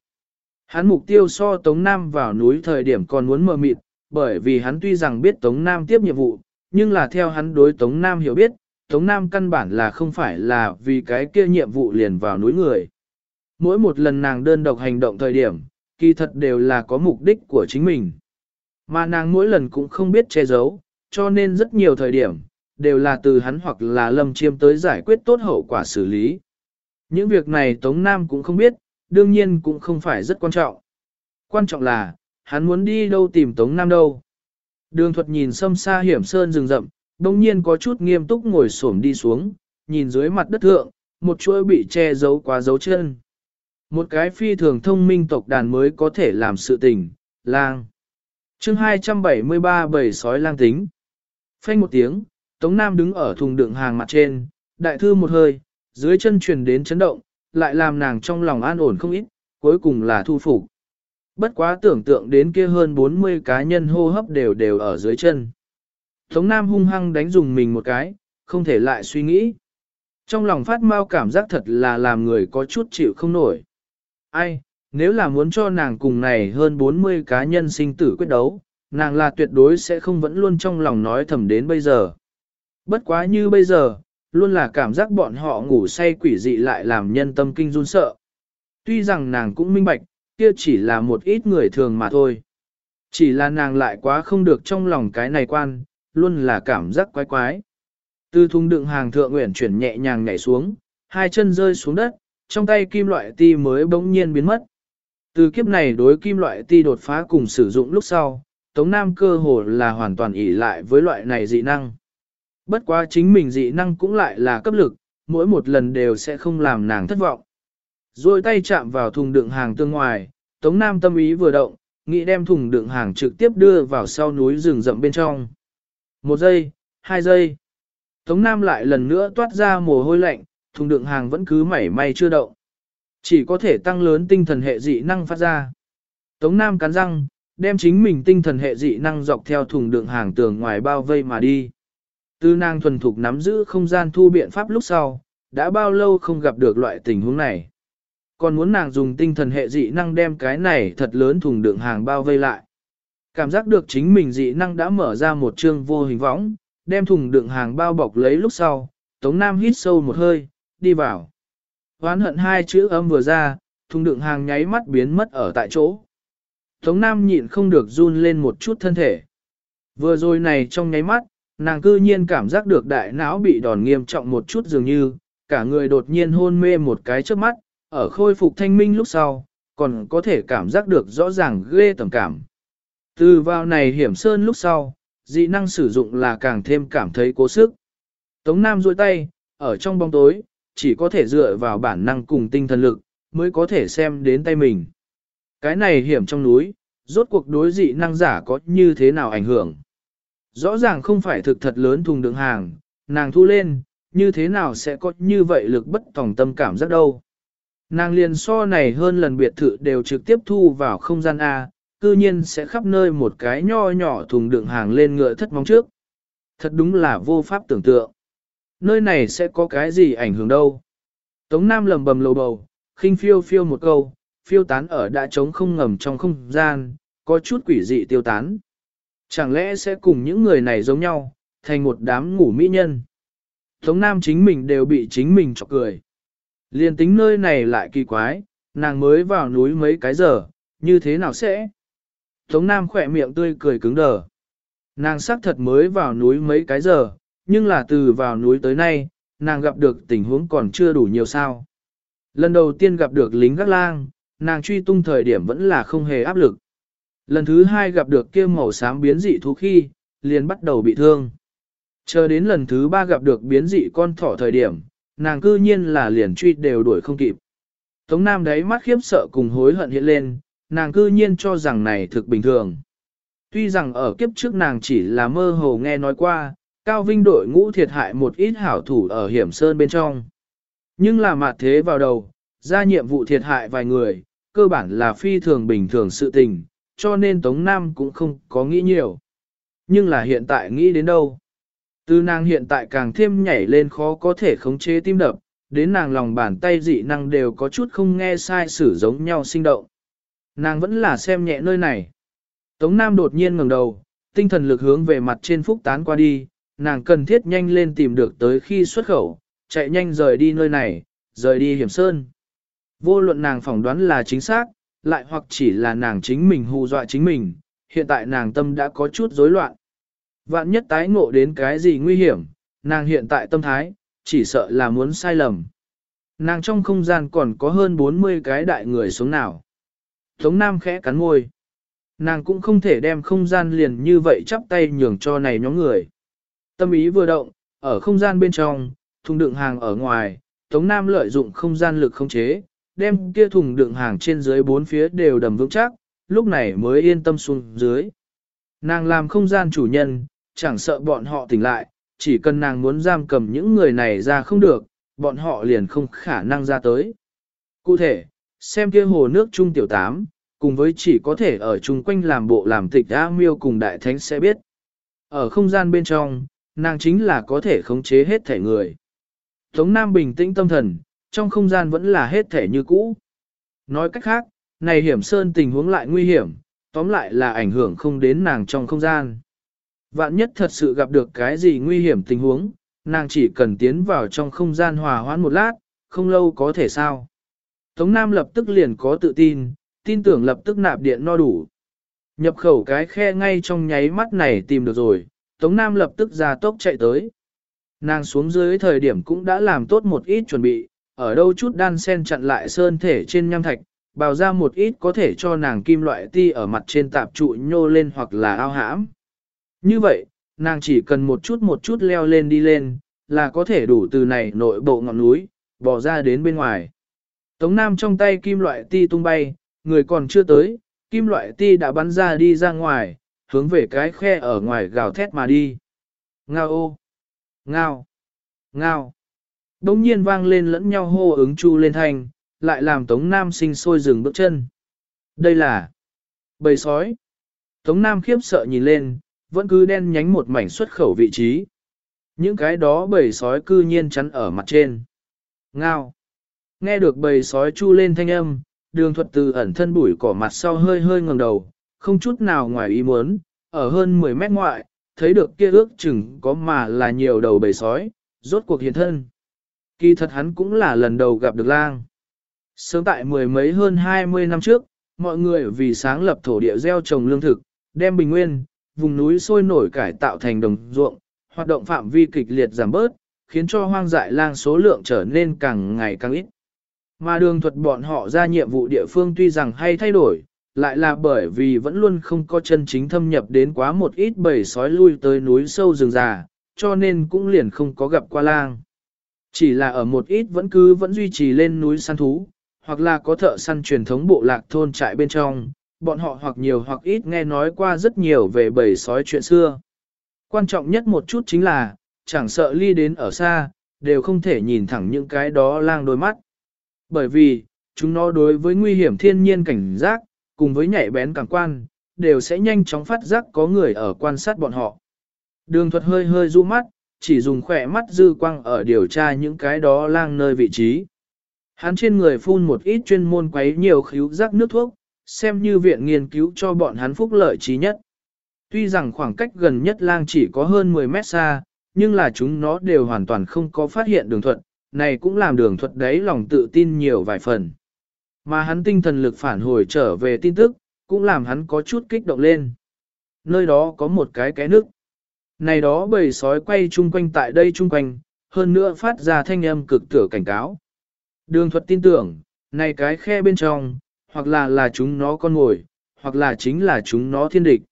Hắn mục tiêu so Tống Nam vào núi thời điểm còn muốn mờ mịt, bởi vì hắn tuy rằng biết Tống Nam tiếp nhiệm vụ, nhưng là theo hắn đối Tống Nam hiểu biết, Tống Nam căn bản là không phải là vì cái kia nhiệm vụ liền vào núi người. Mỗi một lần nàng đơn độc hành động thời điểm, kỳ thật đều là có mục đích của chính mình. Mà nàng mỗi lần cũng không biết che giấu, cho nên rất nhiều thời điểm, đều là từ hắn hoặc là lâm chiêm tới giải quyết tốt hậu quả xử lý. Những việc này Tống Nam cũng không biết, đương nhiên cũng không phải rất quan trọng. Quan trọng là, hắn muốn đi đâu tìm Tống Nam đâu. Đường thuật nhìn xâm xa hiểm sơn rừng rậm, đồng nhiên có chút nghiêm túc ngồi xổm đi xuống, nhìn dưới mặt đất thượng, một chuỗi bị che giấu quá dấu chân. Một cái phi thường thông minh tộc đàn mới có thể làm sự tình, lang chương 273 bầy sói lang tính. Phanh một tiếng, Tống Nam đứng ở thùng đựng hàng mặt trên, đại thư một hơi, dưới chân truyền đến chấn động, lại làm nàng trong lòng an ổn không ít, cuối cùng là thu phục. Bất quá tưởng tượng đến kia hơn 40 cá nhân hô hấp đều đều ở dưới chân. Tống Nam hung hăng đánh dùng mình một cái, không thể lại suy nghĩ. Trong lòng phát mau cảm giác thật là làm người có chút chịu không nổi. Ai, nếu là muốn cho nàng cùng này hơn 40 cá nhân sinh tử quyết đấu, nàng là tuyệt đối sẽ không vẫn luôn trong lòng nói thầm đến bây giờ. Bất quá như bây giờ, luôn là cảm giác bọn họ ngủ say quỷ dị lại làm nhân tâm kinh run sợ. Tuy rằng nàng cũng minh bạch, kia chỉ là một ít người thường mà thôi. Chỉ là nàng lại quá không được trong lòng cái này quan, luôn là cảm giác quái quái. Từ thùng đựng hàng thượng nguyện chuyển nhẹ nhàng nhảy xuống, hai chân rơi xuống đất, trong tay kim loại ti mới bỗng nhiên biến mất. Từ kiếp này đối kim loại ti đột phá cùng sử dụng lúc sau, Tống Nam cơ hồ là hoàn toàn ỷ lại với loại này dị năng. Bất quá chính mình dị năng cũng lại là cấp lực, mỗi một lần đều sẽ không làm nàng thất vọng. Rồi tay chạm vào thùng đựng hàng tương ngoài, Tống Nam tâm ý vừa động, nghĩ đem thùng đựng hàng trực tiếp đưa vào sau núi rừng rậm bên trong. Một giây, hai giây. Tống Nam lại lần nữa toát ra mồ hôi lạnh, thùng đựng hàng vẫn cứ mảy may chưa động. Chỉ có thể tăng lớn tinh thần hệ dị năng phát ra. Tống Nam cắn răng, đem chính mình tinh thần hệ dị năng dọc theo thùng đựng hàng tường ngoài bao vây mà đi. Tư nàng thuần thục nắm giữ không gian thu biện pháp lúc sau, đã bao lâu không gặp được loại tình huống này. còn muốn nàng dùng tinh thần hệ dị năng đem cái này thật lớn thùng đựng hàng bao vây lại. Cảm giác được chính mình dị năng đã mở ra một chương vô hình võng, đem thùng đựng hàng bao bọc lấy lúc sau, Tống Nam hít sâu một hơi, đi vào oán hận hai chữ âm vừa ra, thùng đựng hàng nháy mắt biến mất ở tại chỗ. Tống Nam nhịn không được run lên một chút thân thể. Vừa rồi này trong nháy mắt, nàng cư nhiên cảm giác được đại não bị đòn nghiêm trọng một chút dường như, cả người đột nhiên hôn mê một cái trước mắt, ở khôi phục thanh minh lúc sau, còn có thể cảm giác được rõ ràng ghê tầm cảm. Từ vào này hiểm sơn lúc sau, dị năng sử dụng là càng thêm cảm thấy cố sức. Tống Nam duỗi tay, ở trong bóng tối, chỉ có thể dựa vào bản năng cùng tinh thần lực, mới có thể xem đến tay mình. Cái này hiểm trong núi, rốt cuộc đối dị năng giả có như thế nào ảnh hưởng. Rõ ràng không phải thực thật lớn thùng đựng hàng, nàng thu lên, như thế nào sẽ có như vậy lực bất tòng tâm cảm giác đâu. Nàng liền so này hơn lần biệt thự đều trực tiếp thu vào không gian A, cư nhiên sẽ khắp nơi một cái nho nhỏ thùng đựng hàng lên ngựa thất mong trước. Thật đúng là vô pháp tưởng tượng. Nơi này sẽ có cái gì ảnh hưởng đâu. Tống Nam lầm bầm lầu bầu, khinh phiêu phiêu một câu, phiêu tán ở đã trống không ngầm trong không gian, có chút quỷ dị tiêu tán. Chẳng lẽ sẽ cùng những người này giống nhau, thành một đám ngủ mỹ nhân. Tống Nam chính mình đều bị chính mình chọc cười. Liên tính nơi này lại kỳ quái, nàng mới vào núi mấy cái giờ, như thế nào sẽ? Tống Nam khỏe miệng tươi cười cứng đờ. Nàng xác thật mới vào núi mấy cái giờ, nhưng là từ vào núi tới nay, nàng gặp được tình huống còn chưa đủ nhiều sao. Lần đầu tiên gặp được lính gác lang, nàng truy tung thời điểm vẫn là không hề áp lực. Lần thứ hai gặp được kia màu xám biến dị thú khi, liền bắt đầu bị thương. Chờ đến lần thứ ba gặp được biến dị con thỏ thời điểm, nàng cư nhiên là liền truy đều đuổi không kịp. Tống Nam đấy mắt khiếp sợ cùng hối hận hiện lên, nàng cư nhiên cho rằng này thực bình thường. Tuy rằng ở kiếp trước nàng chỉ là mơ hồ nghe nói qua, Cao Vinh đội ngũ thiệt hại một ít hảo thủ ở hiểm sơn bên trong. Nhưng là mặt thế vào đầu, ra nhiệm vụ thiệt hại vài người, cơ bản là phi thường bình thường sự tình, cho nên Tống Nam cũng không có nghĩ nhiều. Nhưng là hiện tại nghĩ đến đâu? Từ nàng hiện tại càng thêm nhảy lên khó có thể khống chế tim đập, đến nàng lòng bàn tay dị năng đều có chút không nghe sai sử giống nhau sinh động. Nàng vẫn là xem nhẹ nơi này. Tống Nam đột nhiên ngẩng đầu, tinh thần lực hướng về mặt trên phúc tán qua đi, nàng cần thiết nhanh lên tìm được tới khi xuất khẩu, chạy nhanh rời đi nơi này, rời đi hiểm sơn. Vô luận nàng phỏng đoán là chính xác, lại hoặc chỉ là nàng chính mình hù dọa chính mình, hiện tại nàng tâm đã có chút rối loạn. Vạn nhất tái ngộ đến cái gì nguy hiểm, nàng hiện tại tâm thái, chỉ sợ là muốn sai lầm. Nàng trong không gian còn có hơn 40 cái đại người sống nào. Tống Nam khẽ cắn môi. Nàng cũng không thể đem không gian liền như vậy chắp tay nhường cho này nhóm người. Tâm ý vừa động, ở không gian bên trong, thùng đựng hàng ở ngoài, Tống Nam lợi dụng không gian lực không chế, đem kia thùng đựng hàng trên dưới bốn phía đều đầm vững chắc, lúc này mới yên tâm xuống dưới. Nàng làm không gian chủ nhân, chẳng sợ bọn họ tỉnh lại, chỉ cần nàng muốn giam cầm những người này ra không được, bọn họ liền không khả năng ra tới. Cụ thể, xem kia hồ nước trung tiểu tám, cùng với chỉ có thể ở chung quanh làm bộ làm tịch A miêu cùng đại thánh sẽ biết. Ở không gian bên trong, nàng chính là có thể khống chế hết thể người. Tống Nam bình tĩnh tâm thần, trong không gian vẫn là hết thể như cũ. Nói cách khác, này hiểm sơn tình huống lại nguy hiểm, tóm lại là ảnh hưởng không đến nàng trong không gian. Vạn nhất thật sự gặp được cái gì nguy hiểm tình huống, nàng chỉ cần tiến vào trong không gian hòa hoãn một lát, không lâu có thể sao. Tống Nam lập tức liền có tự tin, tin tưởng lập tức nạp điện no đủ. Nhập khẩu cái khe ngay trong nháy mắt này tìm được rồi, Tống Nam lập tức ra tốc chạy tới. Nàng xuống dưới thời điểm cũng đã làm tốt một ít chuẩn bị, ở đâu chút đan sen chặn lại sơn thể trên nham thạch, bào ra một ít có thể cho nàng kim loại ti ở mặt trên tạp trụ nhô lên hoặc là ao hãm. Như vậy, nàng chỉ cần một chút một chút leo lên đi lên, là có thể đủ từ này nội bộ ngọn núi, bỏ ra đến bên ngoài. Tống Nam trong tay kim loại ti tung bay, người còn chưa tới, kim loại ti đã bắn ra đi ra ngoài, hướng về cái khe ở ngoài gào thét mà đi. Ngao ô! Ngao! Ngao! Đông nhiên vang lên lẫn nhau hô ứng chu lên thanh, lại làm Tống Nam sinh sôi dừng bước chân. Đây là bầy sói. Tống Nam khiếp sợ nhìn lên, vẫn cứ đen nhánh một mảnh xuất khẩu vị trí. Những cái đó bầy sói cư nhiên chắn ở mặt trên. Ngao! Nghe được bầy sói chu lên thanh âm, đường thuật từ ẩn thân bụi cỏ mặt sau hơi hơi ngẩng đầu, không chút nào ngoài ý muốn, ở hơn 10 mét ngoại, thấy được kia ước chừng có mà là nhiều đầu bầy sói, rốt cuộc hiện thân. Kỳ thật hắn cũng là lần đầu gặp được lang. Sớm tại mười mấy hơn 20 năm trước, mọi người vì sáng lập thổ địa gieo trồng lương thực, đem bình nguyên, vùng núi sôi nổi cải tạo thành đồng ruộng, hoạt động phạm vi kịch liệt giảm bớt, khiến cho hoang dại lang số lượng trở nên càng ngày càng ít. Mà đường thuật bọn họ ra nhiệm vụ địa phương tuy rằng hay thay đổi, lại là bởi vì vẫn luôn không có chân chính thâm nhập đến quá một ít bầy sói lui tới núi sâu rừng già, cho nên cũng liền không có gặp qua lang. Chỉ là ở một ít vẫn cứ vẫn duy trì lên núi săn thú, hoặc là có thợ săn truyền thống bộ lạc thôn trại bên trong, bọn họ hoặc nhiều hoặc ít nghe nói qua rất nhiều về bầy sói chuyện xưa. Quan trọng nhất một chút chính là, chẳng sợ ly đến ở xa, đều không thể nhìn thẳng những cái đó lang đôi mắt. Bởi vì, chúng nó đối với nguy hiểm thiên nhiên cảnh giác, cùng với nhạy bén cảm quan, đều sẽ nhanh chóng phát giác có người ở quan sát bọn họ. Đường thuật hơi hơi du mắt, chỉ dùng khỏe mắt dư quang ở điều tra những cái đó lang nơi vị trí. Hắn trên người phun một ít chuyên môn quấy nhiều khíu rác nước thuốc, xem như viện nghiên cứu cho bọn hắn phúc lợi trí nhất. Tuy rằng khoảng cách gần nhất lang chỉ có hơn 10 mét xa, nhưng là chúng nó đều hoàn toàn không có phát hiện đường thuật, này cũng làm đường thuật đấy lòng tự tin nhiều vài phần. Mà hắn tinh thần lực phản hồi trở về tin tức, cũng làm hắn có chút kích động lên. Nơi đó có một cái cái nước. Này đó bầy sói quay chung quanh tại đây chung quanh, hơn nữa phát ra thanh âm cực tửa cảnh cáo. Đường thuật tin tưởng, này cái khe bên trong, hoặc là là chúng nó con ngồi, hoặc là chính là chúng nó thiên địch.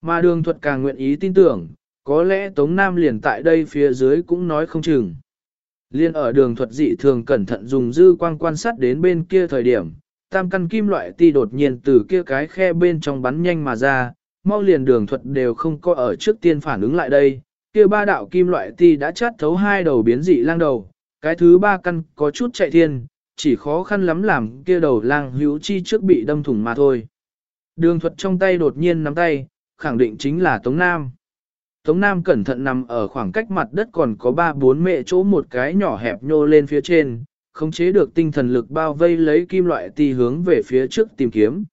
Mà đường thuật càng nguyện ý tin tưởng, có lẽ Tống Nam liền tại đây phía dưới cũng nói không chừng. Liên ở đường thuật dị thường cẩn thận dùng dư quang quan sát đến bên kia thời điểm, tam căn kim loại ti đột nhiên từ kia cái khe bên trong bắn nhanh mà ra, mau liền đường thuật đều không có ở trước tiên phản ứng lại đây, kia ba đạo kim loại ti đã chát thấu hai đầu biến dị lang đầu, cái thứ ba căn có chút chạy thiên, chỉ khó khăn lắm làm kia đầu lang hữu chi trước bị đâm thủng mà thôi. Đường thuật trong tay đột nhiên nắm tay, khẳng định chính là Tống Nam. Tống Nam cẩn thận nằm ở khoảng cách mặt đất còn có 3-4 mệ chỗ một cái nhỏ hẹp nhô lên phía trên, khống chế được tinh thần lực bao vây lấy kim loại tì hướng về phía trước tìm kiếm.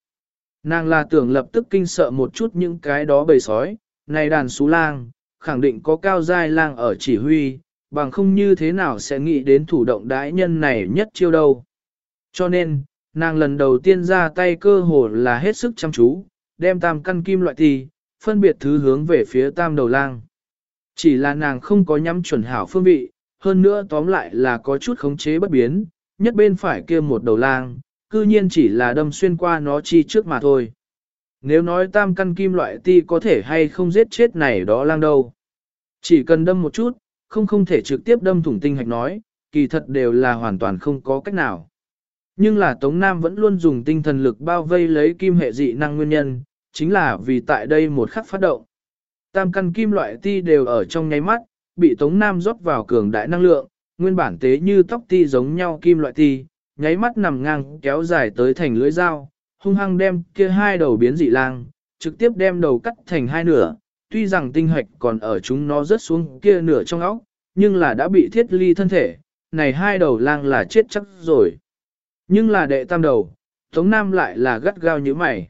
Nàng là tưởng lập tức kinh sợ một chút những cái đó bầy sói, này đàn xú lang, khẳng định có cao giai lang ở chỉ huy, bằng không như thế nào sẽ nghĩ đến thủ động đái nhân này nhất chiêu đâu. Cho nên, nàng lần đầu tiên ra tay cơ hồ là hết sức chăm chú, đem tam căn kim loại tì, phân biệt thứ hướng về phía tam đầu lang. Chỉ là nàng không có nhắm chuẩn hảo phương vị, hơn nữa tóm lại là có chút khống chế bất biến, nhất bên phải kia một đầu lang, cư nhiên chỉ là đâm xuyên qua nó chi trước mà thôi. Nếu nói tam căn kim loại ti có thể hay không giết chết này đó lang đâu. Chỉ cần đâm một chút, không không thể trực tiếp đâm thủng tinh hạch nói, kỳ thật đều là hoàn toàn không có cách nào. Nhưng là Tống Nam vẫn luôn dùng tinh thần lực bao vây lấy kim hệ dị năng nguyên nhân, chính là vì tại đây một khắc phát động. Tam căn kim loại ti đều ở trong nháy mắt, bị Tống Nam rót vào cường đại năng lượng, nguyên bản tế như tóc ti giống nhau kim loại ti, nháy mắt nằm ngang kéo dài tới thành lưỡi dao, hung hăng đem kia hai đầu biến dị lang, trực tiếp đem đầu cắt thành hai nửa, tuy rằng tinh hạch còn ở chúng nó rớt xuống kia nửa trong óc, nhưng là đã bị thiết ly thân thể, này hai đầu lang là chết chắc rồi. Nhưng là đệ tam đầu, Tống Nam lại là gắt gao như mày.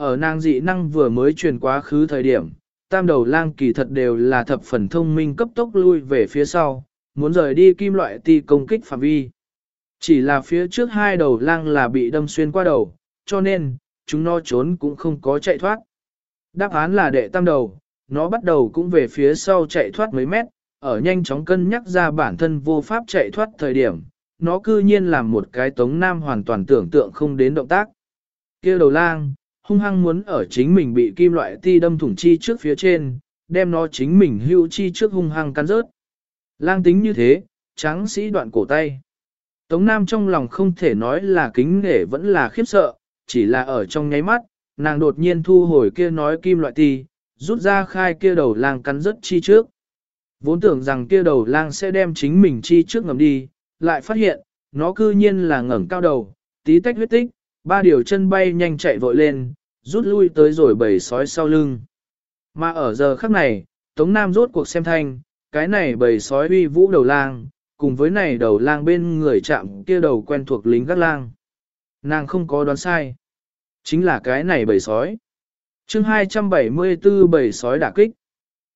Ở nàng dị năng vừa mới truyền quá khứ thời điểm, tam đầu lang kỳ thật đều là thập phần thông minh cấp tốc lui về phía sau, muốn rời đi kim loại ti công kích phạm vi. Chỉ là phía trước hai đầu lang là bị đâm xuyên qua đầu, cho nên, chúng nó trốn cũng không có chạy thoát. Đáp án là đệ tam đầu, nó bắt đầu cũng về phía sau chạy thoát mấy mét, ở nhanh chóng cân nhắc ra bản thân vô pháp chạy thoát thời điểm, nó cư nhiên làm một cái tống nam hoàn toàn tưởng tượng không đến động tác. kia đầu lang, hung hăng muốn ở chính mình bị kim loại ti đâm thủng chi trước phía trên, đem nó chính mình hưu chi trước hung hăng cắn rớt. Lang tính như thế, trắng sĩ đoạn cổ tay. Tống Nam trong lòng không thể nói là kính nể vẫn là khiếp sợ, chỉ là ở trong nháy mắt, nàng đột nhiên thu hồi kia nói kim loại ti, rút ra khai kia đầu lang cắn rớt chi trước. Vốn tưởng rằng kia đầu lang sẽ đem chính mình chi trước ngầm đi, lại phát hiện, nó cư nhiên là ngẩng cao đầu, tí tách huyết tích, ba điều chân bay nhanh chạy vội lên, rút lui tới rồi bầy sói sau lưng. Mà ở giờ khắc này, Tống Nam rốt cuộc xem thanh, cái này bầy sói uy vũ đầu lang, cùng với này đầu lang bên người chạm kia đầu quen thuộc lính gác lang. Nàng không có đoán sai. Chính là cái này bầy sói. chương 274 bầy sói đả kích.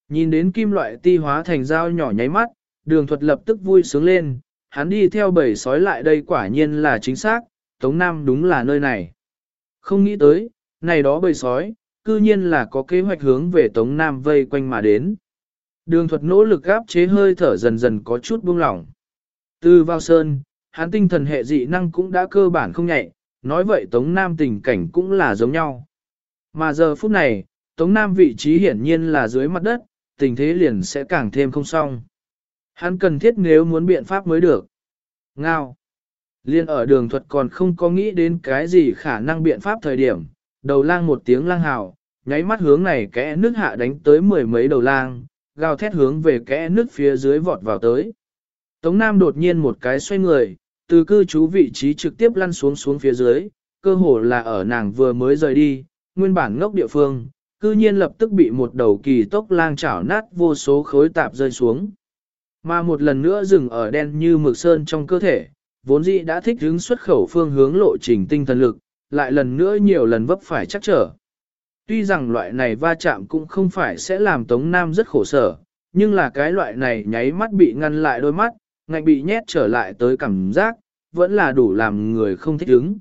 Nhìn đến kim loại ti hóa thành dao nhỏ nháy mắt, đường thuật lập tức vui sướng lên, hắn đi theo bầy sói lại đây quả nhiên là chính xác, Tống Nam đúng là nơi này. Không nghĩ tới, này đó bầy sói, cư nhiên là có kế hoạch hướng về Tống Nam vây quanh mà đến. Đường thuật nỗ lực gáp chế hơi thở dần dần có chút buông lỏng. Từ vào sơn, hắn tinh thần hệ dị năng cũng đã cơ bản không nhạy, nói vậy Tống Nam tình cảnh cũng là giống nhau. Mà giờ phút này, Tống Nam vị trí hiển nhiên là dưới mặt đất, tình thế liền sẽ càng thêm không xong. Hắn cần thiết nếu muốn biện pháp mới được. Ngao. Liên ở đường thuật còn không có nghĩ đến cái gì khả năng biện pháp thời điểm, đầu lang một tiếng lang hào, nháy mắt hướng này kẽ nước hạ đánh tới mười mấy đầu lang, gào thét hướng về kẽ nước phía dưới vọt vào tới. Tống Nam đột nhiên một cái xoay người, từ cư trú vị trí trực tiếp lăn xuống xuống phía dưới, cơ hồ là ở nàng vừa mới rời đi, nguyên bản ngốc địa phương, cư nhiên lập tức bị một đầu kỳ tốc lang chảo nát vô số khối tạp rơi xuống. Mà một lần nữa dừng ở đen như mực sơn trong cơ thể, vốn dĩ đã thích hướng xuất khẩu phương hướng lộ trình tinh thần lực, lại lần nữa nhiều lần vấp phải chắc trở. Tuy rằng loại này va chạm cũng không phải sẽ làm Tống Nam rất khổ sở, nhưng là cái loại này nháy mắt bị ngăn lại đôi mắt, ngạnh bị nhét trở lại tới cảm giác, vẫn là đủ làm người không thích ứng.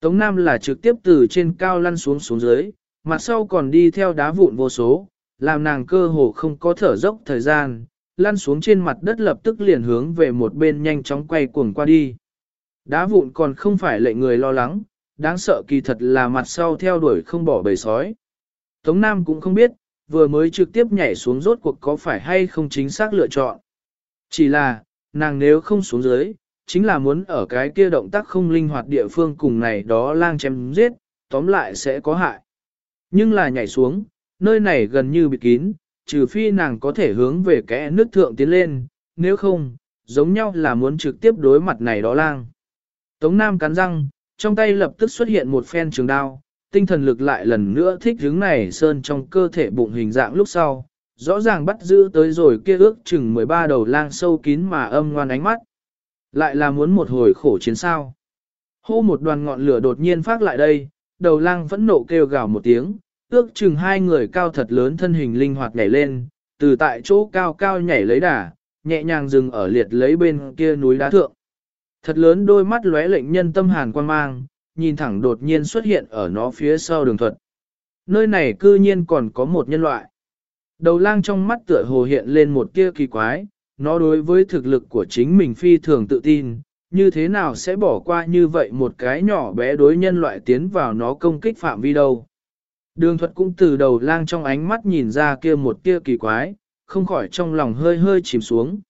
Tống Nam là trực tiếp từ trên cao lăn xuống xuống dưới, mặt sau còn đi theo đá vụn vô số, làm nàng cơ hồ không có thở dốc thời gian, lăn xuống trên mặt đất lập tức liền hướng về một bên nhanh chóng quay cuồng qua đi. Đá vụn còn không phải lệnh người lo lắng, đáng sợ kỳ thật là mặt sau theo đuổi không bỏ bầy sói. Tống Nam cũng không biết, vừa mới trực tiếp nhảy xuống rốt cuộc có phải hay không chính xác lựa chọn. Chỉ là, nàng nếu không xuống dưới, chính là muốn ở cái kia động tác không linh hoạt địa phương cùng này đó lang chém giết, tóm lại sẽ có hại. Nhưng là nhảy xuống, nơi này gần như bị kín, trừ phi nàng có thể hướng về kẽ nước thượng tiến lên, nếu không, giống nhau là muốn trực tiếp đối mặt này đó lang. Tống Nam cắn răng, trong tay lập tức xuất hiện một phen trường đao, tinh thần lực lại lần nữa thích hướng này sơn trong cơ thể bụng hình dạng lúc sau, rõ ràng bắt giữ tới rồi kia ước chừng 13 đầu lang sâu kín mà âm ngoan ánh mắt. Lại là muốn một hồi khổ chiến sao. Hô một đoàn ngọn lửa đột nhiên phát lại đây, đầu lang vẫn nộ kêu gào một tiếng, ước chừng hai người cao thật lớn thân hình linh hoạt nhảy lên, từ tại chỗ cao cao nhảy lấy đà, nhẹ nhàng dừng ở liệt lấy bên kia núi đá thượng. Thật lớn đôi mắt lóe lệnh nhân tâm hàn quan mang, nhìn thẳng đột nhiên xuất hiện ở nó phía sau đường thuật. Nơi này cư nhiên còn có một nhân loại. Đầu lang trong mắt tựa hồ hiện lên một tia kỳ quái, nó đối với thực lực của chính mình phi thường tự tin, như thế nào sẽ bỏ qua như vậy một cái nhỏ bé đối nhân loại tiến vào nó công kích phạm vi đâu. Đường thuật cũng từ đầu lang trong ánh mắt nhìn ra kia một tia kỳ quái, không khỏi trong lòng hơi hơi chìm xuống.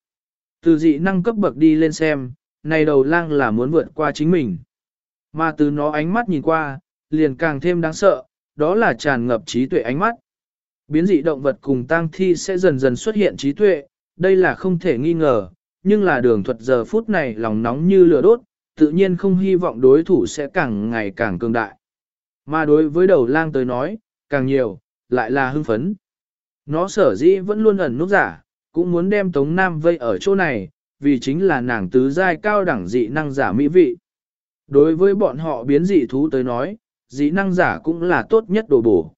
Từ dị năng cấp bậc đi lên xem, này đầu lang là muốn vượt qua chính mình. Mà từ nó ánh mắt nhìn qua, liền càng thêm đáng sợ, đó là tràn ngập trí tuệ ánh mắt. Biến dị động vật cùng tang thi sẽ dần dần xuất hiện trí tuệ, đây là không thể nghi ngờ, nhưng là đường thuật giờ phút này lòng nóng như lửa đốt, tự nhiên không hy vọng đối thủ sẽ càng ngày càng cường đại. Mà đối với đầu lang tới nói, càng nhiều, lại là hưng phấn. Nó sở dĩ vẫn luôn ẩn nút giả, cũng muốn đem Tống Nam vây ở chỗ này, vì chính là nàng tứ giai cao đẳng dị năng giả mỹ vị. Đối với bọn họ biến dị thú tới nói, dị năng giả cũng là tốt nhất đồ bổ.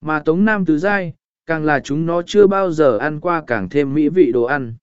Mà Tống Nam tứ giai, càng là chúng nó chưa bao giờ ăn qua càng thêm mỹ vị đồ ăn.